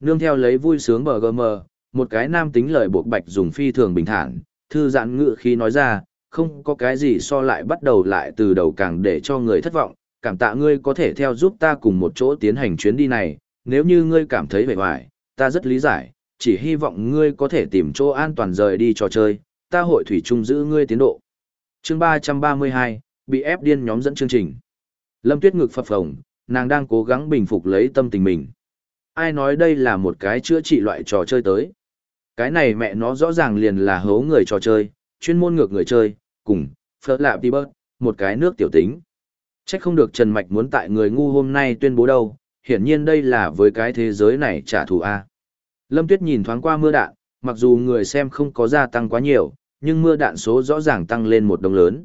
Nương theo lấy vui sướng bờ gm, một cái nam tính lời buộc bạch dùng phi thường bình thản, thư giãn ngự khi nói ra, không có cái gì so lại bắt đầu lại từ đầu càng để cho người thất vọng, cảm tạ ngươi có thể theo giúp ta cùng một chỗ tiến hành chuyến đi này, nếu như ngươi cảm thấy vẻ vải, ta rất lý giải, chỉ hy vọng ngươi có thể tìm chỗ an toàn rời đi trò chơi, ta hội thủy chung giữ ngươi tiến độ. Chương 332, bị ép điên nhóm dẫn chương trình. Lâm Tuyết ngực phập phồng, nàng đang cố gắng bình phục lấy tâm tình mình. Ai nói đây là một cái chữa trị loại trò chơi tới? Cái này mẹ nó rõ ràng liền là hố người trò chơi, chuyên môn ngược người chơi, cùng, phở lạp đi bớt, một cái nước tiểu tính. Chắc không được Trần Mạch muốn tại người ngu hôm nay tuyên bố đâu, hiển nhiên đây là với cái thế giới này trả thù A. Lâm Tuyết nhìn thoáng qua mưa đạn, mặc dù người xem không có gia tăng quá nhiều, nhưng mưa đạn số rõ ràng tăng lên một đồng lớn.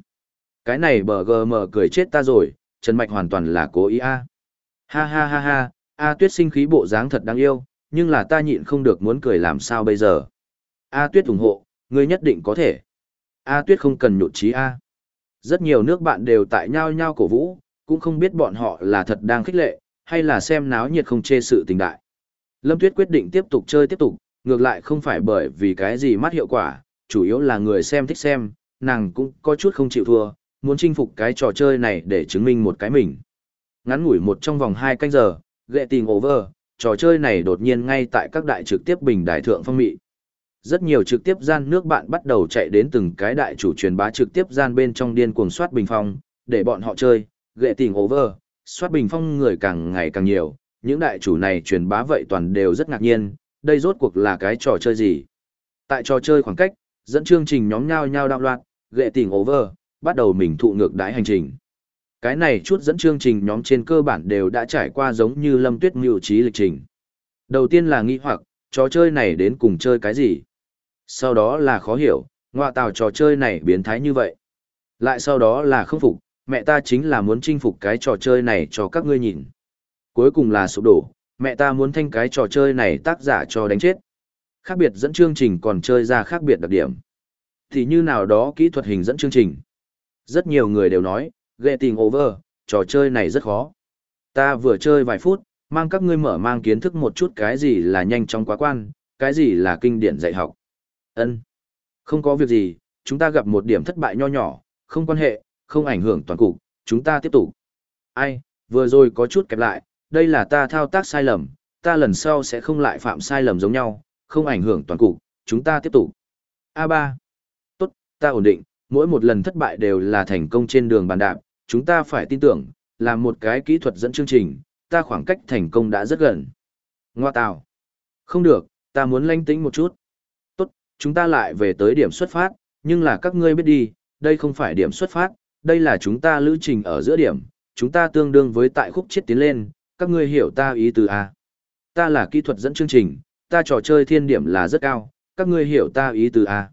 Cái này bờ gờ mở cười chết ta rồi, Trần Mạch hoàn toàn là cố ý A. Ha ha ha ha, A Tuyết sinh khí bộ dáng thật đáng yêu, nhưng là ta nhịn không được muốn cười làm sao bây giờ. A Tuyết ủng hộ, ngươi nhất định có thể. A Tuyết không cần nhụt chí A. Rất nhiều nước bạn đều tại nhau nhau cổ vũ, cũng không biết bọn họ là thật đang khích lệ, hay là xem náo nhiệt không chê sự tình đại. Lâm Tuyết quyết định tiếp tục chơi tiếp tục, ngược lại không phải bởi vì cái gì mắt hiệu quả, chủ yếu là người xem thích xem, nàng cũng có chút không chịu thua, muốn chinh phục cái trò chơi này để chứng minh một cái mình. Ngắn ngủi một trong vòng 2 canh giờ, ghệ tình over, trò chơi này đột nhiên ngay tại các đại trực tiếp bình đại thượng phong mị. Rất nhiều trực tiếp gian nước bạn bắt đầu chạy đến từng cái đại chủ truyền bá trực tiếp gian bên trong điên cuồng soát bình phong, để bọn họ chơi, ghệ tình over, soát bình phong người càng ngày càng nhiều, những đại chủ này truyền bá vậy toàn đều rất ngạc nhiên, đây rốt cuộc là cái trò chơi gì. Tại trò chơi khoảng cách, dẫn chương trình nhóm nhau nhau đạo loạn, ghệ tình over, bắt đầu mình thụ ngược đái hành trình. Cái này chút dẫn chương trình nhóm trên cơ bản đều đã trải qua giống như lâm tuyết mưu trí lịch trình. Đầu tiên là nghĩ hoặc, trò chơi này đến cùng chơi cái gì? Sau đó là khó hiểu, ngoại tào trò chơi này biến thái như vậy. Lại sau đó là không phục, mẹ ta chính là muốn chinh phục cái trò chơi này cho các ngươi nhìn. Cuối cùng là sụp đổ, mẹ ta muốn thanh cái trò chơi này tác giả cho đánh chết. Khác biệt dẫn chương trình còn chơi ra khác biệt đặc điểm. Thì như nào đó kỹ thuật hình dẫn chương trình. Rất nhiều người đều nói, Getting Over, trò chơi này rất khó. Ta vừa chơi vài phút, mang các ngươi mở mang kiến thức một chút cái gì là nhanh chóng quá quan, cái gì là kinh điển dạy học. Ân, Không có việc gì, chúng ta gặp một điểm thất bại nho nhỏ, không quan hệ, không ảnh hưởng toàn cục, chúng ta tiếp tục. Ai, vừa rồi có chút kẹp lại, đây là ta thao tác sai lầm, ta lần sau sẽ không lại phạm sai lầm giống nhau, không ảnh hưởng toàn cục, chúng ta tiếp tục. A3. Tốt, ta ổn định, mỗi một lần thất bại đều là thành công trên đường bàn đạp, chúng ta phải tin tưởng, làm một cái kỹ thuật dẫn chương trình, ta khoảng cách thành công đã rất gần. Ngoa tào. Không được, ta muốn lanh tĩnh một chút. Tốt, chúng ta lại về tới điểm xuất phát, nhưng là các ngươi biết đi, đây không phải điểm xuất phát, đây là chúng ta lữ trình ở giữa điểm, chúng ta tương đương với tại khúc chết tiến lên, các ngươi hiểu ta ý từ A. Ta là kỹ thuật dẫn chương trình, ta trò chơi thiên điểm là rất cao, các ngươi hiểu ta ý từ A.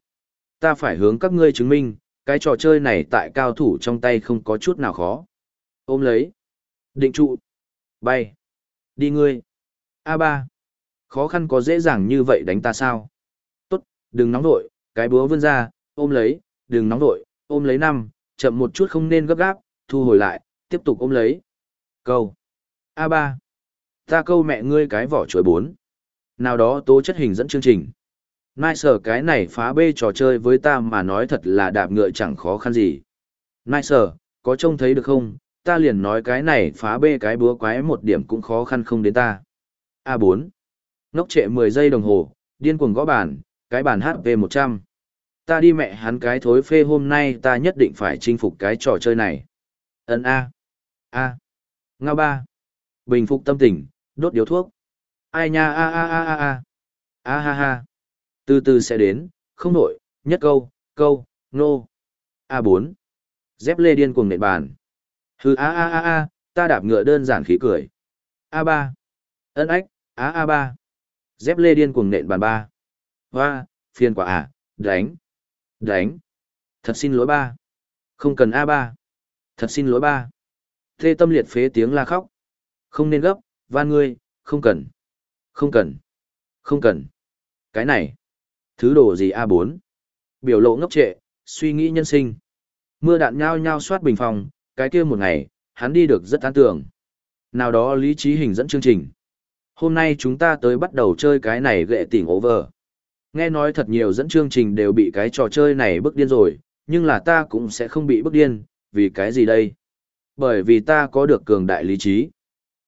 Ta phải hướng các ngươi chứng minh, cái trò chơi này tại cao thủ trong tay không có chút nào khó. Ôm lấy. Định trụ. Bay. Đi ngươi. A3. Khó khăn có dễ dàng như vậy đánh ta sao? Tốt, đừng nóng vội, cái búa vươn ra, ôm lấy, đừng nóng vội, ôm lấy năm, chậm một chút không nên gấp gáp, thu hồi lại, tiếp tục ôm lấy. Câu. A3. Ta câu mẹ ngươi cái vỏ chuối bốn. Nào đó tố chất hình dẫn chương trình. Nai sở cái này phá bê trò chơi với ta mà nói thật là đạp ngựa chẳng khó khăn gì. Nai sở, có trông thấy được không? Ta liền nói cái này phá bê cái búa quái một điểm cũng khó khăn không đến ta. A4. Nốc trệ 10 giây đồng hồ, điên cuồng gõ bàn, cái bàn HP 100. Ta đi mẹ hắn cái thối phê hôm nay ta nhất định phải chinh phục cái trò chơi này. Ấn A. A. Ngao ba. Bình phục tâm tình, đốt điếu thuốc. Ai nha a a a a a. A ha ha. Từ từ sẽ đến, không nổi, nhất câu, câu, nô. A4. Dép lê điên cuồng nện bàn. Hừ a a a a, ta đạp ngựa đơn giản khí cười. A3. Ân ách, a A3. Dép lê điên cuồng nện bàn ba. Hoa, phiền quả à, đánh. Đánh. Thật xin lỗi ba. Không cần A3. Thật xin lỗi ba. Thê tâm liệt phế tiếng la khóc. Không nên gấp, van ngươi, không cần. Không cần. Không cần. Cái này. Thứ đồ gì A4? Biểu lộ ngốc trệ, suy nghĩ nhân sinh. Mưa đạn nhao nhao soát bình phòng, cái kia một ngày, hắn đi được rất an tưởng. Nào đó lý trí hình dẫn chương trình. Hôm nay chúng ta tới bắt đầu chơi cái này ghệ tỉnh over. Nghe nói thật nhiều dẫn chương trình đều bị cái trò chơi này bức điên rồi, nhưng là ta cũng sẽ không bị bức điên, vì cái gì đây? Bởi vì ta có được cường đại lý trí.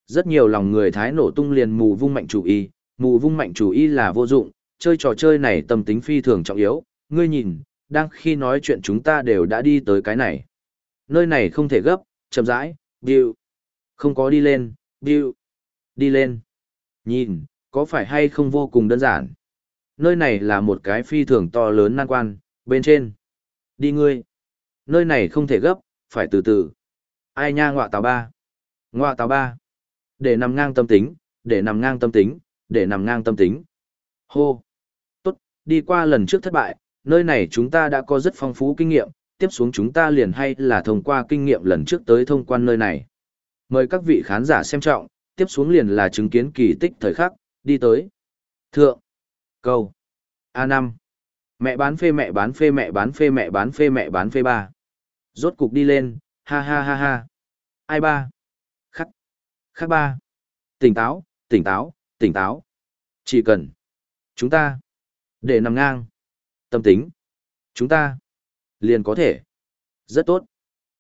Rất nhiều lòng người thái nổ tung liền mù vung mạnh chủ y, mù vung mạnh chủ y là vô dụng, chơi trò chơi này tâm tính phi thường trọng yếu, ngươi nhìn, đang khi nói chuyện chúng ta đều đã đi tới cái này. Nơi này không thể gấp, chậm rãi, Bill. Không có đi lên, Bill. Đi lên. Nhìn, có phải hay không vô cùng đơn giản. Nơi này là một cái phi thường to lớn nan quan, bên trên. Đi ngươi. Nơi này không thể gấp, phải từ từ. Ai nha ngọa tàu ba. Ngọa tàu ba. Để nằm ngang tâm tính, để nằm ngang tâm tính, để nằm ngang tâm tính. Hô. Đi qua lần trước thất bại, nơi này chúng ta đã có rất phong phú kinh nghiệm, tiếp xuống chúng ta liền hay là thông qua kinh nghiệm lần trước tới thông quan nơi này. Mời các vị khán giả xem trọng, tiếp xuống liền là chứng kiến kỳ tích thời khắc, đi tới. Thượng. Câu. A5. Mẹ bán phê mẹ bán phê mẹ bán phê mẹ bán phê mẹ bán phê ba. Rốt cục đi lên, ha ha ha ha. Ai ba? Khắc. Khắc ba. Tỉnh táo, tỉnh táo, tỉnh táo. Chỉ cần. Chúng ta. Để nằm ngang. Tâm tính. Chúng ta. Liền có thể. Rất tốt.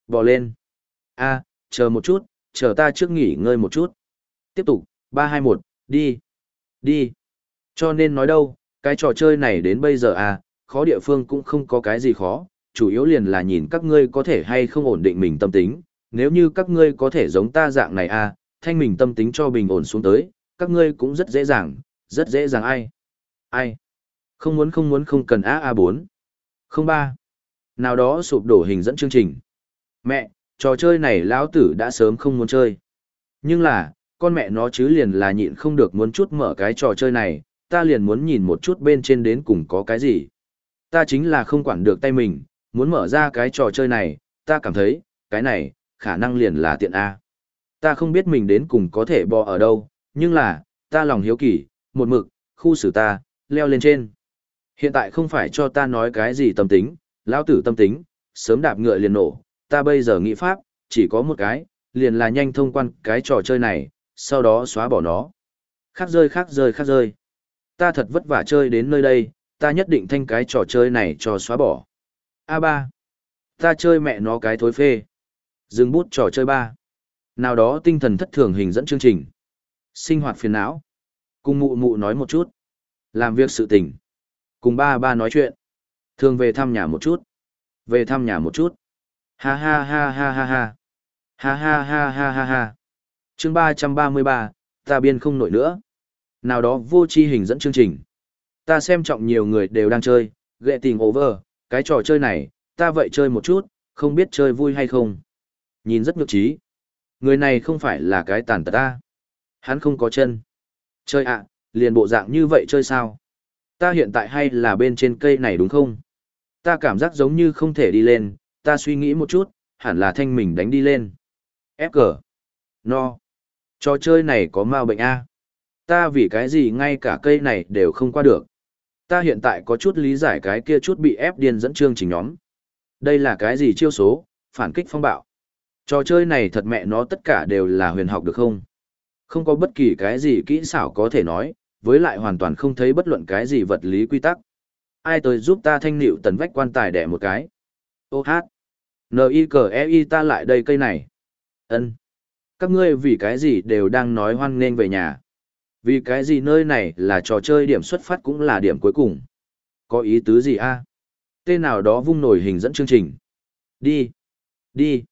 Bò lên. a chờ một chút, chờ ta trước nghỉ ngơi một chút. Tiếp tục, ba hai một đi. Đi. Cho nên nói đâu, cái trò chơi này đến bây giờ à, khó địa phương cũng không có cái gì khó, chủ yếu liền là nhìn các ngươi có thể hay không ổn định mình tâm tính, nếu như các ngươi có thể giống ta dạng này à, thanh mình tâm tính cho bình ổn xuống tới, các ngươi cũng rất dễ dàng, rất dễ dàng ai. Ai? Không muốn không muốn không cần a A4. Không ba. Nào đó sụp đổ hình dẫn chương trình. Mẹ, trò chơi này lão tử đã sớm không muốn chơi. Nhưng là, con mẹ nó chứ liền là nhịn không được muốn chút mở cái trò chơi này, ta liền muốn nhìn một chút bên trên đến cùng có cái gì. Ta chính là không quản được tay mình, muốn mở ra cái trò chơi này, ta cảm thấy, cái này, khả năng liền là tiện A. Ta không biết mình đến cùng có thể bò ở đâu, nhưng là, ta lòng hiếu kỳ, một mực, khu xử ta, leo lên trên. Hiện tại không phải cho ta nói cái gì tâm tính, lão tử tâm tính, sớm đạp ngựa liền nổ, ta bây giờ nghĩ pháp, chỉ có một cái, liền là nhanh thông quan cái trò chơi này, sau đó xóa bỏ nó. Khác rơi khác rơi khác rơi. Ta thật vất vả chơi đến nơi đây, ta nhất định thanh cái trò chơi này cho xóa bỏ. A3. Ta chơi mẹ nó cái thối phê. Dừng bút trò chơi ba. Nào đó tinh thần thất thường hình dẫn chương trình. Sinh hoạt phiền não. Cùng mụ mụ nói một chút. Làm việc sự tình. Cùng ba ba nói chuyện. Thường về thăm nhà một chút. Về thăm nhà một chút. Ha ha ha ha ha ha. Ha ha ha ha ha ha. Chương ba trăm ba mươi ba, ta biên không nổi nữa. Nào đó vô chi hình dẫn chương trình. Ta xem trọng nhiều người đều đang chơi, ghệ tình over, cái trò chơi này, ta vậy chơi một chút, không biết chơi vui hay không. Nhìn rất nhược trí. Người này không phải là cái tàn tật ta. Hắn không có chân. Chơi ạ, liền bộ dạng như vậy chơi sao? Ta hiện tại hay là bên trên cây này đúng không? Ta cảm giác giống như không thể đi lên, ta suy nghĩ một chút, hẳn là thanh mình đánh đi lên. Ép cờ. No. Trò chơi này có mau bệnh A. Ta vì cái gì ngay cả cây này đều không qua được. Ta hiện tại có chút lý giải cái kia chút bị ép điên dẫn chương trình nhóm. Đây là cái gì chiêu số, phản kích phong bạo. Trò chơi này thật mẹ nó tất cả đều là huyền học được không? Không có bất kỳ cái gì kỹ xảo có thể nói, với lại hoàn toàn không thấy bất luận cái gì vật lý quy tắc. Ai tới giúp ta thanh nịu tần vách quan tài đẻ một cái. Ô hát. N-I-C-E-I ta lại đây cây này. ân Các ngươi vì cái gì đều đang nói hoan nghênh về nhà. Vì cái gì nơi này là trò chơi điểm xuất phát cũng là điểm cuối cùng. Có ý tứ gì a? Tên nào đó vung nổi hình dẫn chương trình. Đi. Đi.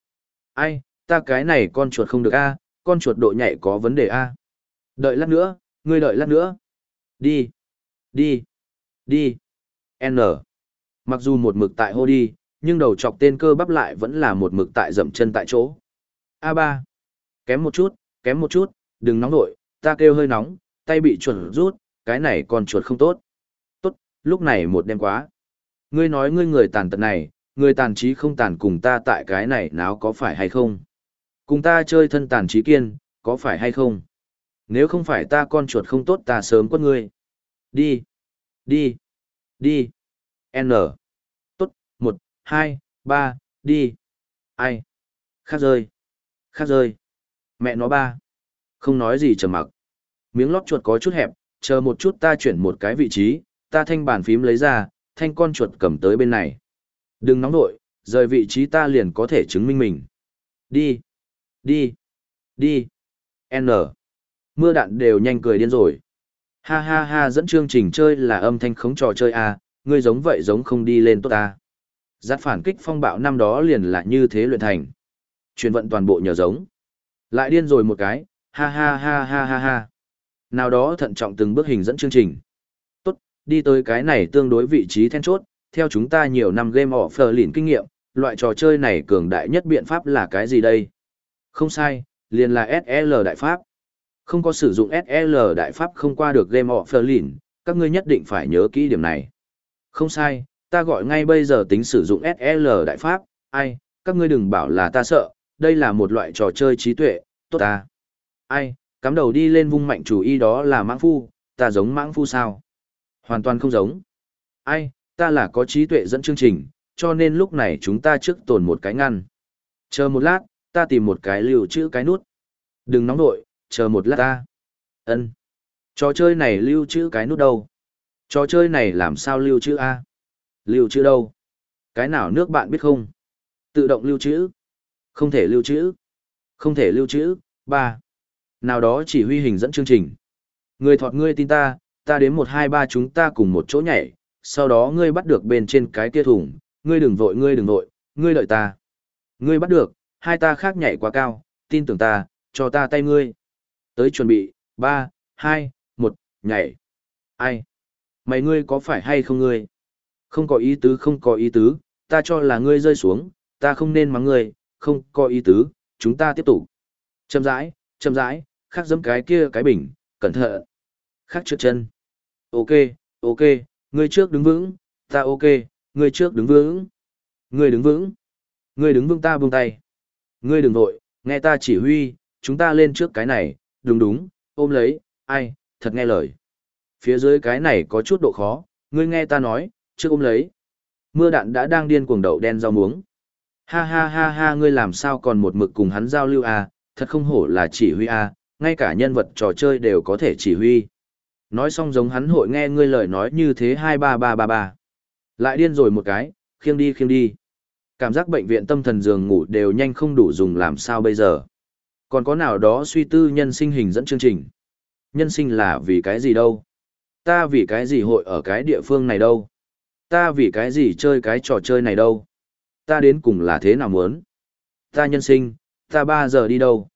Ai, ta cái này con chuột không được a, con chuột độ nhạy có vấn đề a. Đợi lát nữa, ngươi đợi lát nữa. Đi. Đi. Đi. N. Mặc dù một mực tại hô đi, nhưng đầu chọc tên cơ bắp lại vẫn là một mực tại dậm chân tại chỗ. A3. Kém một chút, kém một chút, đừng nóng nổi, ta kêu hơi nóng, tay bị chuẩn rút, cái này còn chuột không tốt. Tốt, lúc này một đêm quá. Ngươi nói ngươi người tàn tật này, người tàn trí không tàn cùng ta tại cái này náo có phải hay không? Cùng ta chơi thân tàn trí kiên, có phải hay không? Nếu không phải ta con chuột không tốt ta sớm quất ngươi. Đi. Đi. Đi. N. Tốt, một, hai, ba, đi. Ai? Khác rơi. Khác rơi. Mẹ nó ba. Không nói gì trầm mặc. Miếng lót chuột có chút hẹp, chờ một chút ta chuyển một cái vị trí, ta thanh bàn phím lấy ra, thanh con chuột cầm tới bên này. Đừng nóng nội, rời vị trí ta liền có thể chứng minh mình. Đi, đi, đi. N. Mưa đạn đều nhanh cười điên rồi. Ha ha ha dẫn chương trình chơi là âm thanh khống trò chơi à, ngươi giống vậy giống không đi lên tốt à? Giát phản kích phong bạo năm đó liền là như thế luyện thành. Chuyển vận toàn bộ nhờ giống. Lại điên rồi một cái, ha ha ha ha ha ha. Nào đó thận trọng từng bước hình dẫn chương trình. Tốt, đi tới cái này tương đối vị trí then chốt, theo chúng ta nhiều năm game offer lìn kinh nghiệm, loại trò chơi này cường đại nhất biện pháp là cái gì đây? Không sai, liền là SL đại pháp. Không có sử dụng SL đại pháp không qua được game of lìn, các ngươi nhất định phải nhớ kỹ điểm này. Không sai, ta gọi ngay bây giờ tính sử dụng SL đại pháp, ai, các ngươi đừng bảo là ta sợ, đây là một loại trò chơi trí tuệ, tốt ta. Ai, cắm đầu đi lên vung mạnh chủ y đó là mãng phu, ta giống mãng phu sao? Hoàn toàn không giống. Ai, ta là có trí tuệ dẫn chương trình, cho nên lúc này chúng ta trước tồn một cái ngăn. Chờ một lát, ta tìm một cái lưu trữ cái nút. Đừng nóng nội, chờ một lát ta. Ân. Trò chơi này lưu trữ cái nút đâu? Trò chơi này làm sao lưu trữ A? Lưu trữ đâu? Cái nào nước bạn biết không? Tự động lưu trữ. Không thể lưu trữ. Không thể lưu trữ. ba Nào đó chỉ huy hình dẫn chương trình. Người thọt ngươi tin ta, ta đến một hai ba chúng ta cùng một chỗ nhảy, sau đó ngươi bắt được bên trên cái kia thùng, ngươi đừng vội ngươi đừng vội, ngươi đợi ta. Ngươi bắt được, hai ta khác nhảy quá cao, tin tưởng ta, cho ta tay ngươi. Tới chuẩn bị, ba hai một nhảy. Ai? Mày ngươi có phải hay không ngươi? Không có ý tứ không có ý tứ, ta cho là ngươi rơi xuống, ta không nên mắng ngươi, không có ý tứ, chúng ta tiếp tục. Chậm rãi, chậm rãi, khắc giấm cái kia cái bình, cẩn thận. Khắc trượt chân. Ok, ok, ngươi trước đứng vững, ta ok, ngươi trước đứng vững. Ngươi đứng vững. Ngươi đứng vững ta buông tay. Ngươi đừng vội, nghe ta chỉ huy, chúng ta lên trước cái này, đúng đúng, ôm lấy, ai, thật nghe lời. Phía dưới cái này có chút độ khó, ngươi nghe ta nói, trước ôm lấy. Mưa đạn đã đang điên cuồng đậu đen rau muống. Ha ha ha ha ngươi làm sao còn một mực cùng hắn giao lưu à, thật không hổ là chỉ huy à, ngay cả nhân vật trò chơi đều có thể chỉ huy. Nói xong giống hắn hội nghe ngươi lời nói như thế hai ba ba ba ba. Lại điên rồi một cái, khiêng đi khiêng đi. Cảm giác bệnh viện tâm thần giường ngủ đều nhanh không đủ dùng làm sao bây giờ. Còn có nào đó suy tư nhân sinh hình dẫn chương trình. Nhân sinh là vì cái gì đâu? Ta vì cái gì hội ở cái địa phương này đâu? Ta vì cái gì chơi cái trò chơi này đâu? Ta đến cùng là thế nào muốn? Ta nhân sinh, ta ba giờ đi đâu?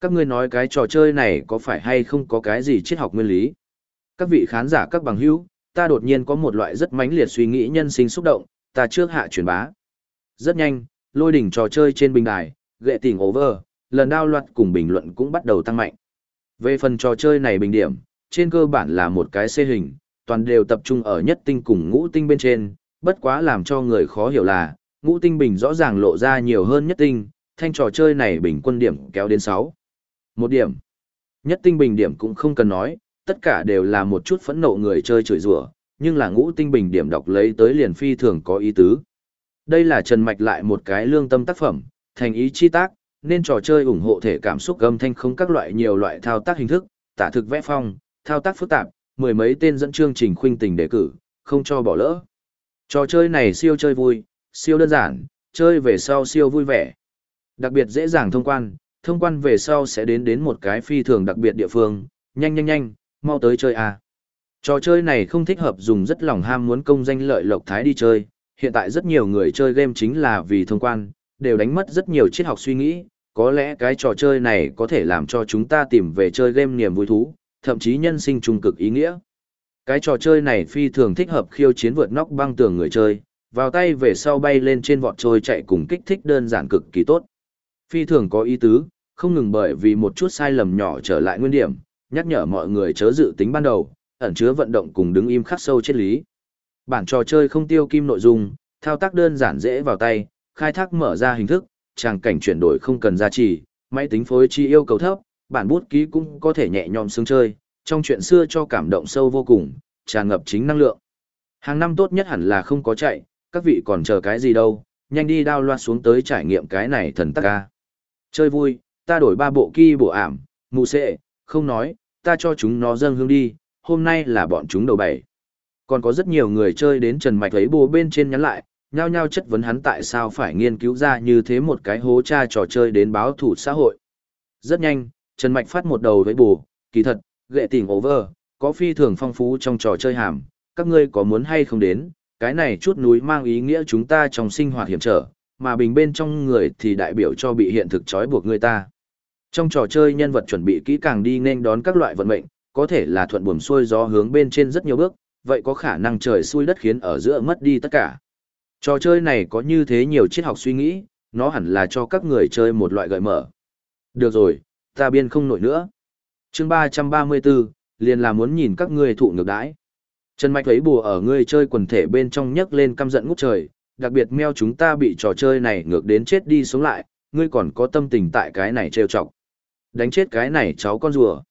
Các ngươi nói cái trò chơi này có phải hay không có cái gì triết học nguyên lý? Các vị khán giả các bằng hữu, ta đột nhiên có một loại rất mãnh liệt suy nghĩ nhân sinh xúc động, ta trước hạ truyền bá. Rất nhanh, lôi đỉnh trò chơi trên bình đài, gệ tỉnh over, lần đao loạt cùng bình luận cũng bắt đầu tăng mạnh. Về phần trò chơi này bình điểm, trên cơ bản là một cái xê hình, toàn đều tập trung ở nhất tinh cùng ngũ tinh bên trên, bất quá làm cho người khó hiểu là, ngũ tinh bình rõ ràng lộ ra nhiều hơn nhất tinh, thanh trò chơi này bình quân điểm kéo đến 6. Một điểm. Nhất tinh bình điểm cũng không cần nói, tất cả đều là một chút phẫn nộ người chơi chửi rủa, nhưng là ngũ tinh bình điểm đọc lấy tới liền phi thường có ý tứ. Đây là Trần Mạch lại một cái lương tâm tác phẩm, thành ý chi tác, nên trò chơi ủng hộ thể cảm xúc âm thanh không các loại nhiều loại thao tác hình thức, tả thực vẽ phong, thao tác phức tạp, mười mấy tên dẫn chương trình khuynh tình đề cử, không cho bỏ lỡ. Trò chơi này siêu chơi vui, siêu đơn giản, chơi về sau siêu vui vẻ. Đặc biệt dễ dàng thông quan, thông quan về sau sẽ đến đến một cái phi thường đặc biệt địa phương, nhanh nhanh nhanh, mau tới chơi à. Trò chơi này không thích hợp dùng rất lòng ham muốn công danh lợi lộc thái đi chơi, hiện tại rất nhiều người chơi game chính là vì thông quan, đều đánh mất rất nhiều triết học suy nghĩ, có lẽ cái trò chơi này có thể làm cho chúng ta tìm về chơi game niềm vui thú, thậm chí nhân sinh trung cực ý nghĩa. Cái trò chơi này phi thường thích hợp khiêu chiến vượt nóc băng tường người chơi, vào tay về sau bay lên trên vọt trôi chạy cùng kích thích đơn giản cực kỳ tốt. Phi thường có ý tứ, không ngừng bởi vì một chút sai lầm nhỏ trở lại nguyên điểm, nhắc nhở mọi người chớ dự tính ban đầu, ẩn chứa vận động cùng đứng im khắc sâu triết lý. Bản trò chơi không tiêu kim nội dung, thao tác đơn giản dễ vào tay, khai thác mở ra hình thức, tràng cảnh chuyển đổi không cần gia trì, máy tính phối chi yêu cầu thấp, bản bút ký cũng có thể nhẹ nhõm sướng chơi, trong chuyện xưa cho cảm động sâu vô cùng, tràn ngập chính năng lượng. Hàng năm tốt nhất hẳn là không có chạy, các vị còn chờ cái gì đâu, nhanh đi đao loa xuống tới trải nghiệm cái này thần tắc ca. Chơi vui, ta đổi ba bộ kỳ bộ ảm, mù xệ, không nói, ta cho chúng nó dâng hương đi, hôm nay là bọn chúng đầu bảy. Còn có rất nhiều người chơi đến Trần Mạch thấy bồ bên trên nhắn lại, nhao nhao chất vấn hắn tại sao phải nghiên cứu ra như thế một cái hố cha trò chơi đến báo thủ xã hội. Rất nhanh, Trần Mạch phát một đầu với bù, kỳ thật, ghệ tỉnh over, có phi thường phong phú trong trò chơi hàm, các ngươi có muốn hay không đến, cái này chút núi mang ý nghĩa chúng ta trong sinh hoạt hiểm trở, mà bình bên trong người thì đại biểu cho bị hiện thực trói buộc người ta. Trong trò chơi nhân vật chuẩn bị kỹ càng đi nên đón các loại vận mệnh, có thể là thuận buồm xuôi gió hướng bên trên rất nhiều bước, vậy có khả năng trời xuôi đất khiến ở giữa mất đi tất cả. Trò chơi này có như thế nhiều triết học suy nghĩ, nó hẳn là cho các người chơi một loại gợi mở. Được rồi, ta biên không nổi nữa. chương 334, liền là muốn nhìn các ngươi thụ ngược đãi. Trần Mạch thấy bùa ở ngươi chơi quần thể bên trong nhấc lên căm giận ngút trời, đặc biệt meo chúng ta bị trò chơi này ngược đến chết đi sống lại, ngươi còn có tâm tình tại cái này trêu chọc. Đánh chết cái này cháu con rùa.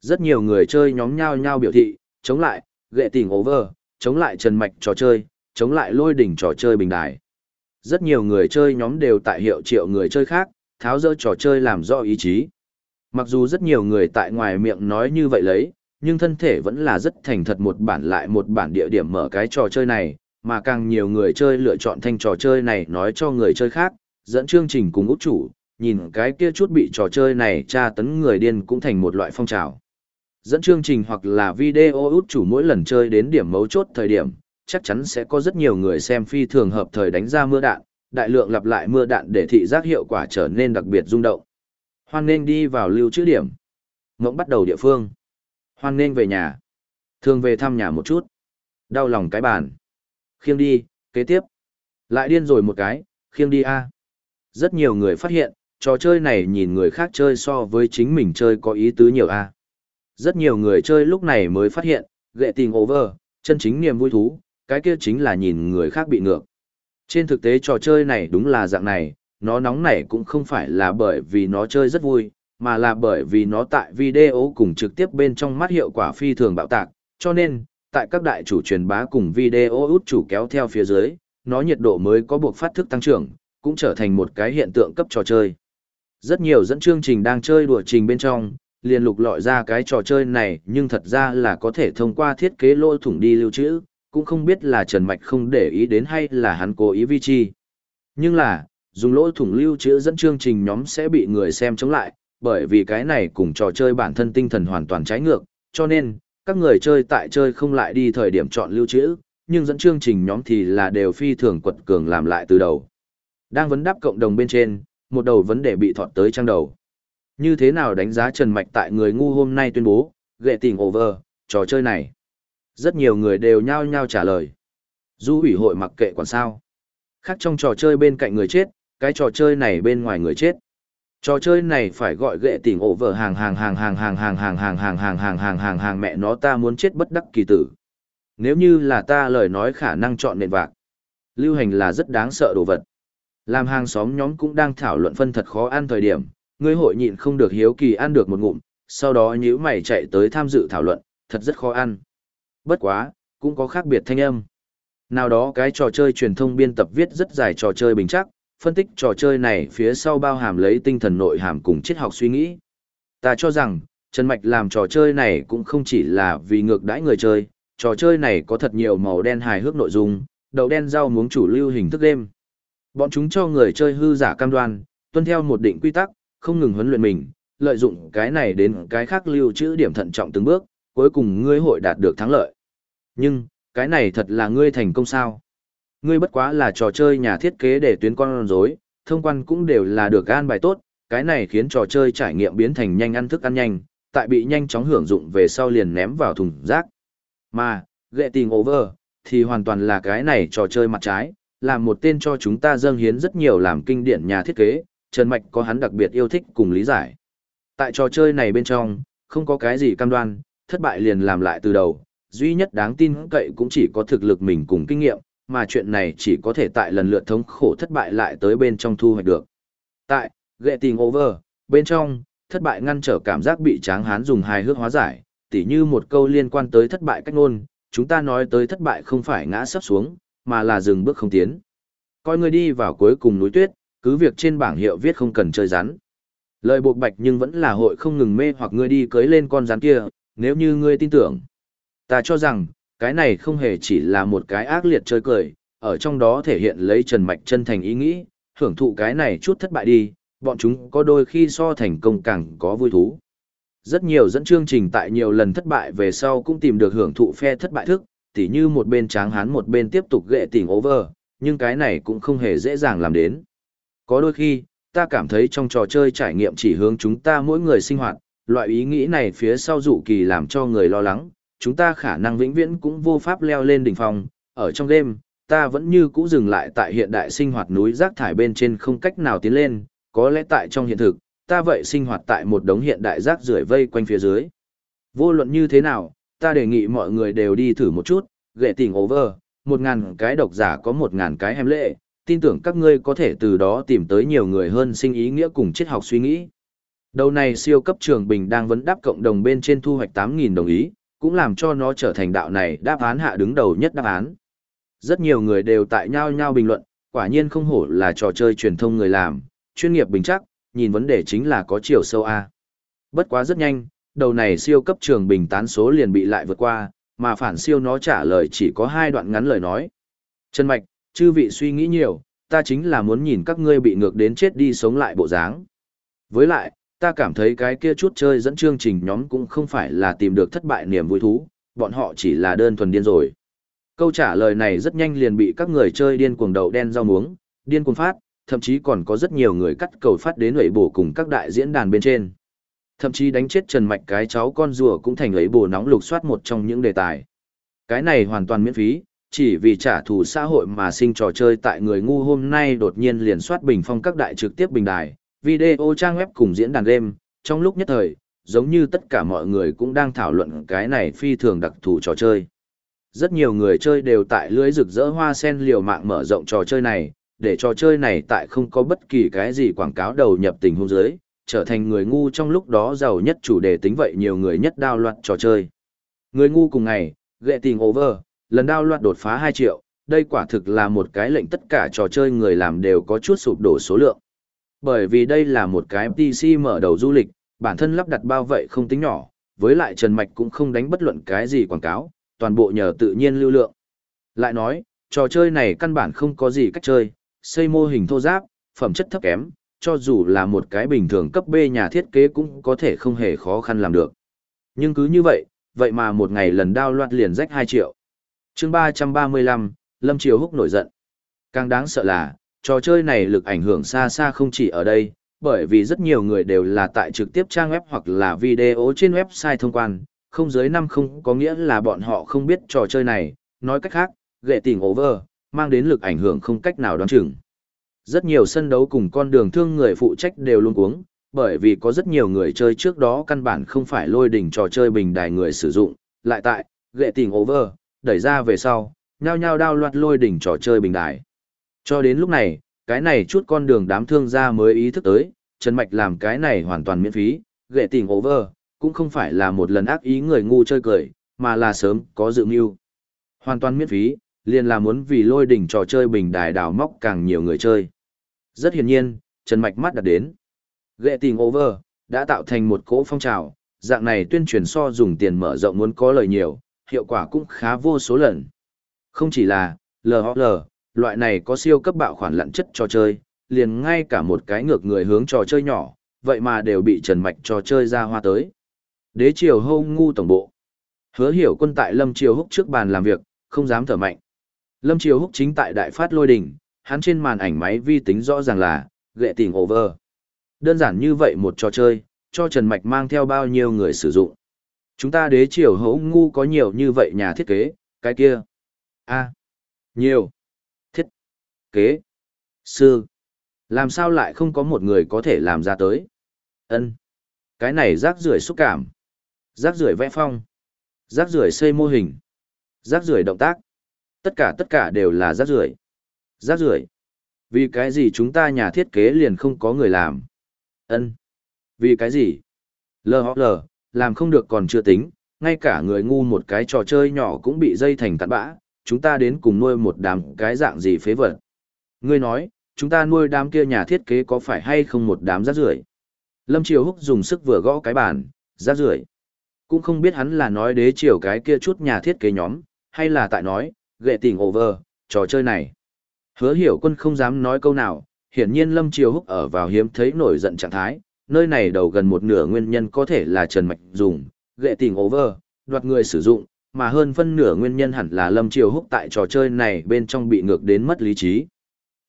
Rất nhiều người chơi nhóm nhau nhau biểu thị, chống lại, ghệ tình over, chống lại Trần Mạch trò chơi, chống lại lôi đỉnh trò chơi bình đài. Rất nhiều người chơi nhóm đều tại hiệu triệu người chơi khác, tháo dỡ trò chơi làm rõ ý chí. Mặc dù rất nhiều người tại ngoài miệng nói như vậy lấy, nhưng thân thể vẫn là rất thành thật một bản lại một bản địa điểm mở cái trò chơi này, mà càng nhiều người chơi lựa chọn thanh trò chơi này nói cho người chơi khác, dẫn chương trình cùng út chủ, nhìn cái kia chút bị trò chơi này tra tấn người điên cũng thành một loại phong trào. Dẫn chương trình hoặc là video út chủ mỗi lần chơi đến điểm mấu chốt thời điểm, chắc chắn sẽ có rất nhiều người xem phi thường hợp thời đánh ra mưa đạn, đại lượng lặp lại mưa đạn để thị giác hiệu quả trở nên đặc biệt rung động. Hoan nên đi vào lưu trữ điểm. Ngỗng bắt đầu địa phương. Hoan nên về nhà. Thường về thăm nhà một chút. Đau lòng cái bàn. Khiêng đi, kế tiếp. Lại điên rồi một cái, khiêng đi a. Rất nhiều người phát hiện, trò chơi này nhìn người khác chơi so với chính mình chơi có ý tứ nhiều a. Rất nhiều người chơi lúc này mới phát hiện, ghệ tình over, chân chính niềm vui thú, cái kia chính là nhìn người khác bị ngược. Trên thực tế trò chơi này đúng là dạng này, nó nóng nảy cũng không phải là bởi vì nó chơi rất vui, mà là bởi vì nó tại video cùng trực tiếp bên trong mắt hiệu quả phi thường bạo tạc, cho nên, tại các đại chủ truyền bá cùng video út chủ kéo theo phía dưới, nó nhiệt độ mới có buộc phát thức tăng trưởng, cũng trở thành một cái hiện tượng cấp trò chơi. Rất nhiều dẫn chương trình đang chơi đùa trình bên trong, liền lục lọi ra cái trò chơi này nhưng thật ra là có thể thông qua thiết kế lỗ thủng đi lưu trữ, cũng không biết là Trần Mạch không để ý đến hay là hắn cố ý vi chi. Nhưng là, dùng lỗ thủng lưu trữ dẫn chương trình nhóm sẽ bị người xem chống lại, bởi vì cái này cùng trò chơi bản thân tinh thần hoàn toàn trái ngược, cho nên, các người chơi tại chơi không lại đi thời điểm chọn lưu trữ, nhưng dẫn chương trình nhóm thì là đều phi thường quật cường làm lại từ đầu. Đang vấn đáp cộng đồng bên trên, một đầu vấn đề bị thọt tới trang đầu. Như thế nào đánh giá Trần Mạch tại người ngu hôm nay tuyên bố, ghệ tình over, trò chơi này? Rất nhiều người đều nhao nhao trả lời. Du ủy hội mặc kệ còn sao. Khác trong trò chơi bên cạnh người chết, cái trò chơi này bên ngoài người chết. Trò chơi này phải gọi ghệ tình ổ vở hàng hàng hàng hàng hàng hàng hàng hàng hàng hàng hàng hàng hàng hàng mẹ nó ta muốn chết bất đắc kỳ tử. Nếu như là ta lời nói khả năng chọn nền vạc. Lưu hành là rất đáng sợ đồ vật. Làm hàng xóm nhóm cũng đang thảo luận phân thật khó ăn thời điểm, ngươi hội nhịn không được hiếu kỳ ăn được một ngụm, sau đó nhíu mày chạy tới tham dự thảo luận, thật rất khó ăn. Bất quá, cũng có khác biệt thanh âm. Nào đó cái trò chơi truyền thông biên tập viết rất dài trò chơi bình chắc, phân tích trò chơi này phía sau bao hàm lấy tinh thần nội hàm cùng triết học suy nghĩ. Ta cho rằng, Trần Mạch làm trò chơi này cũng không chỉ là vì ngược đãi người chơi, trò chơi này có thật nhiều màu đen hài hước nội dung, đậu đen rau muống chủ lưu hình thức đêm. Bọn chúng cho người chơi hư giả cam đoan, tuân theo một định quy tắc, không ngừng huấn luyện mình, lợi dụng cái này đến cái khác lưu trữ điểm thận trọng từng bước, cuối cùng ngươi hội đạt được thắng lợi. Nhưng, cái này thật là ngươi thành công sao? Ngươi bất quá là trò chơi nhà thiết kế để tuyến con rối, thông quan cũng đều là được gan bài tốt, cái này khiến trò chơi trải nghiệm biến thành nhanh ăn thức ăn nhanh, tại bị nhanh chóng hưởng dụng về sau liền ném vào thùng rác. Mà, ghệ tình over, thì hoàn toàn là cái này trò chơi mặt trái, làm một tên cho chúng ta dâng hiến rất nhiều làm kinh điển nhà thiết kế, Trần Mạch có hắn đặc biệt yêu thích cùng lý giải. Tại trò chơi này bên trong, không có cái gì cam đoan, thất bại liền làm lại từ đầu, duy nhất đáng tin cậy cũng chỉ có thực lực mình cùng kinh nghiệm, mà chuyện này chỉ có thể tại lần lượt thống khổ thất bại lại tới bên trong thu hoạch được. Tại, Getting Over, bên trong, thất bại ngăn trở cảm giác bị tráng hán dùng hài hước hóa giải, tỉ như một câu liên quan tới thất bại cách ngôn, chúng ta nói tới thất bại không phải ngã sắp xuống, mà là dừng bước không tiến. Coi người đi vào cuối cùng núi tuyết, cứ việc trên bảng hiệu viết không cần chơi rắn. Lời buộc bạch nhưng vẫn là hội không ngừng mê hoặc ngươi đi cưới lên con rắn kia, nếu như ngươi tin tưởng. Ta cho rằng, cái này không hề chỉ là một cái ác liệt chơi cười, ở trong đó thể hiện lấy Trần Mạch chân thành ý nghĩ, hưởng thụ cái này chút thất bại đi, bọn chúng có đôi khi so thành công càng có vui thú. Rất nhiều dẫn chương trình tại nhiều lần thất bại về sau cũng tìm được hưởng thụ phe thất bại thức, tỉ như một bên tráng hán một bên tiếp tục ghệ tỉnh over, nhưng cái này cũng không hề dễ dàng làm đến. Có đôi khi, ta cảm thấy trong trò chơi trải nghiệm chỉ hướng chúng ta mỗi người sinh hoạt, loại ý nghĩ này phía sau dụ kỳ làm cho người lo lắng, chúng ta khả năng vĩnh viễn cũng vô pháp leo lên đỉnh phong, ở trong đêm, ta vẫn như cũ dừng lại tại hiện đại sinh hoạt núi rác thải bên trên không cách nào tiến lên, có lẽ tại trong hiện thực, ta vậy sinh hoạt tại một đống hiện đại rác rưởi vây quanh phía dưới. Vô luận như thế nào, ta đề nghị mọi người đều đi thử một chút, ghệ tình over, một ngàn cái độc giả có một ngàn cái hem lệ, tin tưởng các ngươi có thể từ đó tìm tới nhiều người hơn sinh ý nghĩa cùng triết học suy nghĩ. Đầu này siêu cấp trường bình đang vấn đáp cộng đồng bên trên thu hoạch 8.000 đồng ý, cũng làm cho nó trở thành đạo này đáp án hạ đứng đầu nhất đáp án. Rất nhiều người đều tại nhau nhau bình luận, quả nhiên không hổ là trò chơi truyền thông người làm, chuyên nghiệp bình chắc, nhìn vấn đề chính là có chiều sâu A. Bất quá rất nhanh, đầu này siêu cấp trường bình tán số liền bị lại vượt qua, mà phản siêu nó trả lời chỉ có hai đoạn ngắn lời nói. Trần Mạch, chư vị suy nghĩ nhiều, ta chính là muốn nhìn các ngươi bị ngược đến chết đi sống lại bộ dáng. Với lại, ta cảm thấy cái kia chút chơi dẫn chương trình nhóm cũng không phải là tìm được thất bại niềm vui thú, bọn họ chỉ là đơn thuần điên rồi. Câu trả lời này rất nhanh liền bị các người chơi điên cuồng đầu đen rau muống, điên cuồng phát, thậm chí còn có rất nhiều người cắt cầu phát đến lưỡi bổ cùng các đại diễn đàn bên trên. Thậm chí đánh chết Trần Mạch cái cháu con rùa cũng thành lưỡi bổ nóng lục soát một trong những đề tài. Cái này hoàn toàn miễn phí, chỉ vì trả thù xã hội mà sinh trò chơi tại người ngu hôm nay đột nhiên liền soát bình phong các đại trực tiếp bình đài, video trang web cùng diễn đàn game, trong lúc nhất thời, giống như tất cả mọi người cũng đang thảo luận cái này phi thường đặc thù trò chơi. Rất nhiều người chơi đều tại lưới rực rỡ hoa sen liều mạng mở rộng trò chơi này, để trò chơi này tại không có bất kỳ cái gì quảng cáo đầu nhập tình huống dưới, trở thành người ngu trong lúc đó giàu nhất chủ đề tính vậy nhiều người nhất đao loạn trò chơi. Người ngu cùng ngày, ghệ tình over, lần đao loạn đột phá 2 triệu, đây quả thực là một cái lệnh tất cả trò chơi người làm đều có chút sụp đổ số lượng. Bởi vì đây là một cái PC mở đầu du lịch, bản thân lắp đặt bao vậy không tính nhỏ, với lại Trần Mạch cũng không đánh bất luận cái gì quảng cáo, toàn bộ nhờ tự nhiên lưu lượng. Lại nói, trò chơi này căn bản không có gì cách chơi, xây mô hình thô giáp, phẩm chất thấp kém, cho dù là một cái bình thường cấp B nhà thiết kế cũng có thể không hề khó khăn làm được. Nhưng cứ như vậy, vậy mà một ngày lần đao loạt liền rách 2 triệu. chương 335, Lâm Triều Húc nổi giận. Càng đáng sợ là, trò chơi này lực ảnh hưởng xa xa không chỉ ở đây, bởi vì rất nhiều người đều là tại trực tiếp trang web hoặc là video trên website thông quan, không dưới năm không có nghĩa là bọn họ không biết trò chơi này, nói cách khác, ghệ tỉnh over, mang đến lực ảnh hưởng không cách nào đoán chừng. Rất nhiều sân đấu cùng con đường thương người phụ trách đều luôn cuống, bởi vì có rất nhiều người chơi trước đó căn bản không phải lôi đỉnh trò chơi bình đài người sử dụng, lại tại, ghệ tỉnh over, đẩy ra về sau, nhao nhao đao loạt lôi đỉnh trò chơi bình đài. Cho đến lúc này, cái này chút con đường đám thương gia mới ý thức tới, Trần Mạch làm cái này hoàn toàn miễn phí, ghệ tình over, cũng không phải là một lần ác ý người ngu chơi cười, mà là sớm có dự mưu. Hoàn toàn miễn phí, liền là muốn vì lôi đỉnh trò chơi bình đài đào móc càng nhiều người chơi. Rất hiển nhiên, Trần Mạch mắt đặt đến. Ghệ tình over, đã tạo thành một cỗ phong trào, dạng này tuyên truyền so dùng tiền mở rộng muốn có lời nhiều, hiệu quả cũng khá vô số lần. Không chỉ là, LOL, loại này có siêu cấp bạo khoản lặn chất trò chơi, liền ngay cả một cái ngược người hướng trò chơi nhỏ, vậy mà đều bị Trần Mạch trò chơi ra hoa tới. Đế triều hô ngu tổng bộ. Hứa hiểu quân tại Lâm Triều Húc trước bàn làm việc, không dám thở mạnh. Lâm Triều Húc chính tại đại phát lôi đỉnh, hắn trên màn ảnh máy vi tính rõ ràng là, ghệ tình over. Đơn giản như vậy một trò chơi, cho Trần Mạch mang theo bao nhiêu người sử dụng. Chúng ta đế triều hấu ngu có nhiều như vậy nhà thiết kế, cái kia. a nhiều. Kế. Sư. Làm sao lại không có một người có thể làm ra tới? ân Cái này rác rưởi xúc cảm. Rác rưởi vẽ phong. Rác rưởi xây mô hình. Rác rưởi động tác. Tất cả tất cả đều là rác rưởi. Rác rưởi. Vì cái gì chúng ta nhà thiết kế liền không có người làm? ân Vì cái gì? lờ hoạc lờ, làm không được còn chưa tính, ngay cả người ngu một cái trò chơi nhỏ cũng bị dây thành tạt bã, chúng ta đến cùng nuôi một đám cái dạng gì phế vật. Ngươi nói, chúng ta nuôi đám kia nhà thiết kế có phải hay không một đám rác rưởi? Lâm Triều Húc dùng sức vừa gõ cái bàn, rác rưởi. Cũng không biết hắn là nói đế triều cái kia chút nhà thiết kế nhóm, hay là tại nói, ghệ tình over, trò chơi này. Hứa hiểu quân không dám nói câu nào, hiển nhiên Lâm Triều Húc ở vào hiếm thấy nổi giận trạng thái, nơi này đầu gần một nửa nguyên nhân có thể là Trần Mạch dùng, ghệ tình over, đoạt người sử dụng, mà hơn phân nửa nguyên nhân hẳn là Lâm Triều Húc tại trò chơi này bên trong bị ngược đến mất lý trí.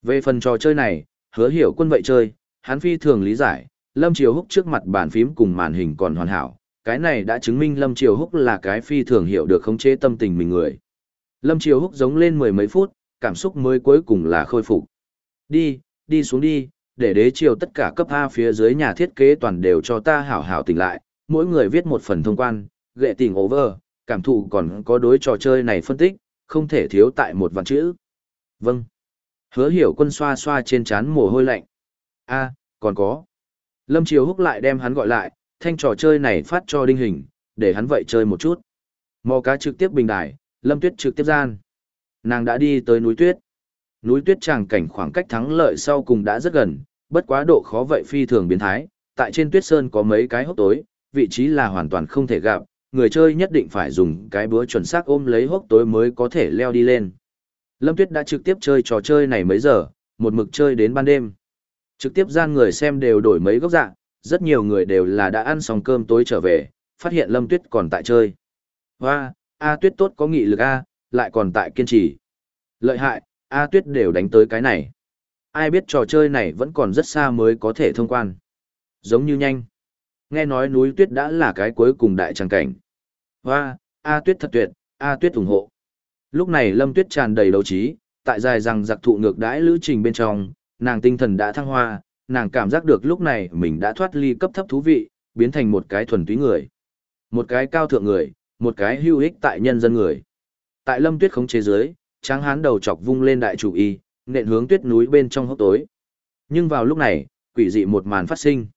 Về phần trò chơi này, hứa hiểu quân vậy chơi, hắn phi thường lý giải, Lâm Triều Húc trước mặt bàn phím cùng màn hình còn hoàn hảo, cái này đã chứng minh Lâm Triều Húc là cái phi thường hiểu được khống chế tâm tình mình người. Lâm Triều Húc giống lên mười mấy phút, cảm xúc mới cuối cùng là khôi phục. Đi, đi xuống đi, để đế triều tất cả cấp A phía dưới nhà thiết kế toàn đều cho ta hảo hảo tỉnh lại, mỗi người viết một phần thông quan, ghệ tình over, cảm thụ còn có đối trò chơi này phân tích, không thể thiếu tại một vạn chữ. Vâng. Hứa hiểu quân xoa xoa trên chán mồ hôi lạnh. a còn có. Lâm Triều Húc lại đem hắn gọi lại, thanh trò chơi này phát cho đinh hình, để hắn vậy chơi một chút. Mò cá trực tiếp bình đài, Lâm Tuyết trực tiếp gian. Nàng đã đi tới núi tuyết. Núi tuyết tràng cảnh khoảng cách thắng lợi sau cùng đã rất gần, bất quá độ khó vậy phi thường biến thái. Tại trên tuyết sơn có mấy cái hốc tối, vị trí là hoàn toàn không thể gặp, người chơi nhất định phải dùng cái búa chuẩn xác ôm lấy hốc tối mới có thể leo đi lên. Lâm Tuyết đã trực tiếp chơi trò chơi này mấy giờ, một mực chơi đến ban đêm. Trực tiếp gian người xem đều đổi mấy góc dạng, rất nhiều người đều là đã ăn xong cơm tối trở về, phát hiện Lâm Tuyết còn tại chơi. Hoa, A Tuyết tốt có nghị lực A, lại còn tại kiên trì. Lợi hại, A Tuyết đều đánh tới cái này. Ai biết trò chơi này vẫn còn rất xa mới có thể thông quan. Giống như nhanh. Nghe nói núi tuyết đã là cái cuối cùng đại tràng cảnh. Hoa, A Tuyết thật tuyệt, A Tuyết ủng hộ. Lúc này Lâm Tuyết tràn đầy đấu trí, tại dài rằng giặc thụ ngược đãi lữ trình bên trong, nàng tinh thần đã thăng hoa, nàng cảm giác được lúc này mình đã thoát ly cấp thấp thú vị, biến thành một cái thuần túy người. Một cái cao thượng người, một cái hữu ích tại nhân dân người. Tại lâm tuyết khống chế dưới, tráng hán đầu chọc vung lên đại chủ y, nện hướng tuyết núi bên trong hốc tối. Nhưng vào lúc này, quỷ dị một màn phát sinh.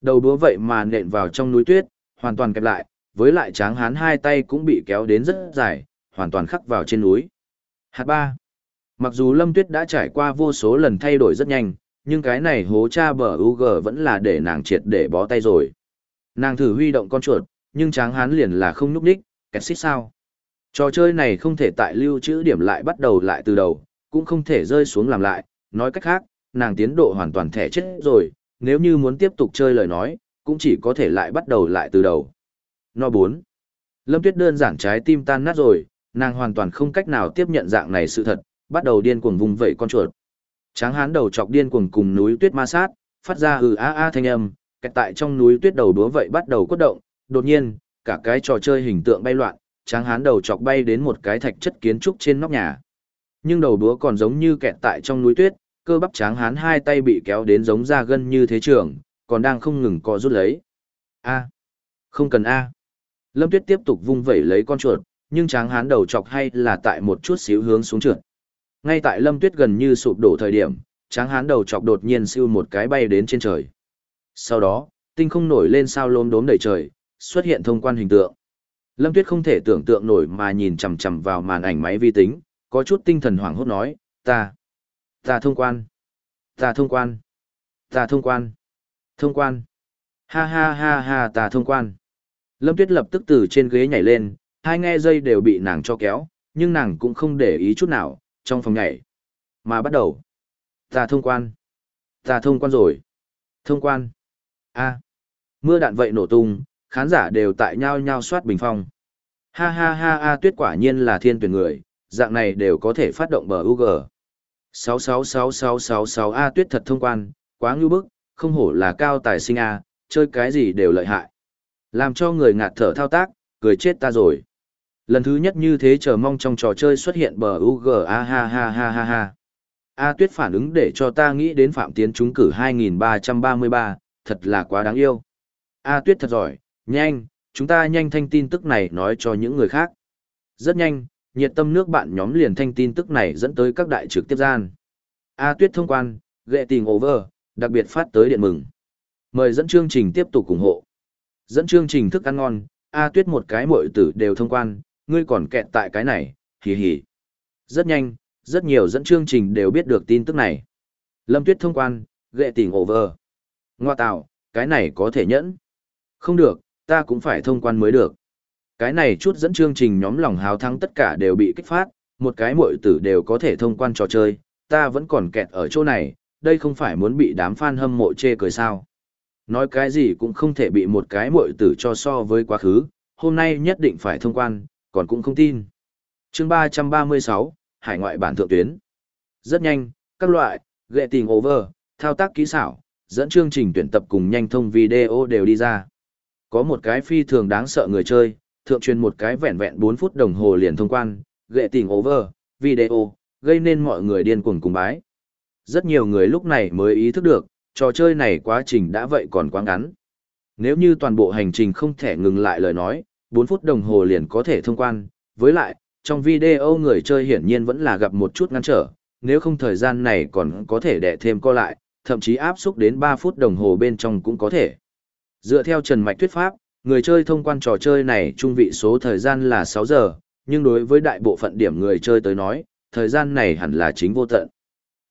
Đầu đúa vậy mà nện vào trong núi tuyết, hoàn toàn kẹp lại, với lại tráng hán hai tay cũng bị kéo đến rất dài, hoàn toàn khắc vào trên núi. Hạt ba. Mặc dù Lâm Tuyết đã trải qua vô số lần thay đổi rất nhanh, nhưng cái này hố cha bờ UG vẫn là để nàng triệt để bó tay rồi. Nàng thử huy động con chuột, nhưng tráng hán liền là không nhúc đích, kẹt xích sao. Trò chơi này không thể tại lưu trữ điểm lại bắt đầu lại từ đầu, cũng không thể rơi xuống làm lại, nói cách khác, nàng tiến độ hoàn toàn thẻ chết rồi, nếu như muốn tiếp tục chơi lời nói, cũng chỉ có thể lại bắt đầu lại từ đầu. No 4. Lâm Tuyết đơn giản trái tim tan nát rồi, nàng hoàn toàn không cách nào tiếp nhận dạng này sự thật, bắt đầu điên cuồng vùng vẫy con chuột. Tráng hán đầu chọc điên cuồng cùng núi tuyết ma sát, phát ra ừ a a thanh âm, kẹt tại trong núi tuyết đầu đúa vậy bắt đầu quất động, đột nhiên, cả cái trò chơi hình tượng bay loạn, tráng hán đầu chọc bay đến một cái thạch chất kiến trúc trên nóc nhà. Nhưng đầu đúa còn giống như kẹt tại trong núi tuyết, cơ bắp tráng hán hai tay bị kéo đến giống da gân như thế trường, còn đang không ngừng co rút lấy. A. Không cần A. Lâm Tuyết tiếp tục vung vẩy lấy con chuột, nhưng tráng hán đầu chọc hay là tại một chút xíu hướng xuống trượt. Ngay tại Lâm Tuyết gần như sụp đổ thời điểm, tráng hán đầu chọc đột nhiên siêu một cái bay đến trên trời. Sau đó, tinh không nổi lên sao lốm đốm đầy trời, xuất hiện thông quan hình tượng. Lâm Tuyết không thể tưởng tượng nổi mà nhìn chằm chằm vào màn ảnh máy vi tính, có chút tinh thần hoảng hốt nói, ta, ta thông quan, ta thông quan, ta thông quan, thông quan, ha ha ha ha ta thông quan. Lâm Tuyết lập tức từ trên ghế nhảy lên, hai nghe dây đều bị nàng cho kéo, nhưng nàng cũng không để ý chút nào, trong phòng nhảy. Mà bắt đầu. Ta thông quan. Ta thông quan rồi. Thông quan. a Mưa đạn vậy nổ tung, khán giả đều tại nhau nhau soát bình phong. Ha ha ha ha tuyết quả nhiên là thiên tuyển người, dạng này đều có thể phát động bờ UG. 666666 A tuyết thật thông quan, quá ngưu bức, không hổ là cao tài sinh A, chơi cái gì đều lợi hại. Làm cho người ngạt thở thao tác, cười chết ta rồi. Lần thứ nhất như thế chờ mong trong trò chơi xuất hiện bờ UG a ha ha ha ha ha. A tuyết phản ứng để cho ta nghĩ đến phạm tiến trúng cử 2333, thật là quá đáng yêu. A tuyết thật giỏi, nhanh, chúng ta nhanh thanh tin tức này nói cho những người khác. Rất nhanh, nhiệt tâm nước bạn nhóm liền thanh tin tức này dẫn tới các đại trực tiếp gian. A tuyết thông quan, ghệ tình over, đặc biệt phát tới điện mừng. Mời dẫn chương trình tiếp tục ủng hộ. Dẫn chương trình thức ăn ngon, A tuyết một cái mội tử đều thông quan, ngươi còn kẹt tại cái này, hì hì. Rất nhanh, rất nhiều dẫn chương trình đều biết được tin tức này. Lâm Tuyết thông quan, ghệ tỉnh over. Ngoa tạo, cái này có thể nhẫn. Không được, ta cũng phải thông quan mới được. Cái này chút dẫn chương trình nhóm lòng hào thắng tất cả đều bị kích phát, một cái muội tử đều có thể thông quan trò chơi, ta vẫn còn kẹt ở chỗ này, đây không phải muốn bị đám fan hâm mộ chê cười sao. Nói cái gì cũng không thể bị một cái muội tử cho so với quá khứ, hôm nay nhất định phải thông quan, còn cũng không tin. chương 336, Hải ngoại bản thượng tuyến. Rất nhanh, các loại, ghệ tình over, thao tác kỹ xảo, dẫn chương trình tuyển tập cùng nhanh thông video đều đi ra. Có một cái phi thường đáng sợ người chơi, thượng truyền một cái vẹn vẹn 4 phút đồng hồ liền thông quan, ghệ tình over, video, gây nên mọi người điên cuồng cùng bái. Rất nhiều người lúc này mới ý thức được, trò chơi này quá trình đã vậy còn quá ngắn. Nếu như toàn bộ hành trình không thể ngừng lại lời nói, 4 phút đồng hồ liền có thể thông quan, với lại, trong video người chơi hiển nhiên vẫn là gặp một chút ngăn trở, nếu không thời gian này còn có thể đẻ thêm co lại, thậm chí áp xúc đến 3 phút đồng hồ bên trong cũng có thể. Dựa theo Trần Mạch thuyết pháp, người chơi thông quan trò chơi này trung vị số thời gian là 6 giờ, nhưng đối với đại bộ phận điểm người chơi tới nói, thời gian này hẳn là chính vô tận.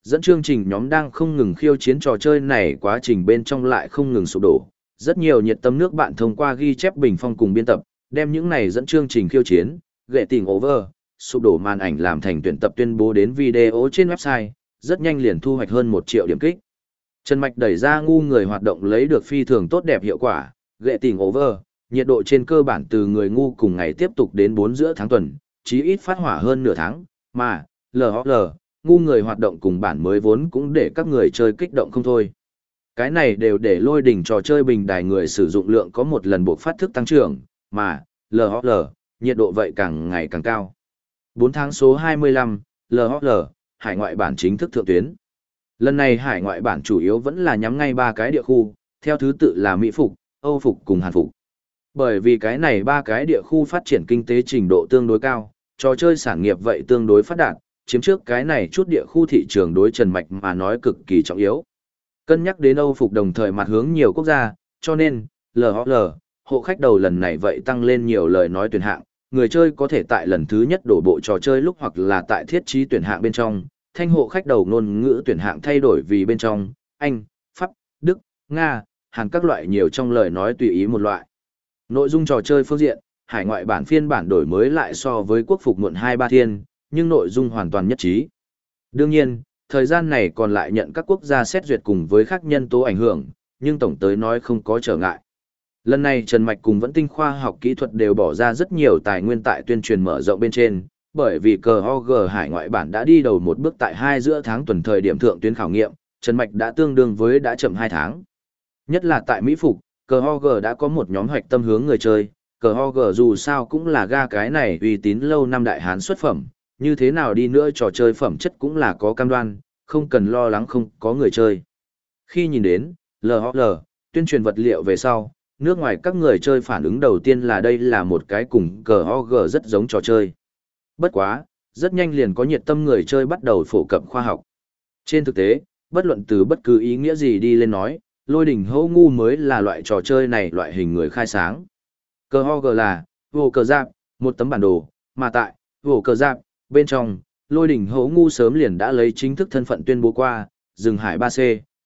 Dẫn chương trình nhóm đang không ngừng khiêu chiến trò chơi này quá trình bên trong lại không ngừng sụp đổ. Rất nhiều nhiệt tâm nước bạn thông qua ghi chép bình phong cùng biên tập, đem những này dẫn chương trình khiêu chiến, gệ tình over, sụp đổ màn ảnh làm thành tuyển tập tuyên bố đến video trên website, rất nhanh liền thu hoạch hơn 1 triệu điểm kích. Trần Mạch đẩy ra ngu người hoạt động lấy được phi thường tốt đẹp hiệu quả, gệ tình over, nhiệt độ trên cơ bản từ người ngu cùng ngày tiếp tục đến 4 giữa tháng tuần, chí ít phát hỏa hơn nửa tháng, mà, LHL, ngu người hoạt động cùng bản mới vốn cũng để các người chơi kích động không thôi. Cái này đều để lôi đỉnh trò chơi bình đài người sử dụng lượng có một lần buộc phát thức tăng trưởng, mà, LHL, nhiệt độ vậy càng ngày càng cao. 4 tháng số 25, LHL, hải ngoại bản chính thức thượng tuyến. Lần này hải ngoại bản chủ yếu vẫn là nhắm ngay ba cái địa khu, theo thứ tự là Mỹ Phục, Âu Phục cùng Hàn Phục. Bởi vì cái này ba cái địa khu phát triển kinh tế trình độ tương đối cao, trò chơi sản nghiệp vậy tương đối phát đạt, chiếm trước cái này chút địa khu thị trường đối Trần Mạch mà nói cực kỳ trọng yếu. Cân nhắc đến Âu Phục đồng thời mặt hướng nhiều quốc gia, cho nên, LHL, hộ khách đầu lần này vậy tăng lên nhiều lời nói tuyển hạng, người chơi có thể tại lần thứ nhất đổ bộ trò chơi lúc hoặc là tại thiết trí tuyển hạng bên trong, thanh hộ khách đầu ngôn ngữ tuyển hạng thay đổi vì bên trong, Anh, Pháp, Đức, Nga, Hàn các loại nhiều trong lời nói tùy ý một loại. Nội dung trò chơi phương diện, hải ngoại bản phiên bản đổi mới lại so với quốc phục muộn 2-3 thiên, nhưng nội dung hoàn toàn nhất trí. Đương nhiên, thời gian này còn lại nhận các quốc gia xét duyệt cùng với các nhân tố ảnh hưởng, nhưng tổng tới nói không có trở ngại. Lần này Trần Mạch cùng vẫn tinh khoa học kỹ thuật đều bỏ ra rất nhiều tài nguyên tại tuyên truyền mở rộng bên trên, bởi vì cờ OG hải ngoại bản đã đi đầu một bước tại hai giữa tháng tuần thời điểm thượng tuyến khảo nghiệm, Trần Mạch đã tương đương với đã chậm 2 tháng. Nhất là tại Mỹ Phục, cờ OG đã có một nhóm hoạch tâm hướng người chơi, cờ OG dù sao cũng là ga cái này uy tín lâu năm đại hán xuất phẩm, như thế nào đi nữa trò chơi phẩm chất cũng là có cam đoan, không cần lo lắng không có người chơi. Khi nhìn đến, LHL, tuyên truyền vật liệu về sau, nước ngoài các người chơi phản ứng đầu tiên là đây là một cái cùng GOG rất giống trò chơi. Bất quá, rất nhanh liền có nhiệt tâm người chơi bắt đầu phổ cập khoa học. Trên thực tế, bất luận từ bất cứ ý nghĩa gì đi lên nói, lôi đỉnh hô ngu mới là loại trò chơi này loại hình người khai sáng. cờ GOG là, vô cờ giáp, một tấm bản đồ, mà tại, vô cờ giáp, bên trong, lôi đỉnh hô ngu sớm liền đã lấy chính thức thân phận tuyên bố qua, rừng hải ba c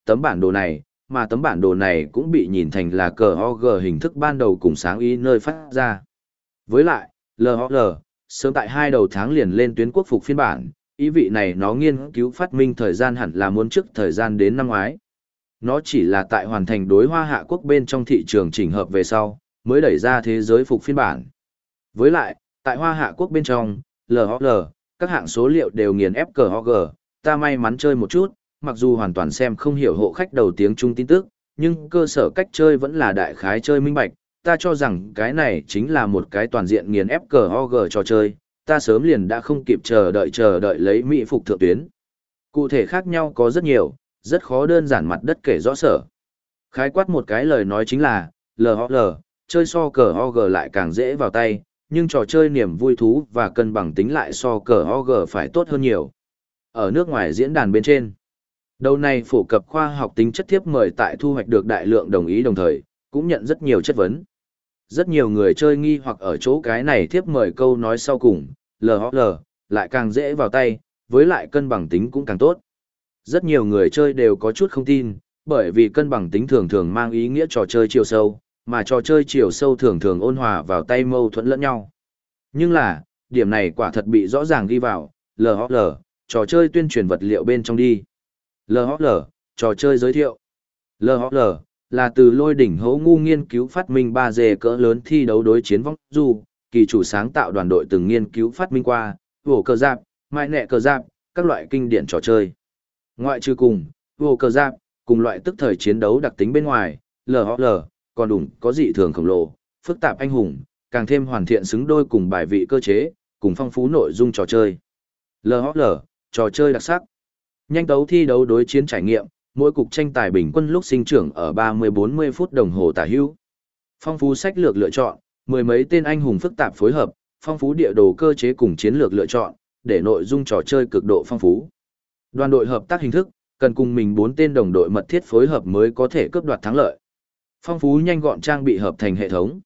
tấm bản đồ này, mà tấm bản đồ này cũng bị nhìn thành là cờ OG hình thức ban đầu cùng sáng ý nơi phát ra. Với lại, LOL, sớm tại hai đầu tháng liền lên tuyến quốc phục phiên bản, ý vị này nó nghiên cứu phát minh thời gian hẳn là muốn trước thời gian đến năm ngoái. Nó chỉ là tại hoàn thành đối hoa hạ quốc bên trong thị trường chỉnh hợp về sau, mới đẩy ra thế giới phục phiên bản. Với lại, tại hoa hạ quốc bên trong, LOL, các hạng số liệu đều nghiền ép cờ OG, ta may mắn chơi một chút, mặc dù hoàn toàn xem không hiểu hộ khách đầu tiếng Trung tin tức, nhưng cơ sở cách chơi vẫn là đại khái chơi minh bạch, ta cho rằng cái này chính là một cái toàn diện nghiền ép cờ OG trò chơi, ta sớm liền đã không kịp chờ đợi chờ đợi lấy mỹ phục thượng tuyến. Cụ thể khác nhau có rất nhiều, rất khó đơn giản mặt đất kể rõ sở. Khái quát một cái lời nói chính là, LOL, chơi so cờ OG lại càng dễ vào tay, nhưng trò chơi niềm vui thú và cân bằng tính lại so cờ OG phải tốt hơn nhiều. Ở nước ngoài diễn đàn bên trên, đầu này phổ cập khoa học tính chất thiếp mời tại thu hoạch được đại lượng đồng ý đồng thời, cũng nhận rất nhiều chất vấn. Rất nhiều người chơi nghi hoặc ở chỗ cái này thiếp mời câu nói sau cùng, LHL, lại càng dễ vào tay, với lại cân bằng tính cũng càng tốt. Rất nhiều người chơi đều có chút không tin, bởi vì cân bằng tính thường thường mang ý nghĩa trò chơi chiều sâu, mà trò chơi chiều sâu thường thường ôn hòa vào tay mâu thuẫn lẫn nhau. Nhưng là, điểm này quả thật bị rõ ràng ghi vào, LHL, trò chơi tuyên truyền vật liệu bên trong đi. LHL, trò chơi giới thiệu. LHL, là từ lôi đỉnh hấu ngu nghiên cứu phát minh 3D cỡ lớn thi đấu đối chiến vong du, kỳ chủ sáng tạo đoàn đội từng nghiên cứu phát minh qua, vổ cờ giáp, mai nẹ cờ giáp, các loại kinh điển trò chơi. Ngoại trừ cùng, vổ cờ giáp, cùng loại tức thời chiến đấu đặc tính bên ngoài, LHL, còn đủ có dị thường khổng lồ, phức tạp anh hùng, càng thêm hoàn thiện xứng đôi cùng bài vị cơ chế, cùng phong phú nội dung trò chơi. LHL, trò chơi đặc sắc. Nhanh tấu thi đấu đối chiến trải nghiệm, mỗi cục tranh tài bình quân lúc sinh trưởng ở 30-40 phút đồng hồ tả hữu. Phong phú sách lược lựa chọn, mười mấy tên anh hùng phức tạp phối hợp, phong phú địa đồ cơ chế cùng chiến lược lựa chọn, để nội dung trò chơi cực độ phong phú. Đoàn đội hợp tác hình thức, cần cùng mình bốn tên đồng đội mật thiết phối hợp mới có thể cướp đoạt thắng lợi. Phong phú nhanh gọn trang bị hợp thành hệ thống.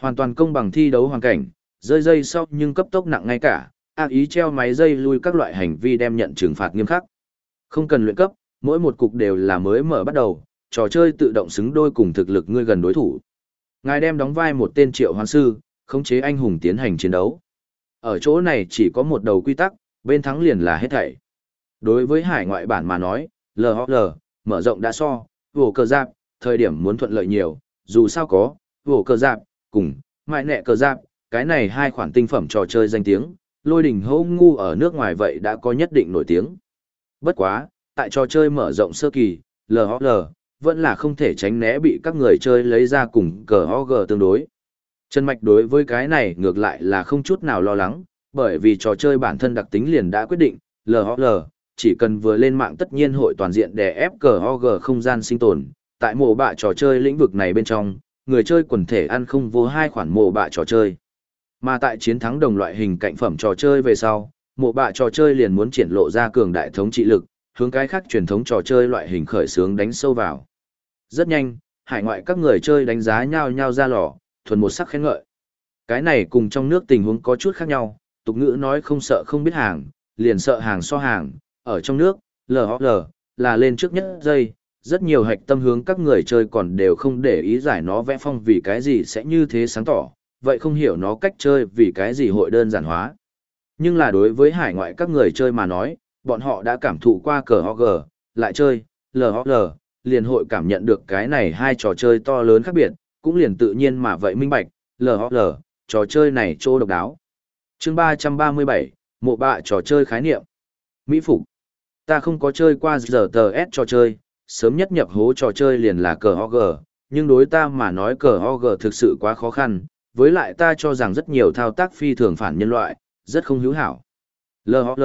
Hoàn toàn công bằng thi đấu hoàn cảnh, rơi dây sau nhưng cấp tốc nặng ngay cả, ác ý treo máy dây lui các loại hành vi đem nhận trừng phạt nghiêm khắc. Không cần luyện cấp, mỗi một cục đều là mới mở bắt đầu, trò chơi tự động xứng đôi cùng thực lực ngươi gần đối thủ. Ngài đem đóng vai một tên triệu hoán sư, khống chế anh hùng tiến hành chiến đấu. Ở chỗ này chỉ có một đầu quy tắc, bên thắng liền là hết thảy. Đối với hải ngoại bản mà nói, LHL, mở rộng đã so, vổ cờ giáp, thời điểm muốn thuận lợi nhiều, dù sao có, vổ cờ giáp, cùng, mại nẹ cờ giáp, cái này hai khoản tinh phẩm trò chơi danh tiếng, lôi đỉnh hô ngu ở nước ngoài vậy đã có nhất định nổi tiếng. Bất quá, tại trò chơi mở rộng sơ kỳ, LHL, vẫn là không thể tránh né bị các người chơi lấy ra cùng cờ OG tương đối. Trần Mạch đối với cái này ngược lại là không chút nào lo lắng, bởi vì trò chơi bản thân đặc tính liền đã quyết định, LHL, chỉ cần vừa lên mạng tất nhiên hội toàn diện để ép cờ OG không gian sinh tồn. Tại mộ bạ trò chơi lĩnh vực này bên trong, người chơi quần thể ăn không vô hai khoản mộ bạ trò chơi. Mà tại chiến thắng đồng loại hình cạnh phẩm trò chơi về sau, mộ bạ trò chơi liền muốn triển lộ ra cường đại thống trị lực, hướng cái khác truyền thống trò chơi loại hình khởi sướng đánh sâu vào. Rất nhanh, hải ngoại các người chơi đánh giá nhau nhau ra lò, thuần một sắc khen ngợi. Cái này cùng trong nước tình huống có chút khác nhau, tục ngữ nói không sợ không biết hàng, liền sợ hàng so hàng, ở trong nước, LHL, là lên trước nhất giây, rất nhiều hạch tâm hướng các người chơi còn đều không để ý giải nó vẽ phong vì cái gì sẽ như thế sáng tỏ, vậy không hiểu nó cách chơi vì cái gì hội đơn giản hóa. Nhưng là đối với hải ngoại các người chơi mà nói, bọn họ đã cảm thụ qua cờ HG, lại chơi, LHL, liền hội cảm nhận được cái này hai trò chơi to lớn khác biệt, cũng liền tự nhiên mà vậy minh bạch, LHL, trò chơi này trô độc đáo. chương 337, mộ bạ trò chơi khái niệm. Mỹ Phục. Ta không có chơi qua giờ tờ S trò chơi, sớm nhất nhập hố trò chơi liền là cờ OG, nhưng đối ta mà nói cờ OG thực sự quá khó khăn, với lại ta cho rằng rất nhiều thao tác phi thường phản nhân loại, rất không hữu hảo. LHL,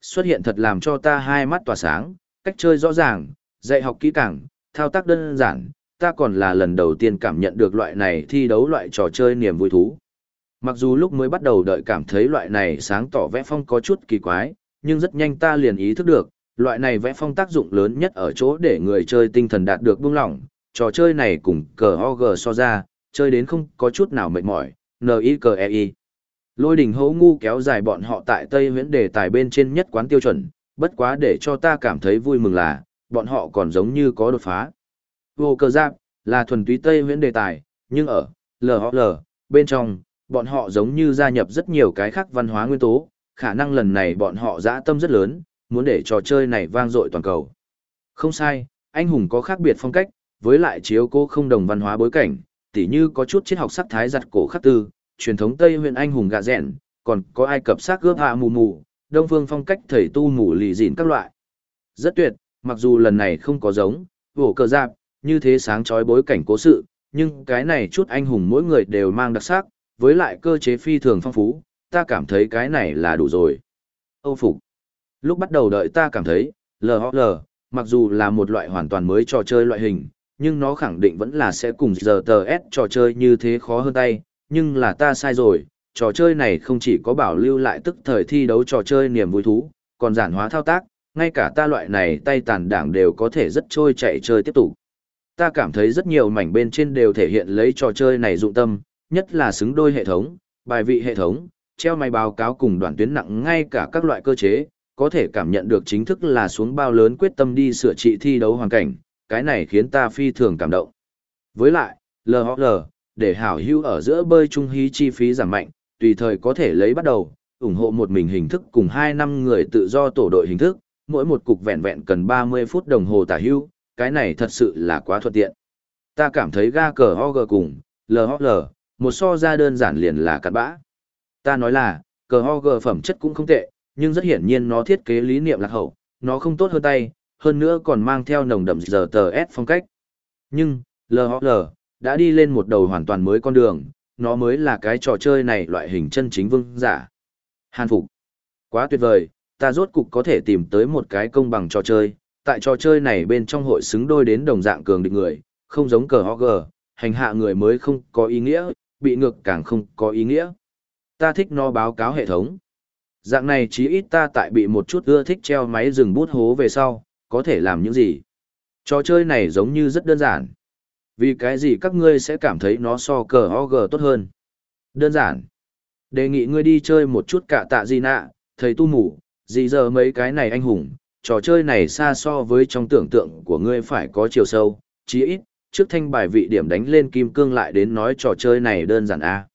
xuất hiện thật làm cho ta hai mắt tỏa sáng, cách chơi rõ ràng, dạy học kỹ càng, thao tác đơn giản, ta còn là lần đầu tiên cảm nhận được loại này thi đấu loại trò chơi niềm vui thú. Mặc dù lúc mới bắt đầu đợi cảm thấy loại này sáng tỏ vẽ phong có chút kỳ quái, nhưng rất nhanh ta liền ý thức được, loại này vẽ phong tác dụng lớn nhất ở chỗ để người chơi tinh thần đạt được buông lỏng, trò chơi này cùng cờ OG so ra, chơi đến không có chút nào mệt mỏi, N-I-C-E-I. Lôi đình hấu ngu kéo dài bọn họ tại Tây Huyễn đề tài bên trên nhất quán tiêu chuẩn, bất quá để cho ta cảm thấy vui mừng là, bọn họ còn giống như có đột phá. Vô cơ giáp, là thuần túy Tây Huyễn đề tài, nhưng ở LHL, bên trong, bọn họ giống như gia nhập rất nhiều cái khác văn hóa nguyên tố, khả năng lần này bọn họ dã tâm rất lớn, muốn để trò chơi này vang dội toàn cầu. Không sai, anh hùng có khác biệt phong cách, với lại chiếu cô không đồng văn hóa bối cảnh, tỉ như có chút triết học sắc thái giặt cổ khắc tư, truyền thống Tây huyện anh hùng gạ rẻn, còn có ai cập xác gớp hạ mù mù, đông phương phong cách thầy tu mù lì dịn các loại. Rất tuyệt, mặc dù lần này không có giống, vổ cờ giáp, như thế sáng chói bối cảnh cố sự, nhưng cái này chút anh hùng mỗi người đều mang đặc sắc, với lại cơ chế phi thường phong phú, ta cảm thấy cái này là đủ rồi. Âu phục. Lúc bắt đầu đợi ta cảm thấy, LHL, mặc dù là một loại hoàn toàn mới trò chơi loại hình, nhưng nó khẳng định vẫn là sẽ cùng giờ tờ S trò chơi như thế khó hơn tay, nhưng là ta sai rồi, trò chơi này không chỉ có bảo lưu lại tức thời thi đấu trò chơi niềm vui thú, còn giản hóa thao tác, ngay cả ta loại này tay tàn đảng đều có thể rất trôi chạy chơi tiếp tục. Ta cảm thấy rất nhiều mảnh bên trên đều thể hiện lấy trò chơi này dụng tâm, nhất là xứng đôi hệ thống, bài vị hệ thống, treo máy báo cáo cùng đoạn tuyến nặng ngay cả các loại cơ chế, có thể cảm nhận được chính thức là xuống bao lớn quyết tâm đi sửa trị thi đấu hoàn cảnh, cái này khiến ta phi thường cảm động. Với lại, LHL, để hảo hữu ở giữa bơi trung hí chi phí giảm mạnh, tùy thời có thể lấy bắt đầu, ủng hộ một mình hình thức cùng 2 năm người tự do tổ đội hình thức, mỗi một cục vẹn vẹn cần 30 phút đồng hồ tả hữu, cái này thật sự là quá thuận tiện. Ta cảm thấy ga cờ ho gờ cùng, LHL, một so ra đơn giản liền là cặn bã. Ta nói là, cờ ho gờ phẩm chất cũng không tệ, nhưng rất hiển nhiên nó thiết kế lý niệm lạc hậu, nó không tốt hơn tay, hơn nữa còn mang theo nồng đậm giờ tờ S phong cách. Nhưng, LHL, đã đi lên một đầu hoàn toàn mới con đường, nó mới là cái trò chơi này loại hình chân chính vương giả. Hàn phục. Quá tuyệt vời, ta rốt cục có thể tìm tới một cái công bằng trò chơi, tại trò chơi này bên trong hội xứng đôi đến đồng dạng cường địch người, không giống cờ HG, hành hạ người mới không có ý nghĩa, bị ngược càng không có ý nghĩa. Ta thích nó báo cáo hệ thống. Dạng này chí ít ta tại bị một chút ưa thích treo máy dừng bút hố về sau, có thể làm những gì. Trò chơi này giống như rất đơn giản. Vì cái gì các ngươi sẽ cảm thấy nó so cờ OG tốt hơn? Đơn giản. Đề nghị ngươi đi chơi một chút cả tạ gì nạ, thầy tu mù, gì giờ mấy cái này anh hùng, trò chơi này xa so với trong tưởng tượng của ngươi phải có chiều sâu, chí ít, trước thanh bài vị điểm đánh lên kim cương lại đến nói trò chơi này đơn giản a.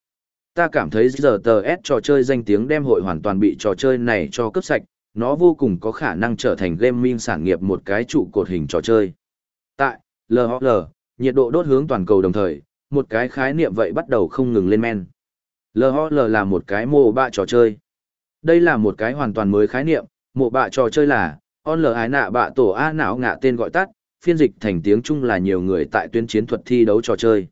Ta cảm thấy giờ tờ S trò chơi danh tiếng đem hội hoàn toàn bị trò chơi này cho cấp sạch, nó vô cùng có khả năng trở thành gaming sản nghiệp một cái trụ cột hình trò chơi. Tại LHL, nhiệt độ đốt hướng toàn cầu đồng thời, một cái khái niệm vậy bắt đầu không ngừng lên men. LOL là một cái mô bạ trò chơi. Đây là một cái hoàn toàn mới khái niệm, mộ bạ trò chơi là, on lờ ái nạ bạ tổ A não ngạ tên gọi tắt, phiên dịch thành tiếng Trung là nhiều người tại tuyên chiến thuật thi đấu trò chơi.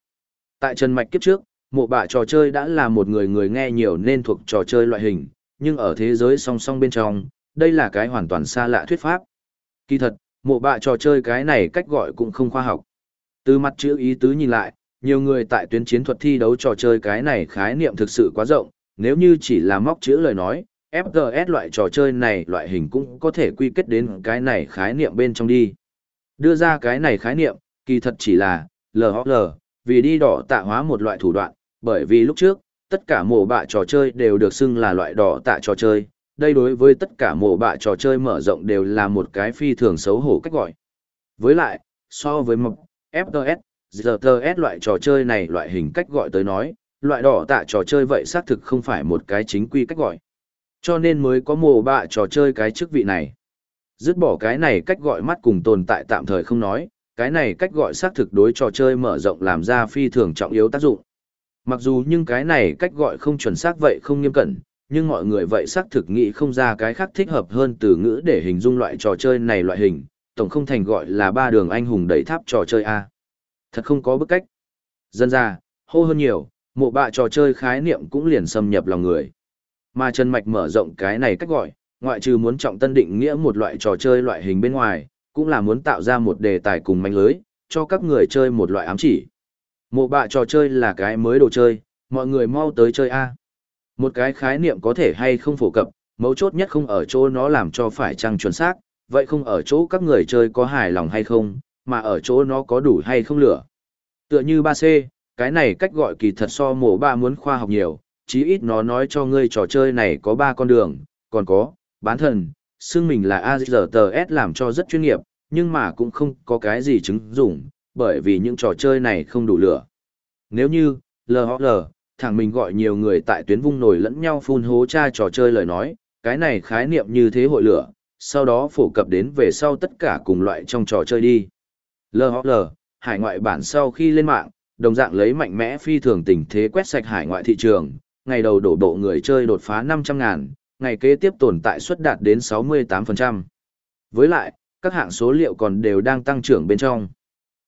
Tại Trần Mạch kiếp trước, mộ bạ trò chơi đã là một người người nghe nhiều nên thuộc trò chơi loại hình, nhưng ở thế giới song song bên trong, đây là cái hoàn toàn xa lạ thuyết pháp. Kỳ thật, mộ bạ trò chơi cái này cách gọi cũng không khoa học. Từ mặt chữ ý tứ nhìn lại, nhiều người tại tuyến chiến thuật thi đấu trò chơi cái này khái niệm thực sự quá rộng, nếu như chỉ là móc chữ lời nói, FGS loại trò chơi này loại hình cũng có thể quy kết đến cái này khái niệm bên trong đi. Đưa ra cái này khái niệm, kỳ thật chỉ là LHL, vì đi đỏ tạ hóa một loại thủ đoạn, bởi vì lúc trước, tất cả mổ bạ trò chơi đều được xưng là loại đỏ tạ trò chơi, đây đối với tất cả mổ bạ trò chơi mở rộng đều là một cái phi thường xấu hổ cách gọi. Với lại, so với mập, FTS, GTS loại trò chơi này loại hình cách gọi tới nói, loại đỏ tạ trò chơi vậy xác thực không phải một cái chính quy cách gọi. Cho nên mới có mồ bạ trò chơi cái chức vị này. Dứt bỏ cái này cách gọi mắt cùng tồn tại tạm thời không nói, cái này cách gọi xác thực đối trò chơi mở rộng làm ra phi thường trọng yếu tác dụng. Mặc dù nhưng cái này cách gọi không chuẩn xác vậy không nghiêm cẩn, nhưng mọi người vậy xác thực nghĩ không ra cái khác thích hợp hơn từ ngữ để hình dung loại trò chơi này loại hình, tổng không thành gọi là ba đường anh hùng đẩy tháp trò chơi A. Thật không có bức cách. Dân ra, hô hơn nhiều, mộ bạ trò chơi khái niệm cũng liền xâm nhập lòng người. Mà Trần Mạch mở rộng cái này cách gọi, ngoại trừ muốn trọng tân định nghĩa một loại trò chơi loại hình bên ngoài, cũng là muốn tạo ra một đề tài cùng manh lưới, cho các người chơi một loại ám chỉ. Mộ bạ trò chơi là cái mới đồ chơi, mọi người mau tới chơi A. Một cái khái niệm có thể hay không phổ cập, mấu chốt nhất không ở chỗ nó làm cho phải trăng chuẩn xác, vậy không ở chỗ các người chơi có hài lòng hay không, mà ở chỗ nó có đủ hay không lửa. Tựa như 3C, cái này cách gọi kỳ thật so mổ ba muốn khoa học nhiều, chí ít nó nói cho ngươi trò chơi này có ba con đường, còn có, bán thần, xưng mình là AZTS làm cho rất chuyên nghiệp, nhưng mà cũng không có cái gì chứng dụng, bởi vì những trò chơi này không đủ lửa. Nếu như, LHL, thằng mình gọi nhiều người tại tuyến vung nổi lẫn nhau phun hố cha trò chơi lời nói, cái này khái niệm như thế hội lửa, sau đó phổ cập đến về sau tất cả cùng loại trong trò chơi đi. LHL, hải ngoại bản sau khi lên mạng, đồng dạng lấy mạnh mẽ phi thường tình thế quét sạch hải ngoại thị trường, ngày đầu đổ bộ người chơi đột phá 500 ngàn, ngày kế tiếp tồn tại suất đạt đến 68%. Với lại, các hạng số liệu còn đều đang tăng trưởng bên trong.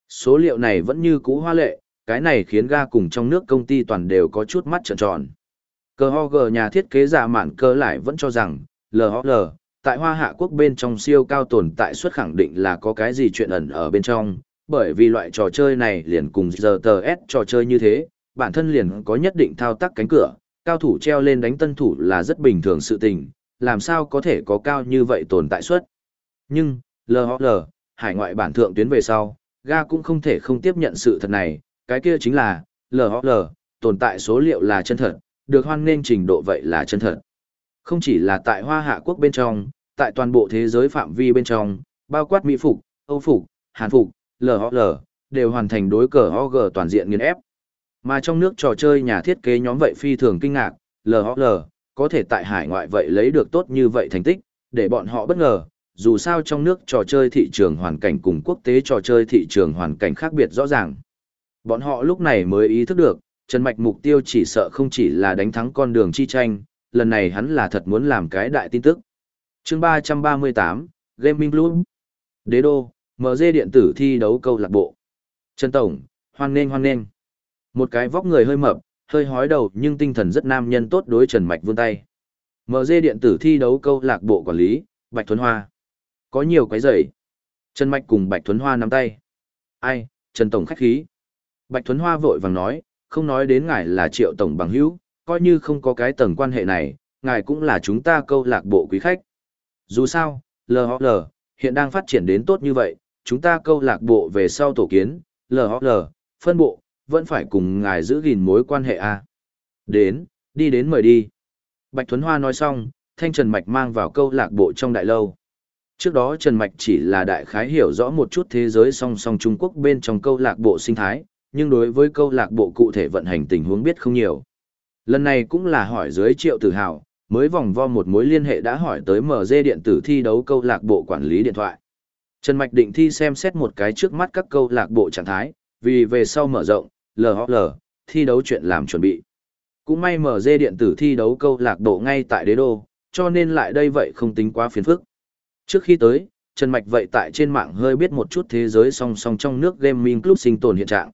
Số liệu này vẫn như cũ hoa lệ, cái này khiến ga cùng trong nước công ty toàn đều có chút mắt trợn tròn. Cờ ho gờ nhà thiết kế giả mạn cơ lại vẫn cho rằng, LHL, tại hoa hạ quốc bên trong siêu cao tồn tại suất khẳng định là có cái gì chuyện ẩn ở bên trong, bởi vì loại trò chơi này liền cùng giờ tờ S trò chơi như thế, bản thân liền có nhất định thao tác cánh cửa, cao thủ treo lên đánh tân thủ là rất bình thường sự tình, làm sao có thể có cao như vậy tồn tại suất. Nhưng, LHL, hải ngoại bản thượng tuyến về sau, ga cũng không thể không tiếp nhận sự thật này, cái kia chính là, LHL, tồn tại số liệu là chân thật, được hoan nên trình độ vậy là chân thật. Không chỉ là tại hoa hạ quốc bên trong, tại toàn bộ thế giới phạm vi bên trong, bao quát Mỹ phục, Âu phục, Hàn phục, LOL, đều hoàn thành đối cờ OG toàn diện nghiên ép. Mà trong nước trò chơi nhà thiết kế nhóm vậy phi thường kinh ngạc, LOL, có thể tại hải ngoại vậy lấy được tốt như vậy thành tích, để bọn họ bất ngờ, dù sao trong nước trò chơi thị trường hoàn cảnh cùng quốc tế trò chơi thị trường hoàn cảnh khác biệt rõ ràng. Bọn họ lúc này mới ý thức được, Trần Mạch mục tiêu chỉ sợ không chỉ là đánh thắng con đường chi tranh, lần này hắn là thật muốn làm cái đại tin tức. chương 338, Gaming Club. Đế đô, MG điện tử thi đấu câu lạc bộ. Trần Tổng, hoan nghênh hoan nghênh. Một cái vóc người hơi mập, hơi hói đầu nhưng tinh thần rất nam nhân tốt đối Trần Mạch vươn tay. MG điện tử thi đấu câu lạc bộ quản lý, Bạch Thuấn Hoa. Có nhiều quái rầy. Trần Mạch cùng Bạch Thuấn Hoa nắm tay. Ai, Trần Tổng khách khí. Bạch Thuấn Hoa vội vàng nói, không nói đến ngài là triệu tổng bằng hữu, coi như không có cái tầng quan hệ này, ngài cũng là chúng ta câu lạc bộ quý khách. Dù sao, LHL, hiện đang phát triển đến tốt như vậy, chúng ta câu lạc bộ về sau tổ kiến, LHL, phân bộ, vẫn phải cùng ngài giữ gìn mối quan hệ a. Đến, đi đến mời đi. Bạch Thuấn Hoa nói xong, Thanh Trần Mạch mang vào câu lạc bộ trong đại lâu. Trước đó Trần Mạch chỉ là đại khái hiểu rõ một chút thế giới song song Trung Quốc bên trong câu lạc bộ sinh thái, nhưng đối với câu lạc bộ cụ thể vận hành tình huống biết không nhiều. Lần này cũng là hỏi dưới triệu tử hào, mới vòng vo một mối liên hệ đã hỏi tới MG điện tử thi đấu câu lạc bộ quản lý điện thoại. Trần Mạch định thi xem xét một cái trước mắt các câu lạc bộ trạng thái, vì về sau mở rộng, LHL, thi đấu chuyện làm chuẩn bị. Cũng may MG điện tử thi đấu câu lạc bộ ngay tại đế đô, cho nên lại đây vậy không tính quá phiền phức. Trước khi tới, Trần Mạch vậy tại trên mạng hơi biết một chút thế giới song song trong nước gaming club sinh tồn hiện trạng.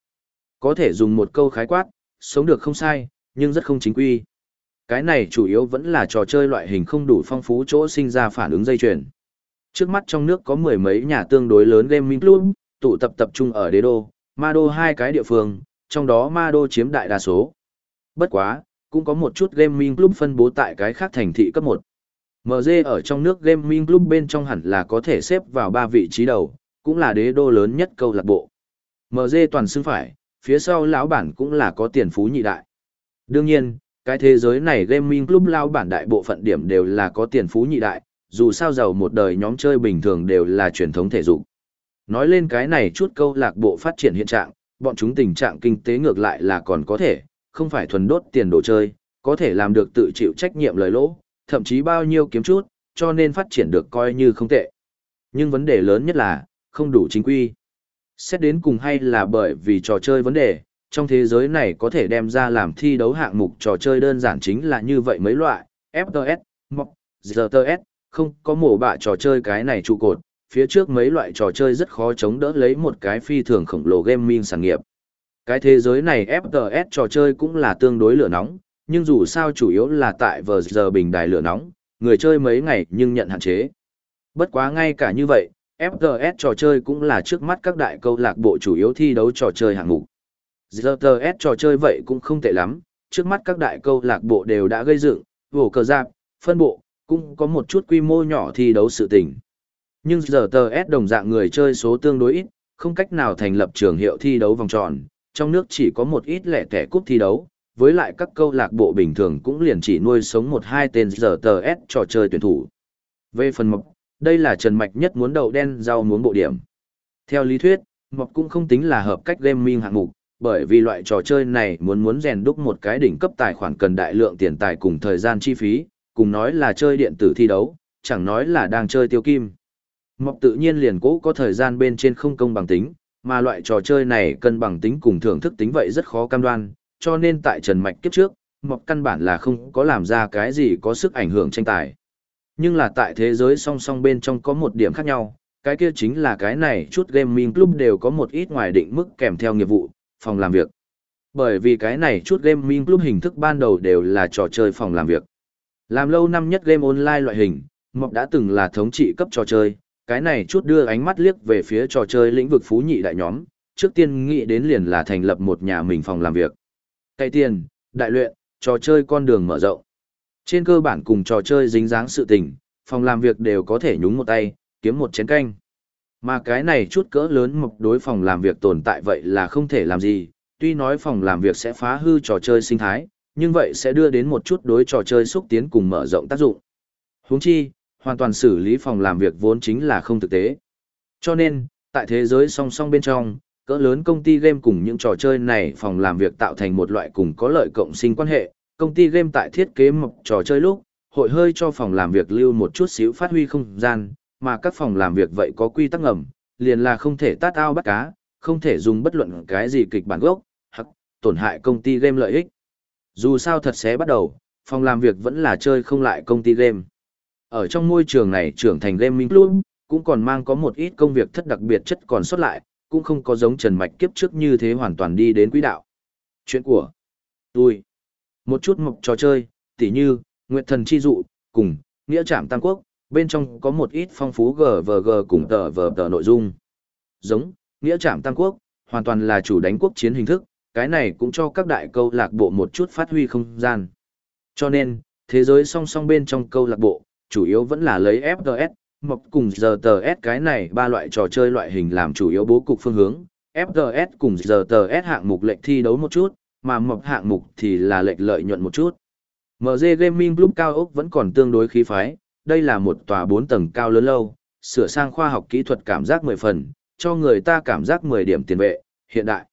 Có thể dùng một câu khái quát, sống được không sai, nhưng rất không chính quy. Cái này chủ yếu vẫn là trò chơi loại hình không đủ phong phú chỗ sinh ra phản ứng dây chuyền. Trước mắt trong nước có mười mấy nhà tương đối lớn gaming club, tụ tập tập trung ở đế đô, ma đô hai cái địa phương, trong đó ma đô chiếm đại đa số. Bất quá, cũng có một chút gaming club phân bố tại cái khác thành thị cấp 1. MG ở trong nước gaming club bên trong hẳn là có thể xếp vào ba vị trí đầu, cũng là đế đô lớn nhất câu lạc bộ. MG toàn xưng phải, phía sau lão bản cũng là có tiền phú nhị đại. Đương nhiên, cái thế giới này gaming club lao bản đại bộ phận điểm đều là có tiền phú nhị đại, dù sao giàu một đời nhóm chơi bình thường đều là truyền thống thể dục. Nói lên cái này chút câu lạc bộ phát triển hiện trạng, bọn chúng tình trạng kinh tế ngược lại là còn có thể, không phải thuần đốt tiền đồ chơi, có thể làm được tự chịu trách nhiệm lời lỗ, thậm chí bao nhiêu kiếm chút, cho nên phát triển được coi như không tệ. Nhưng vấn đề lớn nhất là, không đủ chính quy. Xét đến cùng hay là bởi vì trò chơi vấn đề, trong thế giới này có thể đem ra làm thi đấu hạng mục trò chơi đơn giản chính là như vậy mấy loại, FTS, MOC, RTS, không có mổ bạ trò chơi cái này trụ cột, phía trước mấy loại trò chơi rất khó chống đỡ lấy một cái phi thường khổng lồ gaming sản nghiệp. Cái thế giới này FTS trò chơi cũng là tương đối lửa nóng, nhưng dù sao chủ yếu là tại vờ giờ bình đài lửa nóng, người chơi mấy ngày nhưng nhận hạn chế. Bất quá ngay cả như vậy, FTS trò chơi cũng là trước mắt các đại câu lạc bộ chủ yếu thi đấu trò chơi hạng mục. RTS trò chơi vậy cũng không tệ lắm, trước mắt các đại câu lạc bộ đều đã gây dựng, vổ cờ giáp, phân bộ, cũng có một chút quy mô nhỏ thi đấu sự tình. Nhưng RTS đồng dạng người chơi số tương đối ít, không cách nào thành lập trường hiệu thi đấu vòng tròn, trong nước chỉ có một ít lẻ tẻ cúp thi đấu, với lại các câu lạc bộ bình thường cũng liền chỉ nuôi sống một hai tên RTS trò chơi tuyển thủ. Về phần mộc, đây là Trần Mạch nhất muốn đầu đen rau muốn bộ điểm. Theo lý thuyết, mộc cũng không tính là hợp cách gaming hạng mục, bởi vì loại trò chơi này muốn muốn rèn đúc một cái đỉnh cấp tài khoản cần đại lượng tiền tài cùng thời gian chi phí, cùng nói là chơi điện tử thi đấu, chẳng nói là đang chơi tiêu kim. Mộc tự nhiên liền cố có thời gian bên trên không công bằng tính, mà loại trò chơi này cân bằng tính cùng thưởng thức tính vậy rất khó cam đoan, cho nên tại Trần Mạch kiếp trước, Mộc căn bản là không có làm ra cái gì có sức ảnh hưởng tranh tài. Nhưng là tại thế giới song song bên trong có một điểm khác nhau, cái kia chính là cái này chút gaming club đều có một ít ngoài định mức kèm theo nghiệp vụ, phòng làm việc. Bởi vì cái này chút gaming club hình thức ban đầu đều là trò chơi phòng làm việc. Làm lâu năm nhất game online loại hình, Mộc đã từng là thống trị cấp trò chơi, cái này chút đưa ánh mắt liếc về phía trò chơi lĩnh vực phú nhị đại nhóm, trước tiên nghĩ đến liền là thành lập một nhà mình phòng làm việc. Cây tiền, đại luyện, trò chơi con đường mở rộng. Trên cơ bản cùng trò chơi dính dáng sự tình, phòng làm việc đều có thể nhúng một tay, kiếm một chén canh. Mà cái này chút cỡ lớn mục đối phòng làm việc tồn tại vậy là không thể làm gì, tuy nói phòng làm việc sẽ phá hư trò chơi sinh thái, nhưng vậy sẽ đưa đến một chút đối trò chơi xúc tiến cùng mở rộng tác dụng. Huống chi, hoàn toàn xử lý phòng làm việc vốn chính là không thực tế. Cho nên, tại thế giới song song bên trong, cỡ lớn công ty game cùng những trò chơi này phòng làm việc tạo thành một loại cùng có lợi cộng sinh quan hệ, công ty game tại thiết kế mộc trò chơi lúc, hội hơi cho phòng làm việc lưu một chút xíu phát huy không gian, mà các phòng làm việc vậy có quy tắc ngầm, liền là không thể tát ao bắt cá, không thể dùng bất luận cái gì kịch bản gốc, hoặc tổn hại công ty game lợi ích. Dù sao thật sẽ bắt đầu, phòng làm việc vẫn là chơi không lại công ty game. Ở trong môi trường này trưởng thành gaming club, cũng còn mang có một ít công việc thất đặc biệt chất còn sót lại, cũng không có giống Trần Mạch kiếp trước như thế hoàn toàn đi đến quỹ đạo. Chuyện của tôi, một chút mộc trò chơi, tỉ như, Nguyệt Thần Chi Dụ, cùng, Nghĩa Trạm Tam Quốc, bên trong có một ít phong phú GVG cùng tờ vờ tờ nội dung. Giống, Nghĩa Trạm Tam Quốc, hoàn toàn là chủ đánh quốc chiến hình thức, cái này cũng cho các đại câu lạc bộ một chút phát huy không gian. Cho nên, thế giới song song bên trong câu lạc bộ, chủ yếu vẫn là lấy FTS, mộc cùng RTS cái này ba loại trò chơi loại hình làm chủ yếu bố cục phương hướng. FTS cùng RTS hạng mục lệnh thi đấu một chút, mà mộc hạng mục thì là lệnh lợi nhuận một chút. MG Gaming Club cao ốc vẫn còn tương đối khí phái, đây là một tòa bốn tầng cao lớn lâu, sửa sang khoa học kỹ thuật cảm giác 10 phần, cho người ta cảm giác 10 điểm tiền vệ, hiện đại.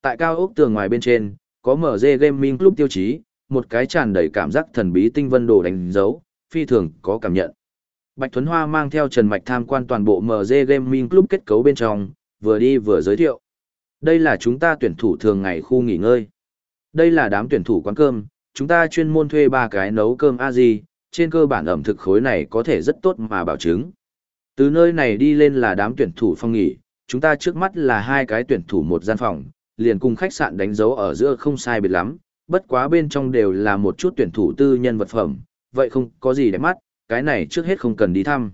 Tại cao ốc tường ngoài bên trên, có MG Gaming Club tiêu chí, một cái tràn đầy cảm giác thần bí tinh vân đồ đánh dấu, phi thường có cảm nhận. Bạch Thuấn Hoa mang theo Trần Mạch tham quan toàn bộ MG Gaming Club kết cấu bên trong, vừa đi vừa giới thiệu. Đây là chúng ta tuyển thủ thường ngày khu nghỉ ngơi. Đây là đám tuyển thủ quán cơm, chúng ta chuyên môn thuê ba cái nấu cơm a gì trên cơ bản ẩm thực khối này có thể rất tốt mà bảo chứng. Từ nơi này đi lên là đám tuyển thủ phong nghỉ, chúng ta trước mắt là hai cái tuyển thủ một gian phòng, liền cùng khách sạn đánh dấu ở giữa không sai biệt lắm, bất quá bên trong đều là một chút tuyển thủ tư nhân vật phẩm, vậy không có gì để mắt, cái này trước hết không cần đi thăm.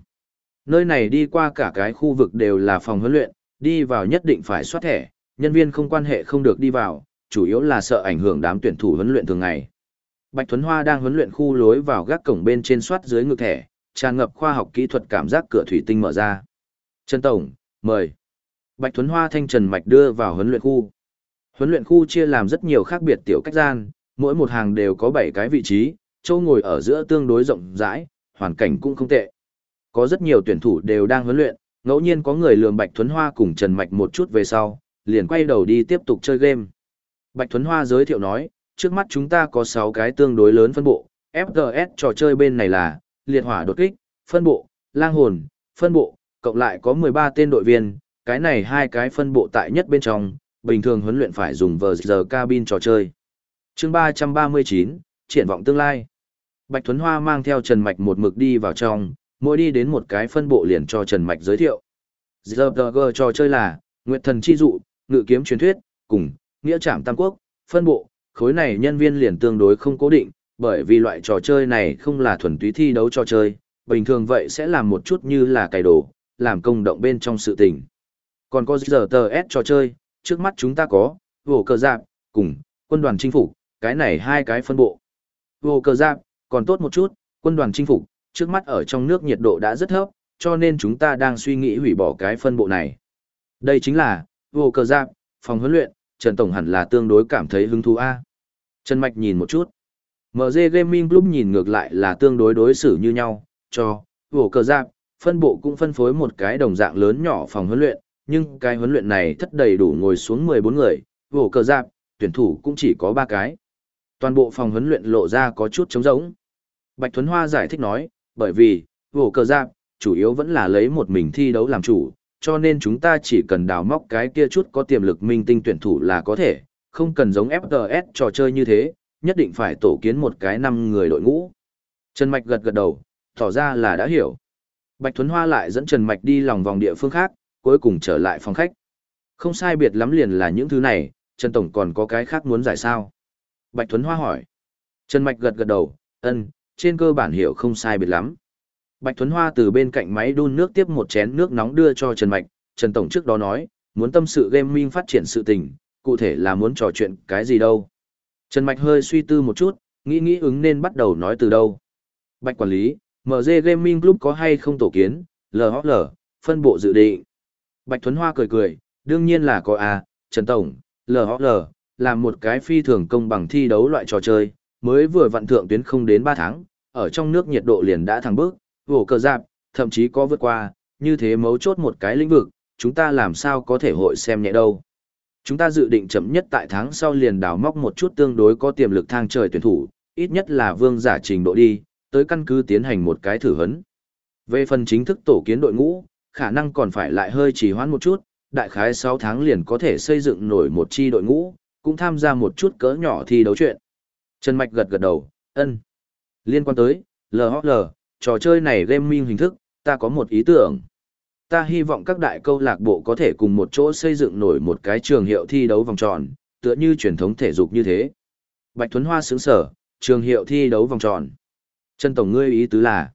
Nơi này đi qua cả cái khu vực đều là phòng huấn luyện, đi vào nhất định phải soát thẻ, nhân viên không quan hệ không được đi vào, chủ yếu là sợ ảnh hưởng đám tuyển thủ huấn luyện thường ngày. Bạch Thuấn Hoa đang huấn luyện khu lối vào gác cổng bên trên soát dưới ngực thẻ, tràn ngập khoa học kỹ thuật cảm giác cửa thủy tinh mở ra. Trần Tổng, mời. Bạch Thuấn Hoa thanh trần mạch đưa vào huấn luyện khu. Huấn luyện khu chia làm rất nhiều khác biệt tiểu cách gian, mỗi một hàng đều có 7 cái vị trí, châu ngồi ở giữa tương đối rộng rãi, hoàn cảnh cũng không tệ. Có rất nhiều tuyển thủ đều đang huấn luyện, ngẫu nhiên có người lường Bạch Thuấn Hoa cùng Trần Mạch một chút về sau, liền quay đầu đi tiếp tục chơi game. Bạch Thuấn Hoa giới thiệu nói, trước mắt chúng ta có 6 cái tương đối lớn phân bộ, FGS trò chơi bên này là, liệt hỏa đột kích, phân bộ, lang hồn, phân bộ, cộng lại có 13 tên đội viên, cái này hai cái phân bộ tại nhất bên trong, bình thường huấn luyện phải dùng vờ giờ cabin trò chơi. chương 339, triển vọng tương lai. Bạch Thuấn Hoa mang theo Trần Mạch một mực đi vào trong, mỗi đi đến một cái phân bộ liền cho Trần Mạch giới thiệu. ZRPG trò chơi là, Nguyệt Thần Chi Dụ, Ngự Kiếm Truyền Thuyết, cùng, Nghĩa Trạm Tam Quốc, phân bộ, khối này nhân viên liền tương đối không cố định, bởi vì loại trò chơi này không là thuần túy thi đấu trò chơi, bình thường vậy sẽ làm một chút như là cày đồ, làm công động bên trong sự tình. Còn có giờ tờ S trò chơi, trước mắt chúng ta có, vổ cờ giáp, cùng, quân đoàn chinh phục, cái này hai cái phân bộ. Vổ cờ giáp, còn tốt một chút, quân đoàn chinh phục, trước mắt ở trong nước nhiệt độ đã rất thấp, cho nên chúng ta đang suy nghĩ hủy bỏ cái phân bộ này. Đây chính là, vô cờ giáp, phòng huấn luyện, Trần Tổng hẳn là tương đối cảm thấy hứng thú A. Trần Mạch nhìn một chút. MG Gaming Group nhìn ngược lại là tương đối đối xử như nhau, cho, vổ cờ giáp, phân bộ cũng phân phối một cái đồng dạng lớn nhỏ phòng huấn luyện, nhưng cái huấn luyện này thất đầy đủ ngồi xuống 14 người, vổ cờ giáp, tuyển thủ cũng chỉ có 3 cái. Toàn bộ phòng huấn luyện lộ ra có chút trống rỗng. Bạch Thuấn Hoa giải thích nói, bởi vì, vổ cờ giáp, chủ yếu vẫn là lấy một mình thi đấu làm chủ, cho nên chúng ta chỉ cần đào móc cái kia chút có tiềm lực minh tinh tuyển thủ là có thể, không cần giống FTS trò chơi như thế, nhất định phải tổ kiến một cái năm người đội ngũ. Trần Mạch gật gật đầu, tỏ ra là đã hiểu. Bạch Thuấn Hoa lại dẫn Trần Mạch đi lòng vòng địa phương khác, cuối cùng trở lại phòng khách. Không sai biệt lắm liền là những thứ này, Trần Tổng còn có cái khác muốn giải sao? Bạch Thuấn Hoa hỏi. Trần Mạch gật gật đầu, ân, trên cơ bản hiểu không sai biệt lắm. Bạch Thuấn Hoa từ bên cạnh máy đun nước tiếp một chén nước nóng đưa cho Trần Mạch, Trần Tổng trước đó nói, muốn tâm sự gaming phát triển sự tình, cụ thể là muốn trò chuyện cái gì đâu. Trần Mạch hơi suy tư một chút, nghĩ nghĩ ứng nên bắt đầu nói từ đâu. Bạch quản lý, MG Gaming Club có hay không tổ kiến, LHL, phân bộ dự định. Bạch Thuấn Hoa cười cười, đương nhiên là có à, Trần Tổng, LHL, là một cái phi thường công bằng thi đấu loại trò chơi, mới vừa vận thượng tuyến không đến 3 tháng, ở trong nước nhiệt độ liền đã thăng bước, vổ cờ giáp, thậm chí có vượt qua, như thế mấu chốt một cái lĩnh vực, chúng ta làm sao có thể hội xem nhẹ đâu. Chúng ta dự định chậm nhất tại tháng sau liền đào móc một chút tương đối có tiềm lực thang trời tuyển thủ, ít nhất là vương giả trình độ đi, tới căn cứ tiến hành một cái thử hấn Về phần chính thức tổ kiến đội ngũ, khả năng còn phải lại hơi trì hoãn một chút, đại khái 6 tháng liền có thể xây dựng nổi một chi đội ngũ, cũng tham gia một chút cỡ nhỏ thi đấu chuyện. Trần Mạch gật gật đầu, ân. Liên quan tới, LHL, trò chơi này gaming hình thức, ta có một ý tưởng. Ta hy vọng các đại câu lạc bộ có thể cùng một chỗ xây dựng nổi một cái trường hiệu thi đấu vòng tròn, tựa như truyền thống thể dục như thế. Bạch Thuấn Hoa sướng sở, trường hiệu thi đấu vòng tròn. Trần Tổng ngươi ý tứ là.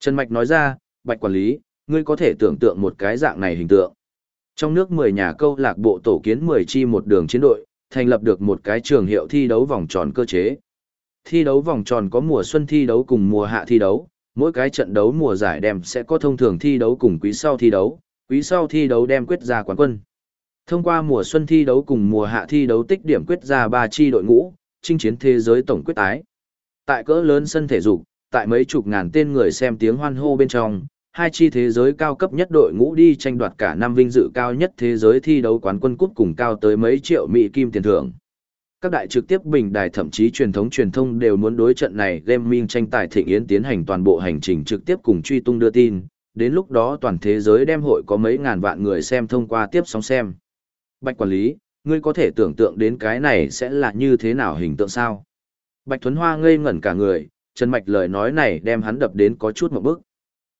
Trần Mạch nói ra, Bạch Quản lý, ngươi có thể tưởng tượng một cái dạng này hình tượng. Trong nước 10 nhà câu lạc bộ tổ kiến 10 chi một đường chiến đội, thành lập được một cái trường hiệu thi đấu vòng tròn cơ chế. Thi đấu vòng tròn có mùa xuân thi đấu cùng mùa hạ thi đấu, mỗi cái trận đấu mùa giải đem sẽ có thông thường thi đấu cùng quý sau thi đấu, quý sau thi đấu đem quyết ra quán quân. Thông qua mùa xuân thi đấu cùng mùa hạ thi đấu tích điểm quyết ra 3 chi đội ngũ, chinh chiến thế giới tổng quyết tái. Tại cỡ lớn sân thể dục, tại mấy chục ngàn tên người xem tiếng hoan hô bên trong, hai chi thế giới cao cấp nhất đội ngũ đi tranh đoạt cả năm vinh dự cao nhất thế giới thi đấu quán quân cúp cùng cao tới mấy triệu mỹ kim tiền thưởng. Các đại trực tiếp bình đài thậm chí truyền thống truyền thông đều muốn đối trận này gaming tranh tài thịnh yến tiến hành toàn bộ hành trình trực tiếp cùng truy tung đưa tin, đến lúc đó toàn thế giới đem hội có mấy ngàn vạn người xem thông qua tiếp sóng xem. Bạch quản lý, ngươi có thể tưởng tượng đến cái này sẽ là như thế nào hình tượng sao? Bạch Thuấn Hoa ngây ngẩn cả người, Trần Mạch lời nói này đem hắn đập đến có chút một bước.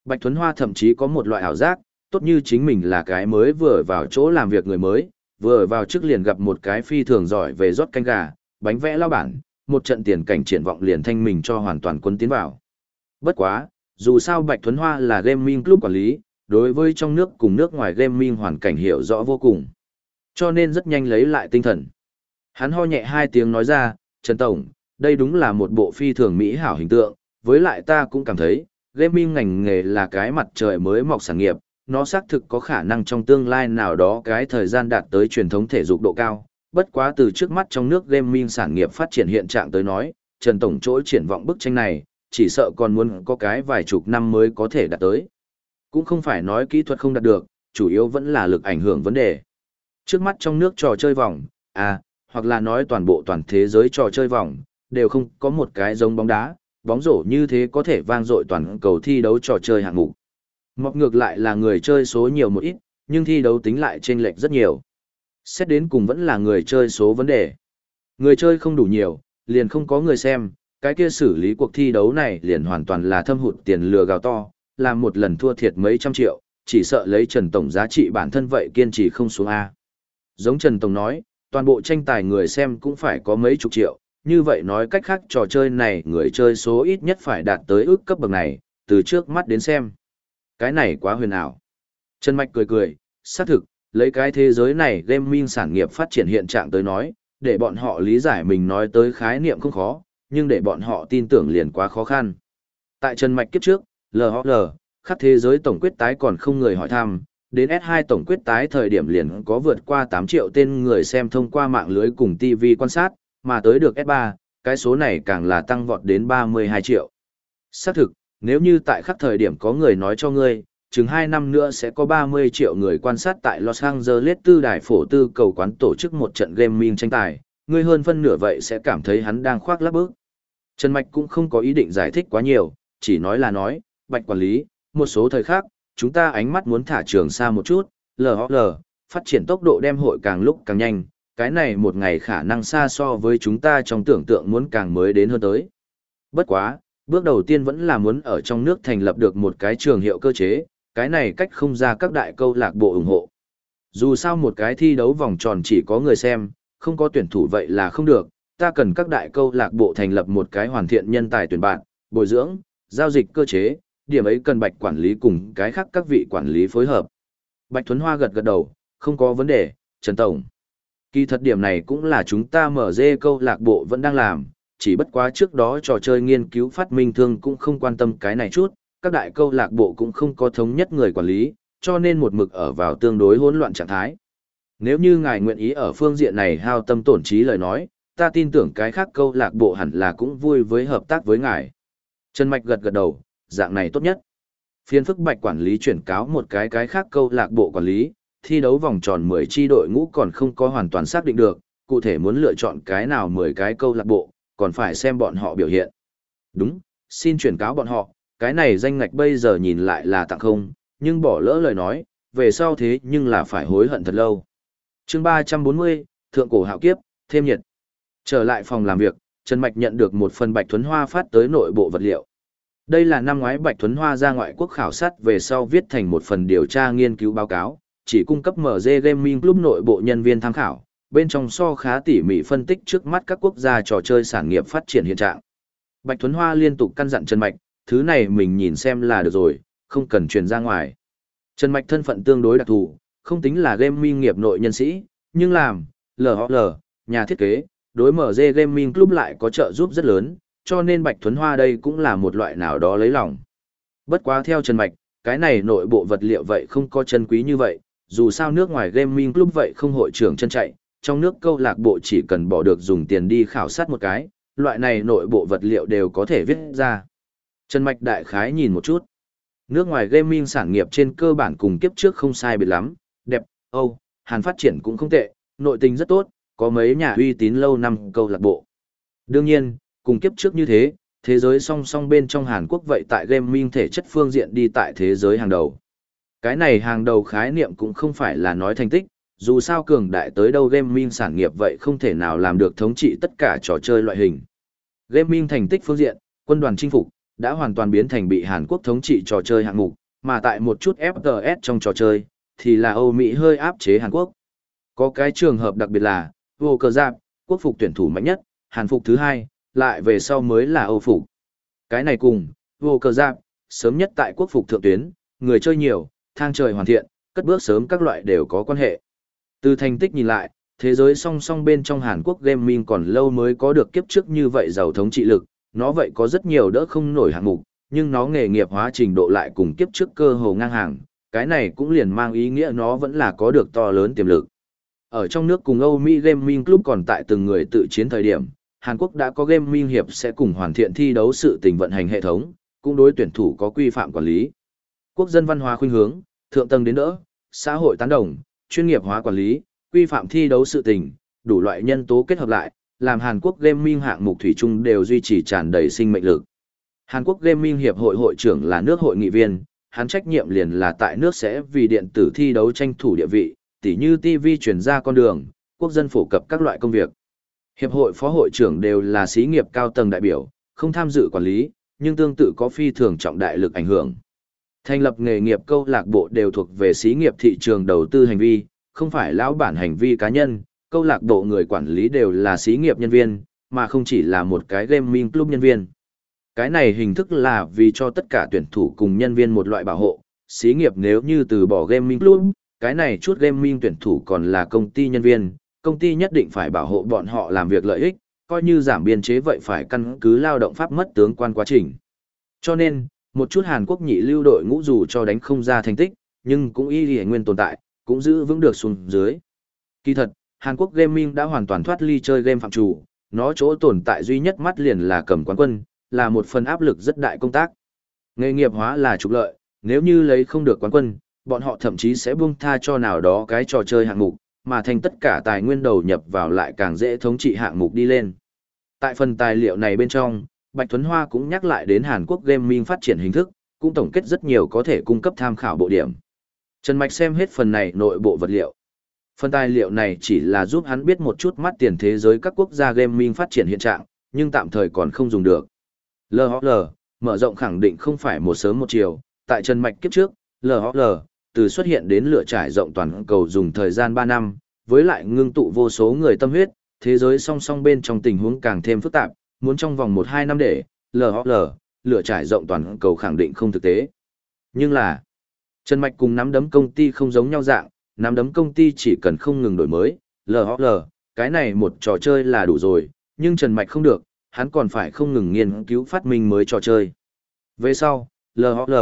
Bạch Thuấn Hoa thậm chí có một loại ảo giác, tốt như chính mình là cái mới vừa vào chỗ làm việc người mới, vừa vào trước liền gặp một cái phi thường giỏi về rót canh gà, bánh vẽ lao bản, một trận tiền cảnh triển vọng liền thanh mình cho hoàn toàn quân tiến vào. Bất quá, dù sao Bạch Thuấn Hoa là gaming club quản lý, đối với trong nước cùng nước ngoài gaming hoàn cảnh hiểu rõ vô cùng. Cho nên rất nhanh lấy lại tinh thần. Hắn ho nhẹ hai tiếng nói ra, Trần Tổng, đây đúng là một bộ phi thường mỹ hảo hình tượng, với lại ta cũng cảm thấy, gaming ngành nghề là cái mặt trời mới mọc sản nghiệp, nó xác thực có khả năng trong tương lai nào đó cái thời gian đạt tới truyền thống thể dục độ cao. Bất quá từ trước mắt trong nước gaming sản nghiệp phát triển hiện trạng tới nói, Trần Tổng chỗ triển vọng bức tranh này, chỉ sợ còn muốn có cái vài chục năm mới có thể đạt tới. Cũng không phải nói kỹ thuật không đạt được, chủ yếu vẫn là lực ảnh hưởng vấn đề. Trước mắt trong nước trò chơi vòng, à, hoặc là nói toàn bộ toàn thế giới trò chơi vòng, đều không có một cái giống bóng đá, bóng rổ như thế có thể vang dội toàn cầu thi đấu trò chơi hạng mục. Mọc ngược lại là người chơi số nhiều một ít, nhưng thi đấu tính lại chênh lệch rất nhiều. Xét đến cùng vẫn là người chơi số vấn đề. Người chơi không đủ nhiều, liền không có người xem, cái kia xử lý cuộc thi đấu này liền hoàn toàn là thâm hụt tiền lừa gào to, làm một lần thua thiệt mấy trăm triệu, chỉ sợ lấy Trần Tổng giá trị bản thân vậy kiên trì không xuống A. Giống Trần Tổng nói, toàn bộ tranh tài người xem cũng phải có mấy chục triệu, như vậy nói cách khác trò chơi này người chơi số ít nhất phải đạt tới ước cấp bậc này, từ trước mắt đến xem. Cái này quá huyền ảo. Trần Mạch cười cười, xác thực, lấy cái thế giới này gaming sản nghiệp phát triển hiện trạng tới nói, để bọn họ lý giải mình nói tới khái niệm không khó, nhưng để bọn họ tin tưởng liền quá khó khăn. Tại Trần Mạch kiếp trước, LHL, khắp thế giới tổng quyết tái còn không người hỏi thăm, đến S2 tổng quyết tái thời điểm liền có vượt qua 8 triệu tên người xem thông qua mạng lưới cùng TV quan sát, mà tới được S3, cái số này càng là tăng vọt đến 32 triệu. Xác thực, nếu như tại khắc thời điểm có người nói cho ngươi, chừng 2 năm nữa sẽ có 30 triệu người quan sát tại Los Angeles tư đài phổ tư cầu quán tổ chức một trận gaming tranh tài, ngươi hơn phân nửa vậy sẽ cảm thấy hắn đang khoác lác bước. Trần Mạch cũng không có ý định giải thích quá nhiều, chỉ nói là nói, bạch quản lý, một số thời khác, chúng ta ánh mắt muốn thả trường xa một chút, LHL, phát triển tốc độ đem hội càng lúc càng nhanh, cái này một ngày khả năng xa so với chúng ta trong tưởng tượng muốn càng mới đến hơn tới. Bất quá, bước đầu tiên vẫn là muốn ở trong nước thành lập được một cái trường hiệu cơ chế, cái này cách không ra các đại câu lạc bộ ủng hộ. Dù sao một cái thi đấu vòng tròn chỉ có người xem, không có tuyển thủ vậy là không được, ta cần các đại câu lạc bộ thành lập một cái hoàn thiện nhân tài tuyển bạn, bồi dưỡng, giao dịch cơ chế, điểm ấy cần bạch quản lý cùng cái khác các vị quản lý phối hợp. Bạch Thuấn Hoa gật gật đầu, không có vấn đề, Trần Tổng. Kỳ thật điểm này cũng là chúng ta mở dê câu lạc bộ vẫn đang làm, chỉ bất quá trước đó trò chơi nghiên cứu phát minh thương cũng không quan tâm cái này chút, các đại câu lạc bộ cũng không có thống nhất người quản lý, cho nên một mực ở vào tương đối hỗn loạn trạng thái. Nếu như ngài nguyện ý ở phương diện này hao tâm tổn trí lời nói, ta tin tưởng cái khác câu lạc bộ hẳn là cũng vui với hợp tác với ngài. Trần Mạch gật gật đầu, dạng này tốt nhất. Phiên phức bạch quản lý chuyển cáo một cái cái khác câu lạc bộ quản lý, thi đấu vòng tròn 10 chi đội ngũ còn không có hoàn toàn xác định được, cụ thể muốn lựa chọn cái nào 10 cái câu lạc bộ, còn phải xem bọn họ biểu hiện. Đúng, xin chuyển cáo bọn họ, cái này danh ngạch bây giờ nhìn lại là tặng không, nhưng bỏ lỡ lời nói, về sau thế nhưng là phải hối hận thật lâu. chương 340, Thượng Cổ Hạo Kiếp, thêm nhiệt. Trở lại phòng làm việc, Trần Mạch nhận được một phần Bạch Thuấn Hoa phát tới nội bộ vật liệu. Đây là năm ngoái Bạch Thuấn Hoa ra ngoại quốc khảo sát về sau viết thành một phần điều tra nghiên cứu báo cáo, chỉ cung cấp MG Gaming Club nội bộ nhân viên tham khảo, bên trong so khá tỉ mỉ phân tích trước mắt các quốc gia trò chơi sản nghiệp phát triển hiện trạng. Bạch Thuấn Hoa liên tục căn dặn Trần Mạch, thứ này mình nhìn xem là được rồi, không cần truyền ra ngoài. Trần Mạch thân phận tương đối đặc thù, không tính là gaming nghiệp nội nhân sĩ, nhưng làm, LHL, nhà thiết kế, đối mở dê gaming club lại có trợ giúp rất lớn, cho nên Bạch Thuấn Hoa đây cũng là một loại nào đó lấy lòng. Bất quá theo Trần Mạch, cái này nội bộ vật liệu vậy không có chân quý như vậy, dù sao nước ngoài gaming club vậy không hội trưởng chân chạy, trong nước câu lạc bộ chỉ cần bỏ được dùng tiền đi khảo sát một cái, loại này nội bộ vật liệu đều có thể viết ra. Trần Mạch đại khái nhìn một chút. Nước ngoài gaming sản nghiệp trên cơ bản cùng kiếp trước không sai biệt lắm, đẹp, Âu, Hàn phát triển cũng không tệ, nội tình rất tốt, có mấy nhà uy tín lâu năm câu lạc bộ. Đương nhiên, cùng kiếp trước như thế, thế giới song song bên trong Hàn Quốc vậy tại gaming thể chất phương diện đi tại thế giới hàng đầu. Cái này hàng đầu khái niệm cũng không phải là nói thành tích, dù sao cường đại tới đâu gaming sản nghiệp vậy không thể nào làm được thống trị tất cả trò chơi loại hình. Gaming thành tích phương diện, quân đoàn chinh phục, đã hoàn toàn biến thành bị Hàn Quốc thống trị trò chơi hạng mục, mà tại một chút fts trong trò chơi, thì là Âu Mỹ hơi áp chế Hàn Quốc. Có cái trường hợp đặc biệt là, vô cờ giáp, quốc phục tuyển thủ mạnh nhất, Hàn phục thứ hai, lại về sau mới là Âu phục. Cái này cùng, vô cờ giáp, sớm nhất tại quốc phục thượng tuyến, người chơi nhiều, thang trời hoàn thiện, cất bước sớm các loại đều có quan hệ. Từ thành tích nhìn lại, thế giới song song bên trong Hàn Quốc gaming còn lâu mới có được kiếp trước như vậy giàu thống trị lực, nó vậy có rất nhiều đỡ không nổi hạng mục, nhưng nó nghề nghiệp hóa trình độ lại cùng kiếp trước cơ hồ ngang hàng, cái này cũng liền mang ý nghĩa nó vẫn là có được to lớn tiềm lực. Ở trong nước cùng Âu Mỹ Gaming Club còn tại từng người tự chiến thời điểm, Hàn Quốc đã có Gaming Hiệp sẽ cùng hoàn thiện thi đấu sự tình vận hành hệ thống, cũng đối tuyển thủ có quy phạm quản lý. Quốc dân văn hóa khuynh hướng, thượng tầng đến đỡ, xã hội tán đồng, chuyên nghiệp hóa quản lý, quy phạm thi đấu sự tình, đủ loại nhân tố kết hợp lại, làm Hàn Quốc Gaming hạng mục thủy chung đều duy trì tràn đầy sinh mệnh lực. Hàn Quốc Gaming Hiệp hội hội trưởng là nước hội nghị viên, hắn trách nhiệm liền là tại nước sẽ vì điện tử thi đấu tranh thủ địa vị, tỉ như TV chuyển ra con đường, quốc dân phổ cập các loại công việc. Hiệp hội phó hội trưởng đều là sĩ nghiệp cao tầng đại biểu, không tham dự quản lý, nhưng tương tự có phi thường trọng đại lực ảnh hưởng. Thành lập nghề nghiệp câu lạc bộ đều thuộc về xí nghiệp thị trường đầu tư hành vi, không phải lão bản hành vi cá nhân, câu lạc bộ người quản lý đều là xí nghiệp nhân viên, mà không chỉ là một cái gaming club nhân viên. Cái này hình thức là vì cho tất cả tuyển thủ cùng nhân viên một loại bảo hộ, xí nghiệp nếu như từ bỏ gaming club, cái này chút gaming tuyển thủ còn là công ty nhân viên, công ty nhất định phải bảo hộ bọn họ làm việc lợi ích, coi như giảm biên chế vậy phải căn cứ lao động pháp mất tướng quan quá trình. Cho nên, một chút Hàn Quốc nhị lưu đội ngũ dù cho đánh không ra thành tích, nhưng cũng y lì nguyên tồn tại, cũng giữ vững được xuống dưới. Kỳ thật, Hàn Quốc Gaming đã hoàn toàn thoát ly chơi game phạm chủ, nó chỗ tồn tại duy nhất mắt liền là cầm quán quân, là một phần áp lực rất đại công tác. Nghề nghiệp hóa là trục lợi, nếu như lấy không được quán quân, bọn họ thậm chí sẽ buông tha cho nào đó cái trò chơi hạng mục, mà thành tất cả tài nguyên đầu nhập vào lại càng dễ thống trị hạng mục đi lên. Tại phần tài liệu này bên trong, Bạch Thuấn Hoa cũng nhắc lại đến Hàn Quốc gaming phát triển hình thức, cũng tổng kết rất nhiều có thể cung cấp tham khảo bộ điểm. Trần Mạch xem hết phần này nội bộ vật liệu. Phần tài liệu này chỉ là giúp hắn biết một chút mắt tiền thế giới các quốc gia gaming phát triển hiện trạng, nhưng tạm thời còn không dùng được. LHL, mở rộng khẳng định không phải một sớm một chiều, tại Trần Mạch kiếp trước, LHL, từ xuất hiện đến lửa trải rộng toàn cầu dùng thời gian 3 năm, với lại ngưng tụ vô số người tâm huyết, thế giới song song bên trong tình huống càng thêm phức tạp, muốn trong vòng 1-2 năm để, LOL, lửa trải rộng toàn cầu khẳng định không thực tế. Nhưng là, Trần Mạch cùng nắm đấm công ty không giống nhau dạng, nắm đấm công ty chỉ cần không ngừng đổi mới, LOL, cái này một trò chơi là đủ rồi, nhưng Trần Mạch không được, hắn còn phải không ngừng nghiên cứu phát minh mới trò chơi. Về sau, LOL,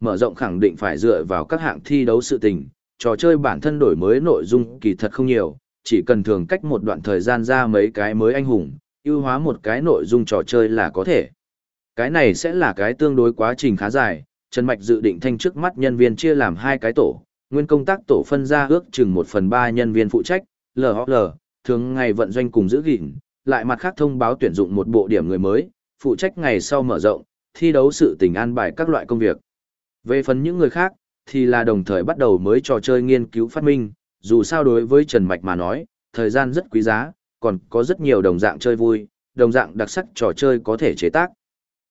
mở rộng khẳng định phải dựa vào các hạng thi đấu sự tình, trò chơi bản thân đổi mới nội dung kỳ thật không nhiều, chỉ cần thường cách một đoạn thời gian ra mấy cái mới anh hùng, ưu hóa một cái nội dung trò chơi là có thể. Cái này sẽ là cái tương đối quá trình khá dài, Trần Mạch dự định thanh trước mắt nhân viên chia làm hai cái tổ, nguyên công tác tổ phân ra ước chừng 1 phần 3 nhân viên phụ trách, LHL, thường ngày vận doanh cùng giữ gìn, lại mặt khác thông báo tuyển dụng một bộ điểm người mới, phụ trách ngày sau mở rộng, thi đấu sự tình an bài các loại công việc. Về phần những người khác, thì là đồng thời bắt đầu mới trò chơi nghiên cứu phát minh, dù sao đối với Trần Mạch mà nói, thời gian rất quý giá, còn có rất nhiều đồng dạng chơi vui, đồng dạng đặc sắc trò chơi có thể chế tác.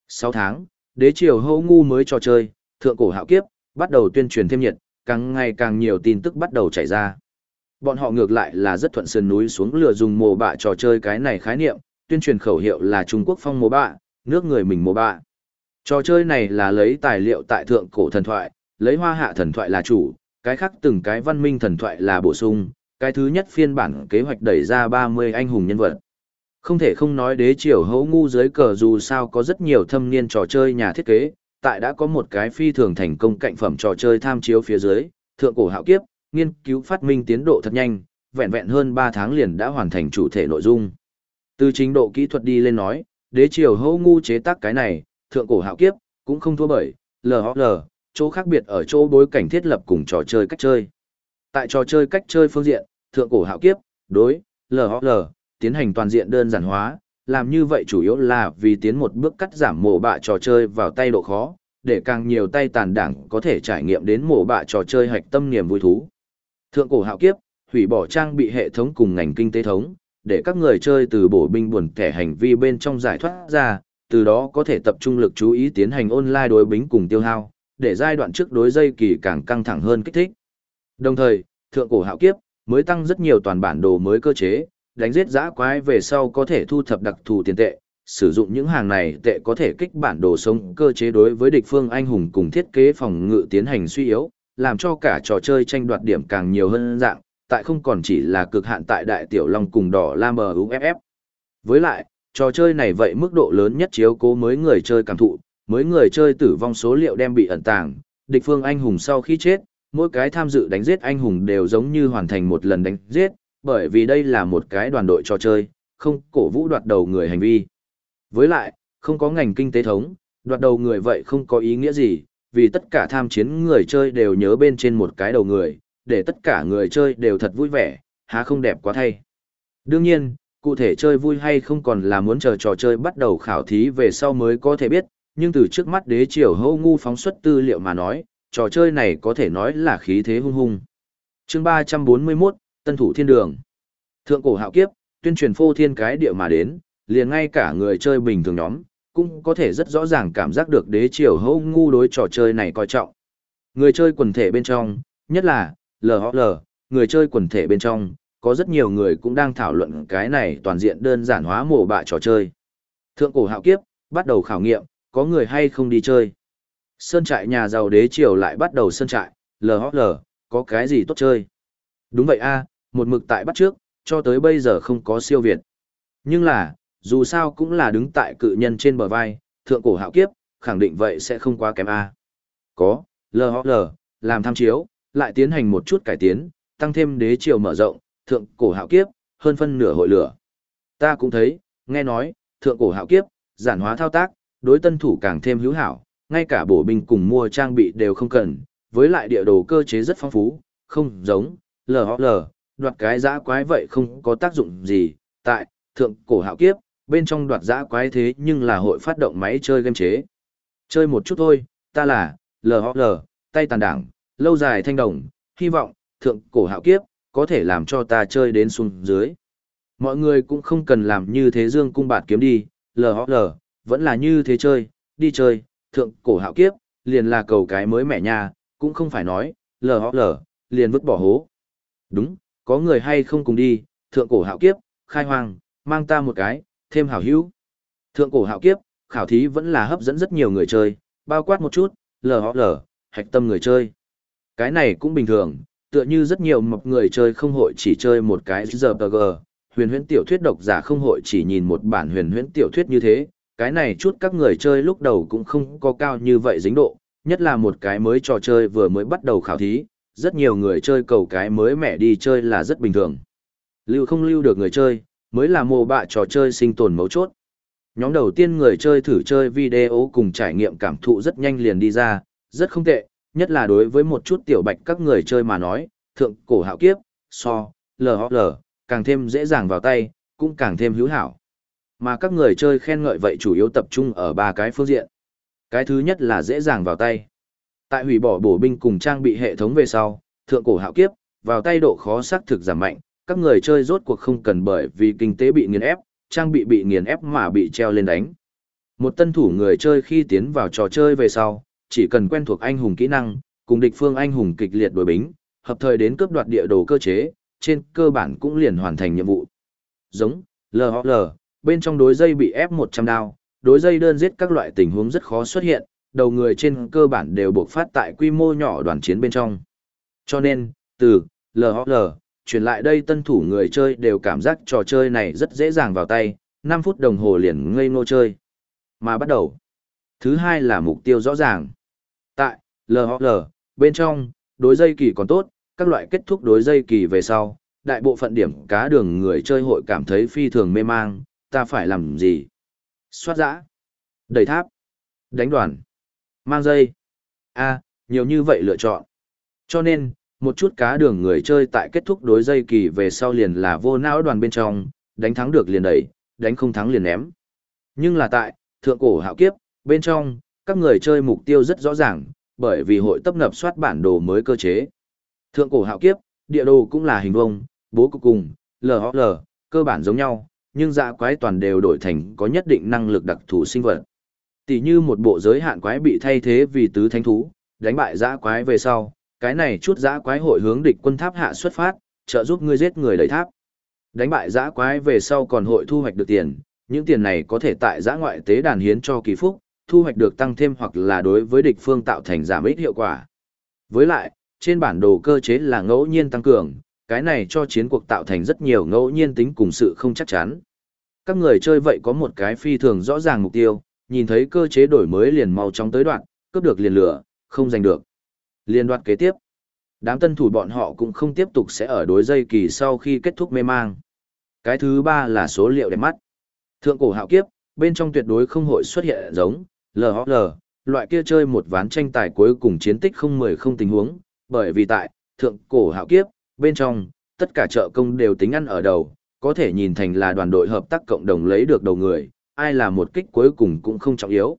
6 tháng, đế triều hô ngu mới trò chơi, thượng cổ hạo kiếp, bắt đầu tuyên truyền thêm nhiệt, càng ngày càng nhiều tin tức bắt đầu chảy ra. Bọn họ ngược lại là rất thuận sườn núi xuống lừa dùng mồ bạ trò chơi cái này khái niệm, tuyên truyền khẩu hiệu là Trung Quốc phong mồ bạ, nước người mình mồ bạ. Trò chơi này là lấy tài liệu tại thượng cổ thần thoại, lấy hoa hạ thần thoại là chủ, cái khác từng cái văn minh thần thoại là bổ sung, cái thứ nhất phiên bản kế hoạch đẩy ra 30 anh hùng nhân vật. Không thể không nói đế triều hấu ngu dưới cờ dù sao có rất nhiều thâm niên trò chơi nhà thiết kế, tại đã có một cái phi thường thành công cạnh phẩm trò chơi tham chiếu phía dưới, thượng cổ hạo kiếp, nghiên cứu phát minh tiến độ thật nhanh, vẹn vẹn hơn 3 tháng liền đã hoàn thành chủ thể nội dung. Từ trình độ kỹ thuật đi lên nói, đế triều hấu ngu chế tác cái này, thượng cổ hạo kiếp, cũng không thua bởi, lờ. chỗ khác biệt ở chỗ bối cảnh thiết lập cùng trò chơi cách chơi. Tại trò chơi cách chơi phương diện, thượng cổ hạo kiếp, đối, LHL, tiến hành toàn diện đơn giản hóa, làm như vậy chủ yếu là vì tiến một bước cắt giảm mổ bạ trò chơi vào tay độ khó, để càng nhiều tay tàn đảng có thể trải nghiệm đến mổ bạ trò chơi hạch tâm niềm vui thú. Thượng cổ hạo kiếp, hủy bỏ trang bị hệ thống cùng ngành kinh tế thống, để các người chơi từ bổ binh buồn kẻ hành vi bên trong giải thoát ra, từ đó có thể tập trung lực chú ý tiến hành online đối bính cùng tiêu hao, để giai đoạn trước đối dây kỳ càng căng thẳng hơn kích thích. Đồng thời, thượng cổ hạo kiếp mới tăng rất nhiều toàn bản đồ mới cơ chế, đánh giết giã quái về sau có thể thu thập đặc thù tiền tệ, sử dụng những hàng này tệ có thể kích bản đồ sống cơ chế đối với địch phương anh hùng cùng thiết kế phòng ngự tiến hành suy yếu, làm cho cả trò chơi tranh đoạt điểm càng nhiều hơn dạng, tại không còn chỉ là cực hạn tại đại tiểu long cùng đỏ lam bờ UFF. Với lại, trò chơi này vậy mức độ lớn nhất chiếu cố mới người chơi cảm thụ, mới người chơi tử vong số liệu đem bị ẩn tàng, địch phương anh hùng sau khi chết, mỗi cái tham dự đánh giết anh hùng đều giống như hoàn thành một lần đánh giết, bởi vì đây là một cái đoàn đội trò chơi, không cổ vũ đoạt đầu người hành vi. Với lại, không có ngành kinh tế thống, đoạt đầu người vậy không có ý nghĩa gì, vì tất cả tham chiến người chơi đều nhớ bên trên một cái đầu người, để tất cả người chơi đều thật vui vẻ, há không đẹp quá thay. Đương nhiên, cụ thể chơi vui hay không còn là muốn chờ trò chơi bắt đầu khảo thí về sau mới có thể biết, nhưng từ trước mắt đế triều hô ngu phóng xuất tư liệu mà nói, trò chơi này có thể nói là khí thế hung hung. chương 341, Tân thủ thiên đường. Thượng cổ hạo kiếp, tuyên truyền phô thiên cái địa mà đến, liền ngay cả người chơi bình thường nhóm, cũng có thể rất rõ ràng cảm giác được đế triều hâu ngu đối trò chơi này coi trọng. Người chơi quần thể bên trong, nhất là, LHL, người chơi quần thể bên trong, có rất nhiều người cũng đang thảo luận cái này toàn diện đơn giản hóa mổ bạ trò chơi. Thượng cổ hạo kiếp, bắt đầu khảo nghiệm, có người hay không đi chơi. Sơn trại nhà giàu đế triều lại bắt đầu sơn trại, LHL, có cái gì tốt chơi. Đúng vậy a một mực tại bắt trước, cho tới bây giờ không có siêu việt. Nhưng là, dù sao cũng là đứng tại cự nhân trên bờ vai, thượng cổ hạo kiếp, khẳng định vậy sẽ không quá kém A. Có, LHL, làm tham chiếu, lại tiến hành một chút cải tiến, tăng thêm đế triều mở rộng, thượng cổ hạo kiếp, hơn phân nửa hội lửa. Ta cũng thấy, nghe nói, thượng cổ hạo kiếp, giản hóa thao tác, đối tân thủ càng thêm hữu hảo, ngay cả bổ binh cùng mua trang bị đều không cần, với lại địa đồ cơ chế rất phong phú, không giống, lờ lờ, đoạt cái giã quái vậy không có tác dụng gì, tại, thượng cổ hạo kiếp, bên trong đoạt giã quái thế nhưng là hội phát động máy chơi game chế. Chơi một chút thôi, ta là, lờ lờ, tay tàn đảng, lâu dài thanh đồng, hy vọng, thượng cổ hạo kiếp, có thể làm cho ta chơi đến xuống dưới. Mọi người cũng không cần làm như thế dương cung bạt kiếm đi, lờ lờ, vẫn là như thế chơi, đi chơi, thượng cổ hạo kiếp, liền là cầu cái mới mẻ nha, cũng không phải nói, lờ họ lờ, liền vứt bỏ hố. Đúng, có người hay không cùng đi, thượng cổ hạo kiếp, khai hoang, mang ta một cái, thêm hảo hữu. Thượng cổ hạo kiếp, khảo thí vẫn là hấp dẫn rất nhiều người chơi, bao quát một chút, lờ lờ, hạch tâm người chơi. Cái này cũng bình thường, tựa như rất nhiều mập người chơi không hội chỉ chơi một cái RPG, huyền huyễn tiểu thuyết độc giả không hội chỉ nhìn một bản huyền huyễn tiểu thuyết như thế, cái này chút các người chơi lúc đầu cũng không có cao như vậy dính độ, nhất là một cái mới trò chơi vừa mới bắt đầu khảo thí, rất nhiều người chơi cầu cái mới mẻ đi chơi là rất bình thường. Lưu không lưu được người chơi, mới là mồ bạ trò chơi sinh tồn mấu chốt. Nhóm đầu tiên người chơi thử chơi video cùng trải nghiệm cảm thụ rất nhanh liền đi ra, rất không tệ, nhất là đối với một chút tiểu bạch các người chơi mà nói, thượng cổ hạo kiếp, so, lờ lờ, càng thêm dễ dàng vào tay, cũng càng thêm hữu hảo. Mà các người chơi khen ngợi vậy chủ yếu tập trung ở ba cái phương diện. Cái thứ nhất là dễ dàng vào tay. Tại hủy bỏ bổ binh cùng trang bị hệ thống về sau, thượng cổ hạo kiếp, vào tay độ khó xác thực giảm mạnh, các người chơi rốt cuộc không cần bởi vì kinh tế bị nghiền ép, trang bị bị nghiền ép mà bị treo lên đánh. Một tân thủ người chơi khi tiến vào trò chơi về sau, chỉ cần quen thuộc anh hùng kỹ năng, cùng địch phương anh hùng kịch liệt đối bính, hợp thời đến cướp đoạt địa đồ cơ chế, trên cơ bản cũng liền hoàn thành nhiệm vụ. Giống, LHL, bên trong đối dây bị ép 100 đao, đối dây đơn giết các loại tình huống rất khó xuất hiện, đầu người trên cơ bản đều buộc phát tại quy mô nhỏ đoàn chiến bên trong. Cho nên, từ LHL, chuyển lại đây tân thủ người chơi đều cảm giác trò chơi này rất dễ dàng vào tay, 5 phút đồng hồ liền ngây ngô chơi. Mà bắt đầu. Thứ hai là mục tiêu rõ ràng. Tại LHL, bên trong, đối dây kỳ còn tốt, các loại kết thúc đối dây kỳ về sau, đại bộ phận điểm cá đường người chơi hội cảm thấy phi thường mê mang, ta phải làm gì? Xoát giã, đẩy tháp, đánh đoàn, mang dây. a nhiều như vậy lựa chọn. Cho nên, một chút cá đường người chơi tại kết thúc đối dây kỳ về sau liền là vô não đoàn bên trong, đánh thắng được liền đẩy, đánh không thắng liền ném. Nhưng là tại, thượng cổ hạo kiếp, bên trong, các người chơi mục tiêu rất rõ ràng, bởi vì hội tập ngập soát bản đồ mới cơ chế. Thượng cổ hạo kiếp, địa đồ cũng là hình vông, bố cục cùng, LHL, cơ bản giống nhau, nhưng dạ quái toàn đều đổi thành có nhất định năng lực đặc thù sinh vật. Tỷ như một bộ giới hạn quái bị thay thế vì tứ thánh thú, đánh bại dã quái về sau, cái này chút dã quái hội hướng địch quân tháp hạ xuất phát, trợ giúp ngươi giết người đẩy tháp. Đánh bại dã quái về sau còn hội thu hoạch được tiền, những tiền này có thể tại dã ngoại tế đàn hiến cho kỳ phúc, thu hoạch được tăng thêm hoặc là đối với địch phương tạo thành giảm ít hiệu quả. Với lại, trên bản đồ cơ chế là ngẫu nhiên tăng cường, cái này cho chiến cuộc tạo thành rất nhiều ngẫu nhiên tính cùng sự không chắc chắn. Các người chơi vậy có một cái phi thường rõ ràng mục tiêu, nhìn thấy cơ chế đổi mới liền mau chóng tới đoạn, cướp được liền lửa, không giành được. Liên đoạt kế tiếp. Đám tân thủ bọn họ cũng không tiếp tục sẽ ở đối dây kỳ sau khi kết thúc mê mang. Cái thứ ba là số liệu đẹp mắt. Thượng cổ hạo kiếp, bên trong tuyệt đối không hội xuất hiện giống, LHL, loại kia chơi một ván tranh tài cuối cùng chiến tích không mười không tình huống, bởi vì tại, thượng cổ hạo kiếp, bên trong, tất cả trợ công đều tính ăn ở đầu, có thể nhìn thành là đoàn đội hợp tác cộng đồng lấy được đầu người, ai là một kích cuối cùng cũng không trọng yếu.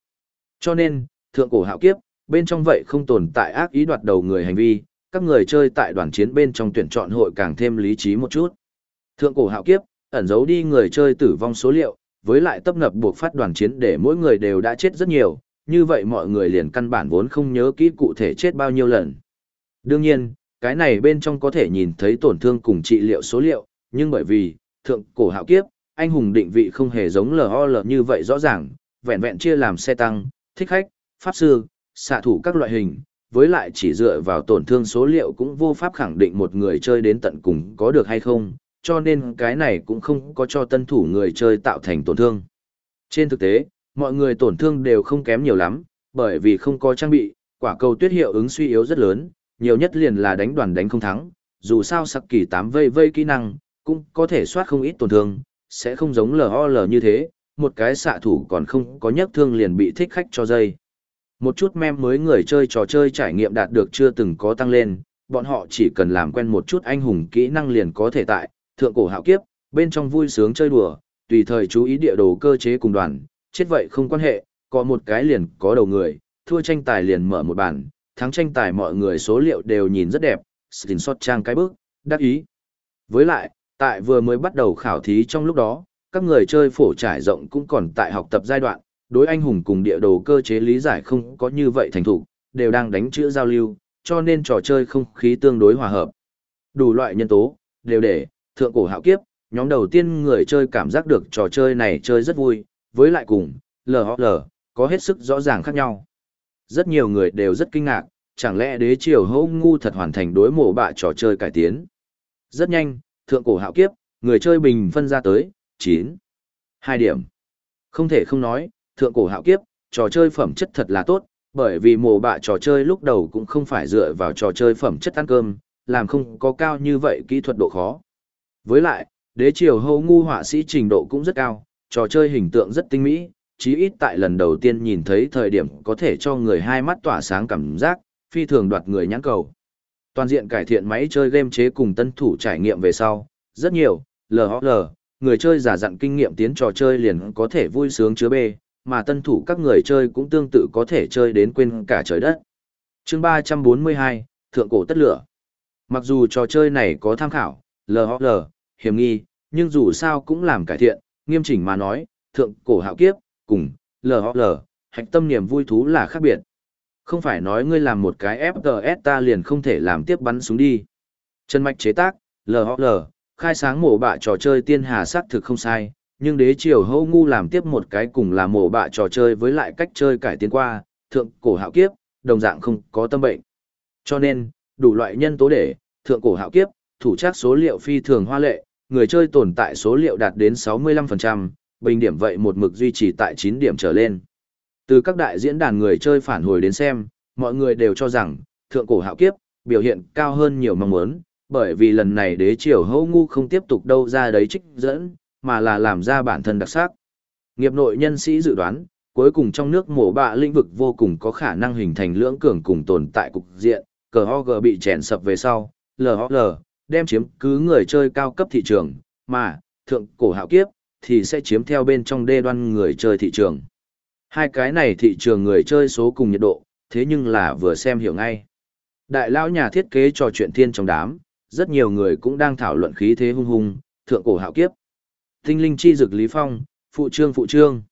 Cho nên, thượng cổ hạo kiếp, bên trong vậy không tồn tại ác ý đoạt đầu người hành vi, các người chơi tại đoàn chiến bên trong tuyển chọn hội càng thêm lý trí một chút. Thượng cổ hạo kiếp, ẩn giấu đi người chơi tử vong số liệu, với lại tấp nập buộc phát đoàn chiến để mỗi người đều đã chết rất nhiều, như vậy mọi người liền căn bản vốn không nhớ kỹ cụ thể chết bao nhiêu lần. Đương nhiên, cái này bên trong có thể nhìn thấy tổn thương cùng trị liệu số liệu, nhưng bởi vì, thượng cổ hạo kiếp, anh hùng định vị không hề giống LOL như vậy rõ ràng, vẹn vẹn chia làm xe tăng, thích khách, pháp sư, xạ thủ các loại hình, với lại chỉ dựa vào tổn thương số liệu cũng vô pháp khẳng định một người chơi đến tận cùng có được hay không, cho nên cái này cũng không có cho tân thủ người chơi tạo thành tổn thương. Trên thực tế, mọi người tổn thương đều không kém nhiều lắm, bởi vì không có trang bị, quả cầu tuyết hiệu ứng suy yếu rất lớn, nhiều nhất liền là đánh đoàn đánh không thắng, dù sao sặc kỳ 8 vây vây kỹ năng, cũng có thể soát không ít tổn thương, sẽ không giống LOL như thế, một cái xạ thủ còn không có nhấc thương liền bị thích khách cho dây. Một chút mem mới người chơi trò chơi trải nghiệm đạt được chưa từng có tăng lên, bọn họ chỉ cần làm quen một chút anh hùng kỹ năng liền có thể tại, thượng cổ hạo kiếp, bên trong vui sướng chơi đùa, tùy thời chú ý địa đồ cơ chế cùng đoàn, chết vậy không quan hệ, có một cái liền có đầu người, thua tranh tài liền mở một bản thắng tranh tài mọi người số liệu đều nhìn rất đẹp, screenshot trang cái bước, đắc ý. Với lại, tại vừa mới bắt đầu khảo thí trong lúc đó, các người chơi phổ trải rộng cũng còn tại học tập giai đoạn, đối anh hùng cùng địa đồ cơ chế lý giải không có như vậy thành thục, đều đang đánh chữ giao lưu, cho nên trò chơi không khí tương đối hòa hợp. Đủ loại nhân tố, đều để, thượng cổ hạo kiếp, nhóm đầu tiên người chơi cảm giác được trò chơi này chơi rất vui, với lại cùng, LHL, có hết sức rõ ràng khác nhau. Rất nhiều người đều rất kinh ngạc, chẳng lẽ đế triều hô ngu thật hoàn thành đối mộ bạ trò chơi cải tiến. Rất nhanh, thượng cổ hạo kiếp, người chơi bình phân ra tới, 9. hai điểm. Không thể không nói, thượng cổ hạo kiếp, trò chơi phẩm chất thật là tốt, bởi vì mồ bạ trò chơi lúc đầu cũng không phải dựa vào trò chơi phẩm chất ăn cơm, làm không có cao như vậy kỹ thuật độ khó. Với lại, đế triều hâu ngu họa sĩ trình độ cũng rất cao, trò chơi hình tượng rất tinh mỹ, chí ít tại lần đầu tiên nhìn thấy thời điểm có thể cho người hai mắt tỏa sáng cảm giác, phi thường đoạt người nhãn cầu. Toàn diện cải thiện máy chơi game chế cùng tân thủ trải nghiệm về sau, rất nhiều, LOL, người chơi giả dặn kinh nghiệm tiến trò chơi liền có thể vui sướng chứa bê, mà tân thủ các người chơi cũng tương tự có thể chơi đến quên cả trời đất. chương 342, Thượng Cổ Tất Lửa Mặc dù trò chơi này có tham khảo, LOL, hiểm nghi, nhưng dù sao cũng làm cải thiện, nghiêm chỉnh mà nói, Thượng Cổ Hạo Kiếp, cùng, LOL, hạch tâm niềm vui thú là khác biệt. Không phải nói ngươi làm một cái FTS ta liền không thể làm tiếp bắn súng đi. Chân mạch chế tác, LHL, khai sáng mổ bạ trò chơi tiên hà sắc thực không sai, nhưng đế triều hâu ngu làm tiếp một cái cùng là mổ bạ trò chơi với lại cách chơi cải tiến qua, thượng cổ hạo kiếp, đồng dạng không có tâm bệnh. Cho nên, đủ loại nhân tố để, thượng cổ hạo kiếp, thủ chắc số liệu phi thường hoa lệ, người chơi tồn tại số liệu đạt đến 65%, bình điểm vậy một mực duy trì tại 9 điểm trở lên. Từ các đại diễn đàn người chơi phản hồi đến xem, mọi người đều cho rằng, thượng cổ hạo kiếp, biểu hiện cao hơn nhiều mong muốn, bởi vì lần này đế triều hâu ngu không tiếp tục đâu ra đấy trích dẫn, mà là làm ra bản thân đặc sắc. Nghiệp nội nhân sĩ dự đoán, cuối cùng trong nước mổ bạ lĩnh vực vô cùng có khả năng hình thành lưỡng cường cùng tồn tại cục diện, cờ HOG bị chèn sập về sau, LHL, đem chiếm cứ người chơi cao cấp thị trường, mà, thượng cổ hạo kiếp, thì sẽ chiếm theo bên trong đê đoan người chơi thị trường. Hai cái này thị trường người chơi số cùng nhiệt độ, thế nhưng là vừa xem hiểu ngay. Đại lão nhà thiết kế trò chuyện thiên trong đám, rất nhiều người cũng đang thảo luận khí thế hung hung, thượng cổ hạo kiếp. Tinh linh chi dực Lý Phong, phụ trương phụ trương.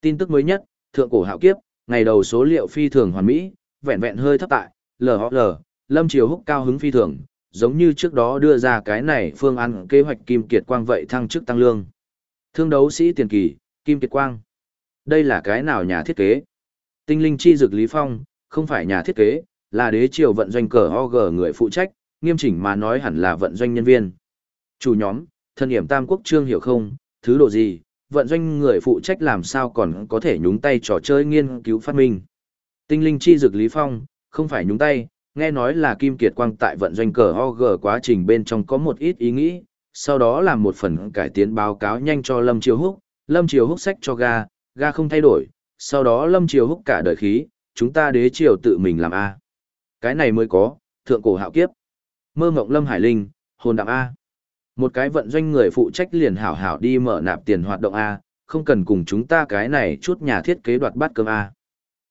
Tin tức mới nhất, thượng cổ hạo kiếp, ngày đầu số liệu phi thường hoàn mỹ, vẹn vẹn hơi thấp tại, LHL, Lâm Triều Húc cao hứng phi thường, giống như trước đó đưa ra cái này phương án kế hoạch Kim Kiệt Quang vậy thăng chức tăng lương. Thương đấu sĩ tiền kỳ, Kim Kiệt Quang. Đây là cái nào nhà thiết kế? Tinh linh chi dực Lý Phong, không phải nhà thiết kế, là đế triều vận doanh cờ OG người phụ trách, nghiêm chỉnh mà nói hẳn là vận doanh nhân viên. Chủ nhóm, thân hiểm tam quốc trương hiểu không, thứ độ gì, vận doanh người phụ trách làm sao còn có thể nhúng tay trò chơi nghiên cứu phát minh. Tinh linh chi dực Lý Phong, không phải nhúng tay, nghe nói là Kim Kiệt Quang tại vận doanh cờ OG quá trình bên trong có một ít ý nghĩ, sau đó làm một phần cải tiến báo cáo nhanh cho Lâm Triều Húc, Lâm Triều Húc sách cho ga, ga không thay đổi, sau đó Lâm Triều Húc cả đời khí, chúng ta đế triều tự mình làm A. Cái này mới có, thượng cổ hạo kiếp. Mơ mộng Lâm Hải Linh, hồn đạm A. Một cái vận doanh người phụ trách liền hảo hảo đi mở nạp tiền hoạt động A, không cần cùng chúng ta cái này chút nhà thiết kế đoạt bát cơm A.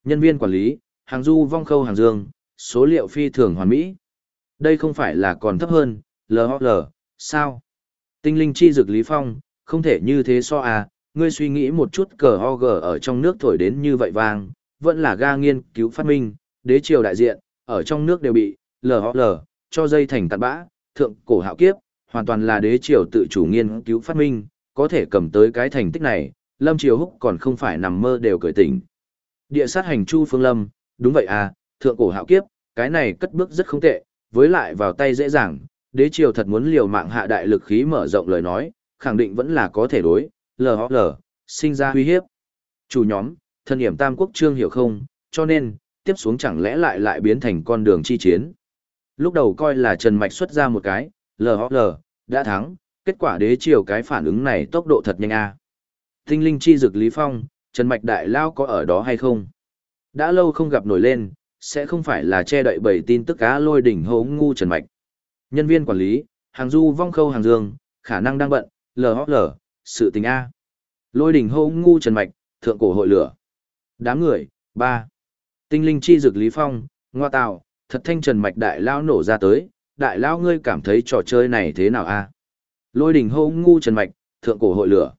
Nhân viên quản lý, hàng du vong khâu hàng dương, số liệu phi thường hoàn mỹ. Đây không phải là còn thấp hơn, LHL, sao? Tinh linh chi dược Lý Phong, không thể như thế so à, ngươi suy nghĩ một chút cờ ho gờ ở trong nước thổi đến như vậy vang, vẫn là ga nghiên cứu phát minh, đế triều đại diện, ở trong nước đều bị, lờ ho lờ cho dây thành tạt bã, thượng cổ hạo kiếp, hoàn toàn là đế triều tự chủ nghiên cứu phát minh, có thể cầm tới cái thành tích này, Lâm Triều Húc còn không phải nằm mơ đều cởi tỉnh. Địa sát hành Chu Phương Lâm, đúng vậy à, thượng cổ hạo kiếp, cái này cất bước rất không tệ, với lại vào tay dễ dàng, đế triều thật muốn liều mạng hạ đại lực khí mở rộng lời nói, khẳng định vẫn là có thể đối, LHL, sinh ra uy hiếp. Chủ nhóm, thân hiểm tam quốc trương hiểu không, cho nên, tiếp xuống chẳng lẽ lại lại biến thành con đường chi chiến. Lúc đầu coi là Trần Mạch xuất ra một cái, LHL, đã thắng, kết quả đế triều cái phản ứng này tốc độ thật nhanh a. Tinh linh chi dực Lý Phong, Trần Mạch đại lao có ở đó hay không? Đã lâu không gặp nổi lên, sẽ không phải là che đậy bảy tin tức cá lôi đỉnh hố ngu Trần Mạch. Nhân viên quản lý, hàng du vong khâu hàng dương, khả năng đang bận, LHL, sự tình A. Lôi đỉnh hô ngu trần mạch, thượng cổ hội lửa. Đám người, ba Tinh linh chi dực Lý Phong, ngoa tạo, thật thanh trần mạch đại lao nổ ra tới, đại lao ngươi cảm thấy trò chơi này thế nào a? Lôi đỉnh hô ngu trần mạch, thượng cổ hội lửa.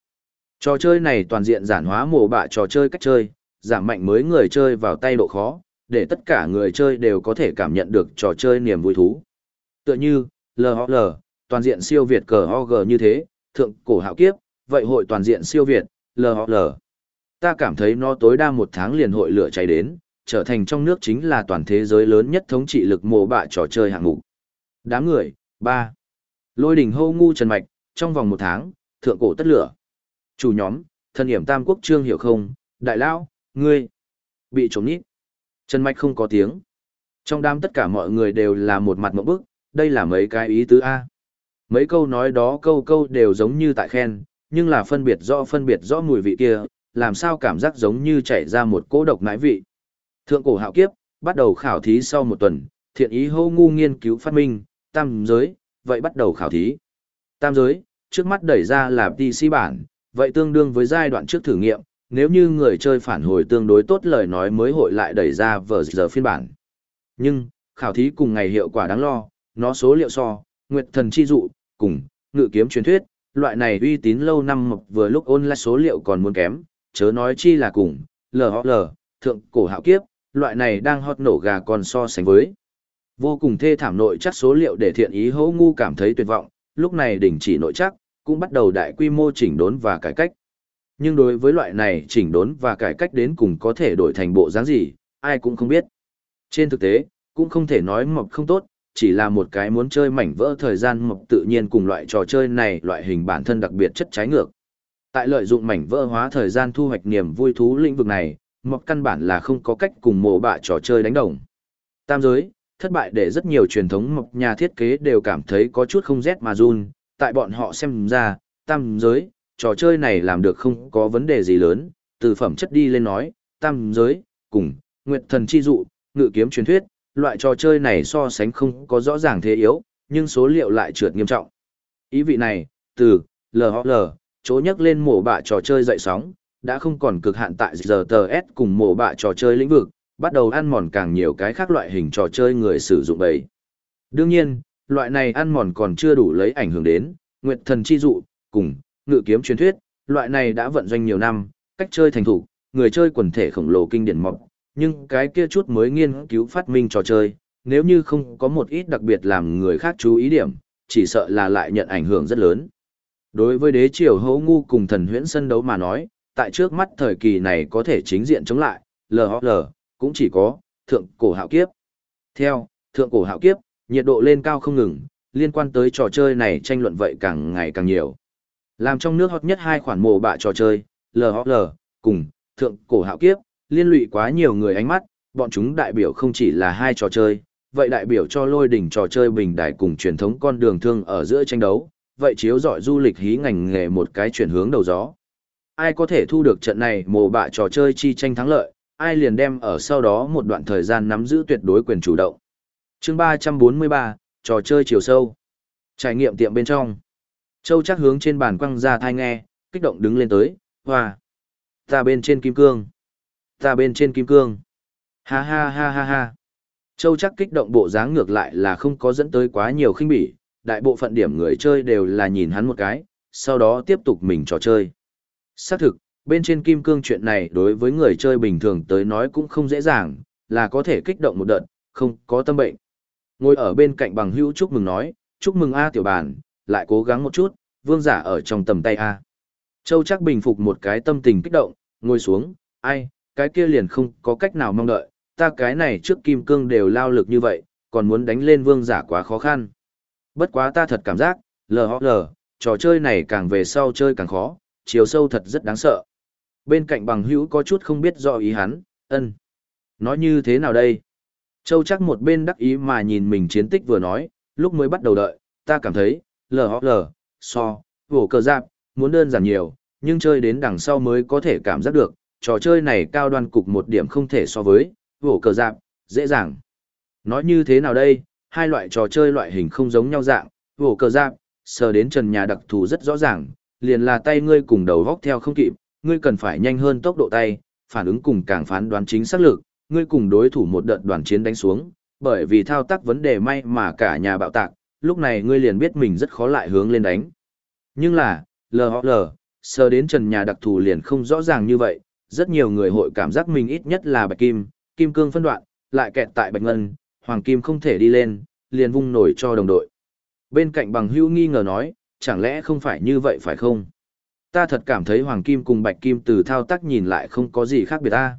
Trò chơi này toàn diện giản hóa mổ bạ trò chơi cách chơi, giảm mạnh mới người chơi vào tay độ khó, để tất cả người chơi đều có thể cảm nhận được trò chơi niềm vui thú. Tựa như, LHL, toàn diện siêu việt cờ OG như thế, thượng cổ hạo kiếp, vậy hội toàn diện siêu việt, LHL. Ta cảm thấy nó tối đa một tháng liền hội lửa cháy đến, trở thành trong nước chính là toàn thế giới lớn nhất thống trị lực mồ bạ trò chơi hạng mục. Đám người, ba Lôi đỉnh hô ngu trần mạch, trong vòng một tháng, thượng cổ tất lửa. Chủ nhóm, thân hiểm tam quốc trương hiểu không, đại lão, ngươi, bị trống nít. Trần mạch không có tiếng. Trong đám tất cả mọi người đều là một mặt mẫu bức, đây là mấy cái ý tứ A. Mấy câu nói đó câu câu đều giống như tại khen, nhưng là phân biệt rõ phân biệt rõ mùi vị kia, làm sao cảm giác giống như chảy ra một cỗ độc nãi vị. Thượng cổ hạo kiếp, bắt đầu khảo thí sau một tuần, thiện ý hô ngu nghiên cứu phát minh, tam giới, vậy bắt đầu khảo thí. Tam giới, trước mắt đẩy ra là PC bản, vậy tương đương với giai đoạn trước thử nghiệm, nếu như người chơi phản hồi tương đối tốt lời nói mới hội lại đẩy ra vở giờ phiên bản. Nhưng, khảo thí cùng ngày hiệu quả đáng lo, nó số liệu so, nguyệt thần chi dụ, cùng, ngự kiếm truyền thuyết, loại này uy tín lâu năm mộc vừa lúc ôn lại số liệu còn muốn kém, chớ nói chi là cùng, LHL, thượng cổ hạo kiếp, loại này đang hot nổ gà còn so sánh với. Vô cùng thê thảm nội chắc số liệu để thiện ý hỗ ngu cảm thấy tuyệt vọng, lúc này đình chỉ nội chắc, cũng bắt đầu đại quy mô chỉnh đốn và cải cách. Nhưng đối với loại này chỉnh đốn và cải cách đến cùng có thể đổi thành bộ dáng gì, ai cũng không biết. Trên thực tế, cũng không thể nói mộc không tốt, chỉ là một cái muốn chơi mảnh vỡ thời gian mộc tự nhiên cùng loại trò chơi này loại hình bản thân đặc biệt chất trái ngược. Tại lợi dụng mảnh vỡ hóa thời gian thu hoạch niềm vui thú lĩnh vực này, mộc căn bản là không có cách cùng mộ bạ trò chơi đánh đồng. Tam giới, thất bại để rất nhiều truyền thống mộc nhà thiết kế đều cảm thấy có chút không rét mà run, tại bọn họ xem ra, tam giới, trò chơi này làm được không có vấn đề gì lớn, từ phẩm chất đi lên nói, tam giới, cùng, nguyệt thần chi dụ, ngự kiếm truyền thuyết, loại trò chơi này so sánh không có rõ ràng thế yếu, nhưng số liệu lại trượt nghiêm trọng. Ý vị này, từ LHL, chỗ nhắc lên mổ bạ trò chơi dậy sóng, đã không còn cực hạn tại giờ cùng mổ bạ trò chơi lĩnh vực, bắt đầu ăn mòn càng nhiều cái khác loại hình trò chơi người sử dụng bấy. Đương nhiên, loại này ăn mòn còn chưa đủ lấy ảnh hưởng đến, Nguyệt Thần Chi Dụ, cùng, Ngự Kiếm Truyền Thuyết, loại này đã vận doanh nhiều năm, cách chơi thành thủ, người chơi quần thể khổng lồ kinh điển mọc, nhưng cái kia chút mới nghiên cứu phát minh trò chơi, nếu như không có một ít đặc biệt làm người khác chú ý điểm, chỉ sợ là lại nhận ảnh hưởng rất lớn. Đối với đế triều hấu ngu cùng thần huyễn sân đấu mà nói, tại trước mắt thời kỳ này có thể chính diện chống lại, LHL, cũng chỉ có, thượng cổ hạo kiếp. Theo, thượng cổ hạo kiếp, nhiệt độ lên cao không ngừng, liên quan tới trò chơi này tranh luận vậy càng ngày càng nhiều. Làm trong nước hot nhất hai khoản mồ bạ trò chơi, LHL, cùng, thượng cổ hạo kiếp, liên lụy quá nhiều người ánh mắt, bọn chúng đại biểu không chỉ là hai trò chơi, vậy đại biểu cho lôi đỉnh trò chơi bình đại cùng truyền thống con đường thương ở giữa tranh đấu, vậy chiếu dọi du lịch hí ngành nghề một cái chuyển hướng đầu gió. Ai có thể thu được trận này mồ bạ trò chơi chi tranh thắng lợi, ai liền đem ở sau đó một đoạn thời gian nắm giữ tuyệt đối quyền chủ động. chương 343, trò chơi chiều sâu. Trải nghiệm tiệm bên trong. Châu chắc hướng trên bàn quăng ra thai nghe, kích động đứng lên tới, hoa. Ta bên trên kim cương. Ta bên trên kim cương. Ha ha ha ha ha. Châu chắc kích động bộ dáng ngược lại là không có dẫn tới quá nhiều khinh bỉ, đại bộ phận điểm người chơi đều là nhìn hắn một cái, sau đó tiếp tục mình trò chơi. Xác thực, bên trên kim cương chuyện này đối với người chơi bình thường tới nói cũng không dễ dàng, là có thể kích động một đợt, không có tâm bệnh. Ngồi ở bên cạnh bằng hữu chúc mừng nói, chúc mừng A tiểu bản, lại cố gắng một chút, vương giả ở trong tầm tay A. Châu chắc bình phục một cái tâm tình kích động, ngồi xuống, ai, cái kia liền không có cách nào mong đợi, ta cái này trước kim cương đều lao lực như vậy, còn muốn đánh lên vương giả quá khó khăn. Bất quá ta thật cảm giác, lờ lờ, trò chơi này càng về sau chơi càng khó, chiều sâu thật rất đáng sợ. Bên cạnh bằng hữu có chút không biết rõ ý hắn, ân. Nói như thế nào đây? Châu chắc một bên đắc ý mà nhìn mình chiến tích vừa nói, lúc mới bắt đầu đợi, ta cảm thấy, lờ lờ, so, vổ cờ giáp, muốn đơn giản nhiều, nhưng chơi đến đằng sau mới có thể cảm giác được, trò chơi này cao đoan cục một điểm không thể so với, vổ cờ dạp, dễ dàng. Nói như thế nào đây, hai loại trò chơi loại hình không giống nhau dạng, vổ cờ dạp, sờ đến trần nhà đặc thù rất rõ ràng, liền là tay ngươi cùng đầu góc theo không kịp, ngươi cần phải nhanh hơn tốc độ tay, phản ứng cùng càng phán đoán chính xác lực, ngươi cùng đối thủ một đợt đoàn chiến đánh xuống, bởi vì thao tác vấn đề may mà cả nhà bạo tạc, lúc này ngươi liền biết mình rất khó lại hướng lên đánh. Nhưng là, LHL, sờ đến trần nhà đặc thù liền không rõ ràng như vậy, rất nhiều người hội cảm giác mình ít nhất là bạch kim, kim cương phân đoạn, lại kẹt tại bạch ngân, hoàng kim không thể đi lên, liền vung nổi cho đồng đội. Bên cạnh bằng hữu nghi ngờ nói, chẳng lẽ không phải như vậy phải không? Ta thật cảm thấy hoàng kim cùng bạch kim từ thao tác nhìn lại không có gì khác biệt ta.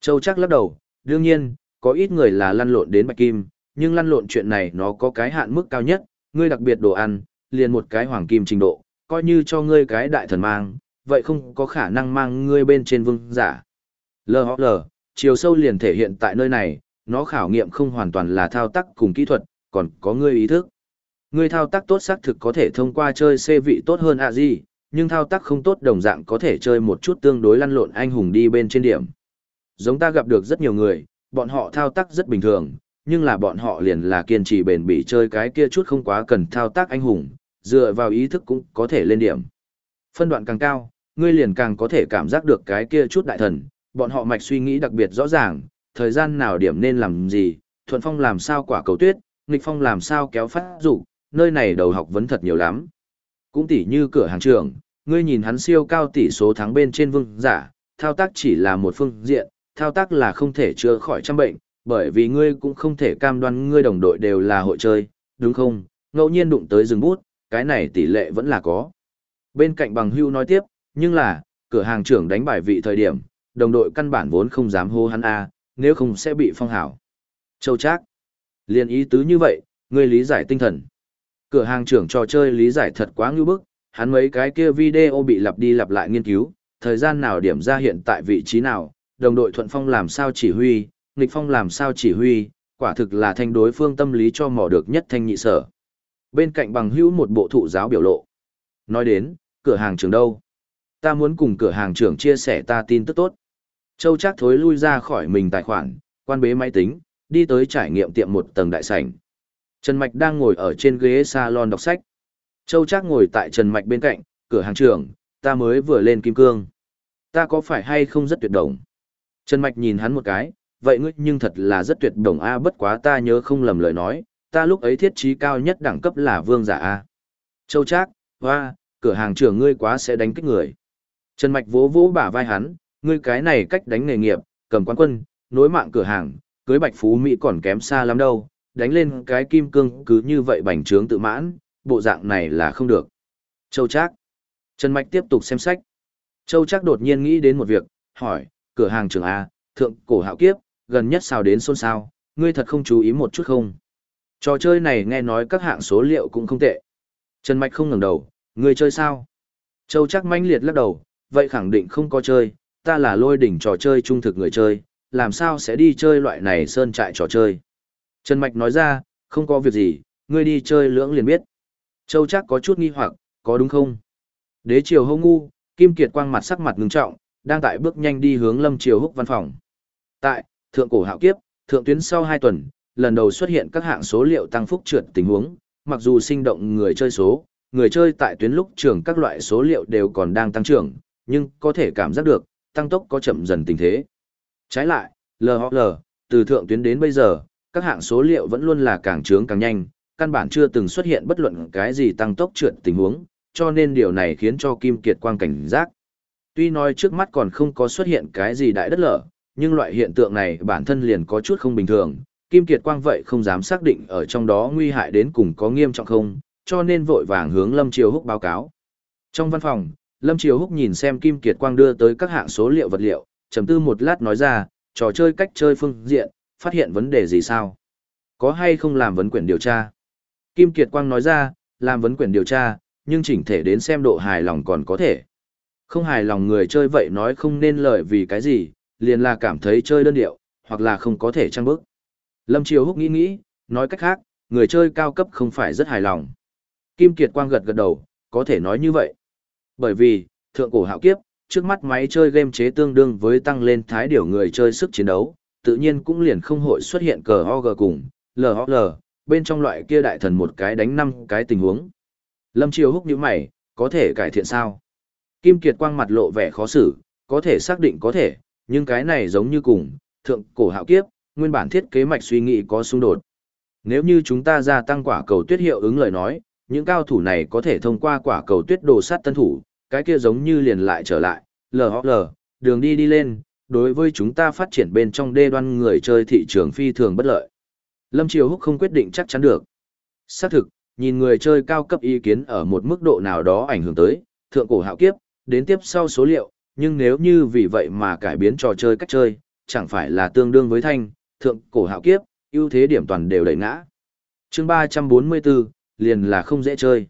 Châu chắc lắc đầu, đương nhiên, có ít người là lăn lộn đến bạch kim, nhưng lăn lộn chuyện này nó có cái hạn mức cao nhất, ngươi đặc biệt đồ ăn, liền một cái hoàng kim trình độ, coi như cho ngươi cái đại thần mang, vậy không có khả năng mang ngươi bên trên vương giả. LHL, chiều sâu liền thể hiện tại nơi này, nó khảo nghiệm không hoàn toàn là thao tác cùng kỹ thuật, còn có ngươi ý thức. Ngươi thao tác tốt xác thực có thể thông qua chơi C vị tốt hơn à gì, nhưng thao tác không tốt đồng dạng có thể chơi một chút tương đối lăn lộn anh hùng đi bên trên điểm. Giống ta gặp được rất nhiều người, bọn họ thao tác rất bình thường, nhưng là bọn họ liền là kiên trì bền bỉ chơi cái kia chút không quá cần thao tác anh hùng, dựa vào ý thức cũng có thể lên điểm. Phân đoạn càng cao, ngươi liền càng có thể cảm giác được cái kia chút đại thần, bọn họ mạch suy nghĩ đặc biệt rõ ràng, thời gian nào điểm nên làm gì, thuận phong làm sao quả cầu tuyết, nghịch phong làm sao kéo phát dụ, nơi này đầu học vấn thật nhiều lắm. Cũng tỉ như cửa hàng trưởng, ngươi nhìn hắn siêu cao tỷ số thắng bên trên vương giả, thao tác chỉ là một phương diện, thao tác là không thể chữa khỏi trăm bệnh, bởi vì ngươi cũng không thể cam đoan ngươi đồng đội đều là hội chơi, đúng không? Ngẫu nhiên đụng tới rừng bút, cái này tỷ lệ vẫn là có. Bên cạnh bằng hưu nói tiếp, nhưng là, cửa hàng trưởng đánh bài vị thời điểm, đồng đội căn bản vốn không dám hô hắn A, nếu không sẽ bị phong hảo. Châu Trác. Liên ý tứ như vậy, ngươi lý giải tinh thần. Cửa hàng trưởng trò chơi lý giải thật quá ngưu bức, hắn mấy cái kia video bị lặp đi lặp lại nghiên cứu, thời gian nào điểm ra hiện tại vị trí nào, đồng đội thuận phong làm sao chỉ huy, nghịch phong làm sao chỉ huy, quả thực là thanh đối phương tâm lý cho mò được nhất thanh nhị sở. Bên cạnh bằng hữu một bộ thụ giáo biểu lộ. Nói đến, cửa hàng trưởng đâu? Ta muốn cùng cửa hàng trưởng chia sẻ ta tin tức tốt. Châu chắc thối lui ra khỏi mình tài khoản, quan bế máy tính, đi tới trải nghiệm tiệm một tầng đại sảnh. Trần Mạch đang ngồi ở trên ghế salon đọc sách. Châu chắc ngồi tại Trần Mạch bên cạnh, cửa hàng trưởng, ta mới vừa lên kim cương. Ta có phải hay không rất tuyệt động? Trần Mạch nhìn hắn một cái, vậy ngươi nhưng thật là rất tuyệt đồng A bất quá ta nhớ không lầm lời nói, ta lúc ấy thiết trí cao nhất đẳng cấp là vương giả A. Châu Trác, hoa, cửa hàng trưởng ngươi quá sẽ đánh kích người. Trần Mạch vỗ vỗ bả vai hắn, ngươi cái này cách đánh nghề nghiệp, cầm quán quân, nối mạng cửa hàng, cưới bạch phú Mỹ còn kém xa lắm đâu, đánh lên cái kim cương cứ như vậy bành trướng tự mãn, bộ dạng này là không được. Châu Trác. Trần Mạch tiếp tục xem sách. Châu Trác đột nhiên nghĩ đến một việc, hỏi, cửa hàng trưởng A, thượng cổ hạo kiếp, gần nhất sao đến xôn xao, ngươi thật không chú ý một chút không? Trò chơi này nghe nói các hạng số liệu cũng không tệ. Trần Mạch không ngẩng đầu, Người chơi sao? Châu chắc manh liệt lắc đầu, vậy khẳng định không có chơi, ta là lôi đỉnh trò chơi trung thực người chơi, làm sao sẽ đi chơi loại này sơn trại trò chơi? Trần Mạch nói ra, không có việc gì, ngươi đi chơi lưỡng liền biết. Châu chắc có chút nghi hoặc, có đúng không? Đế triều hô ngu, Kim Kiệt quang mặt sắc mặt ngưng trọng, đang tại bước nhanh đi hướng Lâm Triều Húc văn phòng. Tại, thượng cổ hạo kiếp, thượng tuyến sau 2 tuần, lần đầu xuất hiện các hạng số liệu tăng phúc trượt tình huống, mặc dù sinh động người chơi số, người chơi tại tuyến lúc trường các loại số liệu đều còn đang tăng trưởng, nhưng có thể cảm giác được, tăng tốc có chậm dần tình thế. Trái lại, LHL, từ thượng tuyến đến bây giờ, các hạng số liệu vẫn luôn là càng trướng càng nhanh, căn bản chưa từng xuất hiện bất luận cái gì tăng tốc trượt tình huống, cho nên điều này khiến cho Kim Kiệt quang cảnh giác. Tuy nói trước mắt còn không có xuất hiện cái gì đại đất lở, nhưng loại hiện tượng này bản thân liền có chút không bình thường, Kim Kiệt Quang vậy không dám xác định ở trong đó nguy hại đến cùng có nghiêm trọng không, cho nên vội vàng hướng Lâm Triều Húc báo cáo. Trong văn phòng, Lâm Triều Húc nhìn xem Kim Kiệt Quang đưa tới các hạng số liệu vật liệu, trầm tư một lát nói ra, trò chơi cách chơi phương diện, phát hiện vấn đề gì sao? Có hay không làm vấn quyền điều tra? Kim Kiệt Quang nói ra, làm vấn quyền điều tra, nhưng chỉnh thể đến xem độ hài lòng còn có thể. Không hài lòng người chơi vậy nói không nên lời vì cái gì, liền là cảm thấy chơi đơn điệu, hoặc là không có thể trang bức. Lâm Triều Húc nghĩ nghĩ, nói cách khác, người chơi cao cấp không phải rất hài lòng. Kim Kiệt Quang gật gật đầu, có thể nói như vậy. Bởi vì, thượng cổ hạo kiếp, trước mắt máy chơi game chế tương đương với tăng lên thái điều người chơi sức chiến đấu, tự nhiên cũng liền không hội xuất hiện cờ OG cùng, LOL, bên trong loại kia đại thần một cái đánh năm cái tình huống. Lâm Triều Húc như mày, có thể cải thiện sao? Kim Kiệt Quang mặt lộ vẻ khó xử, có thể xác định có thể, nhưng cái này giống như cùng, thượng cổ hạo kiếp, nguyên bản thiết kế mạch suy nghĩ có xung đột. Nếu như chúng ta gia tăng quả cầu tuyết hiệu ứng lời nói, những cao thủ này có thể thông qua quả cầu tuyết đồ sát tân thủ, cái kia giống như liền lại trở lại, LHL, đường đi đi lên, đối với chúng ta phát triển bên trong đê đoan người chơi thị trường phi thường bất lợi. Lâm Triều Húc không quyết định chắc chắn được. Xác thực, nhìn người chơi cao cấp ý kiến ở một mức độ nào đó ảnh hưởng tới, thượng cổ hạo kiếp, đến tiếp sau số liệu, nhưng nếu như vì vậy mà cải biến trò chơi cách chơi, chẳng phải là tương đương với thanh, thượng cổ hạo kiếp, ưu thế điểm toàn đều đẩy ngã. chương 344, liền là không dễ chơi.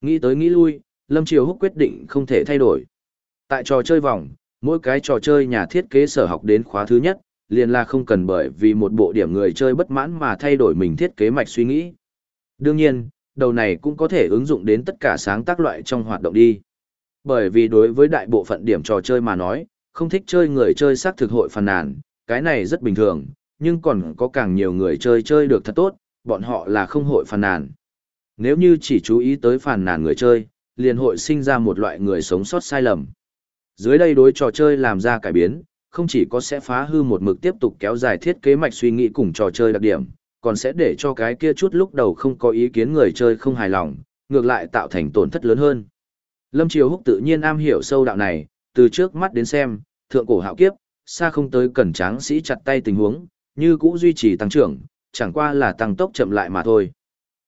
Nghĩ tới nghĩ lui, Lâm Triều Húc quyết định không thể thay đổi. Tại trò chơi vòng, mỗi cái trò chơi nhà thiết kế sở học đến khóa thứ nhất, liền là không cần bởi vì một bộ điểm người chơi bất mãn mà thay đổi mình thiết kế mạch suy nghĩ. Đương nhiên, đầu này cũng có thể ứng dụng đến tất cả sáng tác loại trong hoạt động đi. Bởi vì đối với đại bộ phận điểm trò chơi mà nói, không thích chơi người chơi xác thực hội phàn nàn, cái này rất bình thường, nhưng còn có càng nhiều người chơi chơi được thật tốt, bọn họ là không hội phàn nàn. Nếu như chỉ chú ý tới phàn nàn người chơi, liền hội sinh ra một loại người sống sót sai lầm. Dưới đây đối trò chơi làm ra cải biến, không chỉ có sẽ phá hư một mực tiếp tục kéo dài thiết kế mạch suy nghĩ cùng trò chơi đặc điểm, còn sẽ để cho cái kia chút lúc đầu không có ý kiến người chơi không hài lòng, ngược lại tạo thành tổn thất lớn hơn. Lâm Triều Húc tự nhiên am hiểu sâu đạo này, từ trước mắt đến xem, thượng cổ hạo kiếp, xa không tới cẩn tráng sĩ chặt tay tình huống, như cũ duy trì tăng trưởng, chẳng qua là tăng tốc chậm lại mà thôi.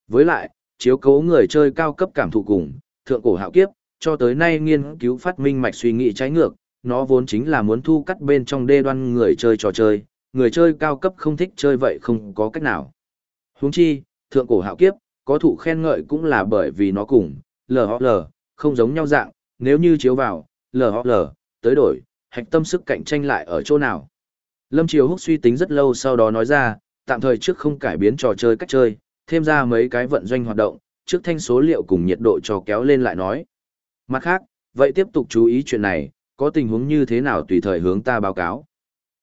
Với lại, chiếu cố người chơi cao cấp cảm thụ cùng, thượng cổ hạo kiếp, cho tới nay nghiên cứu phát minh mạch suy nghĩ trái ngược, nó vốn chính là muốn thu cắt bên trong đê đoan người chơi trò chơi, người chơi cao cấp không thích chơi vậy không có cách nào. Huống chi, thượng cổ hạo kiếp, có thụ khen ngợi cũng là bởi vì nó cùng, LHL, không giống nhau dạng, nếu như chiếu vào, LHL, tới đổi, hạch tâm sức cạnh tranh lại ở chỗ nào. Lâm Triều Húc suy tính rất lâu sau đó nói ra, tạm thời trước không cải biến trò chơi cách chơi, thêm ra mấy cái vận doanh hoạt động, trước thanh số liệu cùng nhiệt độ cho kéo lên lại nói. Mặt khác, vậy tiếp tục chú ý chuyện này, có tình huống như thế nào tùy thời hướng ta báo cáo.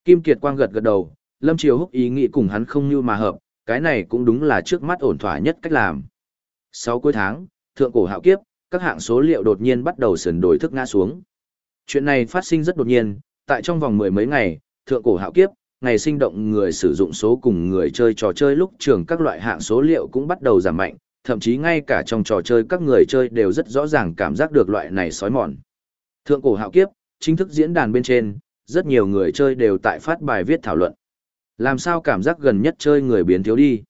Kim Kiệt Quang gật gật đầu, Lâm Triều Húc ý nghĩ cùng hắn không như mà hợp, cái này cũng đúng là trước mắt ổn thỏa nhất cách làm. Sau cuối tháng, thượng cổ hạo kiếp, các hạng số liệu đột nhiên bắt đầu sườn đổi thức ngã xuống. Chuyện này phát sinh rất đột nhiên, tại trong vòng mười mấy ngày, thượng cổ hạo kiếp, ngày sinh động người sử dụng số cùng người chơi trò chơi lúc trường các loại hạng số liệu cũng bắt đầu giảm mạnh, thậm chí ngay cả trong trò chơi các người chơi đều rất rõ ràng cảm giác được loại này sói mòn. Thượng cổ hạo kiếp, chính thức diễn đàn bên trên, rất nhiều người chơi đều tại phát bài viết thảo luận. Làm sao cảm giác gần nhất chơi người biến thiếu đi.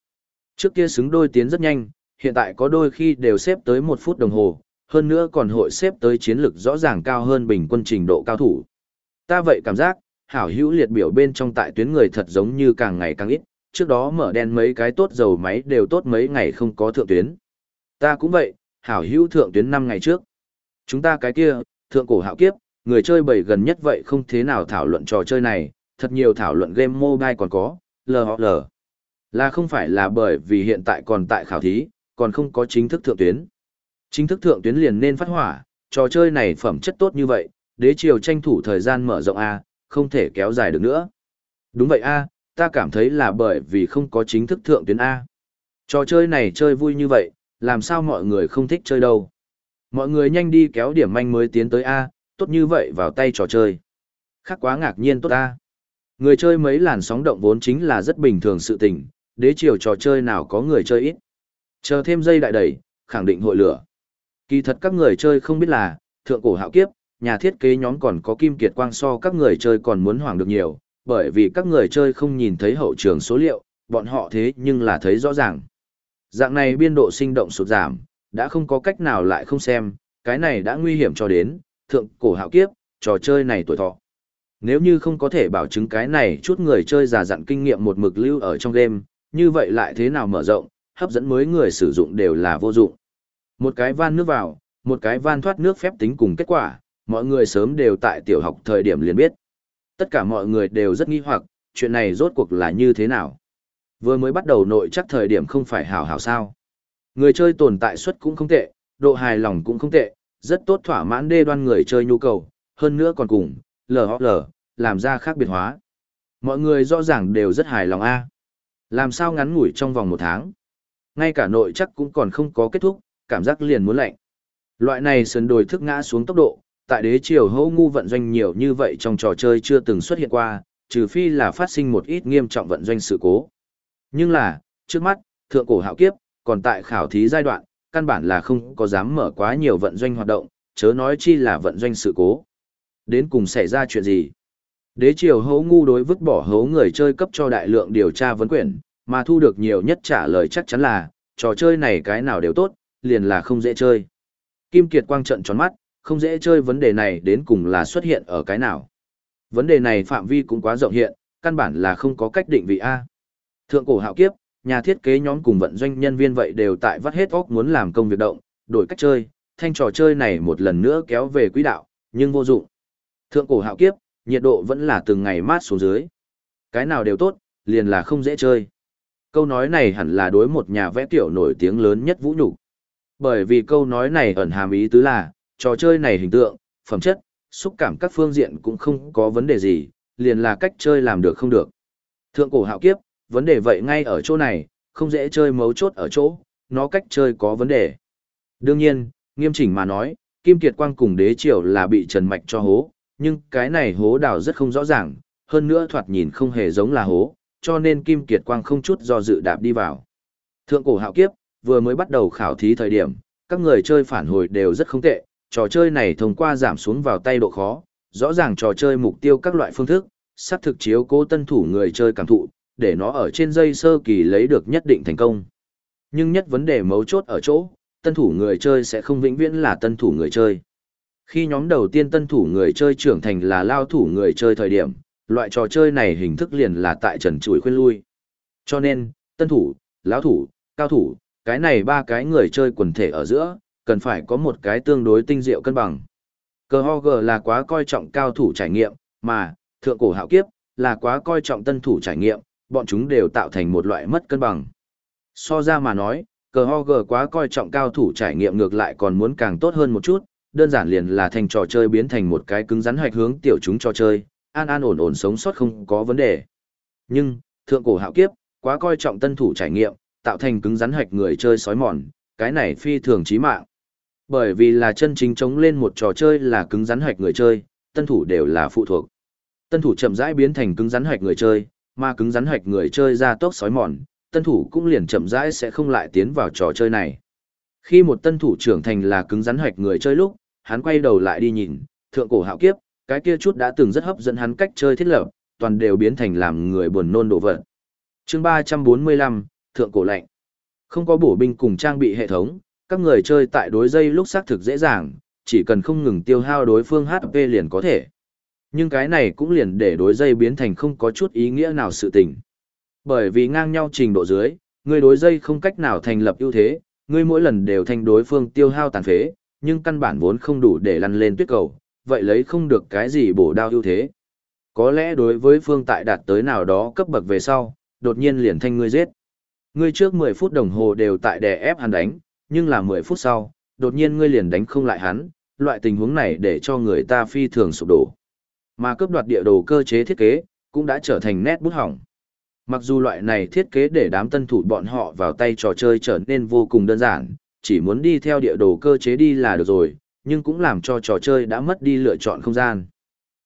Trước kia xứng đôi tiến rất nhanh, hiện tại có đôi khi đều xếp tới một phút đồng hồ, hơn nữa còn hội xếp tới chiến lực rõ ràng cao hơn bình quân trình độ cao thủ. Ta vậy cảm giác, hảo hữu liệt biểu bên trong tại tuyến người thật giống như càng ngày càng ít, trước đó mở đen mấy cái tốt dầu máy đều tốt mấy ngày không có thượng tuyến. Ta cũng vậy, hảo hữu thượng tuyến 5 ngày trước. Chúng ta cái kia, thượng cổ hạo kiếp, người chơi bảy gần nhất vậy không thế nào thảo luận trò chơi này, thật nhiều thảo luận game mobile còn có, LHL. Là không phải là bởi vì hiện tại còn tại khảo thí, còn không có chính thức thượng tuyến. Chính thức thượng tuyến liền nên phát hỏa, trò chơi này phẩm chất tốt như vậy, đế triều tranh thủ thời gian mở rộng A, không thể kéo dài được nữa. Đúng vậy A, ta cảm thấy là bởi vì không có chính thức thượng tuyến A. Trò chơi này chơi vui như vậy, làm sao mọi người không thích chơi đâu. Mọi người nhanh đi kéo điểm manh mới tiến tới A, tốt như vậy vào tay trò chơi. Khác quá ngạc nhiên tốt A. Người chơi mấy làn sóng động vốn chính là rất bình thường sự tình, đế chiều trò chơi nào có người chơi ít. Chờ thêm dây đại đẩy, khẳng định hội lửa. Kỳ thật các người chơi không biết là, thượng cổ hạo kiếp, nhà thiết kế nhóm còn có kim kiệt quang so các người chơi còn muốn hoảng được nhiều, bởi vì các người chơi không nhìn thấy hậu trường số liệu, bọn họ thế nhưng là thấy rõ ràng. Dạng này biên độ sinh động sụt giảm, đã không có cách nào lại không xem, cái này đã nguy hiểm cho đến, thượng cổ hạo kiếp, trò chơi này tuổi thọ. Nếu như không có thể bảo chứng cái này chút người chơi già dặn kinh nghiệm một mực lưu ở trong game, như vậy lại thế nào mở rộng, hấp dẫn mới người sử dụng đều là vô dụng. Một cái van nước vào, một cái van thoát nước phép tính cùng kết quả, mọi người sớm đều tại tiểu học thời điểm liền biết. Tất cả mọi người đều rất nghi hoặc, chuyện này rốt cuộc là như thế nào. Vừa mới bắt đầu nội chắc thời điểm không phải hảo hảo sao. Người chơi tồn tại suất cũng không tệ, độ hài lòng cũng không tệ, rất tốt thỏa mãn đê đoan người chơi nhu cầu, hơn nữa còn cùng, LHL, làm ra khác biệt hóa. Mọi người rõ ràng đều rất hài lòng a. Làm sao ngắn ngủi trong vòng một tháng. Ngay cả nội chắc cũng còn không có kết thúc, cảm giác liền muốn lạnh. Loại này sườn đồi thức ngã xuống tốc độ, tại đế triều hô ngu vận doanh nhiều như vậy trong trò chơi chưa từng xuất hiện qua, trừ phi là phát sinh một ít nghiêm trọng vận doanh sự cố. Nhưng là, trước mắt, thượng cổ hạo kiếp, còn tại khảo thí giai đoạn, căn bản là không có dám mở quá nhiều vận doanh hoạt động, chớ nói chi là vận doanh sự cố. Đến cùng xảy ra chuyện gì? Đế triều hấu ngu đối vứt bỏ hấu người chơi cấp cho đại lượng điều tra vấn quyển, mà thu được nhiều nhất trả lời chắc chắn là, trò chơi này cái nào đều tốt, liền là không dễ chơi. Kim Kiệt quang trận tròn mắt, không dễ chơi vấn đề này đến cùng là xuất hiện ở cái nào. Vấn đề này phạm vi cũng quá rộng hiện, căn bản là không có cách định vị A. Thượng cổ hạo kiếp, nhà thiết kế nhóm cùng vận doanh nhân viên vậy đều tại vắt hết óc muốn làm công việc động, đổi cách chơi, thanh trò chơi này một lần nữa kéo về quỹ đạo, nhưng vô dụng. Thượng cổ hạo kiếp, nhiệt độ vẫn là từng ngày mát xuống dưới. Cái nào đều tốt, liền là không dễ chơi. Câu nói này hẳn là đối một nhà vẽ tiểu nổi tiếng lớn nhất vũ nhục. Bởi vì câu nói này ẩn hàm ý tứ là, trò chơi này hình tượng, phẩm chất, xúc cảm các phương diện cũng không có vấn đề gì, liền là cách chơi làm được không được. Thượng cổ hạo kiếp, vấn đề vậy ngay ở chỗ này, không dễ chơi mấu chốt ở chỗ, nó cách chơi có vấn đề. Đương nhiên, nghiêm chỉnh mà nói, Kim Kiệt Quang cùng đế triều là bị Trần Mạch cho hố, nhưng cái này hố đào rất không rõ ràng, hơn nữa thoạt nhìn không hề giống là hố, cho nên Kim Kiệt Quang không chút do dự đạp đi vào. Thượng cổ hạo kiếp, vừa mới bắt đầu khảo thí thời điểm, các người chơi phản hồi đều rất không tệ, trò chơi này thông qua giảm xuống vào tay độ khó, rõ ràng trò chơi mục tiêu các loại phương thức, sát thực chiếu cố tân thủ người chơi cảm thụ, để nó ở trên dây sơ kỳ lấy được nhất định thành công. Nhưng nhất vấn đề mấu chốt ở chỗ, tân thủ người chơi sẽ không vĩnh viễn là tân thủ người chơi. Khi nhóm đầu tiên tân thủ người chơi trưởng thành là lao thủ người chơi thời điểm, loại trò chơi này hình thức liền là tại trần chuỗi khuyên lui. Cho nên, tân thủ, lão thủ, cao thủ, cái này ba cái người chơi quần thể ở giữa, cần phải có một cái tương đối tinh diệu cân bằng. Cờ ho gờ là quá coi trọng cao thủ trải nghiệm, mà, thượng cổ hạo kiếp, là quá coi trọng tân thủ trải nghiệm, bọn chúng đều tạo thành một loại mất cân bằng. So ra mà nói, cờ ho gờ quá coi trọng cao thủ trải nghiệm ngược lại còn muốn càng tốt hơn một chút, đơn giản liền là thành trò chơi biến thành một cái cứng rắn hoạch hướng tiểu chúng trò chơi, an an ổn ổn sống sót không có vấn đề. Nhưng, thượng cổ hạo kiếp, quá coi trọng tân thủ trải nghiệm, tạo thành cứng rắn hoạch người chơi sói mòn, cái này phi thường chí mạng. Bởi vì là chân chính chống lên một trò chơi là cứng rắn hoạch người chơi, tân thủ đều là phụ thuộc. Tân thủ chậm rãi biến thành cứng rắn hoạch người chơi, mà cứng rắn hoạch người chơi ra tốc sói mòn, tân thủ cũng liền chậm rãi sẽ không lại tiến vào trò chơi này. Khi một tân thủ trưởng thành là cứng rắn hoạch người chơi lúc, hắn quay đầu lại đi nhìn, thượng cổ hạo kiếp, cái kia chút đã từng rất hấp dẫn hắn cách chơi thiết lập, toàn đều biến thành làm người buồn nôn đổ vật. Chương 345, Thượng cổ lạnh. Không có bổ binh cùng trang bị hệ thống, các người chơi tại đối dây lúc xác thực dễ dàng, chỉ cần không ngừng tiêu hao đối phương HP liền có thể. Nhưng cái này cũng liền để đối dây biến thành không có chút ý nghĩa nào sự tình. Bởi vì ngang nhau trình độ dưới, người đối dây không cách nào thành lập ưu thế, người mỗi lần đều thành đối phương tiêu hao tàn phế, nhưng căn bản vốn không đủ để lăn lên tuyết cầu, vậy lấy không được cái gì bổ đao ưu thế. Có lẽ đối với phương tại đạt tới nào đó cấp bậc về sau, đột nhiên liền thanh ngươi giết. Ngươi trước 10 phút đồng hồ đều tại đè ép hắn đánh, nhưng là 10 phút sau, đột nhiên ngươi liền đánh không lại hắn, loại tình huống này để cho người ta phi thường sụp đổ. Mà cướp đoạt địa đồ cơ chế thiết kế, cũng đã trở thành nét bút hỏng. Mặc dù loại này thiết kế để đám tân thủ bọn họ vào tay trò chơi trở nên vô cùng đơn giản, chỉ muốn đi theo địa đồ cơ chế đi là được rồi, nhưng cũng làm cho trò chơi đã mất đi lựa chọn không gian.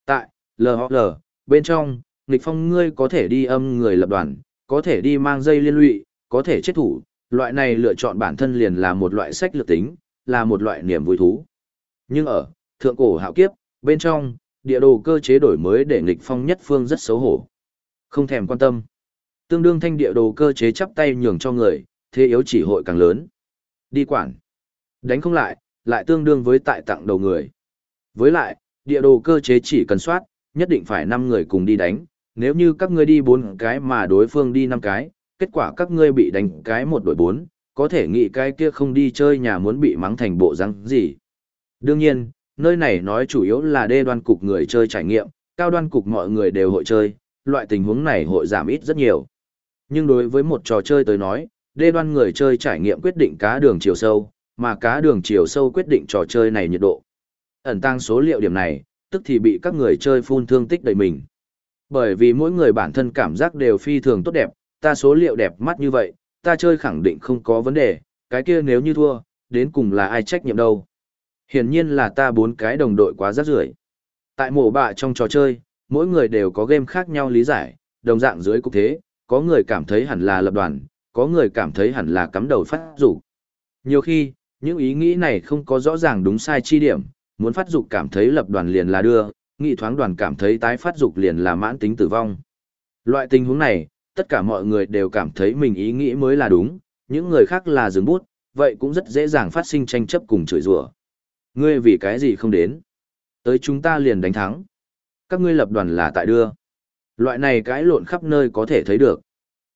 Tại LHL, bên trong, nghịch phong ngươi có thể đi âm người lập đoàn, có thể đi mang dây liên lụy, có thể chết thủ, loại này lựa chọn bản thân liền là một loại sách lược tính, là một loại niềm vui thú. Nhưng ở thượng cổ hạo kiếp, bên trong, địa đồ cơ chế đổi mới để nghịch phong nhất phương rất xấu hổ. Không thèm quan tâm. Tương đương thanh địa đồ cơ chế chắp tay nhường cho người, thế yếu chỉ hội càng lớn. Đi quản. Đánh không lại, lại tương đương với tại tặng đầu người. Với lại, địa đồ cơ chế chỉ cần soát, nhất định phải 5 người cùng đi đánh, nếu như các ngươi đi 4 cái mà đối phương đi 5 cái, kết quả các ngươi bị đánh cái một đội bốn, có thể nghĩ cái kia không đi chơi nhà muốn bị mắng thành bộ răng gì. Đương nhiên, nơi này nói chủ yếu là đê đoan cục người chơi trải nghiệm, cao đoan cục mọi người đều hội chơi, loại tình huống này hội giảm ít rất nhiều. Nhưng đối với một trò chơi tới nói, đê đoan người chơi trải nghiệm quyết định cá đường chiều sâu, mà cá đường chiều sâu quyết định trò chơi này nhiệt độ. Ẩn tăng số liệu điểm này, tức thì bị các người chơi phun thương tích đầy mình. Bởi vì mỗi người bản thân cảm giác đều phi thường tốt đẹp, ta số liệu đẹp mắt như vậy, ta chơi khẳng định không có vấn đề, cái kia nếu như thua, đến cùng là ai trách nhiệm đâu. Hiển nhiên là ta bốn cái đồng đội quá rắc rưởi. Tại mổ bạ trong trò chơi, mỗi người đều có game khác nhau lý giải, đồng dạng dưới cục thế, có người cảm thấy hẳn là lập đoàn, có người cảm thấy hẳn là cắm đầu phát rủ. Nhiều khi, những ý nghĩ này không có rõ ràng đúng sai chi điểm, muốn phát dục cảm thấy lập đoàn liền là đưa, nghị thoáng đoàn cảm thấy tái phát dục liền là mãn tính tử vong. Loại tình huống này, tất cả mọi người đều cảm thấy mình ý nghĩ mới là đúng, những người khác là dừng bút, vậy cũng rất dễ dàng phát sinh tranh chấp cùng chửi rủa. Ngươi vì cái gì không đến? Tới chúng ta liền đánh thắng. Các ngươi lập đoàn là tại đưa. Loại này cãi lộn khắp nơi có thể thấy được.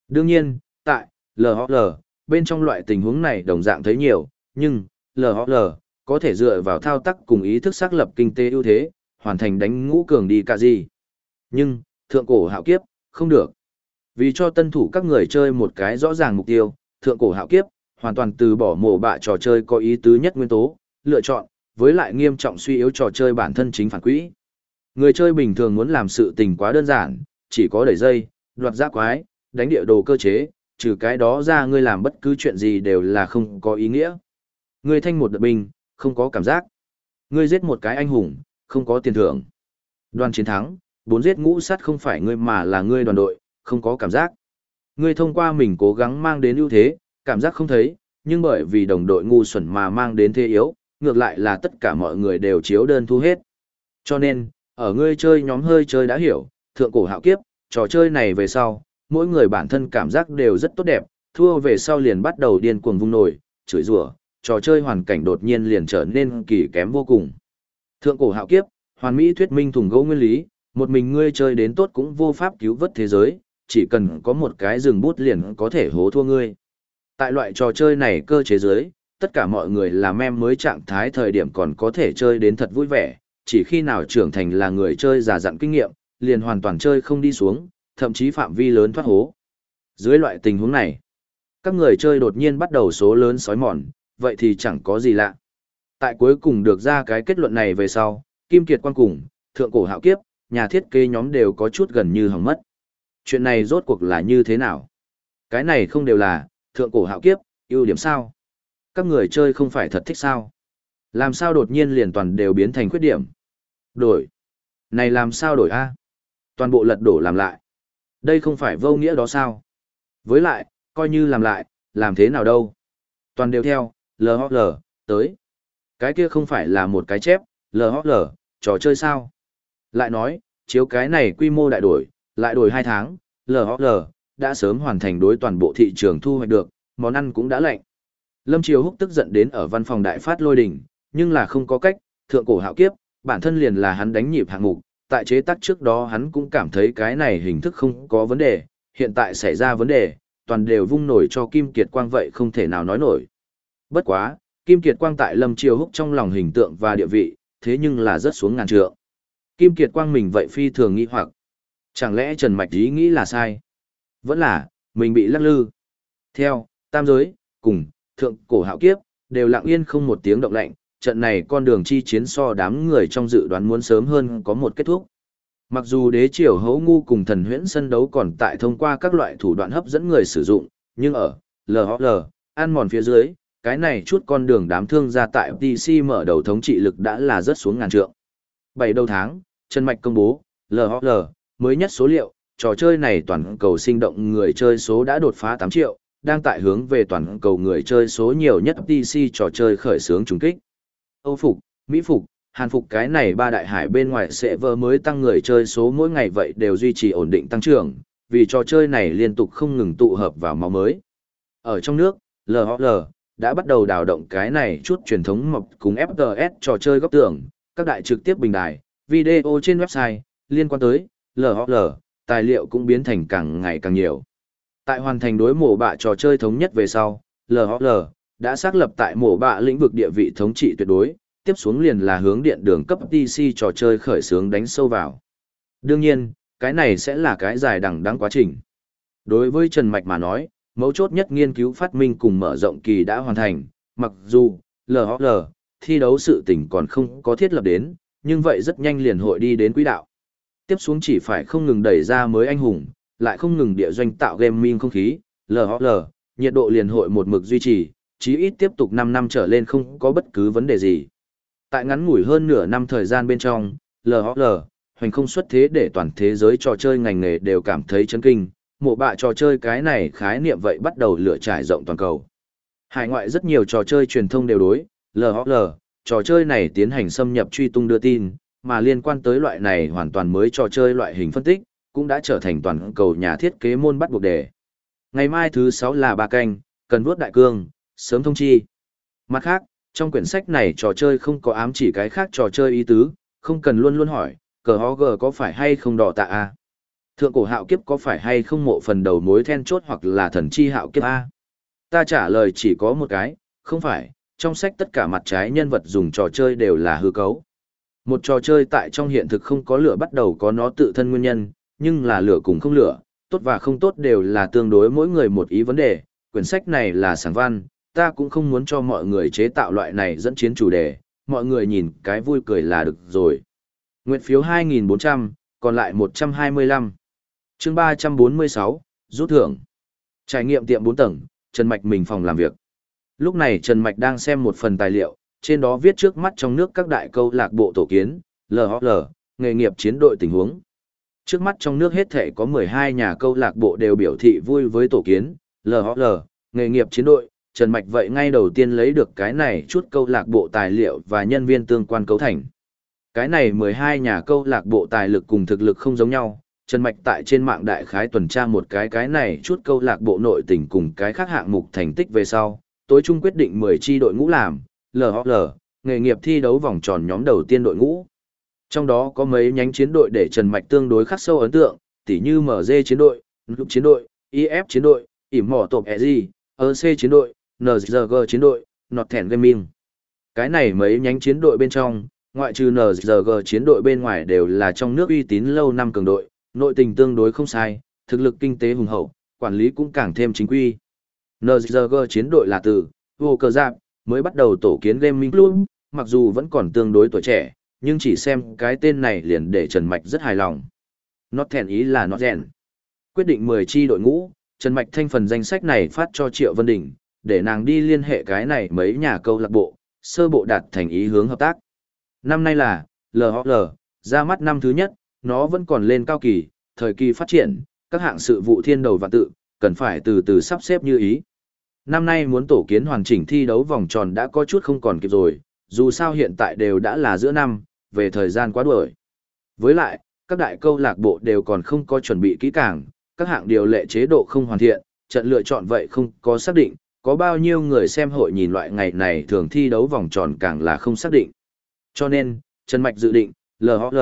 Đương nhiên, tại LHL, bên trong loại tình huống này đồng dạng thấy nhiều, nhưng LHL có thể dựa vào thao tác cùng ý thức xác lập kinh tế ưu thế, hoàn thành đánh ngũ cường đi cả gì. Nhưng, thượng cổ hạo kiếp, không được. Vì cho tân thủ các người chơi một cái rõ ràng mục tiêu, thượng cổ hạo kiếp, hoàn toàn từ bỏ mổ bạ trò chơi có ý tứ nhất nguyên tố, lựa chọn, với lại nghiêm trọng suy yếu trò chơi bản thân chính phản quỹ. Người chơi bình thường muốn làm sự tình quá đơn giản, chỉ có đẩy dây, Đoạt giác quái, đánh địa đồ cơ chế, trừ cái đó ra ngươi làm bất cứ chuyện gì đều là không có ý nghĩa. Ngươi thanh một đợt binh, không có cảm giác. Ngươi giết một cái anh hùng, không có tiền thưởng. Đoàn chiến thắng, bốn giết ngũ sát không phải ngươi mà là ngươi đoàn đội, không có cảm giác. Ngươi thông qua mình cố gắng mang đến ưu thế, cảm giác không thấy, nhưng bởi vì đồng đội ngu xuẩn mà mang đến thế yếu, ngược lại là tất cả mọi người đều chiếu đơn thu hết. Cho nên, ở ngươi chơi nhóm hơi chơi đã hiểu, thượng cổ hạo kiếp, trò chơi này về sau, mỗi người bản thân cảm giác đều rất tốt đẹp, thua về sau liền bắt đầu điên cuồng vung nổi, chửi rủa, trò chơi hoàn cảnh đột nhiên liền trở nên kỳ kém vô cùng. Thượng cổ hạo kiếp, hoàn mỹ thuyết minh thùng gỗ nguyên lý, một mình ngươi chơi đến tốt cũng vô pháp cứu vớt thế giới, chỉ cần có một cái rừng bút liền có thể hố thua ngươi. Tại loại trò chơi này cơ chế giới, tất cả mọi người làm em mới trạng thái thời điểm còn có thể chơi đến thật vui vẻ, chỉ khi nào trưởng thành là người chơi già dặn kinh nghiệm, liền hoàn toàn chơi không đi xuống, thậm chí phạm vi lớn thoát hố. Dưới loại tình huống này, các người chơi đột nhiên bắt đầu số lớn sói mòn, vậy thì chẳng có gì lạ. Tại cuối cùng được ra cái kết luận này về sau, Kim Kiệt quan cùng, Thượng Cổ Hạo Kiếp, nhà thiết kế nhóm đều có chút gần như hỏng mất. Chuyện này rốt cuộc là như thế nào? Cái này không đều là, Thượng Cổ Hạo Kiếp, ưu điểm sao? Các người chơi không phải thật thích sao? Làm sao đột nhiên liền toàn đều biến thành khuyết điểm? Đổi. Này làm sao đổi a? Toàn bộ lật đổ làm lại. Đây không phải vô nghĩa đó sao? Với lại, coi như làm lại, làm thế nào đâu? Toàn đều theo, LHL, tới. Cái kia không phải là một cái chép, LHL, trò chơi sao? Lại nói, chiếu cái này quy mô đại đổi, lại đổi 2 tháng, LHL, đã sớm hoàn thành đối toàn bộ thị trường thu hoạch được, món ăn cũng đã lạnh. Lâm Triều Húc tức giận đến ở văn phòng đại phát lôi đỉnh, nhưng là không có cách, thượng cổ hạo kiếp, bản thân liền là hắn đánh nhịp hạng mục, tại chế tác trước đó hắn cũng cảm thấy cái này hình thức không có vấn đề, hiện tại xảy ra vấn đề, toàn đều vung nổi cho Kim Kiệt Quang vậy không thể nào nói nổi. Bất quá, Kim Kiệt Quang tại Lâm Triều Húc trong lòng hình tượng và địa vị, thế nhưng là rất xuống ngàn trượng. Kim Kiệt Quang mình vậy phi thường nghĩ hoặc. Chẳng lẽ Trần Mạch ý nghĩ là sai? Vẫn là, mình bị lắc lư. Theo, tam giới, cùng, thượng cổ hạo kiếp, đều lặng yên không một tiếng động lạnh, trận này con đường chi chiến so đám người trong dự đoán muốn sớm hơn có một kết thúc. Mặc dù đế triều hấu ngu cùng thần huyễn sân đấu còn tại thông qua các loại thủ đoạn hấp dẫn người sử dụng, nhưng ở LHL, ăn mòn phía dưới, cái này chút con đường đám thương gia tại DC mở đầu thống trị lực đã là rất xuống ngàn trượng. Bảy đầu tháng, Trần Mạch công bố, LHL, mới nhất số liệu, trò chơi này toàn cầu sinh động người chơi số đã đột phá 8 triệu, đang tại hướng về toàn cầu người chơi số nhiều nhất PC trò chơi khởi xướng trùng kích. Âu phục, Mỹ phục, Hàn phục cái này ba đại hải bên ngoài sẽ vơ mới tăng người chơi số mỗi ngày vậy đều duy trì ổn định tăng trưởng, vì trò chơi này liên tục không ngừng tụ hợp vào máu mới. Ở trong nước, LOL đã bắt đầu đào động cái này chút truyền thống mộc cùng FPS trò chơi góc tưởng, các đại trực tiếp bình đài, video trên website, liên quan tới LOL, tài liệu cũng biến thành càng ngày càng nhiều. Tại hoàn thành đối mổ bạ trò chơi thống nhất về sau, LOL đã xác lập tại mổ bạ lĩnh vực địa vị thống trị tuyệt đối, tiếp xuống liền là hướng điện đường cấp PC trò chơi khởi xướng đánh sâu vào. Đương nhiên, cái này sẽ là cái dài đằng đẵng quá trình. Đối với Trần Mạch mà nói, mấu chốt nhất nghiên cứu phát minh cùng mở rộng kỳ đã hoàn thành, mặc dù LOL thi đấu sự tình còn không có thiết lập đến, nhưng vậy rất nhanh liền hội đi đến quỹ đạo. Tiếp xuống chỉ phải không ngừng đẩy ra mới anh hùng, lại không ngừng địa doanh tạo gaming không khí, LOL, nhiệt độ liền hội một mực duy trì, chí ít tiếp tục 5 năm trở lên không có bất cứ vấn đề gì. Tại ngắn ngủi hơn nửa năm thời gian bên trong, LOL, hoành không xuất thế để toàn thế giới trò chơi ngành nghề đều cảm thấy chấn kinh, mộ bạ trò chơi cái này khái niệm vậy bắt đầu lửa trải rộng toàn cầu. Hải ngoại rất nhiều trò chơi truyền thông đều đối, LOL, trò chơi này tiến hành xâm nhập truy tung đưa tin, mà liên quan tới loại này hoàn toàn mới trò chơi loại hình phân tích, cũng đã trở thành toàn cầu nhà thiết kế môn bắt buộc đề. Ngày mai thứ 6 là ba canh, cần vuốt đại cương, sớm thông chi. Mặt khác, trong quyển sách này trò chơi không có ám chỉ cái khác trò chơi ý tứ, không cần luôn luôn hỏi, cờ ho gờ có phải hay không đỏ tạ a Thượng cổ hạo kiếp có phải hay không mộ phần đầu mối then chốt hoặc là thần chi hạo kiếp a Ta trả lời chỉ có một cái, không phải, trong sách tất cả mặt trái nhân vật dùng trò chơi đều là hư cấu. Một trò chơi tại trong hiện thực không có lửa bắt đầu có nó tự thân nguyên nhân, nhưng là lửa cùng không lửa, tốt và không tốt đều là tương đối mỗi người một ý vấn đề, quyển sách này là sáng văn, ta cũng không muốn cho mọi người chế tạo loại này dẫn chiến chủ đề, mọi người nhìn cái vui cười là được rồi. Nguyện phiếu 2.400, còn lại 125. chương 346, rút thưởng. Trải nghiệm tiệm 4 tầng, Trần Mạch mình phòng làm việc. Lúc này Trần Mạch đang xem một phần tài liệu, trên đó viết trước mắt trong nước các đại câu lạc bộ tổ kiến, LHL, nghề nghiệp chiến đội tình huống. Trước mắt trong nước hết thể có 12 nhà câu lạc bộ đều biểu thị vui với tổ kiến, LHL, nghề nghiệp chiến đội, Trần Mạch vậy ngay đầu tiên lấy được cái này chút câu lạc bộ tài liệu và nhân viên tương quan cấu thành. Cái này 12 nhà câu lạc bộ tài lực cùng thực lực không giống nhau, Trần Mạch tại trên mạng đại khái tuần tra một cái cái này chút câu lạc bộ nội tình cùng cái khác hạng mục thành tích về sau, tối trung quyết định 10 chi đội ngũ làm, LHL, nghề nghiệp thi đấu vòng tròn nhóm đầu tiên đội ngũ. Trong đó có mấy nhánh chiến đội để Trần Mạch tương đối khắc sâu ấn tượng, tỉ như MG chiến đội, Lúc chiến đội, IF chiến đội, ỉm mỏ tộp EZ, EC chiến đội, NZG chiến đội, Northern Gaming. Cái này mấy nhánh chiến đội bên trong, ngoại trừ NZG chiến đội bên ngoài đều là trong nước uy tín lâu năm cường đội, nội tình tương đối không sai, thực lực kinh tế hùng hậu, quản lý cũng càng thêm chính quy. NZG chiến đội là từ vô cờ giáp, mới bắt đầu tổ kiến Gaming Club, mặc dù vẫn còn tương đối tuổi trẻ, nhưng chỉ xem cái tên này liền để Trần Mạch rất hài lòng. Not thèn ý là not rèn. Quyết định 10 chi đội ngũ, Trần Mạch thanh phần danh sách này phát cho Triệu Vân Đình, để nàng đi liên hệ cái này mấy nhà câu lạc bộ, sơ bộ đạt thành ý hướng hợp tác. Năm nay là LHL, ra mắt năm thứ nhất, nó vẫn còn lên cao kỳ, thời kỳ phát triển, các hạng sự vụ thiên đầu và tự, cần phải từ từ sắp xếp như ý. Năm nay muốn tổ kiến hoàn chỉnh thi đấu vòng tròn đã có chút không còn kịp rồi, dù sao hiện tại đều đã là giữa năm, về thời gian quá đuổi. Với lại, các đại câu lạc bộ đều còn không có chuẩn bị kỹ càng, các hạng điều lệ chế độ không hoàn thiện, trận lựa chọn vậy không có xác định, có bao nhiêu người xem hội nhìn loại ngày này thường thi đấu vòng tròn càng là không xác định. Cho nên, Trần Mạch dự định, LHL,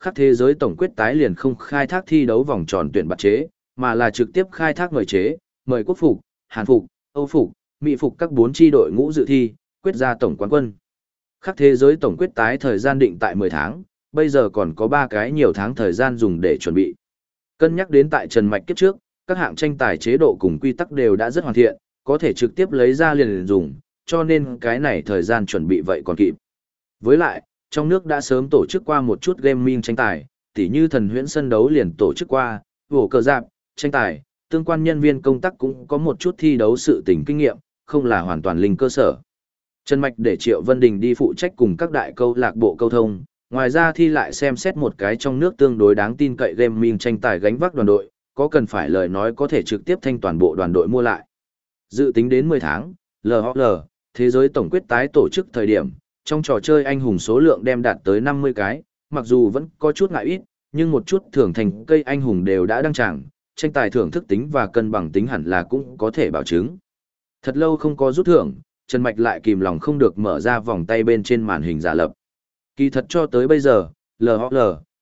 khắp thế giới tổng quyết tái liền không khai thác thi đấu vòng tròn tuyển bạc chế, mà là trực tiếp khai thác mời chế, mời quốc phục, Hàn phục, Âu phục, Mỹ phục các bốn chi đội ngũ dự thi, quyết ra tổng quán quân. Khắc thế giới tổng quyết tái thời gian định tại 10 tháng, bây giờ còn có 3 cái nhiều tháng thời gian dùng để chuẩn bị. Cân nhắc đến tại Trần Mạch kiếp trước, các hạng tranh tài chế độ cùng quy tắc đều đã rất hoàn thiện, có thể trực tiếp lấy ra liền dùng, cho nên cái này thời gian chuẩn bị vậy còn kịp. Với lại, trong nước đã sớm tổ chức qua một chút gaming tranh tài, tỉ như thần huyễn sân đấu liền tổ chức qua, vổ cờ giạc, tranh tài, tương quan nhân viên công tác cũng có một chút thi đấu sự tình kinh nghiệm, không là hoàn toàn linh cơ sở. Trần Mạch để Triệu Vân Đình đi phụ trách cùng các đại câu lạc bộ câu thông, ngoài ra thi lại xem xét một cái trong nước tương đối đáng tin cậy gaming tranh tài gánh vác đoàn đội, có cần phải lời nói có thể trực tiếp thanh toàn bộ đoàn đội mua lại. Dự tính đến 10 tháng, LHL, thế giới tổng quyết tái tổ chức thời điểm, trong trò chơi anh hùng số lượng đem đạt tới 50 cái, mặc dù vẫn có chút ngại ít, nhưng một chút thưởng thành cây anh hùng đều đã đăng tràng, tranh tài thưởng thức tính và cân bằng tính hẳn là cũng có thể bảo chứng. Thật lâu không có rút thưởng, Trần Mạch lại kìm lòng không được mở ra vòng tay bên trên màn hình giả lập. Kỳ thật cho tới bây giờ, LHL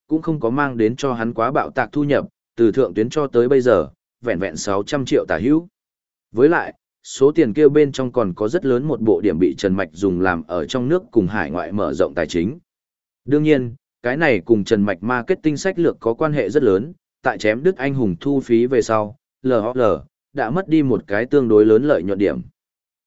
cũng không có mang đến cho hắn quá bạo tạc thu nhập, từ thượng tuyến cho tới bây giờ, vẹn vẹn 600 triệu tả hữu. Với lại, số tiền kêu bên trong còn có rất lớn một bộ điểm bị Trần Mạch dùng làm ở trong nước cùng hải ngoại mở rộng tài chính. Đương nhiên, cái này cùng Trần Mạch marketing sách lược có quan hệ rất lớn, tại chém Đức Anh hùng thu phí về sau, LHL đã mất đi một cái tương đối lớn lợi nhuận điểm.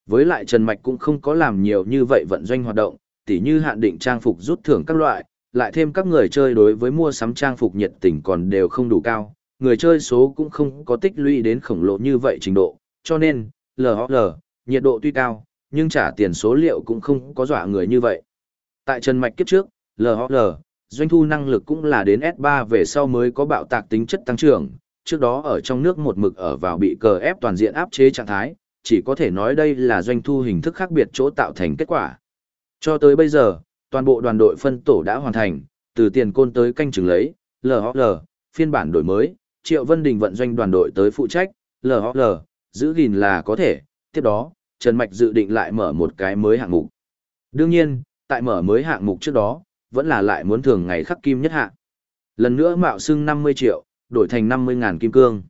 Với lại Trần Mạch cũng không có làm nhiều như vậy vận doanh hoạt động, tỉ như hạn định trang phục rút thưởng các loại, lại thêm các người chơi đối với mua sắm trang phục nhiệt tình còn đều không đủ cao, người chơi số cũng không có tích lũy đến khổng lồ như vậy trình độ, cho nên, LHL, nhiệt độ tuy cao, nhưng trả tiền số liệu cũng không có dọa người như vậy. Tại Trần Mạch kiếp trước, LHL, doanh thu năng lực cũng là đến S3 về sau mới có bạo tạc tính chất tăng trưởng, trước đó ở trong nước một mực ở vào bị cờ ép toàn diện áp chế trạng thái, chỉ có thể nói đây là doanh thu hình thức khác biệt chỗ tạo thành kết quả. Cho tới bây giờ, toàn bộ đoàn đội phân tổ đã hoàn thành, từ tiền côn tới canh chừng lấy, LHL, phiên bản đổi mới, Triệu Vân Đình vận doanh đoàn đội tới phụ trách, LHL, giữ gìn là có thể, tiếp đó, Trần Mạch dự định lại mở một cái mới hạng mục. Đương nhiên, tại mở mới hạng mục trước đó, vẫn là lại muốn thường ngày khắc kim nhất hạ Lần nữa mạo xưng 50 triệu, đổi thành 50.000 kim cương.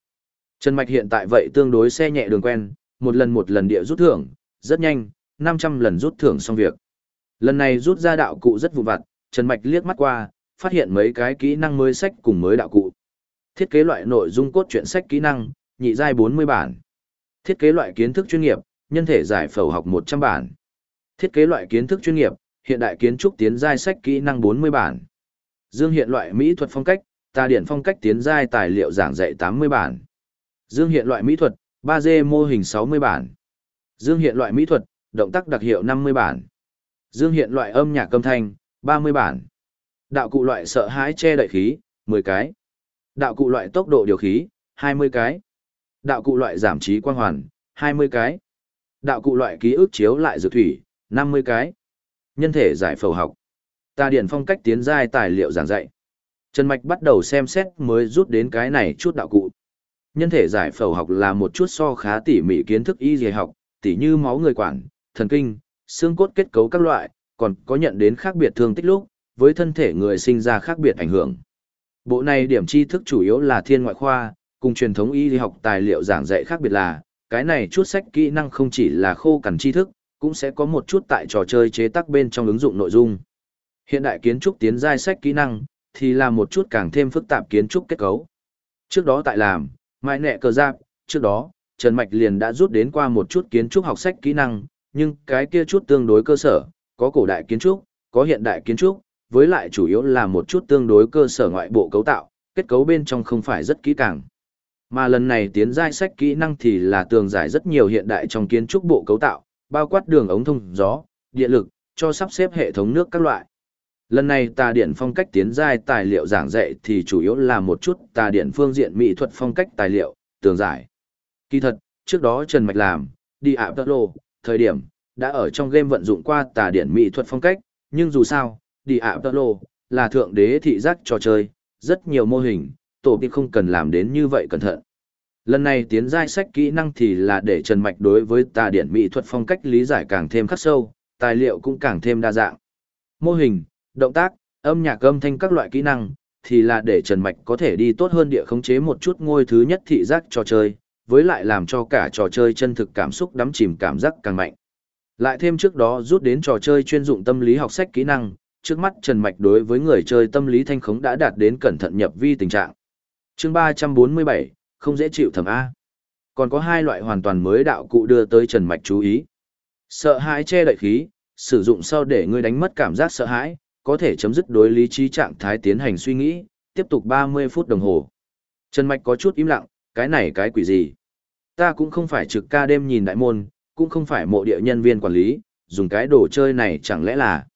Trần Mạch hiện tại vậy tương đối xe nhẹ đường quen, một lần một lần địa rút thưởng, rất nhanh, 500 lần rút thưởng xong việc. Lần này rút ra đạo cụ rất vụ vặt, Trần Mạch liếc mắt qua, phát hiện mấy cái kỹ năng mới sách cùng mới đạo cụ. Thiết kế loại nội dung cốt truyện sách kỹ năng, nhị giai 40 bản. Thiết kế loại kiến thức chuyên nghiệp, nhân thể giải phẫu học 100 bản. Thiết kế loại kiến thức chuyên nghiệp, hiện đại kiến trúc tiến giai sách kỹ năng 40 bản. Dương hiện loại mỹ thuật phong cách, ta điển phong cách tiến giai tài liệu giảng dạy 80 bản. Dương hiện loại mỹ thuật, 3D mô hình 60 bản. Dương hiện loại mỹ thuật, động tác đặc hiệu 50 bản. Dương hiện loại âm nhạc âm thanh, 30 bản. Đạo cụ loại sợ hãi che đậy khí, 10 cái. Đạo cụ loại tốc độ điều khí, 20 cái. Đạo cụ loại giảm trí quang hoàn, 20 cái. Đạo cụ loại ký ức chiếu lại dược thủy, 50 cái. Nhân thể giải phẫu học. Ta điển phong cách tiến giai tài liệu giảng dạy. Trần Mạch bắt đầu xem xét mới rút đến cái này chút đạo cụ. Nhân thể giải phẫu học là một chút so khá tỉ mỉ kiến thức y dề học, tỉ như máu người quản, thần kinh, xương cốt kết cấu các loại, còn có nhận đến khác biệt thương tích lúc, với thân thể người sinh ra khác biệt ảnh hưởng. Bộ này điểm tri thức chủ yếu là thiên ngoại khoa, cùng truyền thống y học tài liệu giảng dạy khác biệt là, cái này chút sách kỹ năng không chỉ là khô cằn tri thức, cũng sẽ có một chút tại trò chơi chế tác bên trong ứng dụng nội dung. Hiện đại kiến trúc tiến giai sách kỹ năng, thì là một chút càng thêm phức tạp kiến trúc kết cấu. Trước đó tại làm, mãi nẹ cờ giáp, trước đó, Trần Mạch liền đã rút đến qua một chút kiến trúc học sách kỹ năng, nhưng cái kia chút tương đối cơ sở, có cổ đại kiến trúc, có hiện đại kiến trúc, với lại chủ yếu là một chút tương đối cơ sở ngoại bộ cấu tạo, kết cấu bên trong không phải rất kỹ càng. Mà lần này tiến giai sách kỹ năng thì là tường giải rất nhiều hiện đại trong kiến trúc bộ cấu tạo, bao quát đường ống thông gió, điện lực, cho sắp xếp hệ thống nước các loại. Lần này tà điện phong cách tiến giai tài liệu giảng dạy thì chủ yếu là một chút tà điện phương diện mỹ thuật phong cách tài liệu, tường giải. Kỳ thật, trước đó Trần Mạch làm, đi ạ tơ lộ, thời điểm, đã ở trong game vận dụng qua tà điện mỹ thuật phong cách, nhưng dù sao, đi ạ tơ lộ, là thượng đế thị giác trò chơi, rất nhiều mô hình, tổ tiên không cần làm đến như vậy cẩn thận. Lần này tiến giai sách kỹ năng thì là để Trần Mạch đối với tà điện mỹ thuật phong cách lý giải càng thêm khắc sâu, tài liệu cũng càng thêm đa dạng. Mô hình, động tác, âm nhạc âm thanh các loại kỹ năng, thì là để Trần Mạch có thể đi tốt hơn địa khống chế một chút ngôi thứ nhất thị giác trò chơi, với lại làm cho cả trò chơi chân thực cảm xúc đắm chìm cảm giác càng mạnh. Lại thêm trước đó rút đến trò chơi chuyên dụng tâm lý học sách kỹ năng, trước mắt Trần Mạch đối với người chơi tâm lý thanh khống đã đạt đến cẩn thận nhập vi tình trạng. chương 347, không dễ chịu thầm A. Còn có hai loại hoàn toàn mới đạo cụ đưa tới Trần Mạch chú ý. Sợ hãi che đậy khí, sử dụng sau để ngươi đánh mất cảm giác sợ hãi, có thể chấm dứt đối lý trí trạng thái tiến hành suy nghĩ, tiếp tục 30 phút đồng hồ. Trần Mạch có chút im lặng, cái này cái quỷ gì? Ta cũng không phải trực ca đêm nhìn đại môn, cũng không phải mộ địa nhân viên quản lý, dùng cái đồ chơi này chẳng lẽ là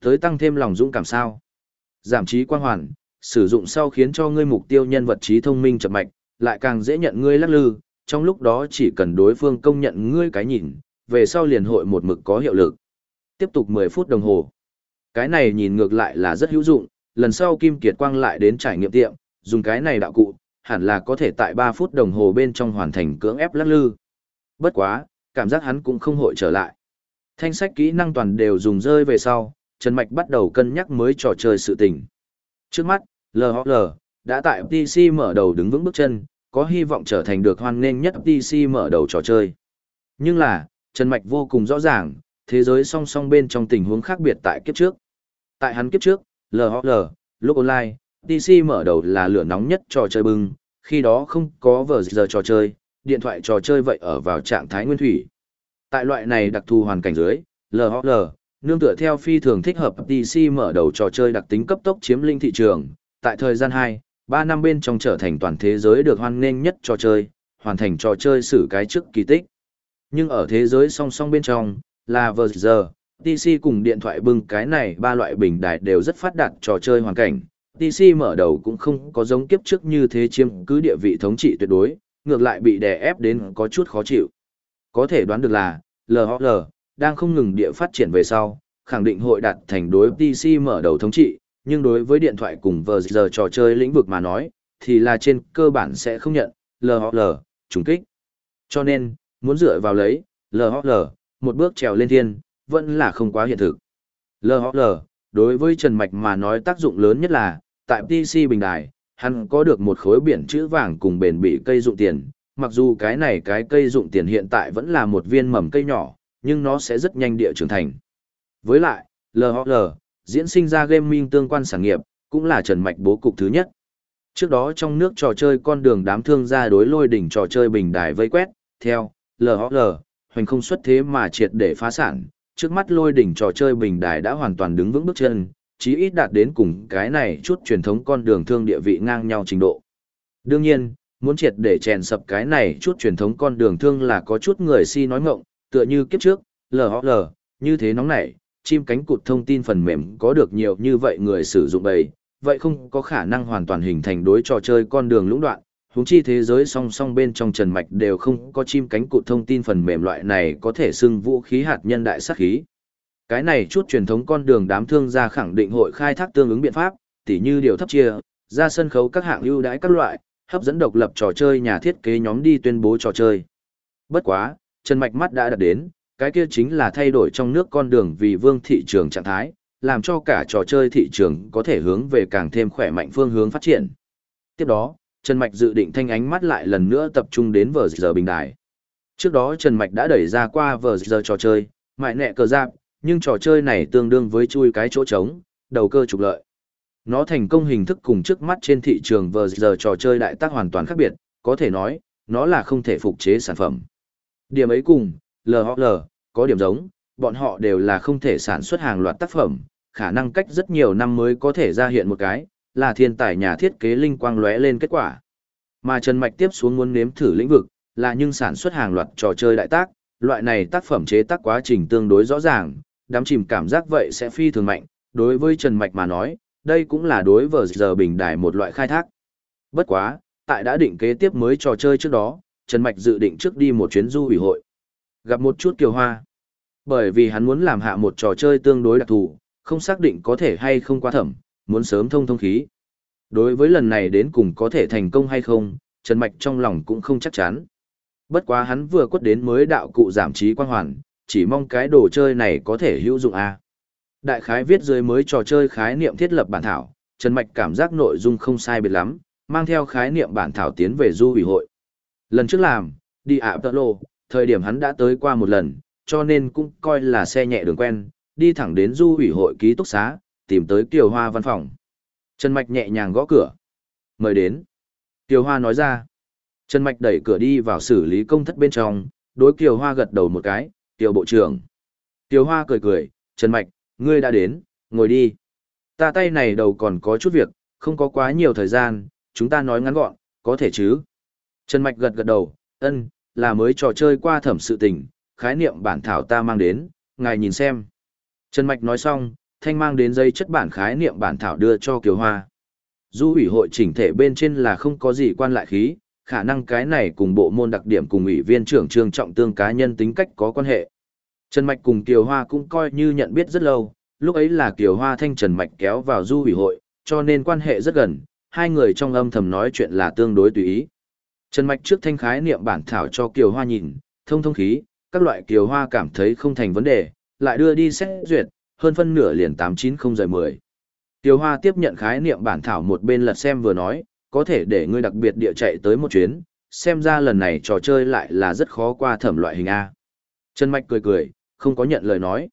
tới tăng thêm lòng dũng cảm sao? Giảm trí quan hoàn, sử dụng sau khiến cho ngươi mục tiêu nhân vật trí thông minh chậm mạch, lại càng dễ nhận ngươi lắc lư, trong lúc đó chỉ cần đối phương công nhận ngươi cái nhìn, về sau liền hội một mực có hiệu lực. Tiếp tục 10 phút đồng hồ. Cái này nhìn ngược lại là rất hữu dụng, lần sau Kim Kiệt Quang lại đến trải nghiệm tiệm, dùng cái này đạo cụ, hẳn là có thể tại 3 phút đồng hồ bên trong hoàn thành cưỡng ép lắc lư. Bất quá, cảm giác hắn cũng không hội trở lại. Thanh sách kỹ năng toàn đều dùng rơi về sau, Trần Mạch bắt đầu cân nhắc mới trò chơi sự tình. Trước mắt, LHL, đã tại PC mở đầu đứng vững bước chân, có hy vọng trở thành được hoan nghênh nhất PC mở đầu trò chơi. Nhưng là, Trần Mạch vô cùng rõ ràng, thế giới song song bên trong tình huống khác biệt tại kiếp trước. Tại hắn kiếp trước, LHL, lúc online, PC mở đầu là lửa nóng nhất trò chơi bưng, khi đó không có vở giờ trò chơi, điện thoại trò chơi vậy ở vào trạng thái nguyên thủy. Tại loại này đặc thù hoàn cảnh dưới, LHL, nương tựa theo phi thường thích hợp PC mở đầu trò chơi đặc tính cấp tốc chiếm linh thị trường, tại thời gian 2, 3 năm bên trong trở thành toàn thế giới được hoan nghênh nhất trò chơi, hoàn thành trò chơi xử cái trước kỳ tích. Nhưng ở thế giới song song bên trong, là vờ giờ, TC cùng điện thoại bưng cái này ba loại bình đại đều rất phát đạt trò chơi hoàn cảnh. TC mở đầu cũng không có giống kiếp trước như thế chiếm cứ địa vị thống trị tuyệt đối, ngược lại bị đè ép đến có chút khó chịu. Có thể đoán được là, LHL, đang không ngừng địa phát triển về sau, khẳng định hội đạt thành đối TC mở đầu thống trị, nhưng đối với điện thoại cùng vờ giờ trò chơi lĩnh vực mà nói, thì là trên cơ bản sẽ không nhận, LHL, trùng kích. Cho nên, muốn dựa vào lấy, LHL, một bước trèo lên thiên, vẫn là không quá hiện thực. LHL, đối với Trần Mạch mà nói tác dụng lớn nhất là, tại PC bình đài, hắn có được một khối biển chữ vàng cùng bền bị cây dụng tiền, mặc dù cái này cái cây dụng tiền hiện tại vẫn là một viên mầm cây nhỏ, nhưng nó sẽ rất nhanh địa trưởng thành. Với lại, LHL, diễn sinh ra gaming tương quan sản nghiệp, cũng là Trần Mạch bố cục thứ nhất. Trước đó trong nước trò chơi con đường đám thương gia đối lôi đỉnh trò chơi bình đài vây quét, theo, LHL, hoành không xuất thế mà triệt để phá sản, trước mắt lôi đỉnh trò chơi bình đài đã hoàn toàn đứng vững bước chân, chí ít đạt đến cùng cái này chút truyền thống con đường thương địa vị ngang nhau trình độ. Đương nhiên, muốn triệt để chèn sập cái này chút truyền thống con đường thương là có chút người si nói ngọng, tựa như kiếp trước, LHL, như thế nóng nảy, chim cánh cụt thông tin phần mềm có được nhiều như vậy người sử dụng bầy, vậy không có khả năng hoàn toàn hình thành đối trò chơi con đường lũng đoạn, Húng chi thế giới song song bên trong trần mạch đều không có chim cánh cụt thông tin phần mềm loại này có thể xưng vũ khí hạt nhân đại sát khí. Cái này chút truyền thống con đường đám thương gia khẳng định hội khai thác tương ứng biện pháp, tỉ như điều thấp chia, ra sân khấu các hạng ưu đãi các loại, hấp dẫn độc lập trò chơi nhà thiết kế nhóm đi tuyên bố trò chơi. Bất quá, Trần Mạch mắt đã đạt đến, cái kia chính là thay đổi trong nước con đường vì vương thị trường trạng thái, làm cho cả trò chơi thị trường có thể hướng về càng thêm khỏe mạnh phương hướng phát triển. Tiếp đó, Trần Mạch dự định thanh ánh mắt lại lần nữa tập trung đến vở giờ bình đài. Trước đó Trần Mạch đã đẩy ra qua vở giờ trò chơi, mại nẹ cờ giáp, nhưng trò chơi này tương đương với chui cái chỗ trống, đầu cơ trục lợi. Nó thành công hình thức cùng trước mắt trên thị trường vờ giờ trò chơi đại tác hoàn toàn khác biệt, có thể nói, nó là không thể phục chế sản phẩm. Điểm ấy cùng, LOL, có điểm giống, bọn họ đều là không thể sản xuất hàng loạt tác phẩm, khả năng cách rất nhiều năm mới có thể ra hiện một cái, là thiên tài nhà thiết kế linh quang lóe lên kết quả. Mà Trần Mạch tiếp xuống muốn nếm thử lĩnh vực, là nhưng sản xuất hàng loạt trò chơi đại tác, loại này tác phẩm chế tác quá trình tương đối rõ ràng, đám chìm cảm giác vậy sẽ phi thường mạnh, đối với Trần Mạch mà nói, đây cũng là đối với giờ bình đài một loại khai thác. Bất quá, tại đã định kế tiếp mới trò chơi trước đó, Trần Mạch dự định trước đi một chuyến du ủy hội. Gặp một chút kiều hoa. Bởi vì hắn muốn làm hạ một trò chơi tương đối đặc thù, không xác định có thể hay không qua thẩm, muốn sớm thông thông khí. Đối với lần này đến cùng có thể thành công hay không, Trần Mạch trong lòng cũng không chắc chắn. Bất quá hắn vừa quất đến mới đạo cụ giảm trí quang hoàn, chỉ mong cái đồ chơi này có thể hữu dụng a. Đại khái viết dưới mới trò chơi khái niệm thiết lập bản thảo, Trần Mạch cảm giác nội dung không sai biệt lắm, mang theo khái niệm bản thảo tiến về du ủy hội. Lần trước làm, đi ạ tợ lô, thời điểm hắn đã tới qua một lần, cho nên cũng coi là xe nhẹ đường quen, đi thẳng đến du ủy hội ký túc xá, tìm tới Kiều Hoa văn phòng. Trần Mạch nhẹ nhàng gõ cửa. Mời đến. Kiều Hoa nói ra. Trần Mạch đẩy cửa đi vào xử lý công thất bên trong, đối Kiều Hoa gật đầu một cái, Kiều Bộ trưởng. Kiều Hoa cười cười, Trần Mạch, ngươi đã đến, ngồi đi. Ta tay này đầu còn có chút việc, không có quá nhiều thời gian, chúng ta nói ngắn gọn, có thể chứ. Trần Mạch gật gật đầu, ân, là mới trò chơi qua thẩm sự tình, khái niệm bản thảo ta mang đến, ngài nhìn xem. Trần Mạch nói xong, thanh mang đến dây chất bản khái niệm bản thảo đưa cho Kiều Hoa. Du ủy hội chỉnh thể bên trên là không có gì quan lại khí, khả năng cái này cùng bộ môn đặc điểm cùng ủy viên trưởng trương trọng tương cá nhân tính cách có quan hệ. Trần Mạch cùng Kiều Hoa cũng coi như nhận biết rất lâu, lúc ấy là Kiều Hoa thanh Trần Mạch kéo vào du ủy hội, cho nên quan hệ rất gần, hai người trong âm thầm nói chuyện là tương đối tùy ý. Trần Mạch trước thanh khái niệm bản thảo cho Kiều Hoa nhìn, thông thông khí, các loại Kiều Hoa cảm thấy không thành vấn đề, lại đưa đi xét duyệt, hơn phân nửa liền 890 rời 10. Kiều Hoa tiếp nhận khái niệm bản thảo một bên lật xem vừa nói, có thể để ngươi đặc biệt địa chạy tới một chuyến, xem ra lần này trò chơi lại là rất khó qua thẩm loại hình A. Trần Mạch cười cười, không có nhận lời nói.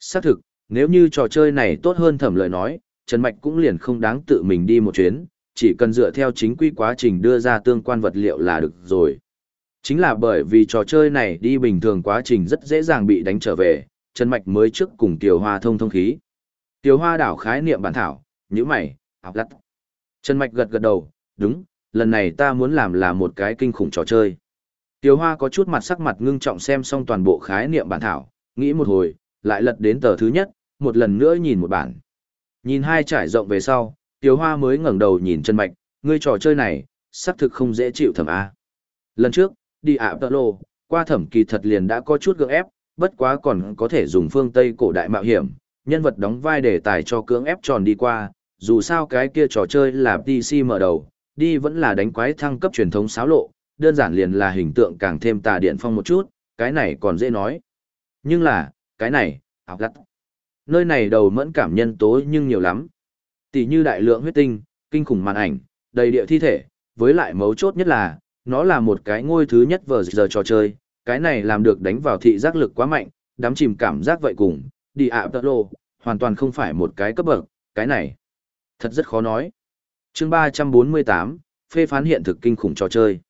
Xác thực, nếu như trò chơi này tốt hơn thẩm lời nói, Trần Mạch cũng liền không đáng tự mình đi một chuyến, chỉ cần dựa theo chính quy quá trình đưa ra tương quan vật liệu là được rồi. Chính là bởi vì trò chơi này đi bình thường quá trình rất dễ dàng bị đánh trở về, Trần Mạch mới trước cùng Tiểu Hoa thông thông khí. Tiểu Hoa đảo khái niệm bản thảo, như mày, học lắt. Trần Mạch gật gật đầu, đúng, lần này ta muốn làm là một cái kinh khủng trò chơi. Tiểu Hoa có chút mặt sắc mặt ngưng trọng xem xong toàn bộ khái niệm bản thảo, nghĩ một hồi, lại lật đến tờ thứ nhất, một lần nữa nhìn một bản. Nhìn hai trải rộng về sau, Tiểu Hoa mới ngẩng đầu nhìn Trần Mạch, ngươi trò chơi này, xác thực không dễ chịu thẩm A. Lần trước, đi ạ tợ lộ qua thẩm kỳ thật liền đã có chút gượng ép, bất quá còn có thể dùng phương Tây cổ đại mạo hiểm, nhân vật đóng vai đề tài cho cưỡng ép tròn đi qua, dù sao cái kia trò chơi là PC mở đầu, đi vẫn là đánh quái thăng cấp truyền thống xáo lộ, đơn giản liền là hình tượng càng thêm tà điện phong một chút, cái này còn dễ nói. Nhưng là, cái này, học gắt. Nơi này đầu mẫn cảm nhân tố nhưng nhiều lắm. Tỷ như đại lượng huyết tinh, kinh khủng màn ảnh, đầy địa thi thể, với lại mấu chốt nhất là, nó là một cái ngôi thứ nhất vờ giờ trò chơi, cái này làm được đánh vào thị giác lực quá mạnh, đám chìm cảm giác vậy cùng, đi ạ tật lô, hoàn toàn không phải một cái cấp bậc, cái này. Thật rất khó nói. chương 348, phê phán hiện thực kinh khủng trò chơi.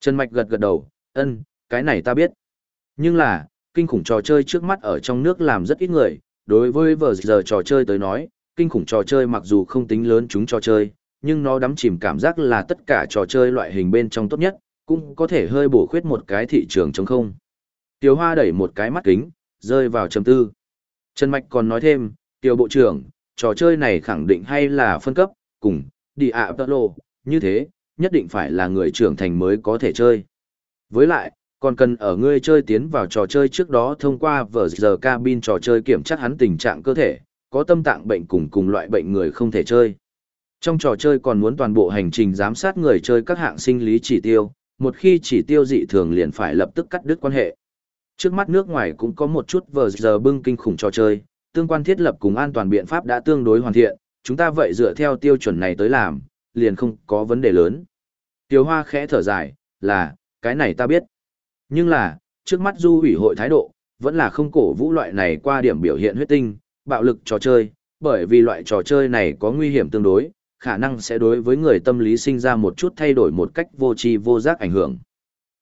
Trần Mạch gật gật đầu, ân, cái này ta biết. Nhưng là, kinh khủng trò chơi trước mắt ở trong nước làm rất ít người, đối với vờ giờ trò chơi tới nói, kinh khủng trò chơi mặc dù không tính lớn chúng trò chơi, nhưng nó đắm chìm cảm giác là tất cả trò chơi loại hình bên trong tốt nhất, cũng có thể hơi bổ khuyết một cái thị trường trống không. Tiểu Hoa đẩy một cái mắt kính, rơi vào trầm tư. Trần Mạch còn nói thêm, Tiểu Bộ trưởng, trò chơi này khẳng định hay là phân cấp, cùng, đi ạ tơ lô, như thế, nhất định phải là người trưởng thành mới có thể chơi. Với lại, còn cần ở ngươi chơi tiến vào trò chơi trước đó thông qua vở giờ cabin trò chơi kiểm tra hắn tình trạng cơ thể, có tâm tạng bệnh cùng cùng loại bệnh người không thể chơi. Trong trò chơi còn muốn toàn bộ hành trình giám sát người chơi các hạng sinh lý chỉ tiêu, một khi chỉ tiêu dị thường liền phải lập tức cắt đứt quan hệ. Trước mắt nước ngoài cũng có một chút vờ giờ bưng kinh khủng trò chơi, tương quan thiết lập cùng an toàn biện pháp đã tương đối hoàn thiện, chúng ta vậy dựa theo tiêu chuẩn này tới làm, liền không có vấn đề lớn. Tiêu Hoa khẽ thở dài, là, cái này ta biết. Nhưng là, trước mắt du ủy hội thái độ, vẫn là không cổ vũ loại này qua điểm biểu hiện huyết tinh, bạo lực trò chơi, bởi vì loại trò chơi này có nguy hiểm tương đối, khả năng sẽ đối với người tâm lý sinh ra một chút thay đổi một cách vô tri vô giác ảnh hưởng.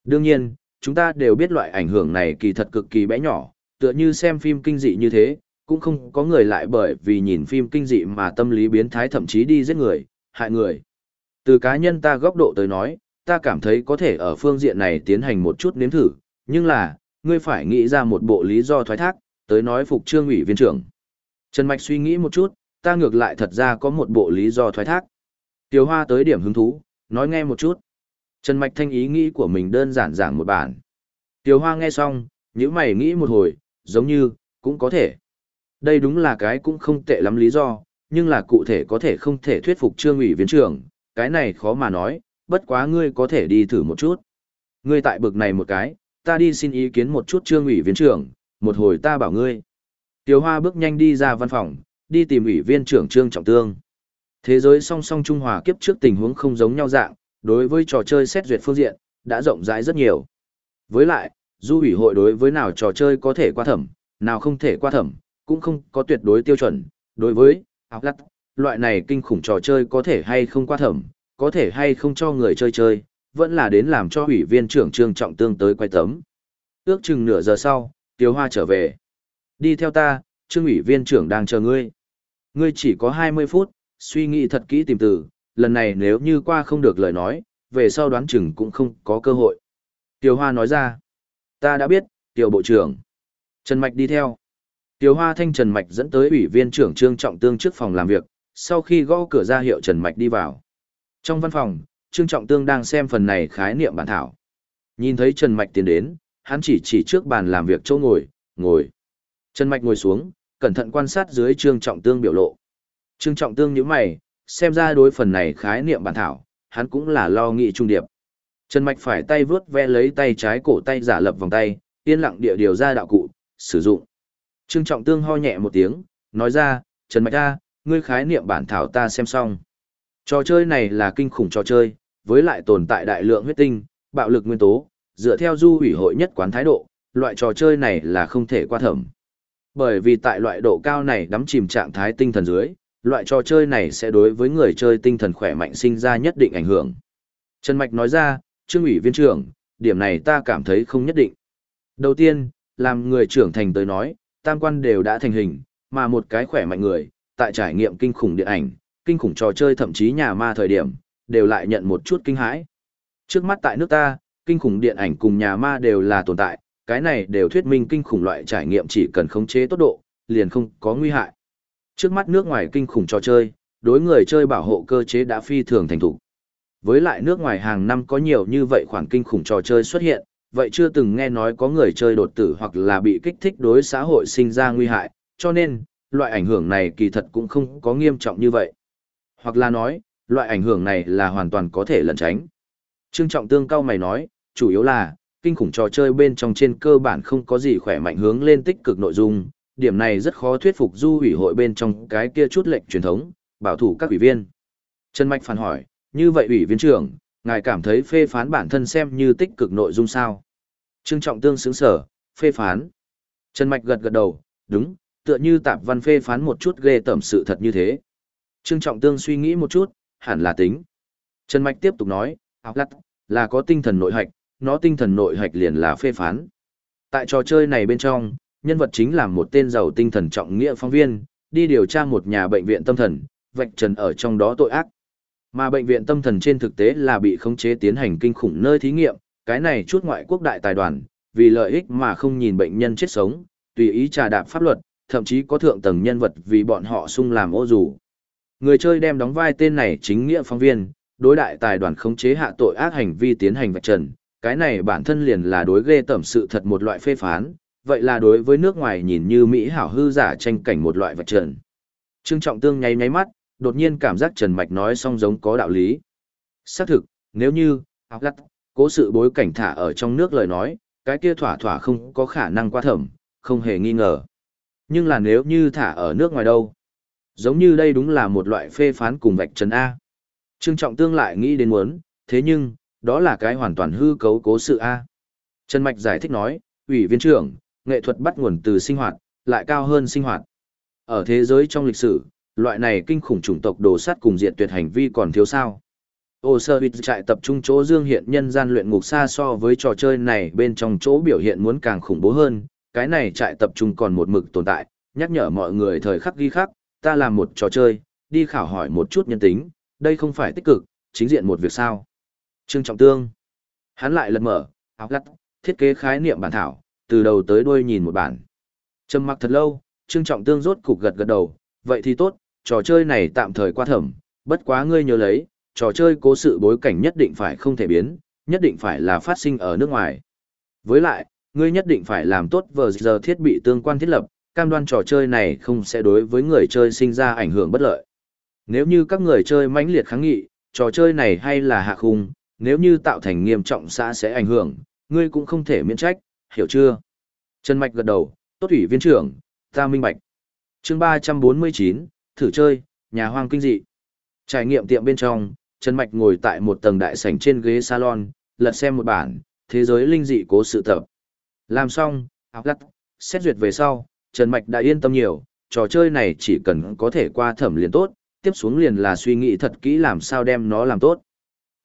Đương nhiên, chúng ta đều biết loại ảnh hưởng này kỳ thật cực kỳ bé nhỏ, tựa như xem phim kinh dị như thế, cũng không có người lại bởi vì nhìn phim kinh dị mà tâm lý biến thái thậm chí đi giết người, hại người. Từ cá nhân ta góc độ tới nói, ta cảm thấy có thể ở phương diện này tiến hành một chút nếm thử, nhưng là, ngươi phải nghĩ ra một bộ lý do thoái thác, tới nói phục trương ủy viên trưởng. Trần Mạch suy nghĩ một chút, ta ngược lại thật ra có một bộ lý do thoái thác. Tiểu Hoa tới điểm hứng thú, nói nghe một chút. Trần Mạch thanh ý nghĩ của mình đơn giản giảng một bản. Tiểu Hoa nghe xong, những mày nghĩ một hồi, giống như, cũng có thể. Đây đúng là cái cũng không tệ lắm lý do, nhưng là cụ thể có thể không thể thuyết phục trương ủy viên trưởng, cái này khó mà nói, bất quá ngươi có thể đi thử một chút. Ngươi tại bực này một cái, ta đi xin ý kiến một chút trương ủy viên trưởng, một hồi ta bảo ngươi. Tiểu Hoa bước nhanh đi ra văn phòng, đi tìm ủy viên trưởng Trương Trọng Tương. Thế giới song song Trung Hòa kiếp trước tình huống không giống nhau dạng, đối với trò chơi xét duyệt phương diện, đã rộng rãi rất nhiều. Với lại, du ủy hội đối với nào trò chơi có thể qua thẩm, nào không thể qua thẩm, cũng không có tuyệt đối tiêu chuẩn. Đối với, áo lắc, loại này kinh khủng trò chơi có thể hay không qua thẩm, có thể hay không cho người chơi chơi, vẫn là đến làm cho ủy viên trưởng Trương Trọng Tương tới quay tấm. Ước chừng nửa giờ sau, Tiểu Hoa trở về. Đi theo ta, Trương ủy viên trưởng đang chờ ngươi. Ngươi chỉ có 20 phút, suy nghĩ thật kỹ tìm từ, lần này nếu như qua không được lời nói, về sau đoán chừng cũng không có cơ hội. Tiểu Hoa nói ra, ta đã biết, tiểu Bộ trưởng. Trần Mạch đi theo. Tiểu Hoa thanh Trần Mạch dẫn tới ủy viên trưởng Trương Trọng Tương trước phòng làm việc, sau khi gõ cửa ra hiệu Trần Mạch đi vào. Trong văn phòng, Trương Trọng Tương đang xem phần này khái niệm bản thảo. Nhìn thấy Trần Mạch tiến đến, hắn chỉ chỉ trước bàn làm việc chỗ ngồi, ngồi. Trần Mạch ngồi xuống, cẩn thận quan sát dưới Trương Trọng Tương biểu lộ. Trương Trọng Tương nhíu mày, xem ra đối phần này khái niệm bản thảo, hắn cũng là lo nghị trung điệp. Trần Mạch phải tay vướt ve lấy tay trái cổ tay giả lập vòng tay, yên lặng địa điều ra đạo cụ, sử dụng. Trương Trọng Tương ho nhẹ một tiếng, nói ra, Trần Mạch ta, ngươi khái niệm bản thảo ta xem xong. Trò chơi này là kinh khủng trò chơi, với lại tồn tại đại lượng huyết tinh, bạo lực nguyên tố, dựa theo du ủy hội nhất quán thái độ, loại trò chơi này là không thể qua thẩm. Bởi vì tại loại độ cao này đắm chìm trạng thái tinh thần dưới, loại trò chơi này sẽ đối với người chơi tinh thần khỏe mạnh sinh ra nhất định ảnh hưởng. Trần Mạch nói ra, Trương ủy viên trưởng, điểm này ta cảm thấy không nhất định. Đầu tiên, làm người trưởng thành tới nói, tam quan đều đã thành hình, mà một cái khỏe mạnh người, tại trải nghiệm kinh khủng điện ảnh, kinh khủng trò chơi thậm chí nhà ma thời điểm, đều lại nhận một chút kinh hãi. Trước mắt tại nước ta, kinh khủng điện ảnh cùng nhà ma đều là tồn tại, cái này đều thuyết minh kinh khủng loại trải nghiệm chỉ cần khống chế tốt độ, liền không có nguy hại. Trước mắt nước ngoài kinh khủng trò chơi, đối người chơi bảo hộ cơ chế đã phi thường thành thủ. Với lại nước ngoài hàng năm có nhiều như vậy khoản kinh khủng trò chơi xuất hiện, vậy chưa từng nghe nói có người chơi đột tử hoặc là bị kích thích đối xã hội sinh ra nguy hại, cho nên, loại ảnh hưởng này kỳ thật cũng không có nghiêm trọng như vậy. Hoặc là nói, loại ảnh hưởng này là hoàn toàn có thể lẩn tránh. Trương Trọng Tương cao mày nói, chủ yếu là, kinh khủng trò chơi bên trong trên cơ bản không có gì khỏe mạnh hướng lên tích cực nội dung, điểm này rất khó thuyết phục du ủy hội bên trong cái kia chút lệnh truyền thống, bảo thủ các ủy viên. Trần Mạch phản hỏi, như vậy ủy viên trưởng, ngài cảm thấy phê phán bản thân xem như tích cực nội dung sao? Trương Trọng Tương xứng sở, phê phán. Trần Mạch gật gật đầu, đúng, tựa như tạp văn phê phán một chút ghê tẩm sự thật như thế. Trương Trọng Tương suy nghĩ một chút, hẳn là tính. Trần Mạch tiếp tục nói, áo lắt, là có tinh thần nội hạch, nó tinh thần nội hạch liền là phê phán. Tại trò chơi này bên trong, nhân vật chính là một tên giàu tinh thần trọng nghĩa phóng viên, đi điều tra một nhà bệnh viện tâm thần, vạch trần ở trong đó tội ác. Mà bệnh viện tâm thần trên thực tế là bị khống chế tiến hành kinh khủng nơi thí nghiệm, cái này chút ngoại quốc đại tài đoàn, vì lợi ích mà không nhìn bệnh nhân chết sống, tùy ý trà đạp pháp luật, thậm chí có thượng tầng nhân vật vì bọn họ sung làm ô dù. Người chơi đem đóng vai tên này chính nghĩa phóng viên, đối đại tài đoàn khống chế hạ tội ác hành vi tiến hành vạch trần, cái này bản thân liền là đối ghê tẩm sự thật một loại phê phán, vậy là đối với nước ngoài nhìn như Mỹ hảo hư giả tranh cảnh một loại vật trần. Trương Trọng Tương nháy nháy mắt, đột nhiên cảm giác Trần Mạch nói xong giống có đạo lý. Xác thực, nếu như, học lắc, cố sự bối cảnh thả ở trong nước lời nói, cái kia thỏa thỏa không có khả năng qua thẩm, không hề nghi ngờ. Nhưng là nếu như thả ở nước ngoài đâu? Giống như đây đúng là một loại phê phán cùng vạch trần A. Trương Trọng Tương lại nghĩ đến muốn, thế nhưng, đó là cái hoàn toàn hư cấu cố sự A. Trần Mạch giải thích nói, ủy viên trưởng, nghệ thuật bắt nguồn từ sinh hoạt, lại cao hơn sinh hoạt. Ở thế giới trong lịch sử, loại này kinh khủng chủng tộc đồ sát cùng diện tuyệt hành vi còn thiếu sao. Ô sơ huyệt trại tập trung chỗ dương hiện nhân gian luyện ngục xa so với trò chơi này bên trong chỗ biểu hiện muốn càng khủng bố hơn, cái này trại tập trung còn một mực tồn tại, nhắc nhở mọi người thời khắc ghi khắc, ta làm một trò chơi, đi khảo hỏi một chút nhân tính, đây không phải tích cực, chính diện một việc sao. Trương Trọng Tương. Hắn lại lật mở, áo lắt, thiết kế khái niệm bản thảo, từ đầu tới đuôi nhìn một bản. Trầm mặc thật lâu, Trương Trọng Tương rốt cục gật gật đầu, vậy thì tốt, trò chơi này tạm thời qua thẩm, bất quá ngươi nhớ lấy, trò chơi cố sự bối cảnh nhất định phải không thể biến, nhất định phải là phát sinh ở nước ngoài. Với lại, ngươi nhất định phải làm tốt vờ giờ thiết bị tương quan thiết lập, cam đoan trò chơi này không sẽ đối với người chơi sinh ra ảnh hưởng bất lợi. Nếu như các người chơi mãnh liệt kháng nghị, trò chơi này hay là hạ khung, nếu như tạo thành nghiêm trọng xã sẽ ảnh hưởng, ngươi cũng không thể miễn trách, hiểu chưa? Trần Mạch gật đầu, tốt ủy viên trưởng, ta minh bạch. chương 349, thử chơi, nhà hoang kinh dị. Trải nghiệm tiệm bên trong, Trần Mạch ngồi tại một tầng đại sảnh trên ghế salon, lật xem một bản, thế giới linh dị cố sự tập. Làm xong, áo lắc, xét duyệt về sau, Trần Mạch đã yên tâm nhiều, trò chơi này chỉ cần có thể qua thẩm liền tốt, tiếp xuống liền là suy nghĩ thật kỹ làm sao đem nó làm tốt.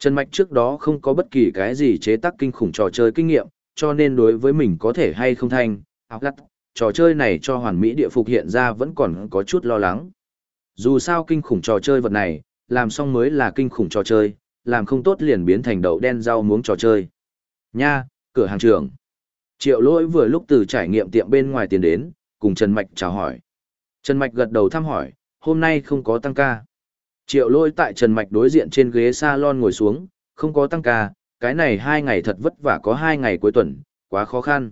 Trần Mạch trước đó không có bất kỳ cái gì chế tác kinh khủng trò chơi kinh nghiệm, cho nên đối với mình có thể hay không thành. áo lắt, trò chơi này cho hoàn mỹ địa phục hiện ra vẫn còn có chút lo lắng. Dù sao kinh khủng trò chơi vật này, làm xong mới là kinh khủng trò chơi, làm không tốt liền biến thành đậu đen rau muống trò chơi. Nha, cửa hàng trưởng. Triệu lỗi vừa lúc từ trải nghiệm tiệm bên ngoài tiền đến, cùng Trần Mạch chào hỏi. Trần Mạch gật đầu thăm hỏi, hôm nay không có tăng ca. Triệu lỗi tại Trần Mạch đối diện trên ghế salon ngồi xuống, không có tăng ca, cái này hai ngày thật vất vả có hai ngày cuối tuần, quá khó khăn.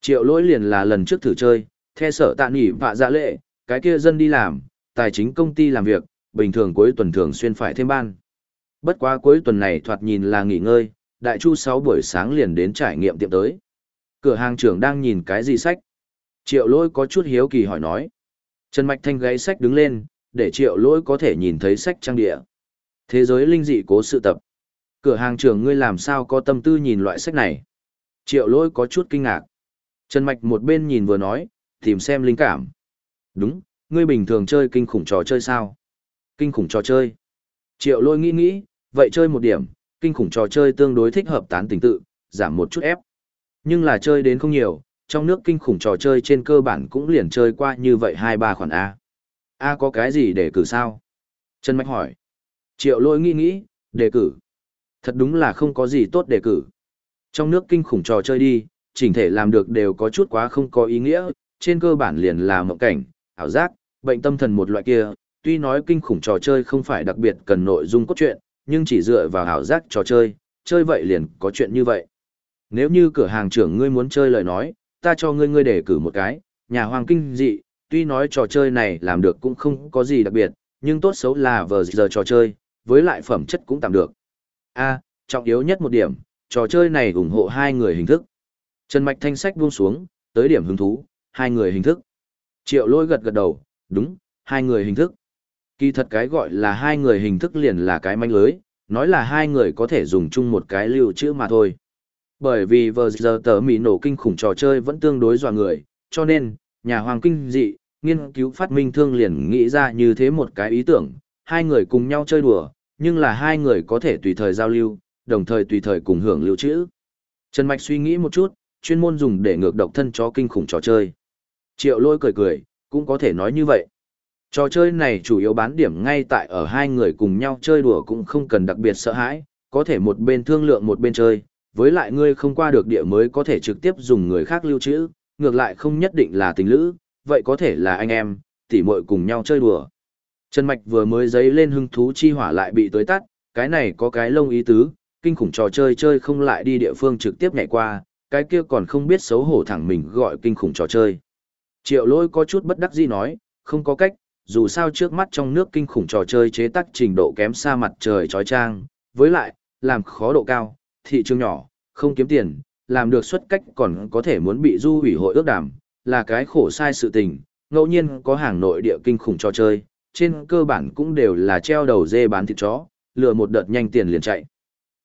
Triệu lỗi liền là lần trước thử chơi, theo sở tạ nghỉ vạ dạ lệ, cái kia dân đi làm, tài chính công ty làm việc, bình thường cuối tuần thường xuyên phải thêm ban. Bất quá cuối tuần này thoạt nhìn là nghỉ ngơi, đại chu 6 buổi sáng liền đến trải nghiệm tiệm tới. Cửa hàng trưởng đang nhìn cái gì sách? Triệu lỗi có chút hiếu kỳ hỏi nói. Trần Mạch Thanh gáy sách đứng lên, để triệu lỗi có thể nhìn thấy sách trang địa. Thế giới linh dị cố sự tập. Cửa hàng trưởng ngươi làm sao có tâm tư nhìn loại sách này? Triệu lỗi có chút kinh ngạc. Trần Mạch một bên nhìn vừa nói, tìm xem linh cảm. Đúng, ngươi bình thường chơi kinh khủng trò chơi sao? Kinh khủng trò chơi. Triệu lỗi nghĩ nghĩ, vậy chơi một điểm, kinh khủng trò chơi tương đối thích hợp tán tình tự, giảm một chút ép. Nhưng là chơi đến không nhiều, trong nước kinh khủng trò chơi trên cơ bản cũng liền chơi qua như vậy hai ba khoản A. A có cái gì để cử sao? Trần Mạch hỏi. Triệu lỗi nghĩ nghĩ, đề cử. Thật đúng là không có gì tốt đề cử. Trong nước kinh khủng trò chơi đi, chỉnh thể làm được đều có chút quá không có ý nghĩa, trên cơ bản liền là mộng cảnh, ảo giác, bệnh tâm thần một loại kia, tuy nói kinh khủng trò chơi không phải đặc biệt cần nội dung cốt truyện, nhưng chỉ dựa vào ảo giác trò chơi, chơi vậy liền có chuyện như vậy. Nếu như cửa hàng trưởng ngươi muốn chơi lời nói, ta cho ngươi ngươi để cử một cái, nhà hoàng kinh dị, tuy nói trò chơi này làm được cũng không có gì đặc biệt, nhưng tốt xấu là vờ giờ trò chơi, với lại phẩm chất cũng tạm được. A, trọng yếu nhất một điểm, trò chơi này ủng hộ hai người hình thức. Trần Mạch thanh sách buông xuống, tới điểm hứng thú, hai người hình thức. Triệu lôi gật gật đầu, đúng, hai người hình thức. Kỳ thật cái gọi là hai người hình thức liền là cái manh lưới, nói là hai người có thể dùng chung một cái lưu chữ mà thôi. Bởi vì vừa giờ tờ mì nổ kinh khủng trò chơi vẫn tương đối dọa người, cho nên, nhà hoàng kinh dị, nghiên cứu phát minh thương liền nghĩ ra như thế một cái ý tưởng, hai người cùng nhau chơi đùa, nhưng là hai người có thể tùy thời giao lưu, đồng thời tùy thời cùng hưởng lưu trữ. Trần Mạch suy nghĩ một chút, chuyên môn dùng để ngược độc thân cho kinh khủng trò chơi. Triệu lôi cười cười, cũng có thể nói như vậy. Trò chơi này chủ yếu bán điểm ngay tại ở hai người cùng nhau chơi đùa cũng không cần đặc biệt sợ hãi, có thể một bên thương lượng một bên chơi, với lại ngươi không qua được địa mới có thể trực tiếp dùng người khác lưu trữ, ngược lại không nhất định là tình lữ, vậy có thể là anh em, tỉ muội cùng nhau chơi đùa. Trần Mạch vừa mới giấy lên hưng thú chi hỏa lại bị tới tắt, cái này có cái lông ý tứ, kinh khủng trò chơi chơi không lại đi địa phương trực tiếp nhảy qua, cái kia còn không biết xấu hổ thẳng mình gọi kinh khủng trò chơi. Triệu lôi có chút bất đắc dĩ nói, không có cách, dù sao trước mắt trong nước kinh khủng trò chơi chế tác trình độ kém xa mặt trời trói trang, với lại, làm khó độ cao, thị trường nhỏ, không kiếm tiền, làm được xuất cách còn có thể muốn bị du hủy hội ước đảm, là cái khổ sai sự tình, ngẫu nhiên có hàng nội địa kinh khủng trò chơi, trên cơ bản cũng đều là treo đầu dê bán thịt chó, lừa một đợt nhanh tiền liền chạy.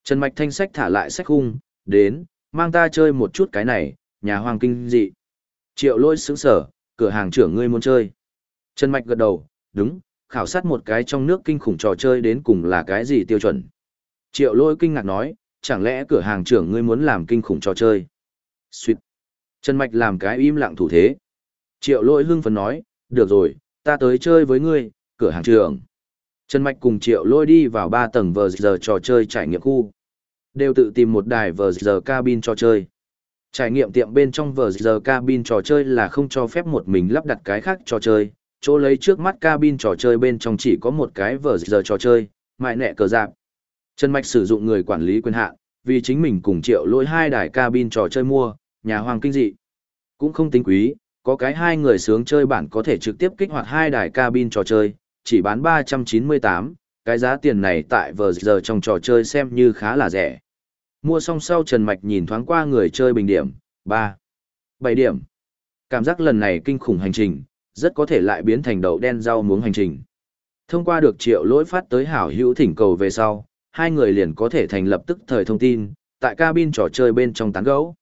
Trần Mạch thanh sách thả lại sách hung, đến, mang ta chơi một chút cái này, nhà hoàng kinh dị. Triệu lôi sướng sở, cửa hàng trưởng ngươi muốn chơi. Trần Mạch gật đầu, đúng, khảo sát một cái trong nước kinh khủng trò chơi đến cùng là cái gì tiêu chuẩn. Triệu lôi kinh ngạc nói, chẳng lẽ cửa hàng trưởng ngươi muốn làm kinh khủng trò chơi? Xuyệt. Trần Mạch làm cái im lặng thủ thế. Triệu lôi hưng phấn nói, được rồi, ta tới chơi với ngươi, cửa hàng trưởng. Trần Mạch cùng Triệu lôi đi vào ba tầng vờ giờ trò chơi trải nghiệm khu. Đều tự tìm một đài vờ giờ cabin trò chơi. Trải nghiệm tiệm bên trong vờ giờ cabin trò chơi là không cho phép một mình lắp đặt cái khác trò chơi, chỗ lấy trước mắt cabin trò chơi bên trong chỉ có một cái vờ giờ trò chơi, mại nẹ cờ dạp. Trần Mạch sử dụng người quản lý quyền hạn, vì chính mình cùng triệu Lôi hai đài cabin trò chơi mua, nhà hoàng kinh dị. Cũng không tính quý, có cái hai người sướng chơi bản có thể trực tiếp kích hoạt hai đài cabin trò chơi, chỉ bán 398, cái giá tiền này tại vờ giờ trong trò chơi xem như khá là rẻ. Mua xong sau Trần Mạch nhìn thoáng qua người chơi bình điểm, 3, 7 điểm. Cảm giác lần này kinh khủng hành trình, rất có thể lại biến thành đậu đen rau muống hành trình. Thông qua được triệu lỗi phát tới hảo hữu thỉnh cầu về sau, hai người liền có thể thành lập tức thời thông tin, tại cabin trò chơi bên trong tán gấu.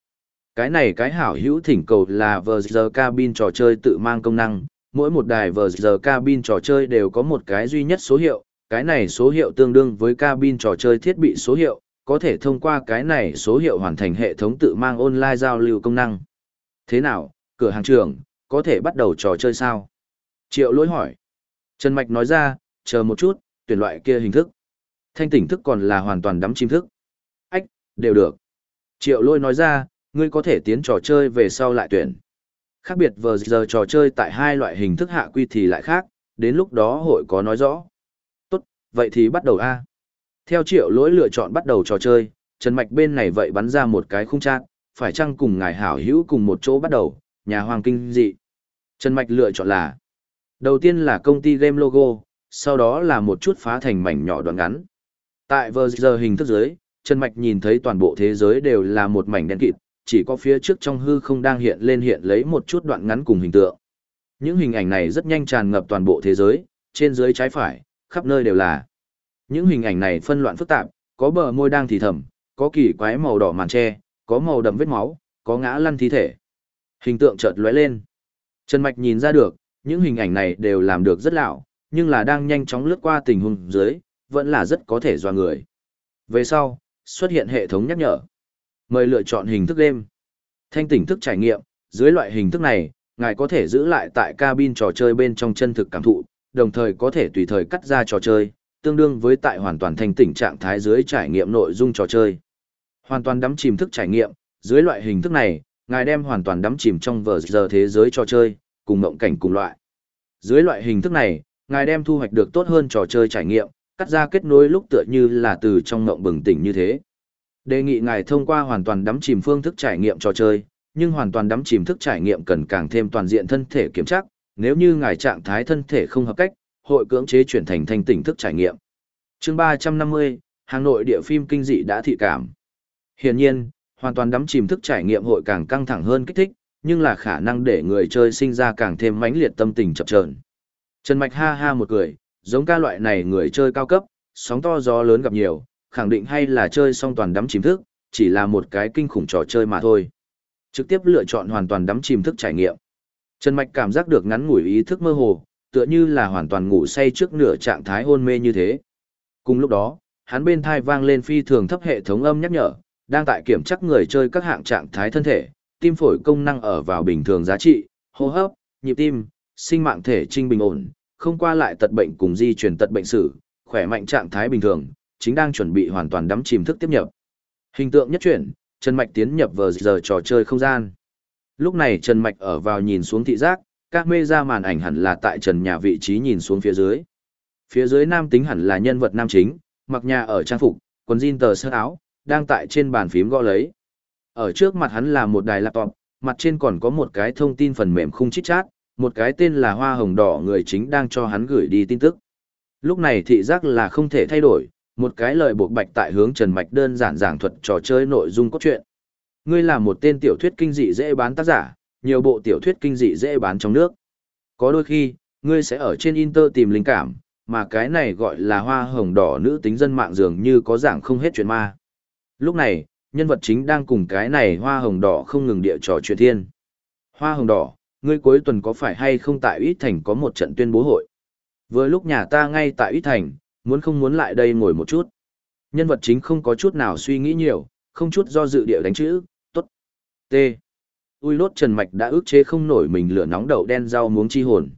Cái này cái hảo hữu thỉnh cầu là vờ giờ cabin trò chơi tự mang công năng, mỗi một đài vờ giờ cabin trò chơi đều có một cái duy nhất số hiệu, cái này số hiệu tương đương với cabin trò chơi thiết bị số hiệu, có thể thông qua cái này số hiệu hoàn thành hệ thống tự mang online giao lưu công năng. Thế nào, cửa hàng trưởng, có thể bắt đầu trò chơi sao? Triệu lỗi hỏi. Trần Mạch nói ra, chờ một chút, tuyển loại kia hình thức. Thanh tỉnh thức còn là hoàn toàn đắm chim thức. Ách, đều được. Triệu lỗi nói ra, ngươi có thể tiến trò chơi về sau lại tuyển. Khác biệt vờ giờ trò chơi tại hai loại hình thức hạ quy thì lại khác, đến lúc đó hội có nói rõ. Tốt, vậy thì bắt đầu A. Theo triệu lỗi lựa chọn bắt đầu trò chơi, Trần Mạch bên này vậy bắn ra một cái khung trạng, phải chăng cùng ngài hảo hữu cùng một chỗ bắt đầu, nhà hoàng kinh dị. Trần Mạch lựa chọn là Đầu tiên là công ty game logo, sau đó là một chút phá thành mảnh nhỏ đoạn ngắn. Tại vờ giờ hình thức giới, Trần Mạch nhìn thấy toàn bộ thế giới đều là một mảnh đen kịt, chỉ có phía trước trong hư không đang hiện lên hiện lấy một chút đoạn ngắn cùng hình tượng. Những hình ảnh này rất nhanh tràn ngập toàn bộ thế giới, trên dưới trái phải, khắp nơi đều là. Những hình ảnh này phân loạn phức tạp, có bờ môi đang thì thầm, có kỳ quái màu đỏ màn tre, có màu đậm vết máu, có ngã lăn thi thể. Hình tượng chợt lóe lên. Trần Mạch nhìn ra được, những hình ảnh này đều làm được rất lão, nhưng là đang nhanh chóng lướt qua tình huống dưới, vẫn là rất có thể do người. Về sau, xuất hiện hệ thống nhắc nhở. Mời lựa chọn hình thức đêm. Thanh tỉnh thức trải nghiệm, dưới loại hình thức này, ngài có thể giữ lại tại cabin trò chơi bên trong chân thực cảm thụ, đồng thời có thể tùy thời cắt ra trò chơi, tương đương với tại hoàn toàn thanh tỉnh trạng thái dưới trải nghiệm nội dung trò chơi. Hoàn toàn đắm chìm thức trải nghiệm, dưới loại hình thức này, ngài đem hoàn toàn đắm chìm trong vở giờ thế giới trò chơi, cùng mộng cảnh cùng loại. Dưới loại hình thức này, ngài đem thu hoạch được tốt hơn trò chơi trải nghiệm, cắt ra kết nối lúc tựa như là từ trong mộng bừng tỉnh như thế. Đề nghị ngài thông qua hoàn toàn đắm chìm phương thức trải nghiệm trò chơi, nhưng hoàn toàn đắm chìm thức trải nghiệm cần càng thêm toàn diện thân thể kiểm tra, nếu như ngài trạng thái thân thể không hợp cách, hội cưỡng chế chuyển thành thanh tỉnh thức trải nghiệm. Chương 350, Hà Nội địa phim kinh dị đã thị cảm. Hiển nhiên, hoàn toàn đắm chìm thức trải nghiệm hội càng căng thẳng hơn kích thích, nhưng là khả năng để người chơi sinh ra càng thêm mãnh liệt tâm tình chập chờn. Trần Mạch ha ha một cười, giống ca loại này người chơi cao cấp, sóng to gió lớn gặp nhiều, khẳng định hay là chơi xong toàn đắm chìm thức, chỉ là một cái kinh khủng trò chơi mà thôi. Trực tiếp lựa chọn hoàn toàn đắm chìm thức trải nghiệm. Trần Mạch cảm giác được ngắn ngủi ý thức mơ hồ, tựa như là hoàn toàn ngủ say trước nửa trạng thái hôn mê như thế. Cùng lúc đó, hắn bên thai vang lên phi thường thấp hệ thống âm nhắc nhở, đang tại kiểm chắc người chơi các hạng trạng thái thân thể, tim phổi công năng ở vào bình thường giá trị, hô hấp, nhịp tim, sinh mạng thể trinh bình ổn, không qua lại tật bệnh cùng di truyền tật bệnh sử, khỏe mạnh trạng thái bình thường, chính đang chuẩn bị hoàn toàn đắm chìm thức tiếp nhập. Hình tượng nhất chuyển, Trần Mạch tiến nhập vào giờ trò chơi không gian. Lúc này Trần Mạch ở vào nhìn xuống thị giác, các mê ra màn ảnh hẳn là tại trần nhà vị trí nhìn xuống phía dưới. Phía dưới nam tính hẳn là nhân vật nam chính, mặc nhà ở trang phục, quần jean tờ sơ áo, đang tại trên bàn phím gõ lấy. Ở trước mặt hắn là một đài laptop, mặt trên còn có một cái thông tin phần mềm khung chít chát một cái tên là Hoa Hồng Đỏ người chính đang cho hắn gửi đi tin tức. Lúc này thị giác là không thể thay đổi, một cái lời buộc bạch tại hướng Trần Mạch đơn giản giảng thuật trò chơi nội dung cốt truyện. Ngươi là một tên tiểu thuyết kinh dị dễ bán tác giả, nhiều bộ tiểu thuyết kinh dị dễ bán trong nước. Có đôi khi, ngươi sẽ ở trên Inter tìm linh cảm, mà cái này gọi là hoa hồng đỏ nữ tính dân mạng dường như có giảng không hết chuyện ma. Lúc này, nhân vật chính đang cùng cái này hoa hồng đỏ không ngừng địa trò chuyện thiên. Hoa hồng đỏ, ngươi cuối tuần có phải hay không tại Ít Thành có một trận tuyên bố hội? Vừa lúc nhà ta ngay tại Ít Thành, muốn không muốn lại đây ngồi một chút. Nhân vật chính không có chút nào suy nghĩ nhiều, không chút do dự địa đánh chữ, tốt. T. Ui lốt Trần Mạch đã ước chế không nổi mình lửa nóng đậu đen rau muống chi hồn.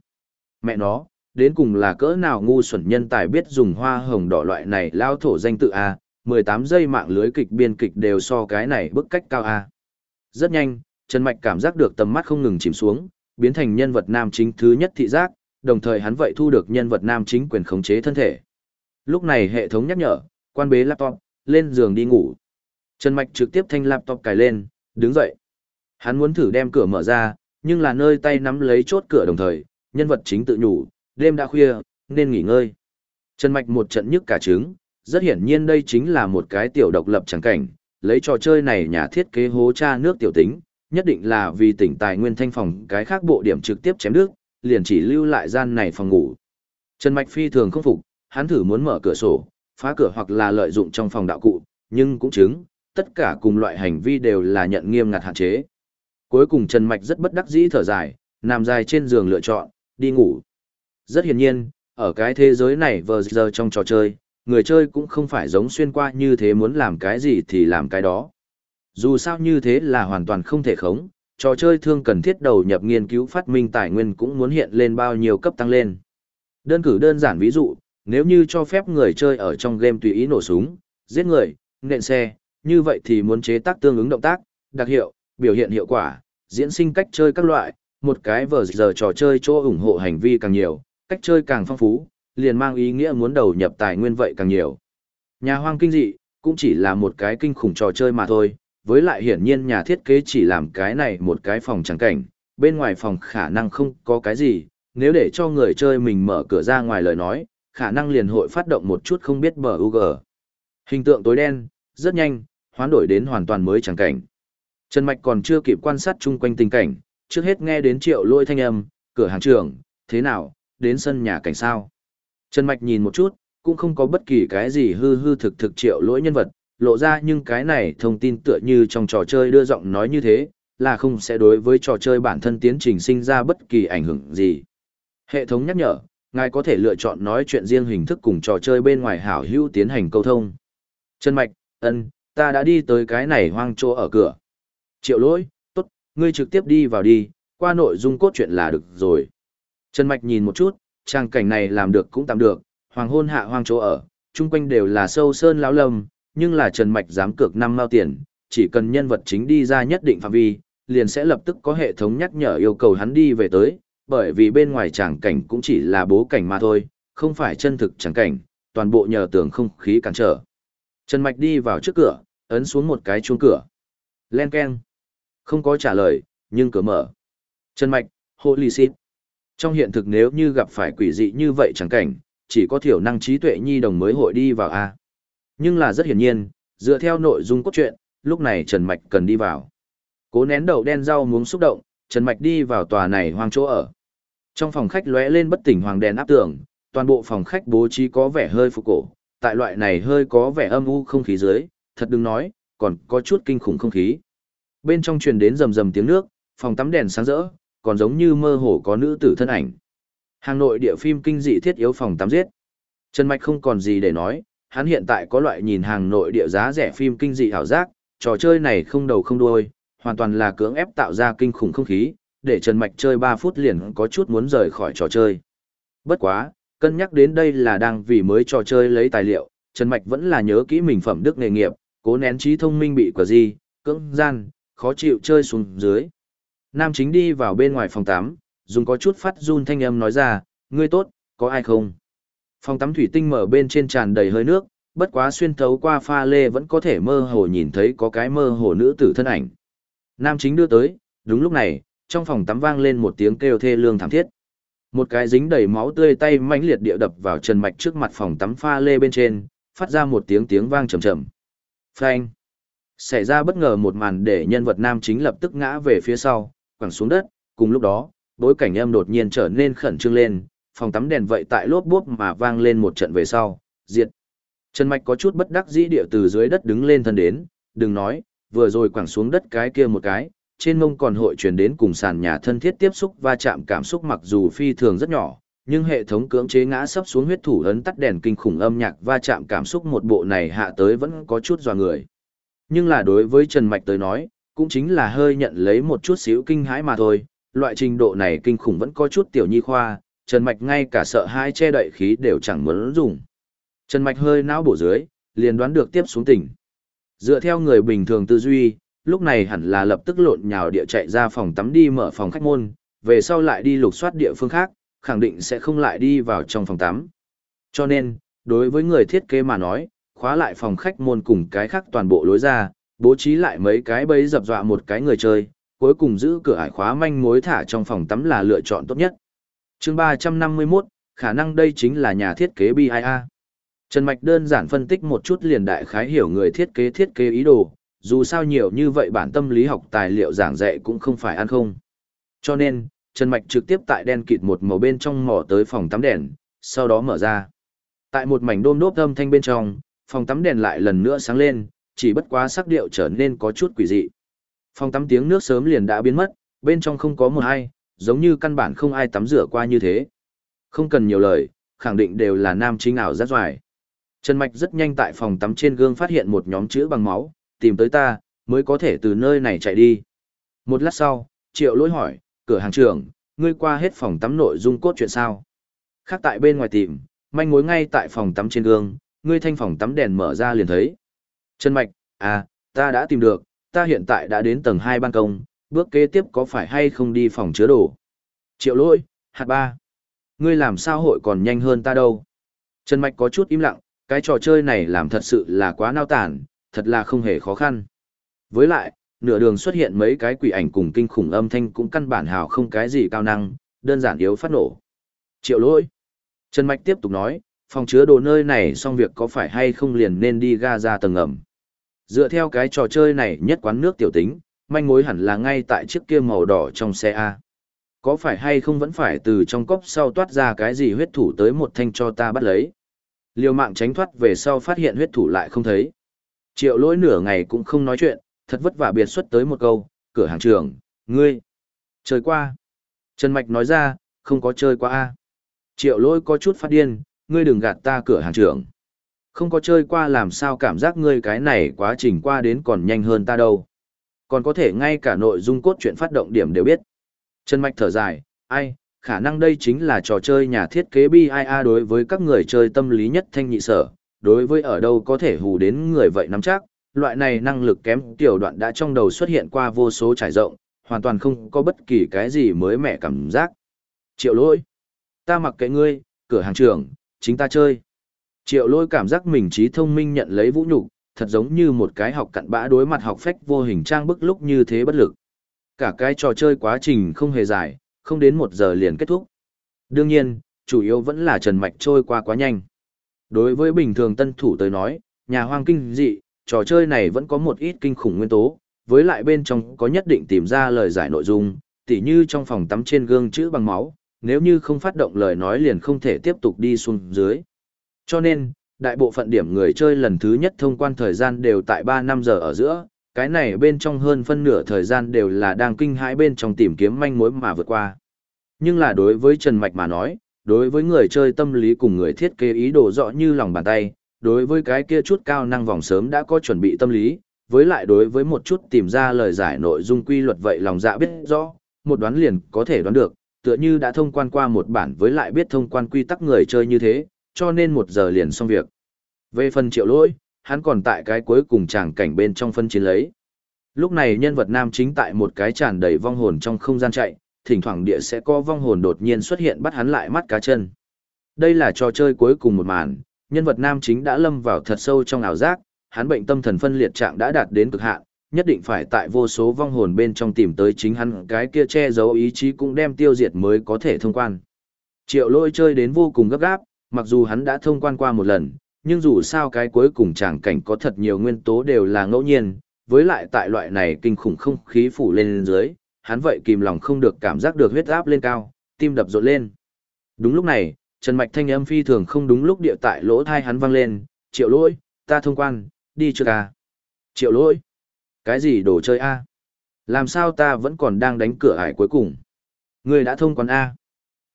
Mẹ nó, đến cùng là cỡ nào ngu xuẩn nhân tài biết dùng hoa hồng đỏ loại này lao thổ danh tự A, 18 giây mạng lưới kịch biên kịch đều so cái này bức cách cao A. Rất nhanh, Trần Mạch cảm giác được tầm mắt không ngừng chìm xuống, biến thành nhân vật nam chính thứ nhất thị giác, đồng thời hắn vậy thu được nhân vật nam chính quyền khống chế thân thể. Lúc này hệ thống nhắc nhở, quan bế laptop, lên giường đi ngủ. Trần Mạch trực tiếp thanh laptop cài lên, đứng dậy. Hắn muốn thử đem cửa mở ra, nhưng là nơi tay nắm lấy chốt cửa đồng thời, nhân vật chính tự nhủ, đêm đã khuya, nên nghỉ ngơi. Trần Mạch một trận nhức cả trứng, rất hiển nhiên đây chính là một cái tiểu độc lập chẳng cảnh, lấy trò chơi này nhà thiết kế hố cha nước tiểu tính, nhất định là vì tỉnh tài nguyên thanh phòng cái khác bộ điểm trực tiếp chém nước, liền chỉ lưu lại gian này phòng ngủ. Trần Mạch phi thường không phục, hắn thử muốn mở cửa sổ, phá cửa hoặc là lợi dụng trong phòng đạo cụ, nhưng cũng chứng, tất cả cùng loại hành vi đều là nhận nghiêm ngặt hạn chế. Cuối cùng Trần Mạch rất bất đắc dĩ thở dài, nằm dài trên giường lựa chọn, đi ngủ. Rất hiển nhiên, ở cái thế giới này vờ giờ trong trò chơi, người chơi cũng không phải giống xuyên qua như thế muốn làm cái gì thì làm cái đó. Dù sao như thế là hoàn toàn không thể khống, trò chơi thương cần thiết đầu nhập nghiên cứu phát minh tài nguyên cũng muốn hiện lên bao nhiêu cấp tăng lên. Đơn cử đơn giản ví dụ, nếu như cho phép người chơi ở trong game tùy ý nổ súng, giết người, nện xe, như vậy thì muốn chế tác tương ứng động tác, đặc hiệu, biểu hiện hiệu quả, diễn sinh cách chơi các loại, một cái vở giờ trò chơi chỗ ủng hộ hành vi càng nhiều, cách chơi càng phong phú, liền mang ý nghĩa muốn đầu nhập tài nguyên vậy càng nhiều. Nhà hoang kinh dị, cũng chỉ là một cái kinh khủng trò chơi mà thôi, với lại hiển nhiên nhà thiết kế chỉ làm cái này một cái phòng trắng cảnh, bên ngoài phòng khả năng không có cái gì, nếu để cho người chơi mình mở cửa ra ngoài lời nói, khả năng liền hội phát động một chút không biết bờ UG. Hình tượng tối đen, rất nhanh, hoán đổi đến hoàn toàn mới chẳng cảnh. Trần Mạch còn chưa kịp quan sát chung quanh tình cảnh, trước hết nghe đến triệu lôi thanh âm, cửa hàng trưởng, thế nào, đến sân nhà cảnh sao. Trần Mạch nhìn một chút, cũng không có bất kỳ cái gì hư hư thực thực triệu lỗi nhân vật, lộ ra nhưng cái này thông tin tựa như trong trò chơi đưa giọng nói như thế, là không sẽ đối với trò chơi bản thân tiến trình sinh ra bất kỳ ảnh hưởng gì. Hệ thống nhắc nhở, ngài có thể lựa chọn nói chuyện riêng hình thức cùng trò chơi bên ngoài hảo hữu tiến hành câu thông. Trần Mạch, ân, ta đã đi tới cái này hoang chỗ ở cửa. Triệu lỗi, tốt, ngươi trực tiếp đi vào đi, qua nội dung cốt truyện là được rồi. Trần Mạch nhìn một chút, trang cảnh này làm được cũng tạm được, hoàng hôn hạ hoang chỗ ở, chung quanh đều là sâu sơn lão lâm, nhưng là Trần Mạch dám cược năm mao tiền, chỉ cần nhân vật chính đi ra nhất định phạm vi, liền sẽ lập tức có hệ thống nhắc nhở yêu cầu hắn đi về tới, bởi vì bên ngoài tràng cảnh cũng chỉ là bố cảnh mà thôi, không phải chân thực tràng cảnh, toàn bộ nhờ tường không khí cản trở. Trần Mạch đi vào trước cửa, ấn xuống một cái chuông cửa. Len keng. Không có trả lời, nhưng cửa mở. Trần Mạch, holy shit. Trong hiện thực nếu như gặp phải quỷ dị như vậy chẳng cảnh, chỉ có thiểu năng trí tuệ nhi đồng mới hội đi vào A. Nhưng là rất hiển nhiên, dựa theo nội dung cốt truyện, lúc này Trần Mạch cần đi vào. Cố nén đầu đen rau muốn xúc động, Trần Mạch đi vào tòa này hoang chỗ ở. Trong phòng khách lóe lên bất tỉnh hoàng đèn áp tường, toàn bộ phòng khách bố trí có vẻ hơi phục cổ, tại loại này hơi có vẻ âm u không khí dưới, thật đừng nói, còn có chút kinh khủng không khí. Bên trong truyền đến rầm rầm tiếng nước, phòng tắm đèn sáng rỡ, còn giống như mơ hồ có nữ tử thân ảnh. Hàng nội địa phim kinh dị thiết yếu phòng tắm giết. Trần Mạch không còn gì để nói, hắn hiện tại có loại nhìn hàng nội địa giá rẻ phim kinh dị hảo giác, trò chơi này không đầu không đuôi, hoàn toàn là cưỡng ép tạo ra kinh khủng không khí, để Trần Mạch chơi 3 phút liền có chút muốn rời khỏi trò chơi. Bất quá, cân nhắc đến đây là đang vì mới trò chơi lấy tài liệu, Trần Mạch vẫn là nhớ kỹ mình phẩm đức nghề nghiệp, cố nén trí thông minh bị quả gì, cưỡng gian, khó chịu chơi xuống dưới. Nam chính đi vào bên ngoài phòng tắm, dùng có chút phát run thanh âm nói ra, ngươi tốt, có ai không? Phòng tắm thủy tinh mở bên trên tràn đầy hơi nước, bất quá xuyên thấu qua pha lê vẫn có thể mơ hồ nhìn thấy có cái mơ hồ nữ tử thân ảnh. Nam chính đưa tới, đúng lúc này, trong phòng tắm vang lên một tiếng kêu thê lương thảm thiết. Một cái dính đầy máu tươi tay mãnh liệt địa đập vào Trần Mạch trước mặt phòng tắm pha lê bên trên, phát ra một tiếng tiếng vang trầm trầm. Phanh. Xảy ra bất ngờ một màn để nhân vật nam chính lập tức ngã về phía sau, quẳng xuống đất, cùng lúc đó, bối cảnh em đột nhiên trở nên khẩn trương lên, phòng tắm đèn vậy tại lốp bốp mà vang lên một trận về sau, diệt. Trần Mạch có chút bất đắc dĩ địa từ dưới đất đứng lên thân đến, đừng nói, vừa rồi quẳng xuống đất cái kia một cái, trên mông còn hội truyền đến cùng sàn nhà thân thiết tiếp xúc va chạm cảm xúc mặc dù phi thường rất nhỏ, nhưng hệ thống cưỡng chế ngã sấp xuống huyết thủ ấn tắt đèn kinh khủng âm nhạc va chạm cảm xúc một bộ này hạ tới vẫn có chút dò người. Nhưng là đối với Trần Mạch tới nói, cũng chính là hơi nhận lấy một chút xíu kinh hãi mà thôi, loại trình độ này kinh khủng vẫn có chút tiểu nhi khoa, Trần Mạch ngay cả sợ hai che đậy khí đều chẳng muốn dùng. Trần Mạch hơi não bổ dưới, liền đoán được tiếp xuống tỉnh. Dựa theo người bình thường tư duy, lúc này hẳn là lập tức lộn nhào địa chạy ra phòng tắm đi mở phòng khách môn, về sau lại đi lục soát địa phương khác, khẳng định sẽ không lại đi vào trong phòng tắm. Cho nên, đối với người thiết kế mà nói, khóa lại phòng khách môn cùng cái khác toàn bộ lối ra, bố trí lại mấy cái bẫy dập dọa một cái người chơi, cuối cùng giữ cửa ải khóa manh mối thả trong phòng tắm là lựa chọn tốt nhất. chương 351, khả năng đây chính là nhà thiết kế BIA. Trần Mạch đơn giản phân tích một chút liền đại khái hiểu người thiết kế thiết kế ý đồ, dù sao nhiều như vậy bản tâm lý học tài liệu giảng dạy cũng không phải ăn không. Cho nên, Trần Mạch trực tiếp tại đen kịt một màu bên trong mỏ tới phòng tắm đèn, sau đó mở ra. Tại một mảnh đôm đốp âm thanh bên trong, phòng tắm đèn lại lần nữa sáng lên, chỉ bất quá sắc điệu trở nên có chút quỷ dị. Phòng tắm tiếng nước sớm liền đã biến mất, bên trong không có một ai, giống như căn bản không ai tắm rửa qua như thế. Không cần nhiều lời, khẳng định đều là nam chính ảo rất doài. Trần Mạch rất nhanh tại phòng tắm trên gương phát hiện một nhóm chữ bằng máu, tìm tới ta, mới có thể từ nơi này chạy đi. Một lát sau, triệu lỗi hỏi, cửa hàng trưởng, ngươi qua hết phòng tắm nội dung cốt chuyện sao? Khác tại bên ngoài tìm, manh mối ngay tại phòng tắm trên gương, ngươi thanh phòng tắm đèn mở ra liền thấy. Trần Mạch, à, ta đã tìm được, ta hiện tại đã đến tầng 2 ban công, bước kế tiếp có phải hay không đi phòng chứa đồ? Triệu lỗi, hạt ba. Ngươi làm sao hội còn nhanh hơn ta đâu? Trần Mạch có chút im lặng, cái trò chơi này làm thật sự là quá nao tản, thật là không hề khó khăn. Với lại, nửa đường xuất hiện mấy cái quỷ ảnh cùng kinh khủng âm thanh cũng căn bản hào không cái gì cao năng, đơn giản yếu phát nổ. Triệu lỗi. Trần Mạch tiếp tục nói, phòng chứa đồ nơi này xong việc có phải hay không liền nên đi ga ra tầng ngầm. Dựa theo cái trò chơi này nhất quán nước tiểu tính, manh mối hẳn là ngay tại chiếc kia màu đỏ trong xe A. Có phải hay không vẫn phải từ trong cốc sau toát ra cái gì huyết thủ tới một thanh cho ta bắt lấy. Liều mạng tránh thoát về sau phát hiện huyết thủ lại không thấy. Triệu lỗi nửa ngày cũng không nói chuyện, thật vất vả biệt xuất tới một câu, cửa hàng trưởng, ngươi, chơi qua. Trần Mạch nói ra, không có chơi qua a Triệu lỗi có chút phát điên, ngươi đừng gạt ta cửa hàng trưởng. Không có chơi qua làm sao cảm giác ngươi cái này quá trình qua đến còn nhanh hơn ta đâu. Còn có thể ngay cả nội dung cốt truyện phát động điểm đều biết. Trần Mạch thở dài, ai, khả năng đây chính là trò chơi nhà thiết kế BIA đối với các người chơi tâm lý nhất thanh nhị sở, đối với ở đâu có thể hù đến người vậy nắm chắc, loại này năng lực kém tiểu đoạn đã trong đầu xuất hiện qua vô số trải rộng, hoàn toàn không có bất kỳ cái gì mới mẻ cảm giác. Triệu lỗi, ta mặc kệ ngươi, cửa hàng trưởng, chính ta chơi. Triệu lỗi cảm giác mình trí thông minh nhận lấy vũ nhục thật giống như một cái học cặn bã đối mặt học phách vô hình trang bức lúc như thế bất lực. Cả cái trò chơi quá trình không hề dài, không đến một giờ liền kết thúc. Đương nhiên, chủ yếu vẫn là Trần Mạch trôi qua quá nhanh. Đối với bình thường tân thủ tới nói, nhà hoang kinh dị, trò chơi này vẫn có một ít kinh khủng nguyên tố, với lại bên trong có nhất định tìm ra lời giải nội dung, tỉ như trong phòng tắm trên gương chữ bằng máu, nếu như không phát động lời nói liền không thể tiếp tục đi xuống dưới. Cho nên, đại bộ phận điểm người chơi lần thứ nhất thông quan thời gian đều tại 3 năm giờ ở giữa, cái này bên trong hơn phân nửa thời gian đều là đang kinh hãi bên trong tìm kiếm manh mối mà vượt qua. Nhưng là đối với Trần Mạch mà nói, đối với người chơi tâm lý cùng người thiết kế ý đồ rõ như lòng bàn tay, đối với cái kia chút cao năng vòng sớm đã có chuẩn bị tâm lý, với lại đối với một chút tìm ra lời giải nội dung quy luật vậy lòng dạ biết rõ, một đoán liền có thể đoán được, tựa như đã thông quan qua một bản với lại biết thông quan quy tắc người chơi như thế, cho nên một giờ liền xong việc. Về phần triệu lỗi, hắn còn tại cái cuối cùng tràng cảnh bên trong phân chiến lấy. Lúc này nhân vật nam chính tại một cái tràn đầy vong hồn trong không gian chạy, thỉnh thoảng địa sẽ có vong hồn đột nhiên xuất hiện bắt hắn lại mắt cá chân. Đây là trò chơi cuối cùng một màn, nhân vật nam chính đã lâm vào thật sâu trong ảo giác, hắn bệnh tâm thần phân liệt trạng đã đạt đến cực hạn, nhất định phải tại vô số vong hồn bên trong tìm tới chính hắn cái kia che giấu ý chí cũng đem tiêu diệt mới có thể thông quan. Triệu lôi chơi đến vô cùng gấp gáp, mặc dù hắn đã thông quan qua một lần, nhưng dù sao cái cuối cùng tràng cảnh có thật nhiều nguyên tố đều là ngẫu nhiên, với lại tại loại này kinh khủng không khí phủ lên dưới, hắn vậy kìm lòng không được cảm giác được huyết áp lên cao, tim đập rộn lên. Đúng lúc này, Trần Mạch thanh âm phi thường không đúng lúc địa tại lỗ thai hắn vang lên, triệu lỗi, ta thông quan, đi chưa ca. À? Triệu lỗi, cái gì đồ chơi A? Làm sao ta vẫn còn đang đánh cửa ải cuối cùng? Ngươi đã thông quan A.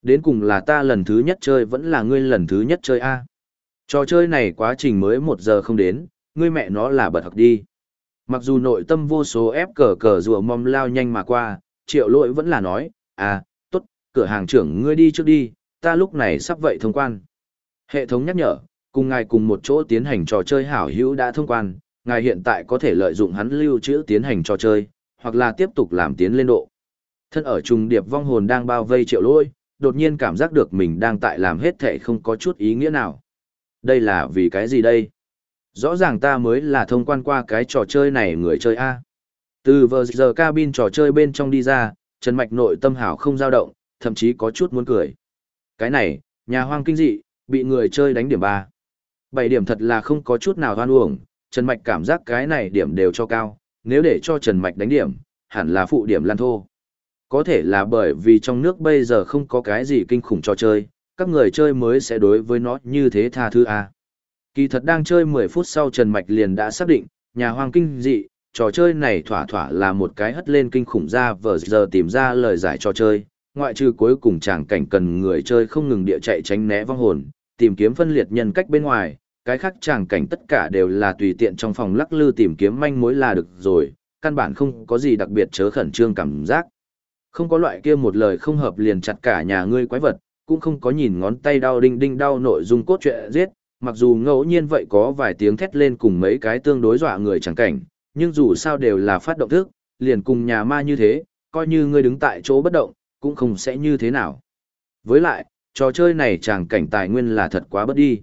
Đến cùng là ta lần thứ nhất chơi vẫn là ngươi lần thứ nhất chơi A. Trò chơi này quá trình mới một giờ không đến, ngươi mẹ nó là bật học đi. Mặc dù nội tâm vô số ép cờ cờ rùa mong lao nhanh mà qua, triệu lỗi vẫn là nói, à, tốt, cửa hàng trưởng ngươi đi trước đi, ta lúc này sắp vậy thông quan. Hệ thống nhắc nhở, cùng ngài cùng một chỗ tiến hành trò chơi hảo hữu đã thông quan, ngài hiện tại có thể lợi dụng hắn lưu trữ tiến hành trò chơi, hoặc là tiếp tục làm tiến lên độ. Thân ở trùng điệp vong hồn đang bao vây triệu lỗi, đột nhiên cảm giác được mình đang tại làm hết thể không có chút ý nghĩa nào. Đây là vì cái gì đây? Rõ ràng ta mới là thông quan qua cái trò chơi này người chơi A. Từ vờ giờ cabin trò chơi bên trong đi ra, Trần Mạch nội tâm hảo không dao động, thậm chí có chút muốn cười. Cái này, nhà hoang kinh dị, bị người chơi đánh điểm 3. 7 điểm thật là không có chút nào hoan uổng, Trần Mạch cảm giác cái này điểm đều cho cao, nếu để cho Trần Mạch đánh điểm, hẳn là phụ điểm lan thô. Có thể là bởi vì trong nước bây giờ không có cái gì kinh khủng trò chơi, các người chơi mới sẽ đối với nó như thế tha thứ A. Kỳ thật đang chơi 10 phút sau Trần Mạch liền đã xác định, nhà hoang kinh dị, trò chơi này thỏa thỏa là một cái hất lên kinh khủng ra vờ giờ tìm ra lời giải trò chơi, ngoại trừ cuối cùng chàng cảnh cần người chơi không ngừng địa chạy tránh né vong hồn, tìm kiếm phân liệt nhân cách bên ngoài, cái khác chàng cảnh tất cả đều là tùy tiện trong phòng lắc lư tìm kiếm manh mối là được rồi, căn bản không có gì đặc biệt chớ khẩn trương cảm giác. Không có loại kia một lời không hợp liền chặt cả nhà ngươi quái vật, cũng không có nhìn ngón tay đau đinh đinh đau nội dung cốt truyện giết, mặc dù ngẫu nhiên vậy có vài tiếng thét lên cùng mấy cái tương đối dọa người chẳng cảnh, nhưng dù sao đều là phát động thức, liền cùng nhà ma như thế, coi như ngươi đứng tại chỗ bất động, cũng không sẽ như thế nào. Với lại, trò chơi này chẳng cảnh tài nguyên là thật quá bất đi.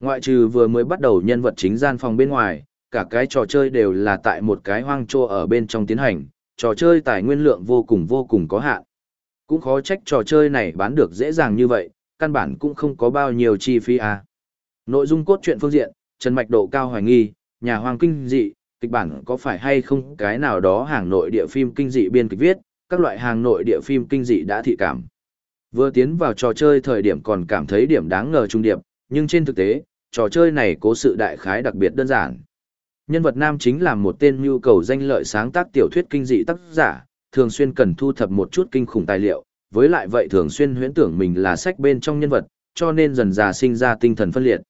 Ngoại trừ vừa mới bắt đầu nhân vật chính gian phòng bên ngoài, cả cái trò chơi đều là tại một cái hoang trô ở bên trong tiến hành, trò chơi tài nguyên lượng vô cùng vô cùng có hạn. Cũng khó trách trò chơi này bán được dễ dàng như vậy, căn bản cũng không có bao nhiêu chi phí à. Nội dung cốt truyện phương diện, Trần Mạch độ cao hoài nghi, nhà hoàng kinh dị, kịch bản có phải hay không cái nào đó hàng nội địa phim kinh dị biên kịch viết, các loại hàng nội địa phim kinh dị đã thị cảm. Vừa tiến vào trò chơi thời điểm còn cảm thấy điểm đáng ngờ trung điệp, nhưng trên thực tế, trò chơi này cố sự đại khái đặc biệt đơn giản. Nhân vật nam chính là một tên nhu cầu danh lợi sáng tác tiểu thuyết kinh dị tác giả, thường xuyên cần thu thập một chút kinh khủng tài liệu, với lại vậy thường xuyên huyễn tưởng mình là sách bên trong nhân vật, cho nên dần dà sinh ra tinh thần phân liệt.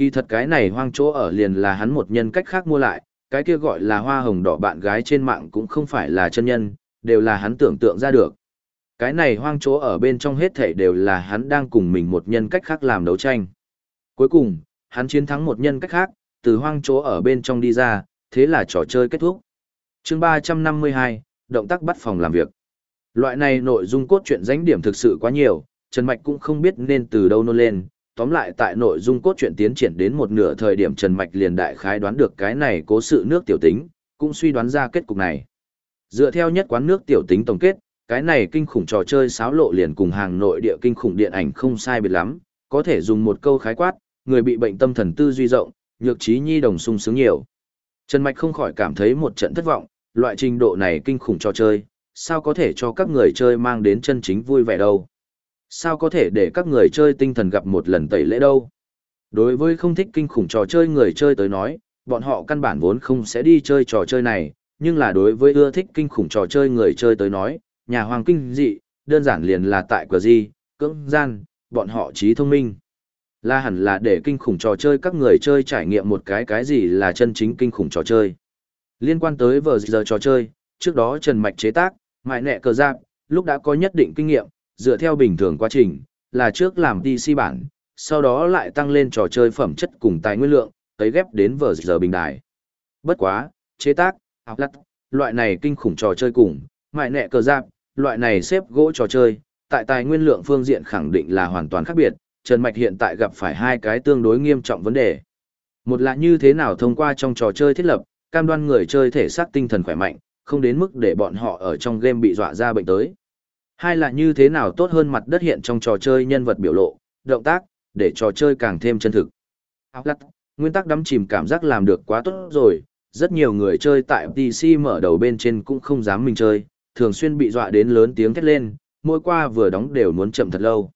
Kỳ thật cái này hoang chỗ ở liền là hắn một nhân cách khác mua lại, cái kia gọi là hoa hồng đỏ bạn gái trên mạng cũng không phải là chân nhân, đều là hắn tưởng tượng ra được. Cái này hoang chỗ ở bên trong hết thảy đều là hắn đang cùng mình một nhân cách khác làm đấu tranh. Cuối cùng, hắn chiến thắng một nhân cách khác, từ hoang chỗ ở bên trong đi ra, thế là trò chơi kết thúc. chương 352, động tác bắt phòng làm việc. Loại này nội dung cốt truyện danh điểm thực sự quá nhiều, Trần Mạch cũng không biết nên từ đâu nôn lên, tóm lại tại nội dung cốt truyện tiến triển đến một nửa thời điểm Trần Mạch liền đại khái đoán được cái này cố sự nước tiểu tính, cũng suy đoán ra kết cục này. Dựa theo nhất quán nước tiểu tính tổng kết, cái này kinh khủng trò chơi sáo lộ liền cùng hàng nội địa kinh khủng điện ảnh không sai biệt lắm, có thể dùng một câu khái quát, người bị bệnh tâm thần tư duy rộng, nhược trí nhi đồng sung sướng nhiều. Trần Mạch không khỏi cảm thấy một trận thất vọng, loại trình độ này kinh khủng trò chơi, sao có thể cho các người chơi mang đến chân chính vui vẻ đâu. Sao có thể để các người chơi tinh thần gặp một lần tẩy lễ đâu? Đối với không thích kinh khủng trò chơi người chơi tới nói, bọn họ căn bản vốn không sẽ đi chơi trò chơi này, nhưng là đối với ưa thích kinh khủng trò chơi người chơi tới nói, nhà hoàng kinh dị, đơn giản liền là tại cờ gì, cưỡng gian, bọn họ trí thông minh. Là hẳn là để kinh khủng trò chơi các người chơi trải nghiệm một cái cái gì là chân chính kinh khủng trò chơi. Liên quan tới vờ giờ trò chơi, trước đó Trần Mạch chế tác, mại nẹ cờ giáp, lúc đã có nhất định kinh nghiệm, dựa theo bình thường quá trình, là trước làm DC bản, sau đó lại tăng lên trò chơi phẩm chất cùng tài nguyên lượng, tới ghép đến vở giờ bình đài. Bất quá, chế tác, học lắc, loại này kinh khủng trò chơi cùng, mại nẹ cờ giáp, loại này xếp gỗ trò chơi, tại tài nguyên lượng phương diện khẳng định là hoàn toàn khác biệt, Trần Mạch hiện tại gặp phải hai cái tương đối nghiêm trọng vấn đề. Một là như thế nào thông qua trong trò chơi thiết lập, cam đoan người chơi thể xác tinh thần khỏe mạnh, không đến mức để bọn họ ở trong game bị dọa ra bệnh tới. Hai là như thế nào tốt hơn mặt đất hiện trong trò chơi nhân vật biểu lộ, động tác, để trò chơi càng thêm chân thực. Nguyên tắc đắm chìm cảm giác làm được quá tốt rồi, rất nhiều người chơi tại PC mở đầu bên trên cũng không dám mình chơi, thường xuyên bị dọa đến lớn tiếng thét lên, mỗi qua vừa đóng đều muốn chậm thật lâu.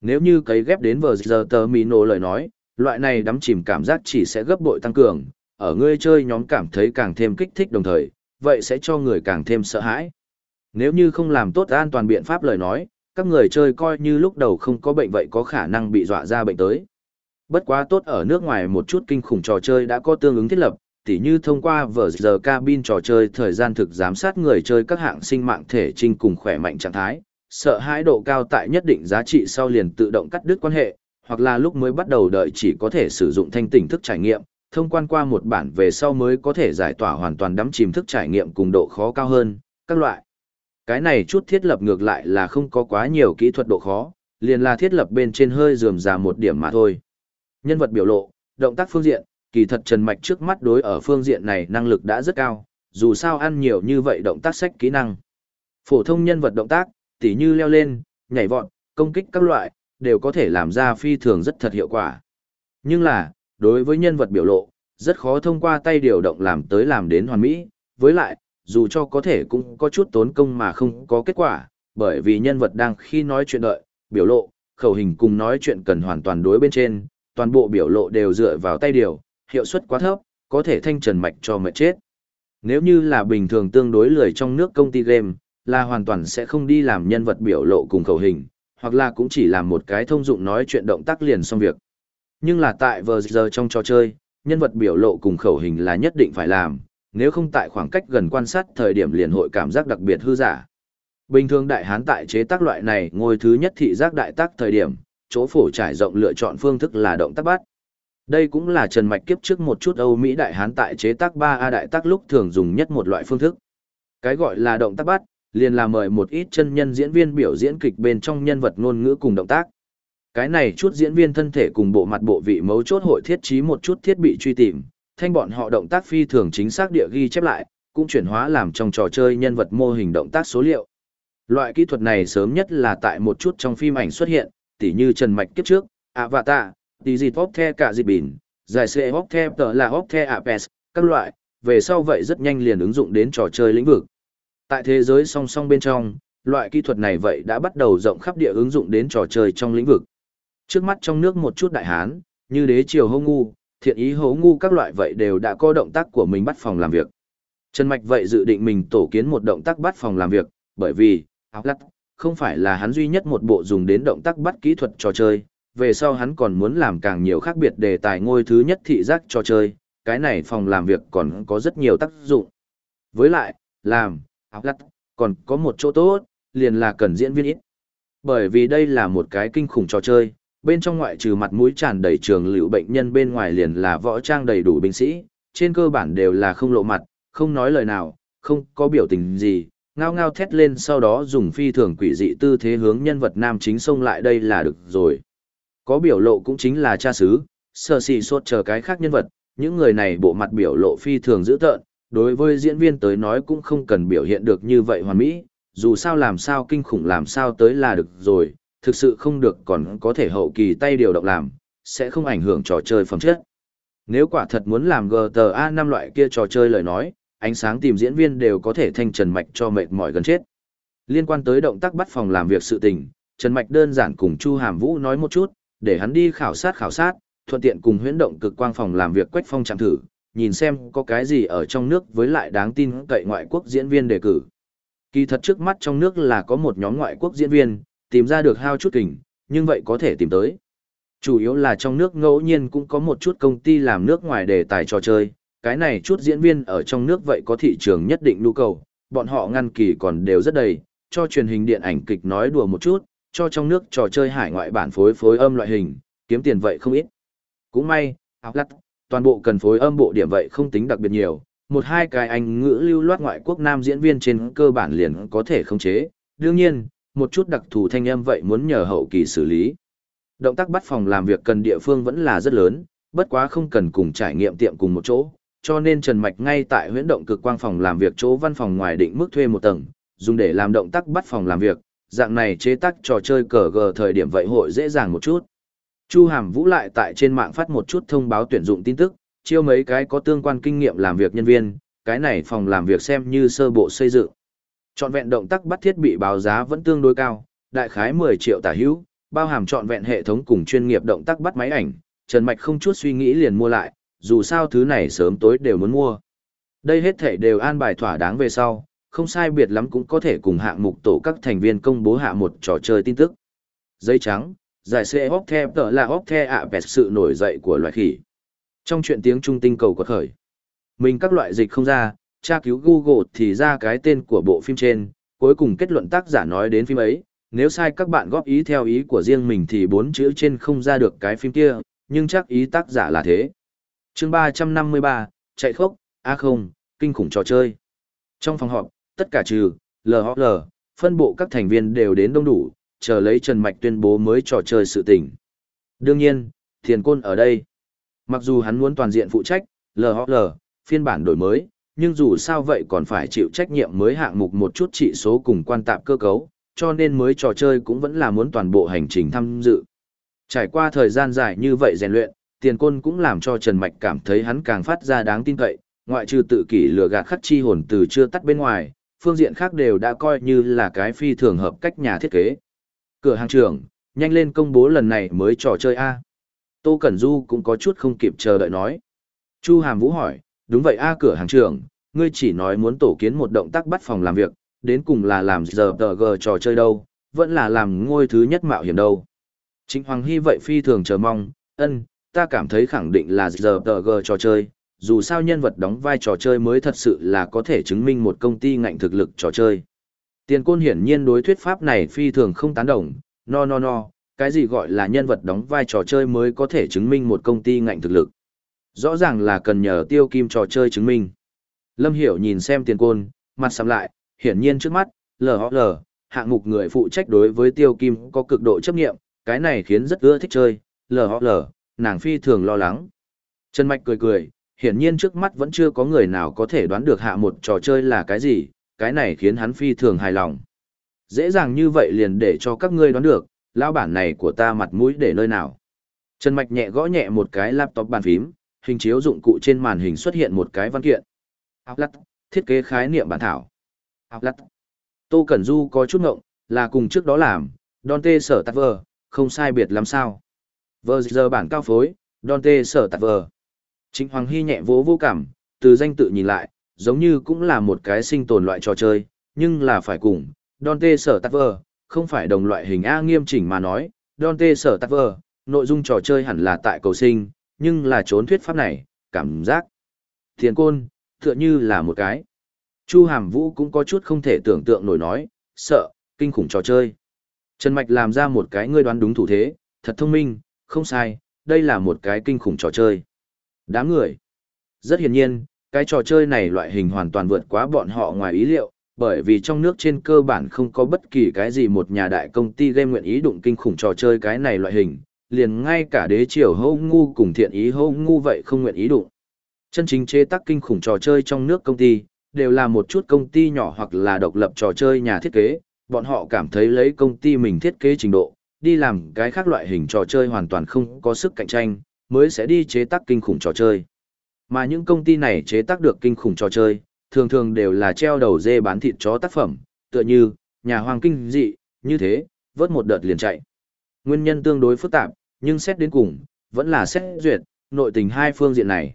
Nếu như cấy ghép đến vừa giờ tờ mì nổ lời nói, loại này đắm chìm cảm giác chỉ sẽ gấp bội tăng cường, ở người chơi nhóm cảm thấy càng thêm kích thích đồng thời, vậy sẽ cho người càng thêm sợ hãi. Nếu như không làm tốt an toàn biện pháp lời nói, các người chơi coi như lúc đầu không có bệnh vậy có khả năng bị dọa ra bệnh tới. Bất quá tốt ở nước ngoài một chút kinh khủng trò chơi đã có tương ứng thiết lập, tỉ như thông qua vở giờ cabin trò chơi thời gian thực giám sát người chơi các hạng sinh mạng thể trinh cùng khỏe mạnh trạng thái, sợ hãi độ cao tại nhất định giá trị sau liền tự động cắt đứt quan hệ, hoặc là lúc mới bắt đầu đợi chỉ có thể sử dụng thanh tỉnh thức trải nghiệm, thông quan qua một bản về sau mới có thể giải tỏa hoàn toàn đắm chìm thức trải nghiệm cùng độ khó cao hơn, các loại. Cái này chút thiết lập ngược lại là không có quá nhiều kỹ thuật độ khó, liền là thiết lập bên trên hơi rườm rà một điểm mà thôi. Nhân vật biểu lộ, động tác phương diện, kỳ thật Trần Mạch trước mắt đối ở phương diện này năng lực đã rất cao, dù sao ăn nhiều như vậy động tác sách kỹ năng. Phổ thông nhân vật động tác, tỉ như leo lên, nhảy vọt, công kích các loại, đều có thể làm ra phi thường rất thật hiệu quả. Nhưng là, đối với nhân vật biểu lộ, rất khó thông qua tay điều động làm tới làm đến hoàn mỹ, với lại, dù cho có thể cũng có chút tốn công mà không có kết quả, bởi vì nhân vật đang khi nói chuyện đợi, biểu lộ, khẩu hình cùng nói chuyện cần hoàn toàn đối bên trên, toàn bộ biểu lộ đều dựa vào tay điều, hiệu suất quá thấp, có thể thanh trần mạch cho mệt chết. Nếu như là bình thường tương đối lười trong nước công ty game, là hoàn toàn sẽ không đi làm nhân vật biểu lộ cùng khẩu hình, hoặc là cũng chỉ làm một cái thông dụng nói chuyện động tác liền xong việc. Nhưng là tại vờ giờ trong trò chơi, nhân vật biểu lộ cùng khẩu hình là nhất định phải làm, nếu không tại khoảng cách gần quan sát thời điểm liền hội cảm giác đặc biệt hư giả. Bình thường đại hán tại chế tác loại này ngôi thứ nhất thị giác đại tác thời điểm, chỗ phổ trải rộng lựa chọn phương thức là động tác bắt. Đây cũng là Trần Mạch kiếp trước một chút Âu Mỹ đại hán tại chế tác 3A đại tác lúc thường dùng nhất một loại phương thức. Cái gọi là động tác bắt, liền là mời một ít chân nhân diễn viên biểu diễn kịch bên trong nhân vật ngôn ngữ cùng động tác. Cái này chút diễn viên thân thể cùng bộ mặt bộ vị mấu chốt hội thiết trí một chút thiết bị truy tìm, thanh bọn họ động tác phi thường chính xác địa ghi chép lại, cũng chuyển hóa làm trong trò chơi nhân vật mô hình động tác số liệu. Loại kỹ thuật này sớm nhất là tại một chút trong phim ảnh xuất hiện, tỉ như Trần Mạch kiếp trước, Avatar, tí dịt hóc the cả dịp bình, giải xệ hóc the tờ là hóc the apes, các loại, về sau vậy rất nhanh liền ứng dụng đến trò chơi lĩnh vực. Tại thế giới song song bên trong, loại kỹ thuật này vậy đã bắt đầu rộng khắp địa ứng dụng đến trò chơi trong lĩnh vực. Trước mắt trong nước một chút đại hán, như đế triều hô ngu, thiện ý hố ngu các loại vậy đều đã có động tác của mình bắt phòng làm việc. Trần Mạch vậy dự định mình tổ kiến một động tác bắt phòng làm việc, bởi vì, áo lắc, không phải là hắn duy nhất một bộ dùng đến động tác bắt kỹ thuật trò chơi, về sau hắn còn muốn làm càng nhiều khác biệt đề tài ngôi thứ nhất thị giác trò chơi, cái này phòng làm việc còn có rất nhiều tác dụng. Với lại, làm, áo lắc, còn có một chỗ tốt, liền là cần diễn viên ít. Bởi vì đây là một cái kinh khủng trò chơi, bên trong ngoại trừ mặt mũi tràn đầy trường liệu bệnh nhân bên ngoài liền là võ trang đầy đủ binh sĩ, trên cơ bản đều là không lộ mặt, không nói lời nào, không có biểu tình gì, ngao ngao thét lên sau đó dùng phi thường quỷ dị tư thế hướng nhân vật nam chính xông lại đây là được rồi. Có biểu lộ cũng chính là cha xứ, sơ xì sốt chờ cái khác nhân vật, những người này bộ mặt biểu lộ phi thường dữ tợn, đối với diễn viên tới nói cũng không cần biểu hiện được như vậy hoàn mỹ, dù sao làm sao kinh khủng làm sao tới là được rồi, thực sự không được còn có thể hậu kỳ tay điều động làm, sẽ không ảnh hưởng trò chơi phẩm chất. Nếu quả thật muốn làm GTA 5 loại kia trò chơi lời nói, ánh sáng tìm diễn viên đều có thể thanh Trần Mạch cho mệt mỏi gần chết. Liên quan tới động tác bắt phòng làm việc sự tình, Trần Mạch đơn giản cùng Chu Hàm Vũ nói một chút, để hắn đi khảo sát khảo sát, thuận tiện cùng huyễn động cực quang phòng làm việc quách phong chạm thử, nhìn xem có cái gì ở trong nước với lại đáng tin cậy ngoại quốc diễn viên đề cử. Kỳ thật trước mắt trong nước là có một nhóm ngoại quốc diễn viên, tìm ra được hao chút kình, nhưng vậy có thể tìm tới. Chủ yếu là trong nước ngẫu nhiên cũng có một chút công ty làm nước ngoài đề tài trò chơi, cái này chút diễn viên ở trong nước vậy có thị trường nhất định nhu cầu, bọn họ ngăn kỳ còn đều rất đầy, cho truyền hình điện ảnh kịch nói đùa một chút, cho trong nước trò chơi hải ngoại bản phối phối âm loại hình, kiếm tiền vậy không ít. Cũng may, áo lắt, toàn bộ cần phối âm bộ điểm vậy không tính đặc biệt nhiều, một hai cái anh ngữ lưu loát ngoại quốc nam diễn viên trên cơ bản liền có thể khống chế, đương nhiên, một chút đặc thù thanh âm vậy muốn nhờ hậu kỳ xử lý. Động tác bắt phòng làm việc cần địa phương vẫn là rất lớn, bất quá không cần cùng trải nghiệm tiệm cùng một chỗ, cho nên Trần Mạch ngay tại huyễn động cực quang phòng làm việc chỗ văn phòng ngoài định mức thuê một tầng, dùng để làm động tác bắt phòng làm việc, dạng này chế tác trò chơi cờ gờ thời điểm vậy hội dễ dàng một chút. Chu Hàm Vũ lại tại trên mạng phát một chút thông báo tuyển dụng tin tức, chiêu mấy cái có tương quan kinh nghiệm làm việc nhân viên, cái này phòng làm việc xem như sơ bộ xây dựng. Chọn vẹn động tác bắt thiết bị báo giá vẫn tương đối cao, đại khái 10 triệu tả hữu, bao hàm chọn vẹn hệ thống cùng chuyên nghiệp động tác bắt máy ảnh, Trần Mạch không chút suy nghĩ liền mua lại, dù sao thứ này sớm tối đều muốn mua. Đây hết thể đều an bài thỏa đáng về sau, không sai biệt lắm cũng có thể cùng hạng mục tổ các thành viên công bố hạ một trò chơi tin tức. Giấy trắng, giải xe hóc the tờ là hóc the ạ vẹt sự nổi dậy của loài khỉ. Trong chuyện tiếng trung tinh cầu có khởi, mình các loại dịch không ra, tra cứu Google thì ra cái tên của bộ phim trên, cuối cùng kết luận tác giả nói đến phim ấy, nếu sai các bạn góp ý theo ý của riêng mình thì bốn chữ trên không ra được cái phim kia, nhưng chắc ý tác giả là thế. chương 353, chạy khốc, a không, kinh khủng trò chơi. Trong phòng họp, tất cả trừ, LHL, phân bộ các thành viên đều đến đông đủ, chờ lấy Trần Mạch tuyên bố mới trò chơi sự tình. Đương nhiên, Thiền Côn ở đây. Mặc dù hắn muốn toàn diện phụ trách, LHL, phiên bản đổi mới, nhưng dù sao vậy còn phải chịu trách nhiệm mới hạng mục một chút trị số cùng quan tạp cơ cấu, cho nên mới trò chơi cũng vẫn là muốn toàn bộ hành trình tham dự. Trải qua thời gian dài như vậy rèn luyện, tiền côn cũng làm cho Trần Mạch cảm thấy hắn càng phát ra đáng tin cậy, ngoại trừ tự kỷ lừa gạt khắc chi hồn từ chưa tắt bên ngoài, phương diện khác đều đã coi như là cái phi thường hợp cách nhà thiết kế. Cửa hàng trưởng, nhanh lên công bố lần này mới trò chơi A. Tô Cẩn Du cũng có chút không kịp chờ đợi nói. Chu Hàm Vũ hỏi, đúng vậy A cửa hàng trưởng, ngươi chỉ nói muốn tổ kiến một động tác bắt phòng làm việc, đến cùng là làm giờ tờ gờ trò chơi đâu, vẫn là làm ngôi thứ nhất mạo hiểm đâu. Trịnh Hoàng Hy vậy phi thường chờ mong, ân, ta cảm thấy khẳng định là giờ tờ gờ trò chơi, dù sao nhân vật đóng vai trò chơi mới thật sự là có thể chứng minh một công ty ngạnh thực lực trò chơi. Tiền côn hiển nhiên đối thuyết pháp này phi thường không tán đồng, no no no, cái gì gọi là nhân vật đóng vai trò chơi mới có thể chứng minh một công ty ngạnh thực lực. Rõ ràng là cần nhờ tiêu kim trò chơi chứng minh. Lâm Hiểu nhìn xem tiền côn, mặt sầm lại, hiển nhiên trước mắt, LHL, hạng mục người phụ trách đối với tiêu kim có cực độ chấp nghiệm, cái này khiến rất ưa thích chơi, LHL, nàng phi thường lo lắng. Trần Mạch cười cười, hiển nhiên trước mắt vẫn chưa có người nào có thể đoán được hạ một trò chơi là cái gì, cái này khiến hắn phi thường hài lòng. Dễ dàng như vậy liền để cho các ngươi đoán được, lao bản này của ta mặt mũi để nơi nào. Trần Mạch nhẹ gõ nhẹ một cái laptop bàn phím, hình chiếu dụng cụ trên màn hình xuất hiện một cái văn kiện. Outlet, thiết kế khái niệm bản thảo. Outlet. Tô Cẩn Du có chút ngộng, là cùng trước đó làm, Dante sở tạc vờ, không sai biệt lắm sao. Vờ giờ bản cao phối, Dante sở tạc vờ. Chính Hoàng Hy nhẹ vỗ vô cảm, từ danh tự nhìn lại, giống như cũng là một cái sinh tồn loại trò chơi, nhưng là phải cùng, Dante sở tạc vờ, không phải đồng loại hình A nghiêm chỉnh mà nói, Dante sở tạc vờ, nội dung trò chơi hẳn là tại cầu sinh, nhưng là trốn thuyết pháp này, cảm giác. Thiền côn, tựa như là một cái. Chu Hàm Vũ cũng có chút không thể tưởng tượng nổi nói, sợ, kinh khủng trò chơi. Trần Mạch làm ra một cái ngươi đoán đúng thủ thế, thật thông minh, không sai, đây là một cái kinh khủng trò chơi. Đám người. Rất hiển nhiên, cái trò chơi này loại hình hoàn toàn vượt quá bọn họ ngoài ý liệu, bởi vì trong nước trên cơ bản không có bất kỳ cái gì một nhà đại công ty game nguyện ý đụng kinh khủng trò chơi cái này loại hình, liền ngay cả đế triều hô ngu cùng thiện ý hô ngu vậy không nguyện ý đụng. Chân chính chế tác kinh khủng trò chơi trong nước công ty, đều là một chút công ty nhỏ hoặc là độc lập trò chơi nhà thiết kế, bọn họ cảm thấy lấy công ty mình thiết kế trình độ, đi làm cái khác loại hình trò chơi hoàn toàn không có sức cạnh tranh, mới sẽ đi chế tác kinh khủng trò chơi. Mà những công ty này chế tác được kinh khủng trò chơi, thường thường đều là treo đầu dê bán thịt chó tác phẩm, tựa như, nhà hoàng kinh dị, như thế, vớt một đợt liền chạy. Nguyên nhân tương đối phức tạp, nhưng xét đến cùng, vẫn là xét duyệt, nội tình hai phương diện này.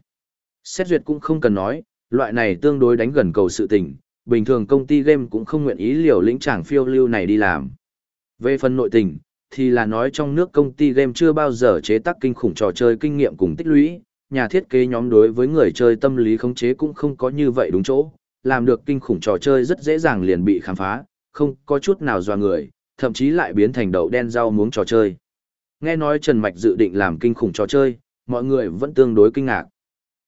Xét duyệt cũng không cần nói, loại này tương đối đánh gần cầu sự tình, bình thường công ty game cũng không nguyện ý liều lĩnh chàng phiêu lưu này đi làm. Về phần nội tình, thì là nói trong nước công ty game chưa bao giờ chế tác kinh khủng trò chơi kinh nghiệm cùng tích lũy, nhà thiết kế nhóm đối với người chơi tâm lý khống chế cũng không có như vậy đúng chỗ, làm được kinh khủng trò chơi rất dễ dàng liền bị khám phá, không có chút nào dò người, thậm chí lại biến thành đậu đen rau muống trò chơi. Nghe nói Trần Mạch dự định làm kinh khủng trò chơi, mọi người vẫn tương đối kinh ngạc.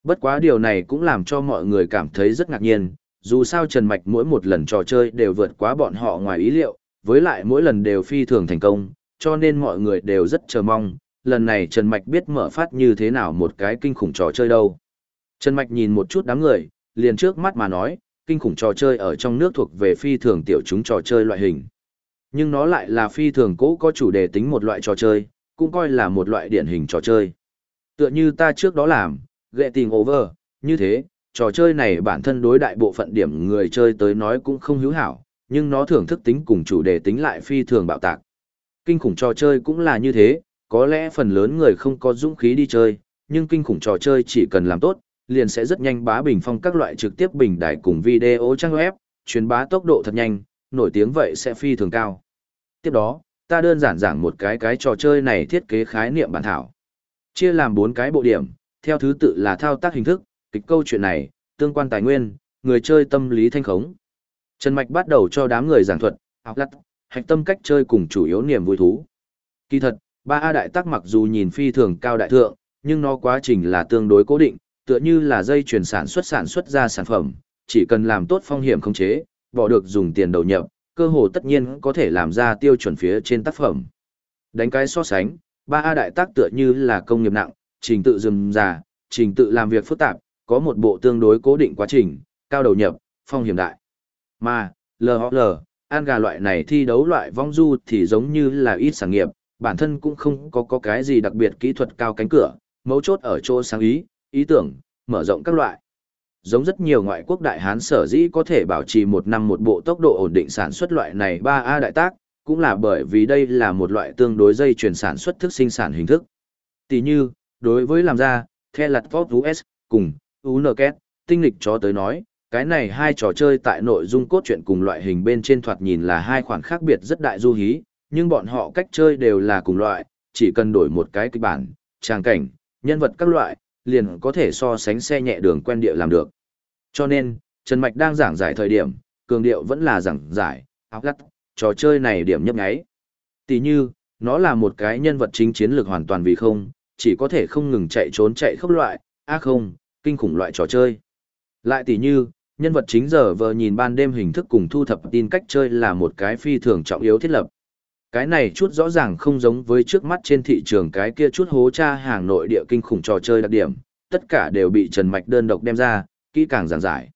Bất quá điều này cũng làm cho mọi người cảm thấy rất ngạc nhiên, dù sao Trần Mạch mỗi một lần trò chơi đều vượt quá bọn họ ngoài ý liệu, với lại mỗi lần đều phi thường thành công, cho nên mọi người đều rất chờ mong, lần này Trần Mạch biết mở phát như thế nào một cái kinh khủng trò chơi đâu. Trần Mạch nhìn một chút đám người, liền trước mắt mà nói, kinh khủng trò chơi ở trong nước thuộc về phi thường tiểu chúng trò chơi loại hình. Nhưng nó lại là phi thường cố có chủ đề tính một loại trò chơi, cũng coi là một loại điển hình trò chơi. Tựa như ta trước đó làm, Getting Over, như thế, trò chơi này bản thân đối đại bộ phận điểm người chơi tới nói cũng không hữu hảo, nhưng nó thưởng thức tính cùng chủ đề tính lại phi thường bạo tạc. Kinh khủng trò chơi cũng là như thế, có lẽ phần lớn người không có dũng khí đi chơi, nhưng kinh khủng trò chơi chỉ cần làm tốt, liền sẽ rất nhanh bá bình phong các loại trực tiếp bình đại cùng video trang web, truyền bá tốc độ thật nhanh, nổi tiếng vậy sẽ phi thường cao. Tiếp đó, ta đơn giản giảng một cái cái trò chơi này thiết kế khái niệm bản thảo. Chia làm bốn cái bộ điểm, theo thứ tự là thao tác hình thức, kịch câu chuyện này, tương quan tài nguyên, người chơi tâm lý thanh khống. Trần Mạch bắt đầu cho đám người giảng thuật, học lắt, hạch tâm cách chơi cùng chủ yếu niềm vui thú. Kỳ thật, ba A đại tác mặc dù nhìn phi thường cao đại thượng, nhưng nó quá trình là tương đối cố định, tựa như là dây chuyển sản xuất sản xuất ra sản phẩm, chỉ cần làm tốt phong hiểm khống chế, bỏ được dùng tiền đầu nhập, cơ hồ tất nhiên có thể làm ra tiêu chuẩn phía trên tác phẩm. Đánh cái so sánh, ba A đại tác tựa như là công nghiệp nặng, trình tự dừng già, trình tự làm việc phức tạp, có một bộ tương đối cố định quá trình, cao đầu nhập, phong hiểm đại. Mà, LHL, an gà loại này thi đấu loại vong du thì giống như là ít sản nghiệp, bản thân cũng không có, có cái gì đặc biệt kỹ thuật cao cánh cửa, mấu chốt ở chỗ sáng ý, ý tưởng, mở rộng các loại. Giống rất nhiều ngoại quốc đại hán sở dĩ có thể bảo trì một năm một bộ tốc độ ổn định sản xuất loại này 3A đại tác, cũng là bởi vì đây là một loại tương đối dây chuyển sản xuất thức sinh sản hình thức. Tỷ như, đối với làm ra, The lặt Pop US, cùng, UNKET, tinh lịch cho tới nói, cái này hai trò chơi tại nội dung cốt truyện cùng loại hình bên trên thoạt nhìn là hai khoản khác biệt rất đại du hí, nhưng bọn họ cách chơi đều là cùng loại, chỉ cần đổi một cái kịch bản, trang cảnh, nhân vật các loại, liền có thể so sánh xe nhẹ đường quen địa làm được. Cho nên, Trần Mạch đang giảng giải thời điểm, cường điệu vẫn là giảng giải, áo gắt, trò chơi này điểm nhấp nháy. Tỷ như, nó là một cái nhân vật chính chiến lược hoàn toàn vì không, chỉ có thể không ngừng chạy trốn chạy khốc loại, a à không, kinh khủng loại trò chơi. Lại tỷ như, nhân vật chính giờ vờ nhìn ban đêm hình thức cùng thu thập tin cách chơi là một cái phi thường trọng yếu thiết lập. Cái này chút rõ ràng không giống với trước mắt trên thị trường cái kia chút hố cha hàng nội địa kinh khủng trò chơi đặc điểm, tất cả đều bị Trần Mạch đơn độc đem ra, kỹ càng giảng giải.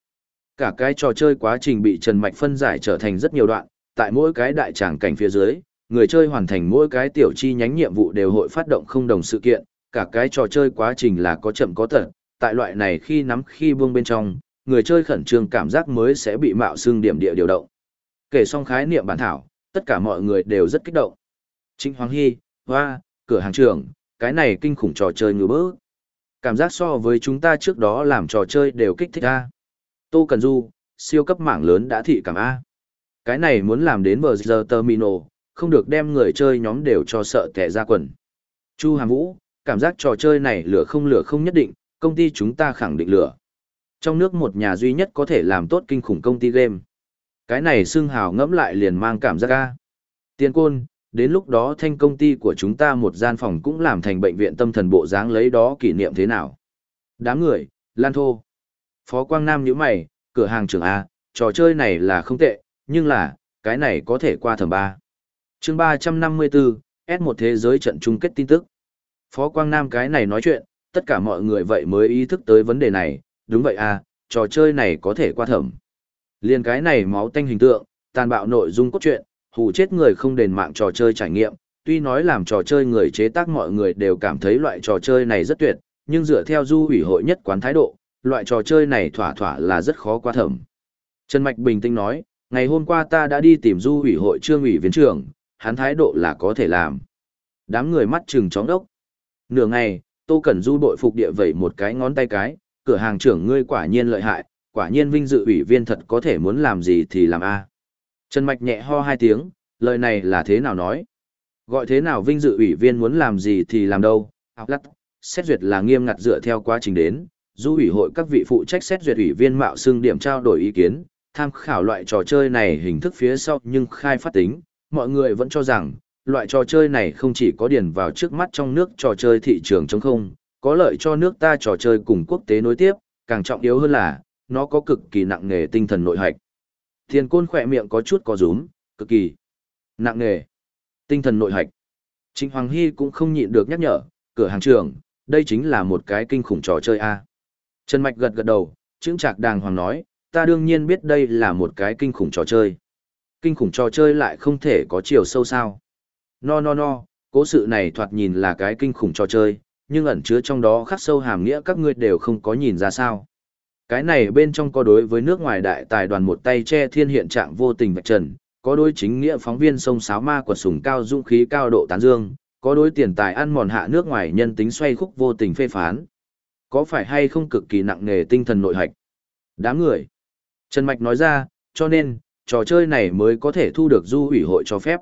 Cả cái trò chơi quá trình bị Trần Mạch phân giải trở thành rất nhiều đoạn, tại mỗi cái đại tràng cảnh phía dưới, người chơi hoàn thành mỗi cái tiểu chi nhánh nhiệm vụ đều hội phát động không đồng sự kiện, cả cái trò chơi quá trình là có chậm có thật. tại loại này khi nắm khi buông bên trong, người chơi khẩn trương cảm giác mới sẽ bị mạo xương điểm địa điều động. Kể xong khái niệm bản thảo, tất cả mọi người đều rất kích động. Trịnh Hoàng Hy, hoa, cửa hàng trưởng, cái này kinh khủng trò chơi ngư bớ. Cảm giác so với chúng ta trước đó làm trò chơi đều kích thích A. Tô Cần Du, siêu cấp mạng lớn đã thị cảm A. Cái này muốn làm đến bờ giờ terminal, không được đem người chơi nhóm đều cho sợ kẻ ra quần. Chu Hàm Vũ, cảm giác trò chơi này lửa không lửa không nhất định, công ty chúng ta khẳng định lửa. Trong nước một nhà duy nhất có thể làm tốt kinh khủng công ty game. Cái này xưng hào ngẫm lại liền mang cảm giác a tiền côn, đến lúc đó thanh công ty của chúng ta một gian phòng cũng làm thành bệnh viện tâm thần bộ dáng lấy đó kỷ niệm thế nào. Đám người, lan thô. Phó Quang Nam nhíu mày, cửa hàng trưởng A, trò chơi này là không tệ, nhưng là, cái này có thể qua thẩm ba. chương 354, S một thế giới trận chung kết tin tức. Phó Quang Nam cái này nói chuyện, tất cả mọi người vậy mới ý thức tới vấn đề này, đúng vậy à, trò chơi này có thể qua thẩm. Liên cái này máu tanh hình tượng, tàn bạo nội dung cốt truyện, hù chết người không đền mạng trò chơi trải nghiệm, tuy nói làm trò chơi người chế tác mọi người đều cảm thấy loại trò chơi này rất tuyệt, nhưng dựa theo du ủy hội nhất quán thái độ, loại trò chơi này thỏa thỏa là rất khó qua thẩm. Trần Mạch bình tĩnh nói, ngày hôm qua ta đã đi tìm du ủy hội trương ủy viên trưởng, hắn thái độ là có thể làm. Đám người mắt trừng chóng đốc. Nửa ngày, Tô Cẩn Du bội phục địa vẩy một cái ngón tay cái, cửa hàng trưởng ngươi quả nhiên lợi hại, quả nhiên vinh dự ủy viên thật có thể muốn làm gì thì làm a. Trần Mạch nhẹ ho hai tiếng, lời này là thế nào nói? Gọi thế nào vinh dự ủy viên muốn làm gì thì làm đâu? Học lắc, xét duyệt là nghiêm ngặt dựa theo quá trình đến, du ủy hội các vị phụ trách xét duyệt ủy viên mạo xưng điểm trao đổi ý kiến, tham khảo loại trò chơi này hình thức phía sau nhưng khai phát tính, mọi người vẫn cho rằng, loại trò chơi này không chỉ có điền vào trước mắt trong nước trò chơi thị trường chống không, có lợi cho nước ta trò chơi cùng quốc tế nối tiếp, càng trọng yếu hơn là, nó có cực kỳ nặng nghề tinh thần nội hạch. Thiên côn khỏe miệng có chút có rúm, cực kỳ nặng nề, Tinh thần nội hạch. Trịnh Hoàng Hy cũng không nhịn được nhắc nhở, cửa hàng trưởng, đây chính là một cái kinh khủng trò chơi A. Trần Mạch gật gật đầu, chứng trạc đàng hoàng nói, ta đương nhiên biết đây là một cái kinh khủng trò chơi. Kinh khủng trò chơi lại không thể có chiều sâu sao. No no no, cố sự này thoạt nhìn là cái kinh khủng trò chơi, nhưng ẩn chứa trong đó khắc sâu hàm nghĩa các ngươi đều không có nhìn ra sao. Cái này bên trong có đối với nước ngoài đại tài đoàn một tay che thiên hiện trạng vô tình vạch trần, có đối chính nghĩa phóng viên sông sáo ma quật sùng cao dũng khí cao độ tán dương, có đối tiền tài ăn mòn hạ nước ngoài nhân tính xoay khúc vô tình phê phán. Có phải hay không cực kỳ nặng nề tinh thần nội hạch? Đám người. Trần Mạch nói ra, cho nên, trò chơi này mới có thể thu được du ủy hội cho phép.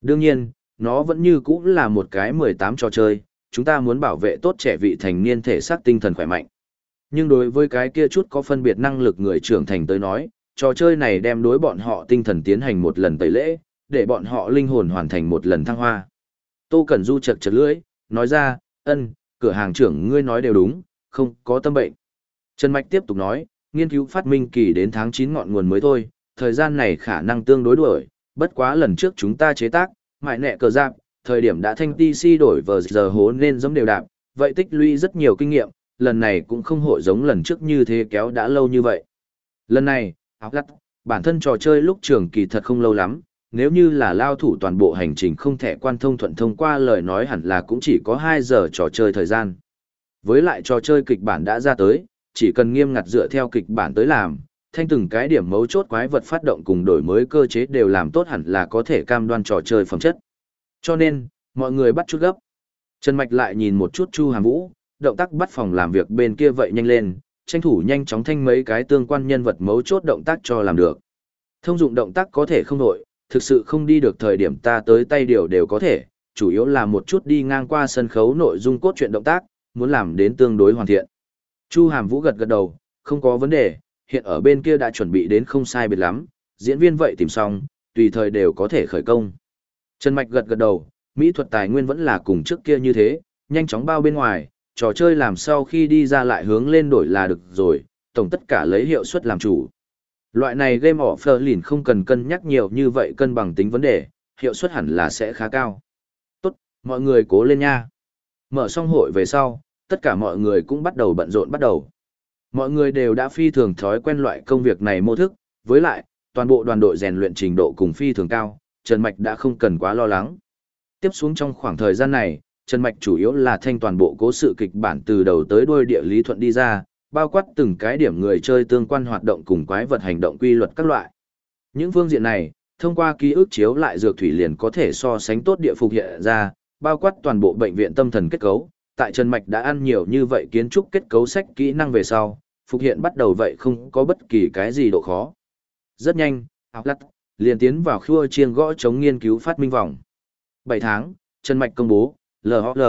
Đương nhiên, nó vẫn như cũng là một cái 18 trò chơi, chúng ta muốn bảo vệ tốt trẻ vị thành niên thể xác tinh thần khỏe mạnh. Nhưng đối với cái kia chút có phân biệt năng lực người trưởng thành tới nói, trò chơi này đem đối bọn họ tinh thần tiến hành một lần tẩy lễ, để bọn họ linh hồn hoàn thành một lần thăng hoa. Tô Cẩn Du chật chật lưỡi, nói ra, ân, cửa hàng trưởng ngươi nói đều đúng, không có tâm bệnh. Trần Mạch tiếp tục nói, nghiên cứu phát minh kỳ đến tháng 9 ngọn nguồn mới thôi, thời gian này khả năng tương đối đuổi, bất quá lần trước chúng ta chế tác, mại nẹ cờ giáp, thời điểm đã thanh TC đổi vờ giờ hố nên giống đều đạp, vậy tích lũy rất nhiều kinh nghiệm, lần này cũng không hội giống lần trước như thế kéo đã lâu như vậy. Lần này, áo lắt, bản thân trò chơi lúc trường kỳ thật không lâu lắm, nếu như là lao thủ toàn bộ hành trình không thể quan thông thuận thông qua lời nói hẳn là cũng chỉ có 2 giờ trò chơi thời gian. Với lại trò chơi kịch bản đã ra tới, chỉ cần nghiêm ngặt dựa theo kịch bản tới làm, thanh từng cái điểm mấu chốt quái vật phát động cùng đổi mới cơ chế đều làm tốt hẳn là có thể cam đoan trò chơi phẩm chất. Cho nên, mọi người bắt chút gấp. Trần Mạch lại nhìn một chút Chu Hàm Vũ, động tác bắt phòng làm việc bên kia vậy nhanh lên, tranh thủ nhanh chóng thanh mấy cái tương quan nhân vật mấu chốt động tác cho làm được. Thông dụng động tác có thể không đổi, thực sự không đi được thời điểm ta tới tay điều đều có thể, chủ yếu là một chút đi ngang qua sân khấu nội dung cốt truyện động tác, muốn làm đến tương đối hoàn thiện. Chu Hàm Vũ gật gật đầu, không có vấn đề, hiện ở bên kia đã chuẩn bị đến không sai biệt lắm, diễn viên vậy tìm xong, tùy thời đều có thể khởi công. Trần Mạch gật gật đầu, mỹ thuật tài nguyên vẫn là cùng trước kia như thế, nhanh chóng bao bên ngoài, trò chơi làm sau khi đi ra lại hướng lên đổi là được rồi, tổng tất cả lấy hiệu suất làm chủ. Loại này game offer lìn không cần cân nhắc nhiều như vậy cân bằng tính vấn đề, hiệu suất hẳn là sẽ khá cao. Tốt, mọi người cố lên nha. Mở xong hội về sau, tất cả mọi người cũng bắt đầu bận rộn bắt đầu. Mọi người đều đã phi thường thói quen loại công việc này mô thức, với lại, toàn bộ đoàn đội rèn luyện trình độ cùng phi thường cao, Trần Mạch đã không cần quá lo lắng. Tiếp xuống trong khoảng thời gian này, Trần Mạch chủ yếu là thanh toàn bộ cố sự kịch bản từ đầu tới đuôi địa lý thuận đi ra, bao quát từng cái điểm người chơi tương quan hoạt động cùng quái vật hành động quy luật các loại. Những phương diện này, thông qua ký ức chiếu lại dược thủy liền có thể so sánh tốt địa phục hiện ra, bao quát toàn bộ bệnh viện tâm thần kết cấu. Tại Trần Mạch đã ăn nhiều như vậy kiến trúc kết cấu sách kỹ năng về sau, phục hiện bắt đầu vậy không có bất kỳ cái gì độ khó. Rất nhanh, học lắt, liền tiến vào khua chiêng gõ chống nghiên cứu phát minh vòng. 7 tháng, Trần Mạch công bố, LHL,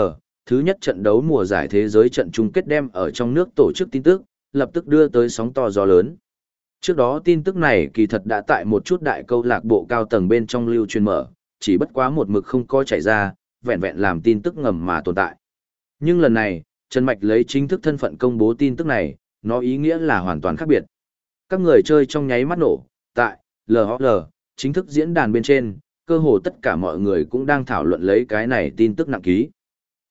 thứ nhất trận đấu mùa giải thế giới trận chung kết đem ở trong nước tổ chức tin tức, lập tức đưa tới sóng to gió lớn. Trước đó tin tức này kỳ thật đã tại một chút đại câu lạc bộ cao tầng bên trong lưu truyền mở, chỉ bất quá một mực không có chảy ra, vẹn vẹn làm tin tức ngầm mà tồn tại. Nhưng lần này, Trần Mạch lấy chính thức thân phận công bố tin tức này, nó ý nghĩa là hoàn toàn khác biệt. Các người chơi trong nháy mắt nổ, tại LHL, chính thức diễn đàn bên trên, cơ hồ tất cả mọi người cũng đang thảo luận lấy cái này tin tức nặng ký.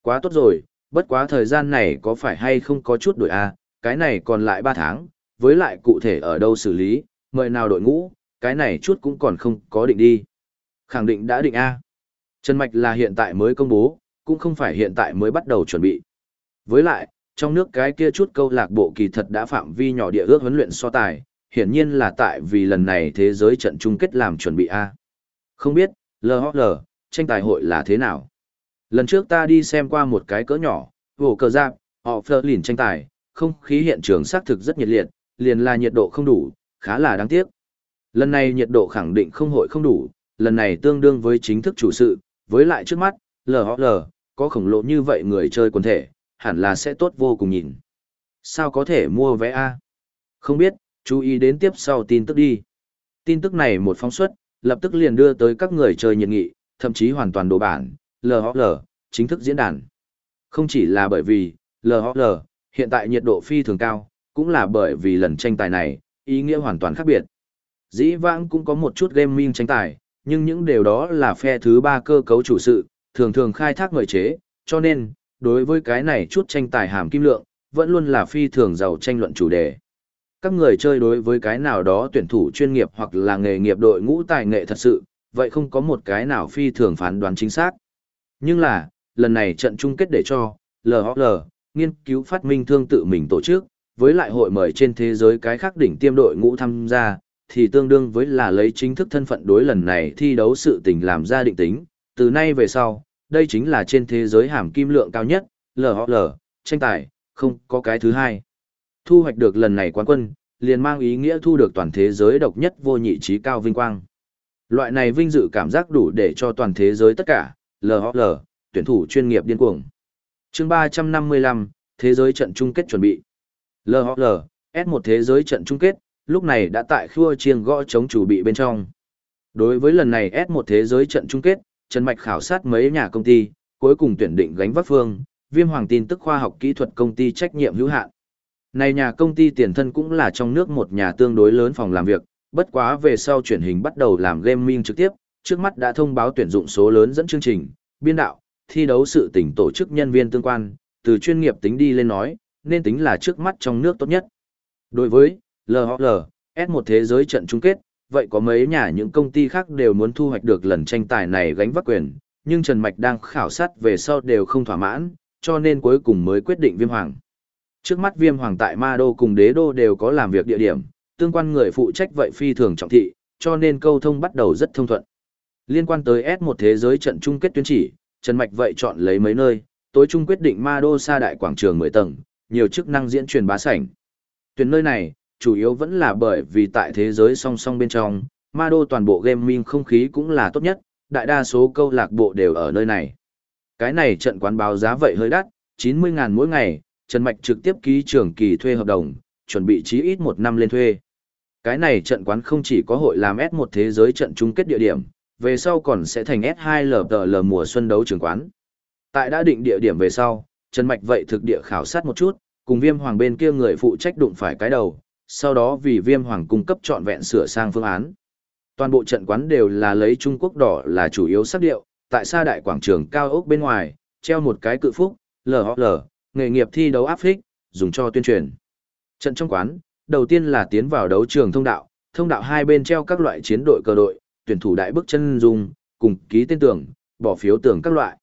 Quá tốt rồi, bất quá thời gian này có phải hay không có chút đổi a cái này còn lại 3 tháng, với lại cụ thể ở đâu xử lý, mời nào đội ngũ, cái này chút cũng còn không có định đi. Khẳng định đã định A. Trần Mạch là hiện tại mới công bố, cũng không phải hiện tại mới bắt đầu chuẩn bị. Với lại, trong nước cái kia chút câu lạc bộ kỳ thật đã phạm vi nhỏ địa ước huấn luyện so tài, hiển nhiên là tại vì lần này thế giới trận chung kết làm chuẩn bị A. Không biết, LHL, tranh tài hội là thế nào? Lần trước ta đi xem qua một cái cỡ nhỏ, vổ cờ giáp, họ phơ lìn tranh tài, không khí hiện trường xác thực rất nhiệt liệt, liền là nhiệt độ không đủ, khá là đáng tiếc. Lần này nhiệt độ khẳng định không hội không đủ, lần này tương đương với chính thức chủ sự, với lại trước mắt, LHL, có khổng lồ như vậy người chơi quần thể, hẳn là sẽ tốt vô cùng nhìn. Sao có thể mua vé A? Không biết, chú ý đến tiếp sau tin tức đi. Tin tức này một phóng xuất, lập tức liền đưa tới các người chơi nhiệt nghị, thậm chí hoàn toàn đồ bản, LHL, chính thức diễn đàn. Không chỉ là bởi vì, LHL, hiện tại nhiệt độ phi thường cao, cũng là bởi vì lần tranh tài này, ý nghĩa hoàn toàn khác biệt. Dĩ vãng cũng có một chút gaming tranh tài, nhưng những điều đó là phe thứ ba cơ cấu chủ sự, thường thường khai thác người chế, cho nên, đối với cái này chút tranh tài hàm kim lượng, vẫn luôn là phi thường giàu tranh luận chủ đề. Các người chơi đối với cái nào đó tuyển thủ chuyên nghiệp hoặc là nghề nghiệp đội ngũ tài nghệ thật sự, vậy không có một cái nào phi thường phán đoán chính xác. Nhưng là, lần này trận chung kết để cho, LHL, nghiên cứu phát minh thương tự mình tổ chức, với lại hội mời trên thế giới cái khác đỉnh tiêm đội ngũ tham gia, thì tương đương với là lấy chính thức thân phận đối lần này thi đấu sự tình làm ra định tính, từ nay về sau, đây chính là trên thế giới hàm kim lượng cao nhất, LHL, tranh tài, không có cái thứ hai. Thu hoạch được lần này quán quân, liền mang ý nghĩa thu được toàn thế giới độc nhất vô nhị trí cao vinh quang. Loại này vinh dự cảm giác đủ để cho toàn thế giới tất cả, LHL, tuyển thủ chuyên nghiệp điên cuồng. chương 355, Thế giới trận chung kết chuẩn bị. LHL, S1 Thế giới trận chung kết, lúc này đã tại khua chiêng gõ chống chủ bị bên trong. Đối với lần này S1 Thế giới trận chung kết, Trần Mạch khảo sát mấy nhà công ty, cuối cùng tuyển định gánh vác phương, viêm hoàng tin tức khoa học kỹ thuật công ty trách nhiệm hữu hạn. Này nhà công ty tiền thân cũng là trong nước một nhà tương đối lớn phòng làm việc, bất quá về sau chuyển hình bắt đầu làm gaming trực tiếp, trước mắt đã thông báo tuyển dụng số lớn dẫn chương trình, biên đạo, thi đấu sự tỉnh tổ chức nhân viên tương quan, từ chuyên nghiệp tính đi lên nói, nên tính là trước mắt trong nước tốt nhất. Đối với LHL, S1 thế giới trận chung kết, vậy có mấy nhà những công ty khác đều muốn thu hoạch được lần tranh tài này gánh vác quyền, nhưng Trần Mạch đang khảo sát về sau đều không thỏa mãn, cho nên cuối cùng mới quyết định viêm hoàng. Trước mắt viêm hoàng tại Ma Đô cùng đế đô đều có làm việc địa điểm, tương quan người phụ trách vậy phi thường trọng thị, cho nên câu thông bắt đầu rất thông thuận. Liên quan tới S1 thế giới trận chung kết tuyến chỉ, Trần Mạch vậy chọn lấy mấy nơi, tối trung quyết định Ma Đô xa đại quảng trường 10 tầng, nhiều chức năng diễn truyền bá sảnh. Tuyển nơi này, chủ yếu vẫn là bởi vì tại thế giới song song bên trong, Ma Đô toàn bộ gaming không khí cũng là tốt nhất, đại đa số câu lạc bộ đều ở nơi này. Cái này trận quán báo giá vậy hơi đắt, 90.000 mỗi ngày, Trần Mạch trực tiếp ký trưởng kỳ thuê hợp đồng, chuẩn bị chí ít một năm lên thuê. Cái này trận quán không chỉ có hội làm S1 thế giới trận chung kết địa điểm, về sau còn sẽ thành S2LTL mùa xuân đấu trường quán. Tại đã định địa điểm về sau, Trần Mạch vậy thực địa khảo sát một chút, cùng viêm hoàng bên kia người phụ trách đụng phải cái đầu, sau đó vì viêm hoàng cung cấp trọn vẹn sửa sang phương án. Toàn bộ trận quán đều là lấy Trung Quốc đỏ là chủ yếu sắc điệu, tại xa đại quảng trường cao ốc bên ngoài, treo một cái cự phúc, LHL, nghề nghiệp thi đấu áp phích, dùng cho tuyên truyền. Trận trong quán, đầu tiên là tiến vào đấu trường thông đạo, thông đạo hai bên treo các loại chiến đội cơ đội, tuyển thủ đại bước chân dùng, cùng ký tên tưởng, bỏ phiếu tưởng các loại.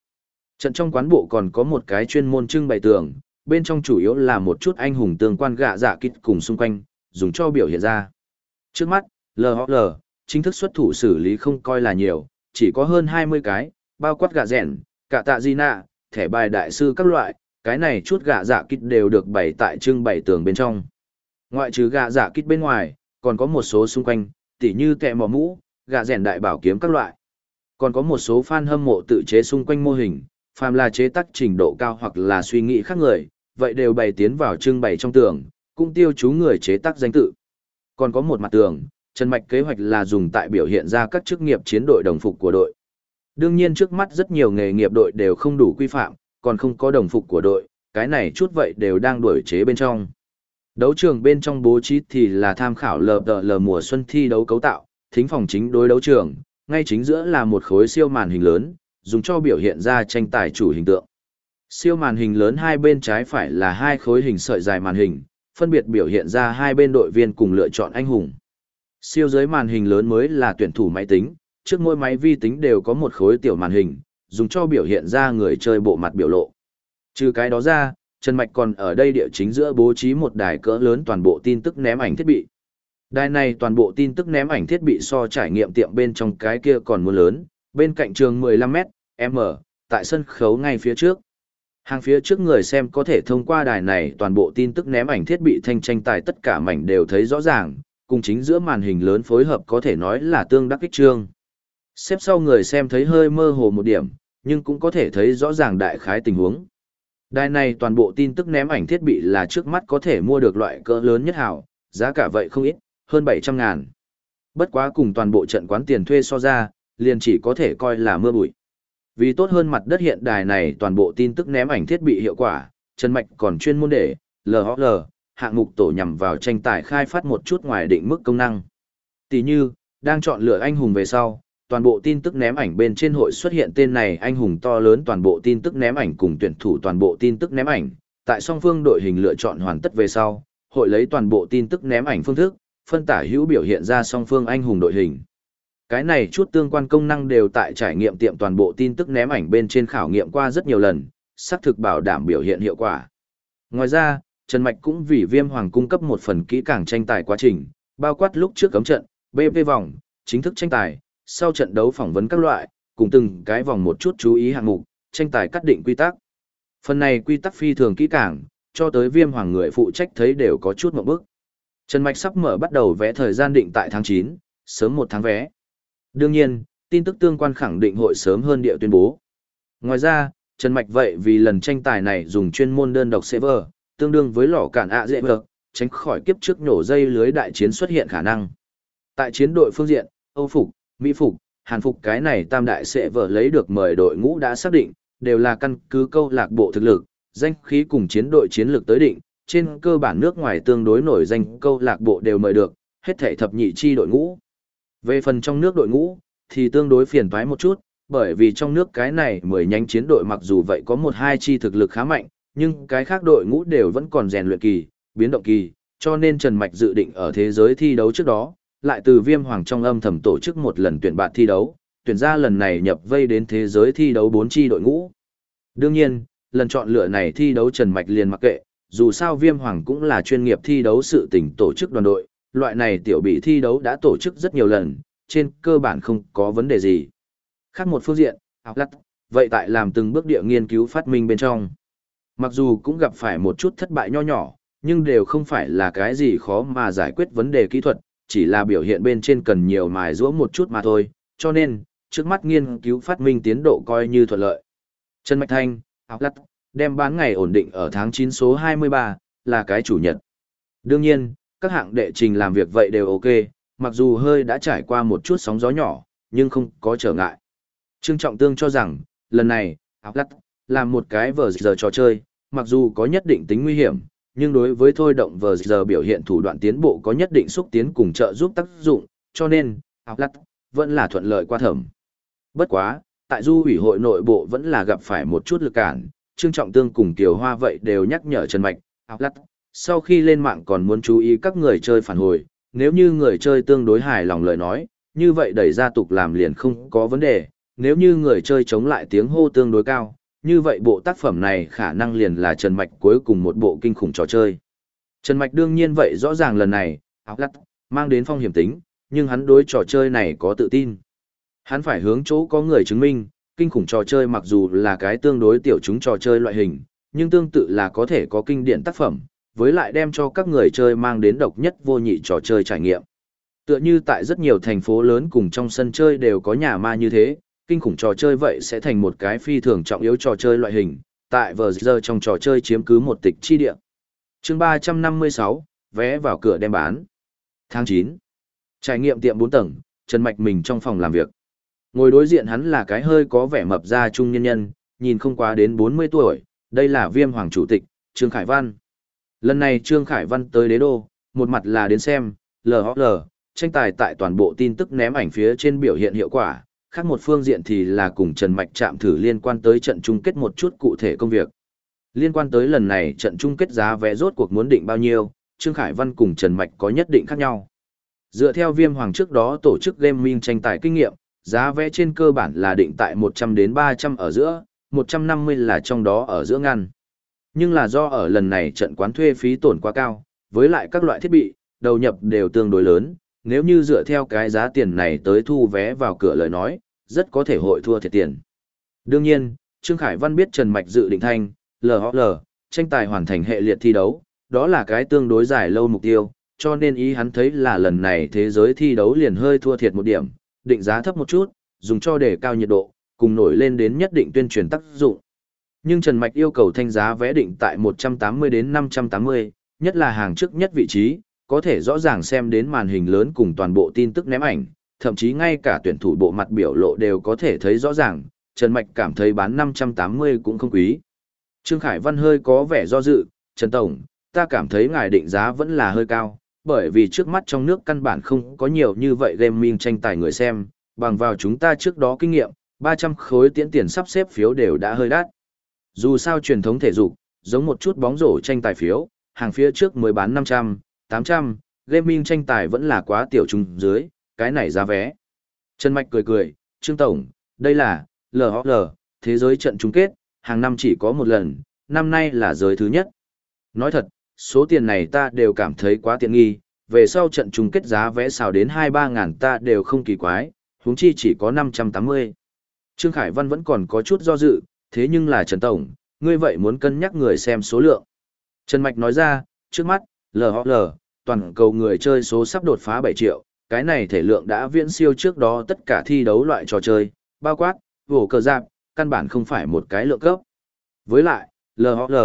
Trận trong quán bộ còn có một cái chuyên môn trưng bày tường, bên trong chủ yếu là một chút anh hùng tương quan gạ giả kít cùng xung quanh, dùng cho biểu hiện ra. Trước mắt, LHL, chính thức xuất thủ xử lý không coi là nhiều, chỉ có hơn 20 cái, bao quát gạ rèn, cả tạ di nạ, thẻ bài đại sư các loại, cái này chút gạ dạ kít đều được bày tại trưng bày tường bên trong. Ngoại trừ gạ dạ kít bên ngoài, còn có một số xung quanh, tỉ như kẹ mỏ mũ, gạ rèn đại bảo kiếm các loại. Còn có một số fan hâm mộ tự chế xung quanh mô hình, phàm là chế tác trình độ cao hoặc là suy nghĩ khác người, vậy đều bày tiến vào trưng bày trong tường, cũng tiêu chú người chế tác danh tự. Còn có một mặt tường, Trần Mạch kế hoạch là dùng tại biểu hiện ra các chức nghiệp chiến đội đồng phục của đội. Đương nhiên trước mắt rất nhiều nghề nghiệp đội đều không đủ quy phạm, còn không có đồng phục của đội, cái này chút vậy đều đang đổi chế bên trong. Đấu trường bên trong bố trí thì là tham khảo lờ lờ mùa xuân thi đấu cấu tạo, thính phòng chính đối đấu trường, ngay chính giữa là một khối siêu màn hình lớn, dùng cho biểu hiện ra tranh tài chủ hình tượng. Siêu màn hình lớn hai bên trái phải là hai khối hình sợi dài màn hình, phân biệt biểu hiện ra hai bên đội viên cùng lựa chọn anh hùng. Siêu dưới màn hình lớn mới là tuyển thủ máy tính, trước mỗi máy vi tính đều có một khối tiểu màn hình, dùng cho biểu hiện ra người chơi bộ mặt biểu lộ. Trừ cái đó ra, Trần Mạch còn ở đây địa chính giữa bố trí một đài cỡ lớn toàn bộ tin tức ném ảnh thiết bị. Đài này toàn bộ tin tức ném ảnh thiết bị so trải nghiệm tiệm bên trong cái kia còn muốn lớn, bên cạnh trường 15m, m, tại sân khấu ngay phía trước. Hàng phía trước người xem có thể thông qua đài này toàn bộ tin tức ném ảnh thiết bị thanh tranh tài tất cả mảnh đều thấy rõ ràng, cùng chính giữa màn hình lớn phối hợp có thể nói là tương đắc kích trương. Xếp sau người xem thấy hơi mơ hồ một điểm, nhưng cũng có thể thấy rõ ràng đại khái tình huống. Đài này toàn bộ tin tức ném ảnh thiết bị là trước mắt có thể mua được loại cỡ lớn nhất hảo, giá cả vậy không ít, hơn 700 ngàn. Bất quá cùng toàn bộ trận quán tiền thuê so ra, liền chỉ có thể coi là mưa bụi. Vì tốt hơn mặt đất hiện đài này toàn bộ tin tức ném ảnh thiết bị hiệu quả, Trần Mạch còn chuyên môn để LHL, hạng mục tổ nhằm vào tranh tài khai phát một chút ngoài định mức công năng. Tỷ như, đang chọn lựa anh hùng về sau, toàn bộ tin tức ném ảnh bên trên hội xuất hiện tên này anh hùng to lớn toàn bộ tin tức ném ảnh cùng tuyển thủ toàn bộ tin tức ném ảnh, tại song phương đội hình lựa chọn hoàn tất về sau, hội lấy toàn bộ tin tức ném ảnh phương thức, phân tả hữu biểu hiện ra song phương anh hùng đội hình. Cái này chút tương quan công năng đều tại trải nghiệm tiệm toàn bộ tin tức ném ảnh bên trên khảo nghiệm qua rất nhiều lần, xác thực bảo đảm biểu hiện hiệu quả. Ngoài ra, Trần Mạch cũng vì Viêm Hoàng cung cấp một phần kỹ càng tranh tài quá trình, bao quát lúc trước cấm trận, BV vòng, chính thức tranh tài, sau trận đấu phỏng vấn các loại, cùng từng cái vòng một chút chú ý hạng mục, tranh tài cắt định quy tắc. Phần này quy tắc phi thường kỹ càng, cho tới Viêm Hoàng người phụ trách thấy đều có chút một bước. Trần Mạch sắp mở bắt đầu vẽ thời gian định tại tháng 9, sớm một tháng vé. Đương nhiên, tin tức tương quan khẳng định hội sớm hơn địa tuyên bố. Ngoài ra, Trần Mạch vậy vì lần tranh tài này dùng chuyên môn đơn độc server, tương đương với lò cản ạ dễ vợ, tránh khỏi kiếp trước nổ dây lưới đại chiến xuất hiện khả năng. Tại chiến đội phương diện, Âu Phục, Mỹ Phục, Hàn Phục cái này tam đại sẽ vợ lấy được mời đội ngũ đã xác định, đều là căn cứ câu lạc bộ thực lực, danh khí cùng chiến đội chiến lược tới định, trên cơ bản nước ngoài tương đối nổi danh câu lạc bộ đều mời được, hết thể thập nhị chi đội ngũ. Về phần trong nước đội ngũ, thì tương đối phiền toái một chút, bởi vì trong nước cái này mười nhánh chiến đội mặc dù vậy có một hai chi thực lực khá mạnh, nhưng cái khác đội ngũ đều vẫn còn rèn luyện kỳ, biến động kỳ, cho nên Trần Mạch dự định ở thế giới thi đấu trước đó, lại từ viêm hoàng trong âm thầm tổ chức một lần tuyển bạn thi đấu, tuyển ra lần này nhập vây đến thế giới thi đấu 4 chi đội ngũ. Đương nhiên, lần chọn lựa này thi đấu Trần Mạch liền mặc kệ, dù sao viêm hoàng cũng là chuyên nghiệp thi đấu sự tỉnh tổ chức đoàn đội, loại này tiểu bị thi đấu đã tổ chức rất nhiều lần, trên cơ bản không có vấn đề gì. Khác một phương diện, học lắc, vậy tại làm từng bước địa nghiên cứu phát minh bên trong. Mặc dù cũng gặp phải một chút thất bại nho nhỏ, nhưng đều không phải là cái gì khó mà giải quyết vấn đề kỹ thuật, chỉ là biểu hiện bên trên cần nhiều mài giũa một chút mà thôi, cho nên, trước mắt nghiên cứu phát minh tiến độ coi như thuận lợi. Trần Mạch Thanh, áo lắt, đem bán ngày ổn định ở tháng 9 số 23, là cái chủ nhật. Đương nhiên, các hạng đệ trình làm việc vậy đều ok, mặc dù hơi đã trải qua một chút sóng gió nhỏ, nhưng không có trở ngại. Trương Trọng Tương cho rằng, lần này, áo lắt, làm một cái vở giờ trò chơi, mặc dù có nhất định tính nguy hiểm, nhưng đối với thôi động vờ giờ biểu hiện thủ đoạn tiến bộ có nhất định xúc tiến cùng trợ giúp tác dụng, cho nên, học lắc, vẫn là thuận lợi qua thẩm. Bất quá, tại du ủy hội nội bộ vẫn là gặp phải một chút lực cản, Trương Trọng Tương cùng Tiểu Hoa vậy đều nhắc nhở Trần Mạch, học lắc, sau khi lên mạng còn muốn chú ý các người chơi phản hồi, nếu như người chơi tương đối hài lòng lời nói, như vậy đẩy ra tục làm liền không có vấn đề, nếu như người chơi chống lại tiếng hô tương đối cao, như vậy bộ tác phẩm này khả năng liền là Trần Mạch cuối cùng một bộ kinh khủng trò chơi. Trần Mạch đương nhiên vậy rõ ràng lần này, áo lắt, mang đến phong hiểm tính, nhưng hắn đối trò chơi này có tự tin. Hắn phải hướng chỗ có người chứng minh, kinh khủng trò chơi mặc dù là cái tương đối tiểu chúng trò chơi loại hình, nhưng tương tự là có thể có kinh điển tác phẩm, với lại đem cho các người chơi mang đến độc nhất vô nhị trò chơi trải nghiệm. Tựa như tại rất nhiều thành phố lớn cùng trong sân chơi đều có nhà ma như thế, kinh khủng trò chơi vậy sẽ thành một cái phi thường trọng yếu trò chơi loại hình, tại vờ giờ trong trò chơi chiếm cứ một tịch chi địa. chương 356, vé vào cửa đem bán. Tháng 9. Trải nghiệm tiệm 4 tầng, Trần Mạch mình trong phòng làm việc. Ngồi đối diện hắn là cái hơi có vẻ mập ra trung nhân nhân, nhìn không quá đến 40 tuổi, đây là viêm hoàng chủ tịch, Trương Khải Văn. Lần này Trương Khải Văn tới đế đô, một mặt là đến xem, lờ lờ, tranh tài tại toàn bộ tin tức ném ảnh phía trên biểu hiện hiệu quả, khác một phương diện thì là cùng Trần Mạch chạm thử liên quan tới trận chung kết một chút cụ thể công việc. Liên quan tới lần này trận chung kết giá vé rốt cuộc muốn định bao nhiêu, Trương Khải Văn cùng Trần Mạch có nhất định khác nhau. Dựa theo viêm hoàng trước đó tổ chức gaming tranh tài kinh nghiệm, giá vé trên cơ bản là định tại 100 đến 300 ở giữa, 150 là trong đó ở giữa ngăn. Nhưng là do ở lần này trận quán thuê phí tổn quá cao, với lại các loại thiết bị, đầu nhập đều tương đối lớn, nếu như dựa theo cái giá tiền này tới thu vé vào cửa lời nói, rất có thể hội thua thiệt tiền. Đương nhiên, Trương Khải Văn biết Trần Mạch dự định thanh, LHL, tranh tài hoàn thành hệ liệt thi đấu, đó là cái tương đối dài lâu mục tiêu, cho nên ý hắn thấy là lần này thế giới thi đấu liền hơi thua thiệt một điểm, định giá thấp một chút, dùng cho để cao nhiệt độ, cùng nổi lên đến nhất định tuyên truyền tác dụng. Nhưng Trần Mạch yêu cầu thanh giá vé định tại 180 đến 580, nhất là hàng trước nhất vị trí, có thể rõ ràng xem đến màn hình lớn cùng toàn bộ tin tức ném ảnh, thậm chí ngay cả tuyển thủ bộ mặt biểu lộ đều có thể thấy rõ ràng, Trần Mạch cảm thấy bán 580 cũng không quý. Trương Khải Văn hơi có vẻ do dự, Trần Tổng, ta cảm thấy ngài định giá vẫn là hơi cao, bởi vì trước mắt trong nước căn bản không có nhiều như vậy gaming tranh tài người xem, bằng vào chúng ta trước đó kinh nghiệm, 300 khối tiễn tiền sắp xếp phiếu đều đã hơi đắt. Dù sao truyền thống thể dục, giống một chút bóng rổ tranh tài phiếu, hàng phía trước mới bán 500, 800, gaming tranh tài vẫn là quá tiểu trung dưới, cái này giá vé. Trần Mạch cười cười, Trương Tổng, đây là, LHL, thế giới trận chung kết, hàng năm chỉ có một lần, năm nay là giới thứ nhất. Nói thật, số tiền này ta đều cảm thấy quá tiện nghi, về sau trận chung kết giá vé xào đến 2-3 ngàn ta đều không kỳ quái, huống chi chỉ có 580. Trương Khải Văn vẫn còn có chút do dự, thế nhưng là Trần Tổng, ngươi vậy muốn cân nhắc người xem số lượng. Trần Mạch nói ra, trước mắt, LHL, toàn cầu người chơi số sắp đột phá 7 triệu, cái này thể lượng đã viễn siêu trước đó tất cả thi đấu loại trò chơi, bao quát, vổ cờ giáp, căn bản không phải một cái lượng cấp. Với lại, LHL,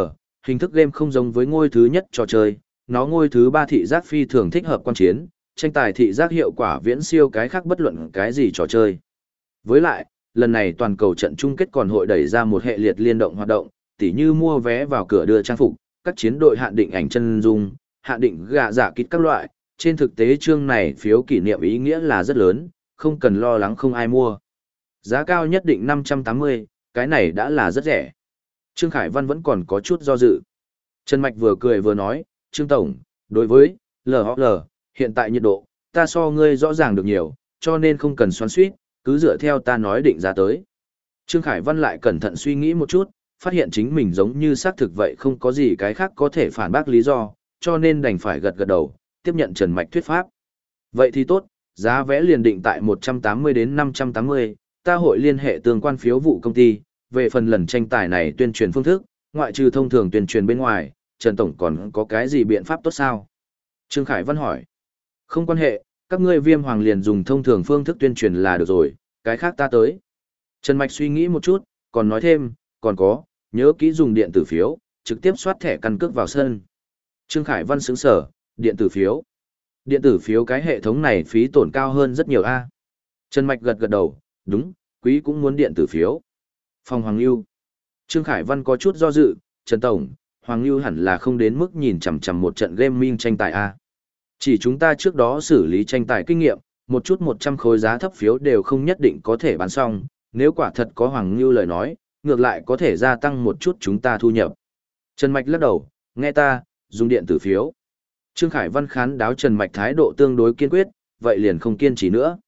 hình thức game không giống với ngôi thứ nhất trò chơi, nó ngôi thứ ba thị giác phi thường thích hợp quan chiến, tranh tài thị giác hiệu quả viễn siêu cái khác bất luận cái gì trò chơi. Với lại, lần này toàn cầu trận chung kết còn hội đẩy ra một hệ liệt liên động hoạt động, tỉ như mua vé vào cửa đưa trang phục, các chiến đội hạn định ảnh chân dung, hạ định gạ giả kít các loại, trên thực tế chương này phiếu kỷ niệm ý nghĩa là rất lớn, không cần lo lắng không ai mua. Giá cao nhất định 580, cái này đã là rất rẻ. Trương Khải Văn vẫn còn có chút do dự. Trần Mạch vừa cười vừa nói, Trương Tổng, đối với LHL, hiện tại nhiệt độ, ta so ngươi rõ ràng được nhiều, cho nên không cần xoắn suýt, cứ dựa theo ta nói định ra tới. Trương Khải Văn lại cẩn thận suy nghĩ một chút, phát hiện chính mình giống như xác thực vậy không có gì cái khác có thể phản bác lý do, cho nên đành phải gật gật đầu, tiếp nhận Trần Mạch thuyết pháp. Vậy thì tốt, giá vé liền định tại 180 đến 580, ta hội liên hệ tương quan phiếu vụ công ty, về phần lần tranh tài này tuyên truyền phương thức, ngoại trừ thông thường tuyên truyền bên ngoài, Trần Tổng còn có cái gì biện pháp tốt sao? Trương Khải Văn hỏi. Không quan hệ, các ngươi viêm hoàng liền dùng thông thường phương thức tuyên truyền là được rồi, cái khác ta tới. Trần Mạch suy nghĩ một chút, còn nói thêm, còn có, nhớ kỹ dùng điện tử phiếu, trực tiếp soát thẻ căn cước vào sân. Trương Khải Văn sững sở, điện tử phiếu. Điện tử phiếu cái hệ thống này phí tổn cao hơn rất nhiều a. Trần Mạch gật gật đầu, đúng, quý cũng muốn điện tử phiếu. Phòng Hoàng Lưu. Trương Khải Văn có chút do dự, Trần Tổng, Hoàng Lưu hẳn là không đến mức nhìn chằm chằm một trận gaming tranh tài a. Chỉ chúng ta trước đó xử lý tranh tài kinh nghiệm, một chút 100 khối giá thấp phiếu đều không nhất định có thể bán xong, nếu quả thật có Hoàng Lưu lời nói, ngược lại có thể gia tăng một chút chúng ta thu nhập. Trần Mạch lắc đầu, nghe ta, dùng điện tử phiếu. Trương Khải Văn khán đáo Trần Mạch thái độ tương đối kiên quyết, vậy liền không kiên trì nữa.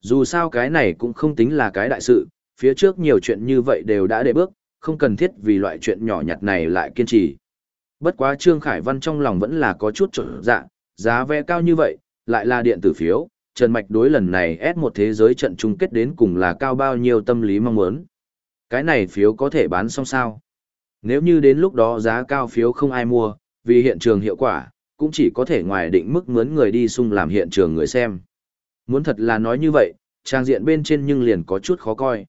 Dù sao cái này cũng không tính là cái đại sự, phía trước nhiều chuyện như vậy đều đã để bước, không cần thiết vì loại chuyện nhỏ nhặt này lại kiên trì. Bất quá Trương Khải Văn trong lòng vẫn là có chút trở dạ, giá vé cao như vậy, lại là điện tử phiếu, Trần Mạch đối lần này ép một thế giới trận chung kết đến cùng là cao bao nhiêu tâm lý mong muốn. Cái này phiếu có thể bán xong sao? Nếu như đến lúc đó giá cao phiếu không ai mua, vì hiện trường hiệu quả, cũng chỉ có thể ngoài định mức mướn người đi xung làm hiện trường người xem. Muốn thật là nói như vậy, trang diện bên trên nhưng liền có chút khó coi.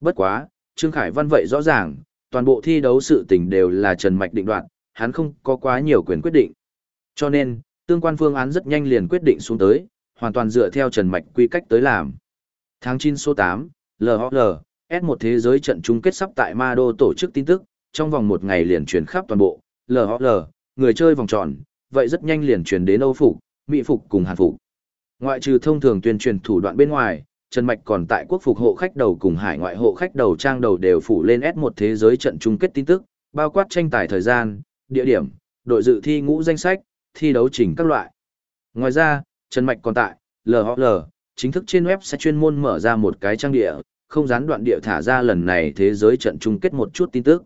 Bất quá, Trương Khải Văn vậy rõ ràng, toàn bộ thi đấu sự tình đều là Trần Mạch định đoạt, hắn không có quá nhiều quyền quyết định. Cho nên, tương quan phương án rất nhanh liền quyết định xuống tới, hoàn toàn dựa theo Trần Mạch quy cách tới làm. Tháng 9 số 8, LHL, S1 thế giới trận chung kết sắp tại Ma Đô tổ chức tin tức, trong vòng một ngày liền truyền khắp toàn bộ, LHL, người chơi vòng tròn, vậy rất nhanh liền truyền đến Âu Phục, Mỹ Phục cùng Hàn Phục. Ngoại trừ thông thường tuyên truyền thủ đoạn bên ngoài, Trần Mạch còn tại quốc phục hộ khách đầu cùng hải ngoại hộ khách đầu trang đầu đều phủ lên S1 thế giới trận chung kết tin tức, bao quát tranh tài thời gian, địa điểm, đội dự thi ngũ danh sách, thi đấu trình các loại. Ngoài ra, Trần Mạch còn tại LHL, chính thức trên web sẽ chuyên môn mở ra một cái trang địa, không gián đoạn địa thả ra lần này thế giới trận chung kết một chút tin tức.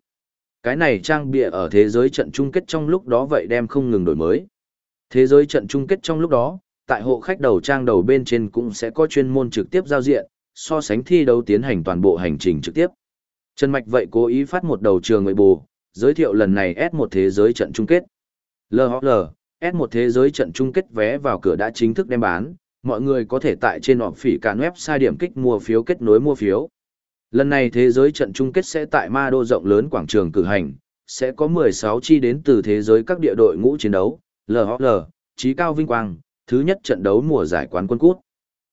Cái này trang bịa ở thế giới trận chung kết trong lúc đó vậy đem không ngừng đổi mới. Thế giới trận chung kết trong lúc đó, tại hộ khách đầu trang đầu bên trên cũng sẽ có chuyên môn trực tiếp giao diện, so sánh thi đấu tiến hành toàn bộ hành trình trực tiếp. Trần Mạch vậy cố ý phát một đầu trường người bù, giới thiệu lần này S1 thế giới trận chung kết. LHL, S1 thế giới trận chung kết vé vào cửa đã chính thức đem bán, mọi người có thể tại trên họp phỉ cản website điểm kích mua phiếu kết nối mua phiếu. Lần này thế giới trận chung kết sẽ tại ma đô rộng lớn quảng trường cử hành, sẽ có 16 chi đến từ thế giới các địa đội ngũ chiến đấu, LHL, trí cao vinh quang, thứ nhất trận đấu mùa giải quán quân cút.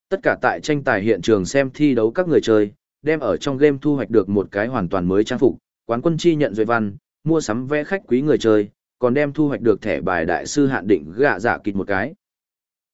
Tất cả tại tranh tài hiện trường xem thi đấu các người chơi, đem ở trong game thu hoạch được một cái hoàn toàn mới trang phục, quán quân chi nhận duy văn, mua sắm vé khách quý người chơi, còn đem thu hoạch được thẻ bài đại sư hạn định gạ dạ giả kịch một cái.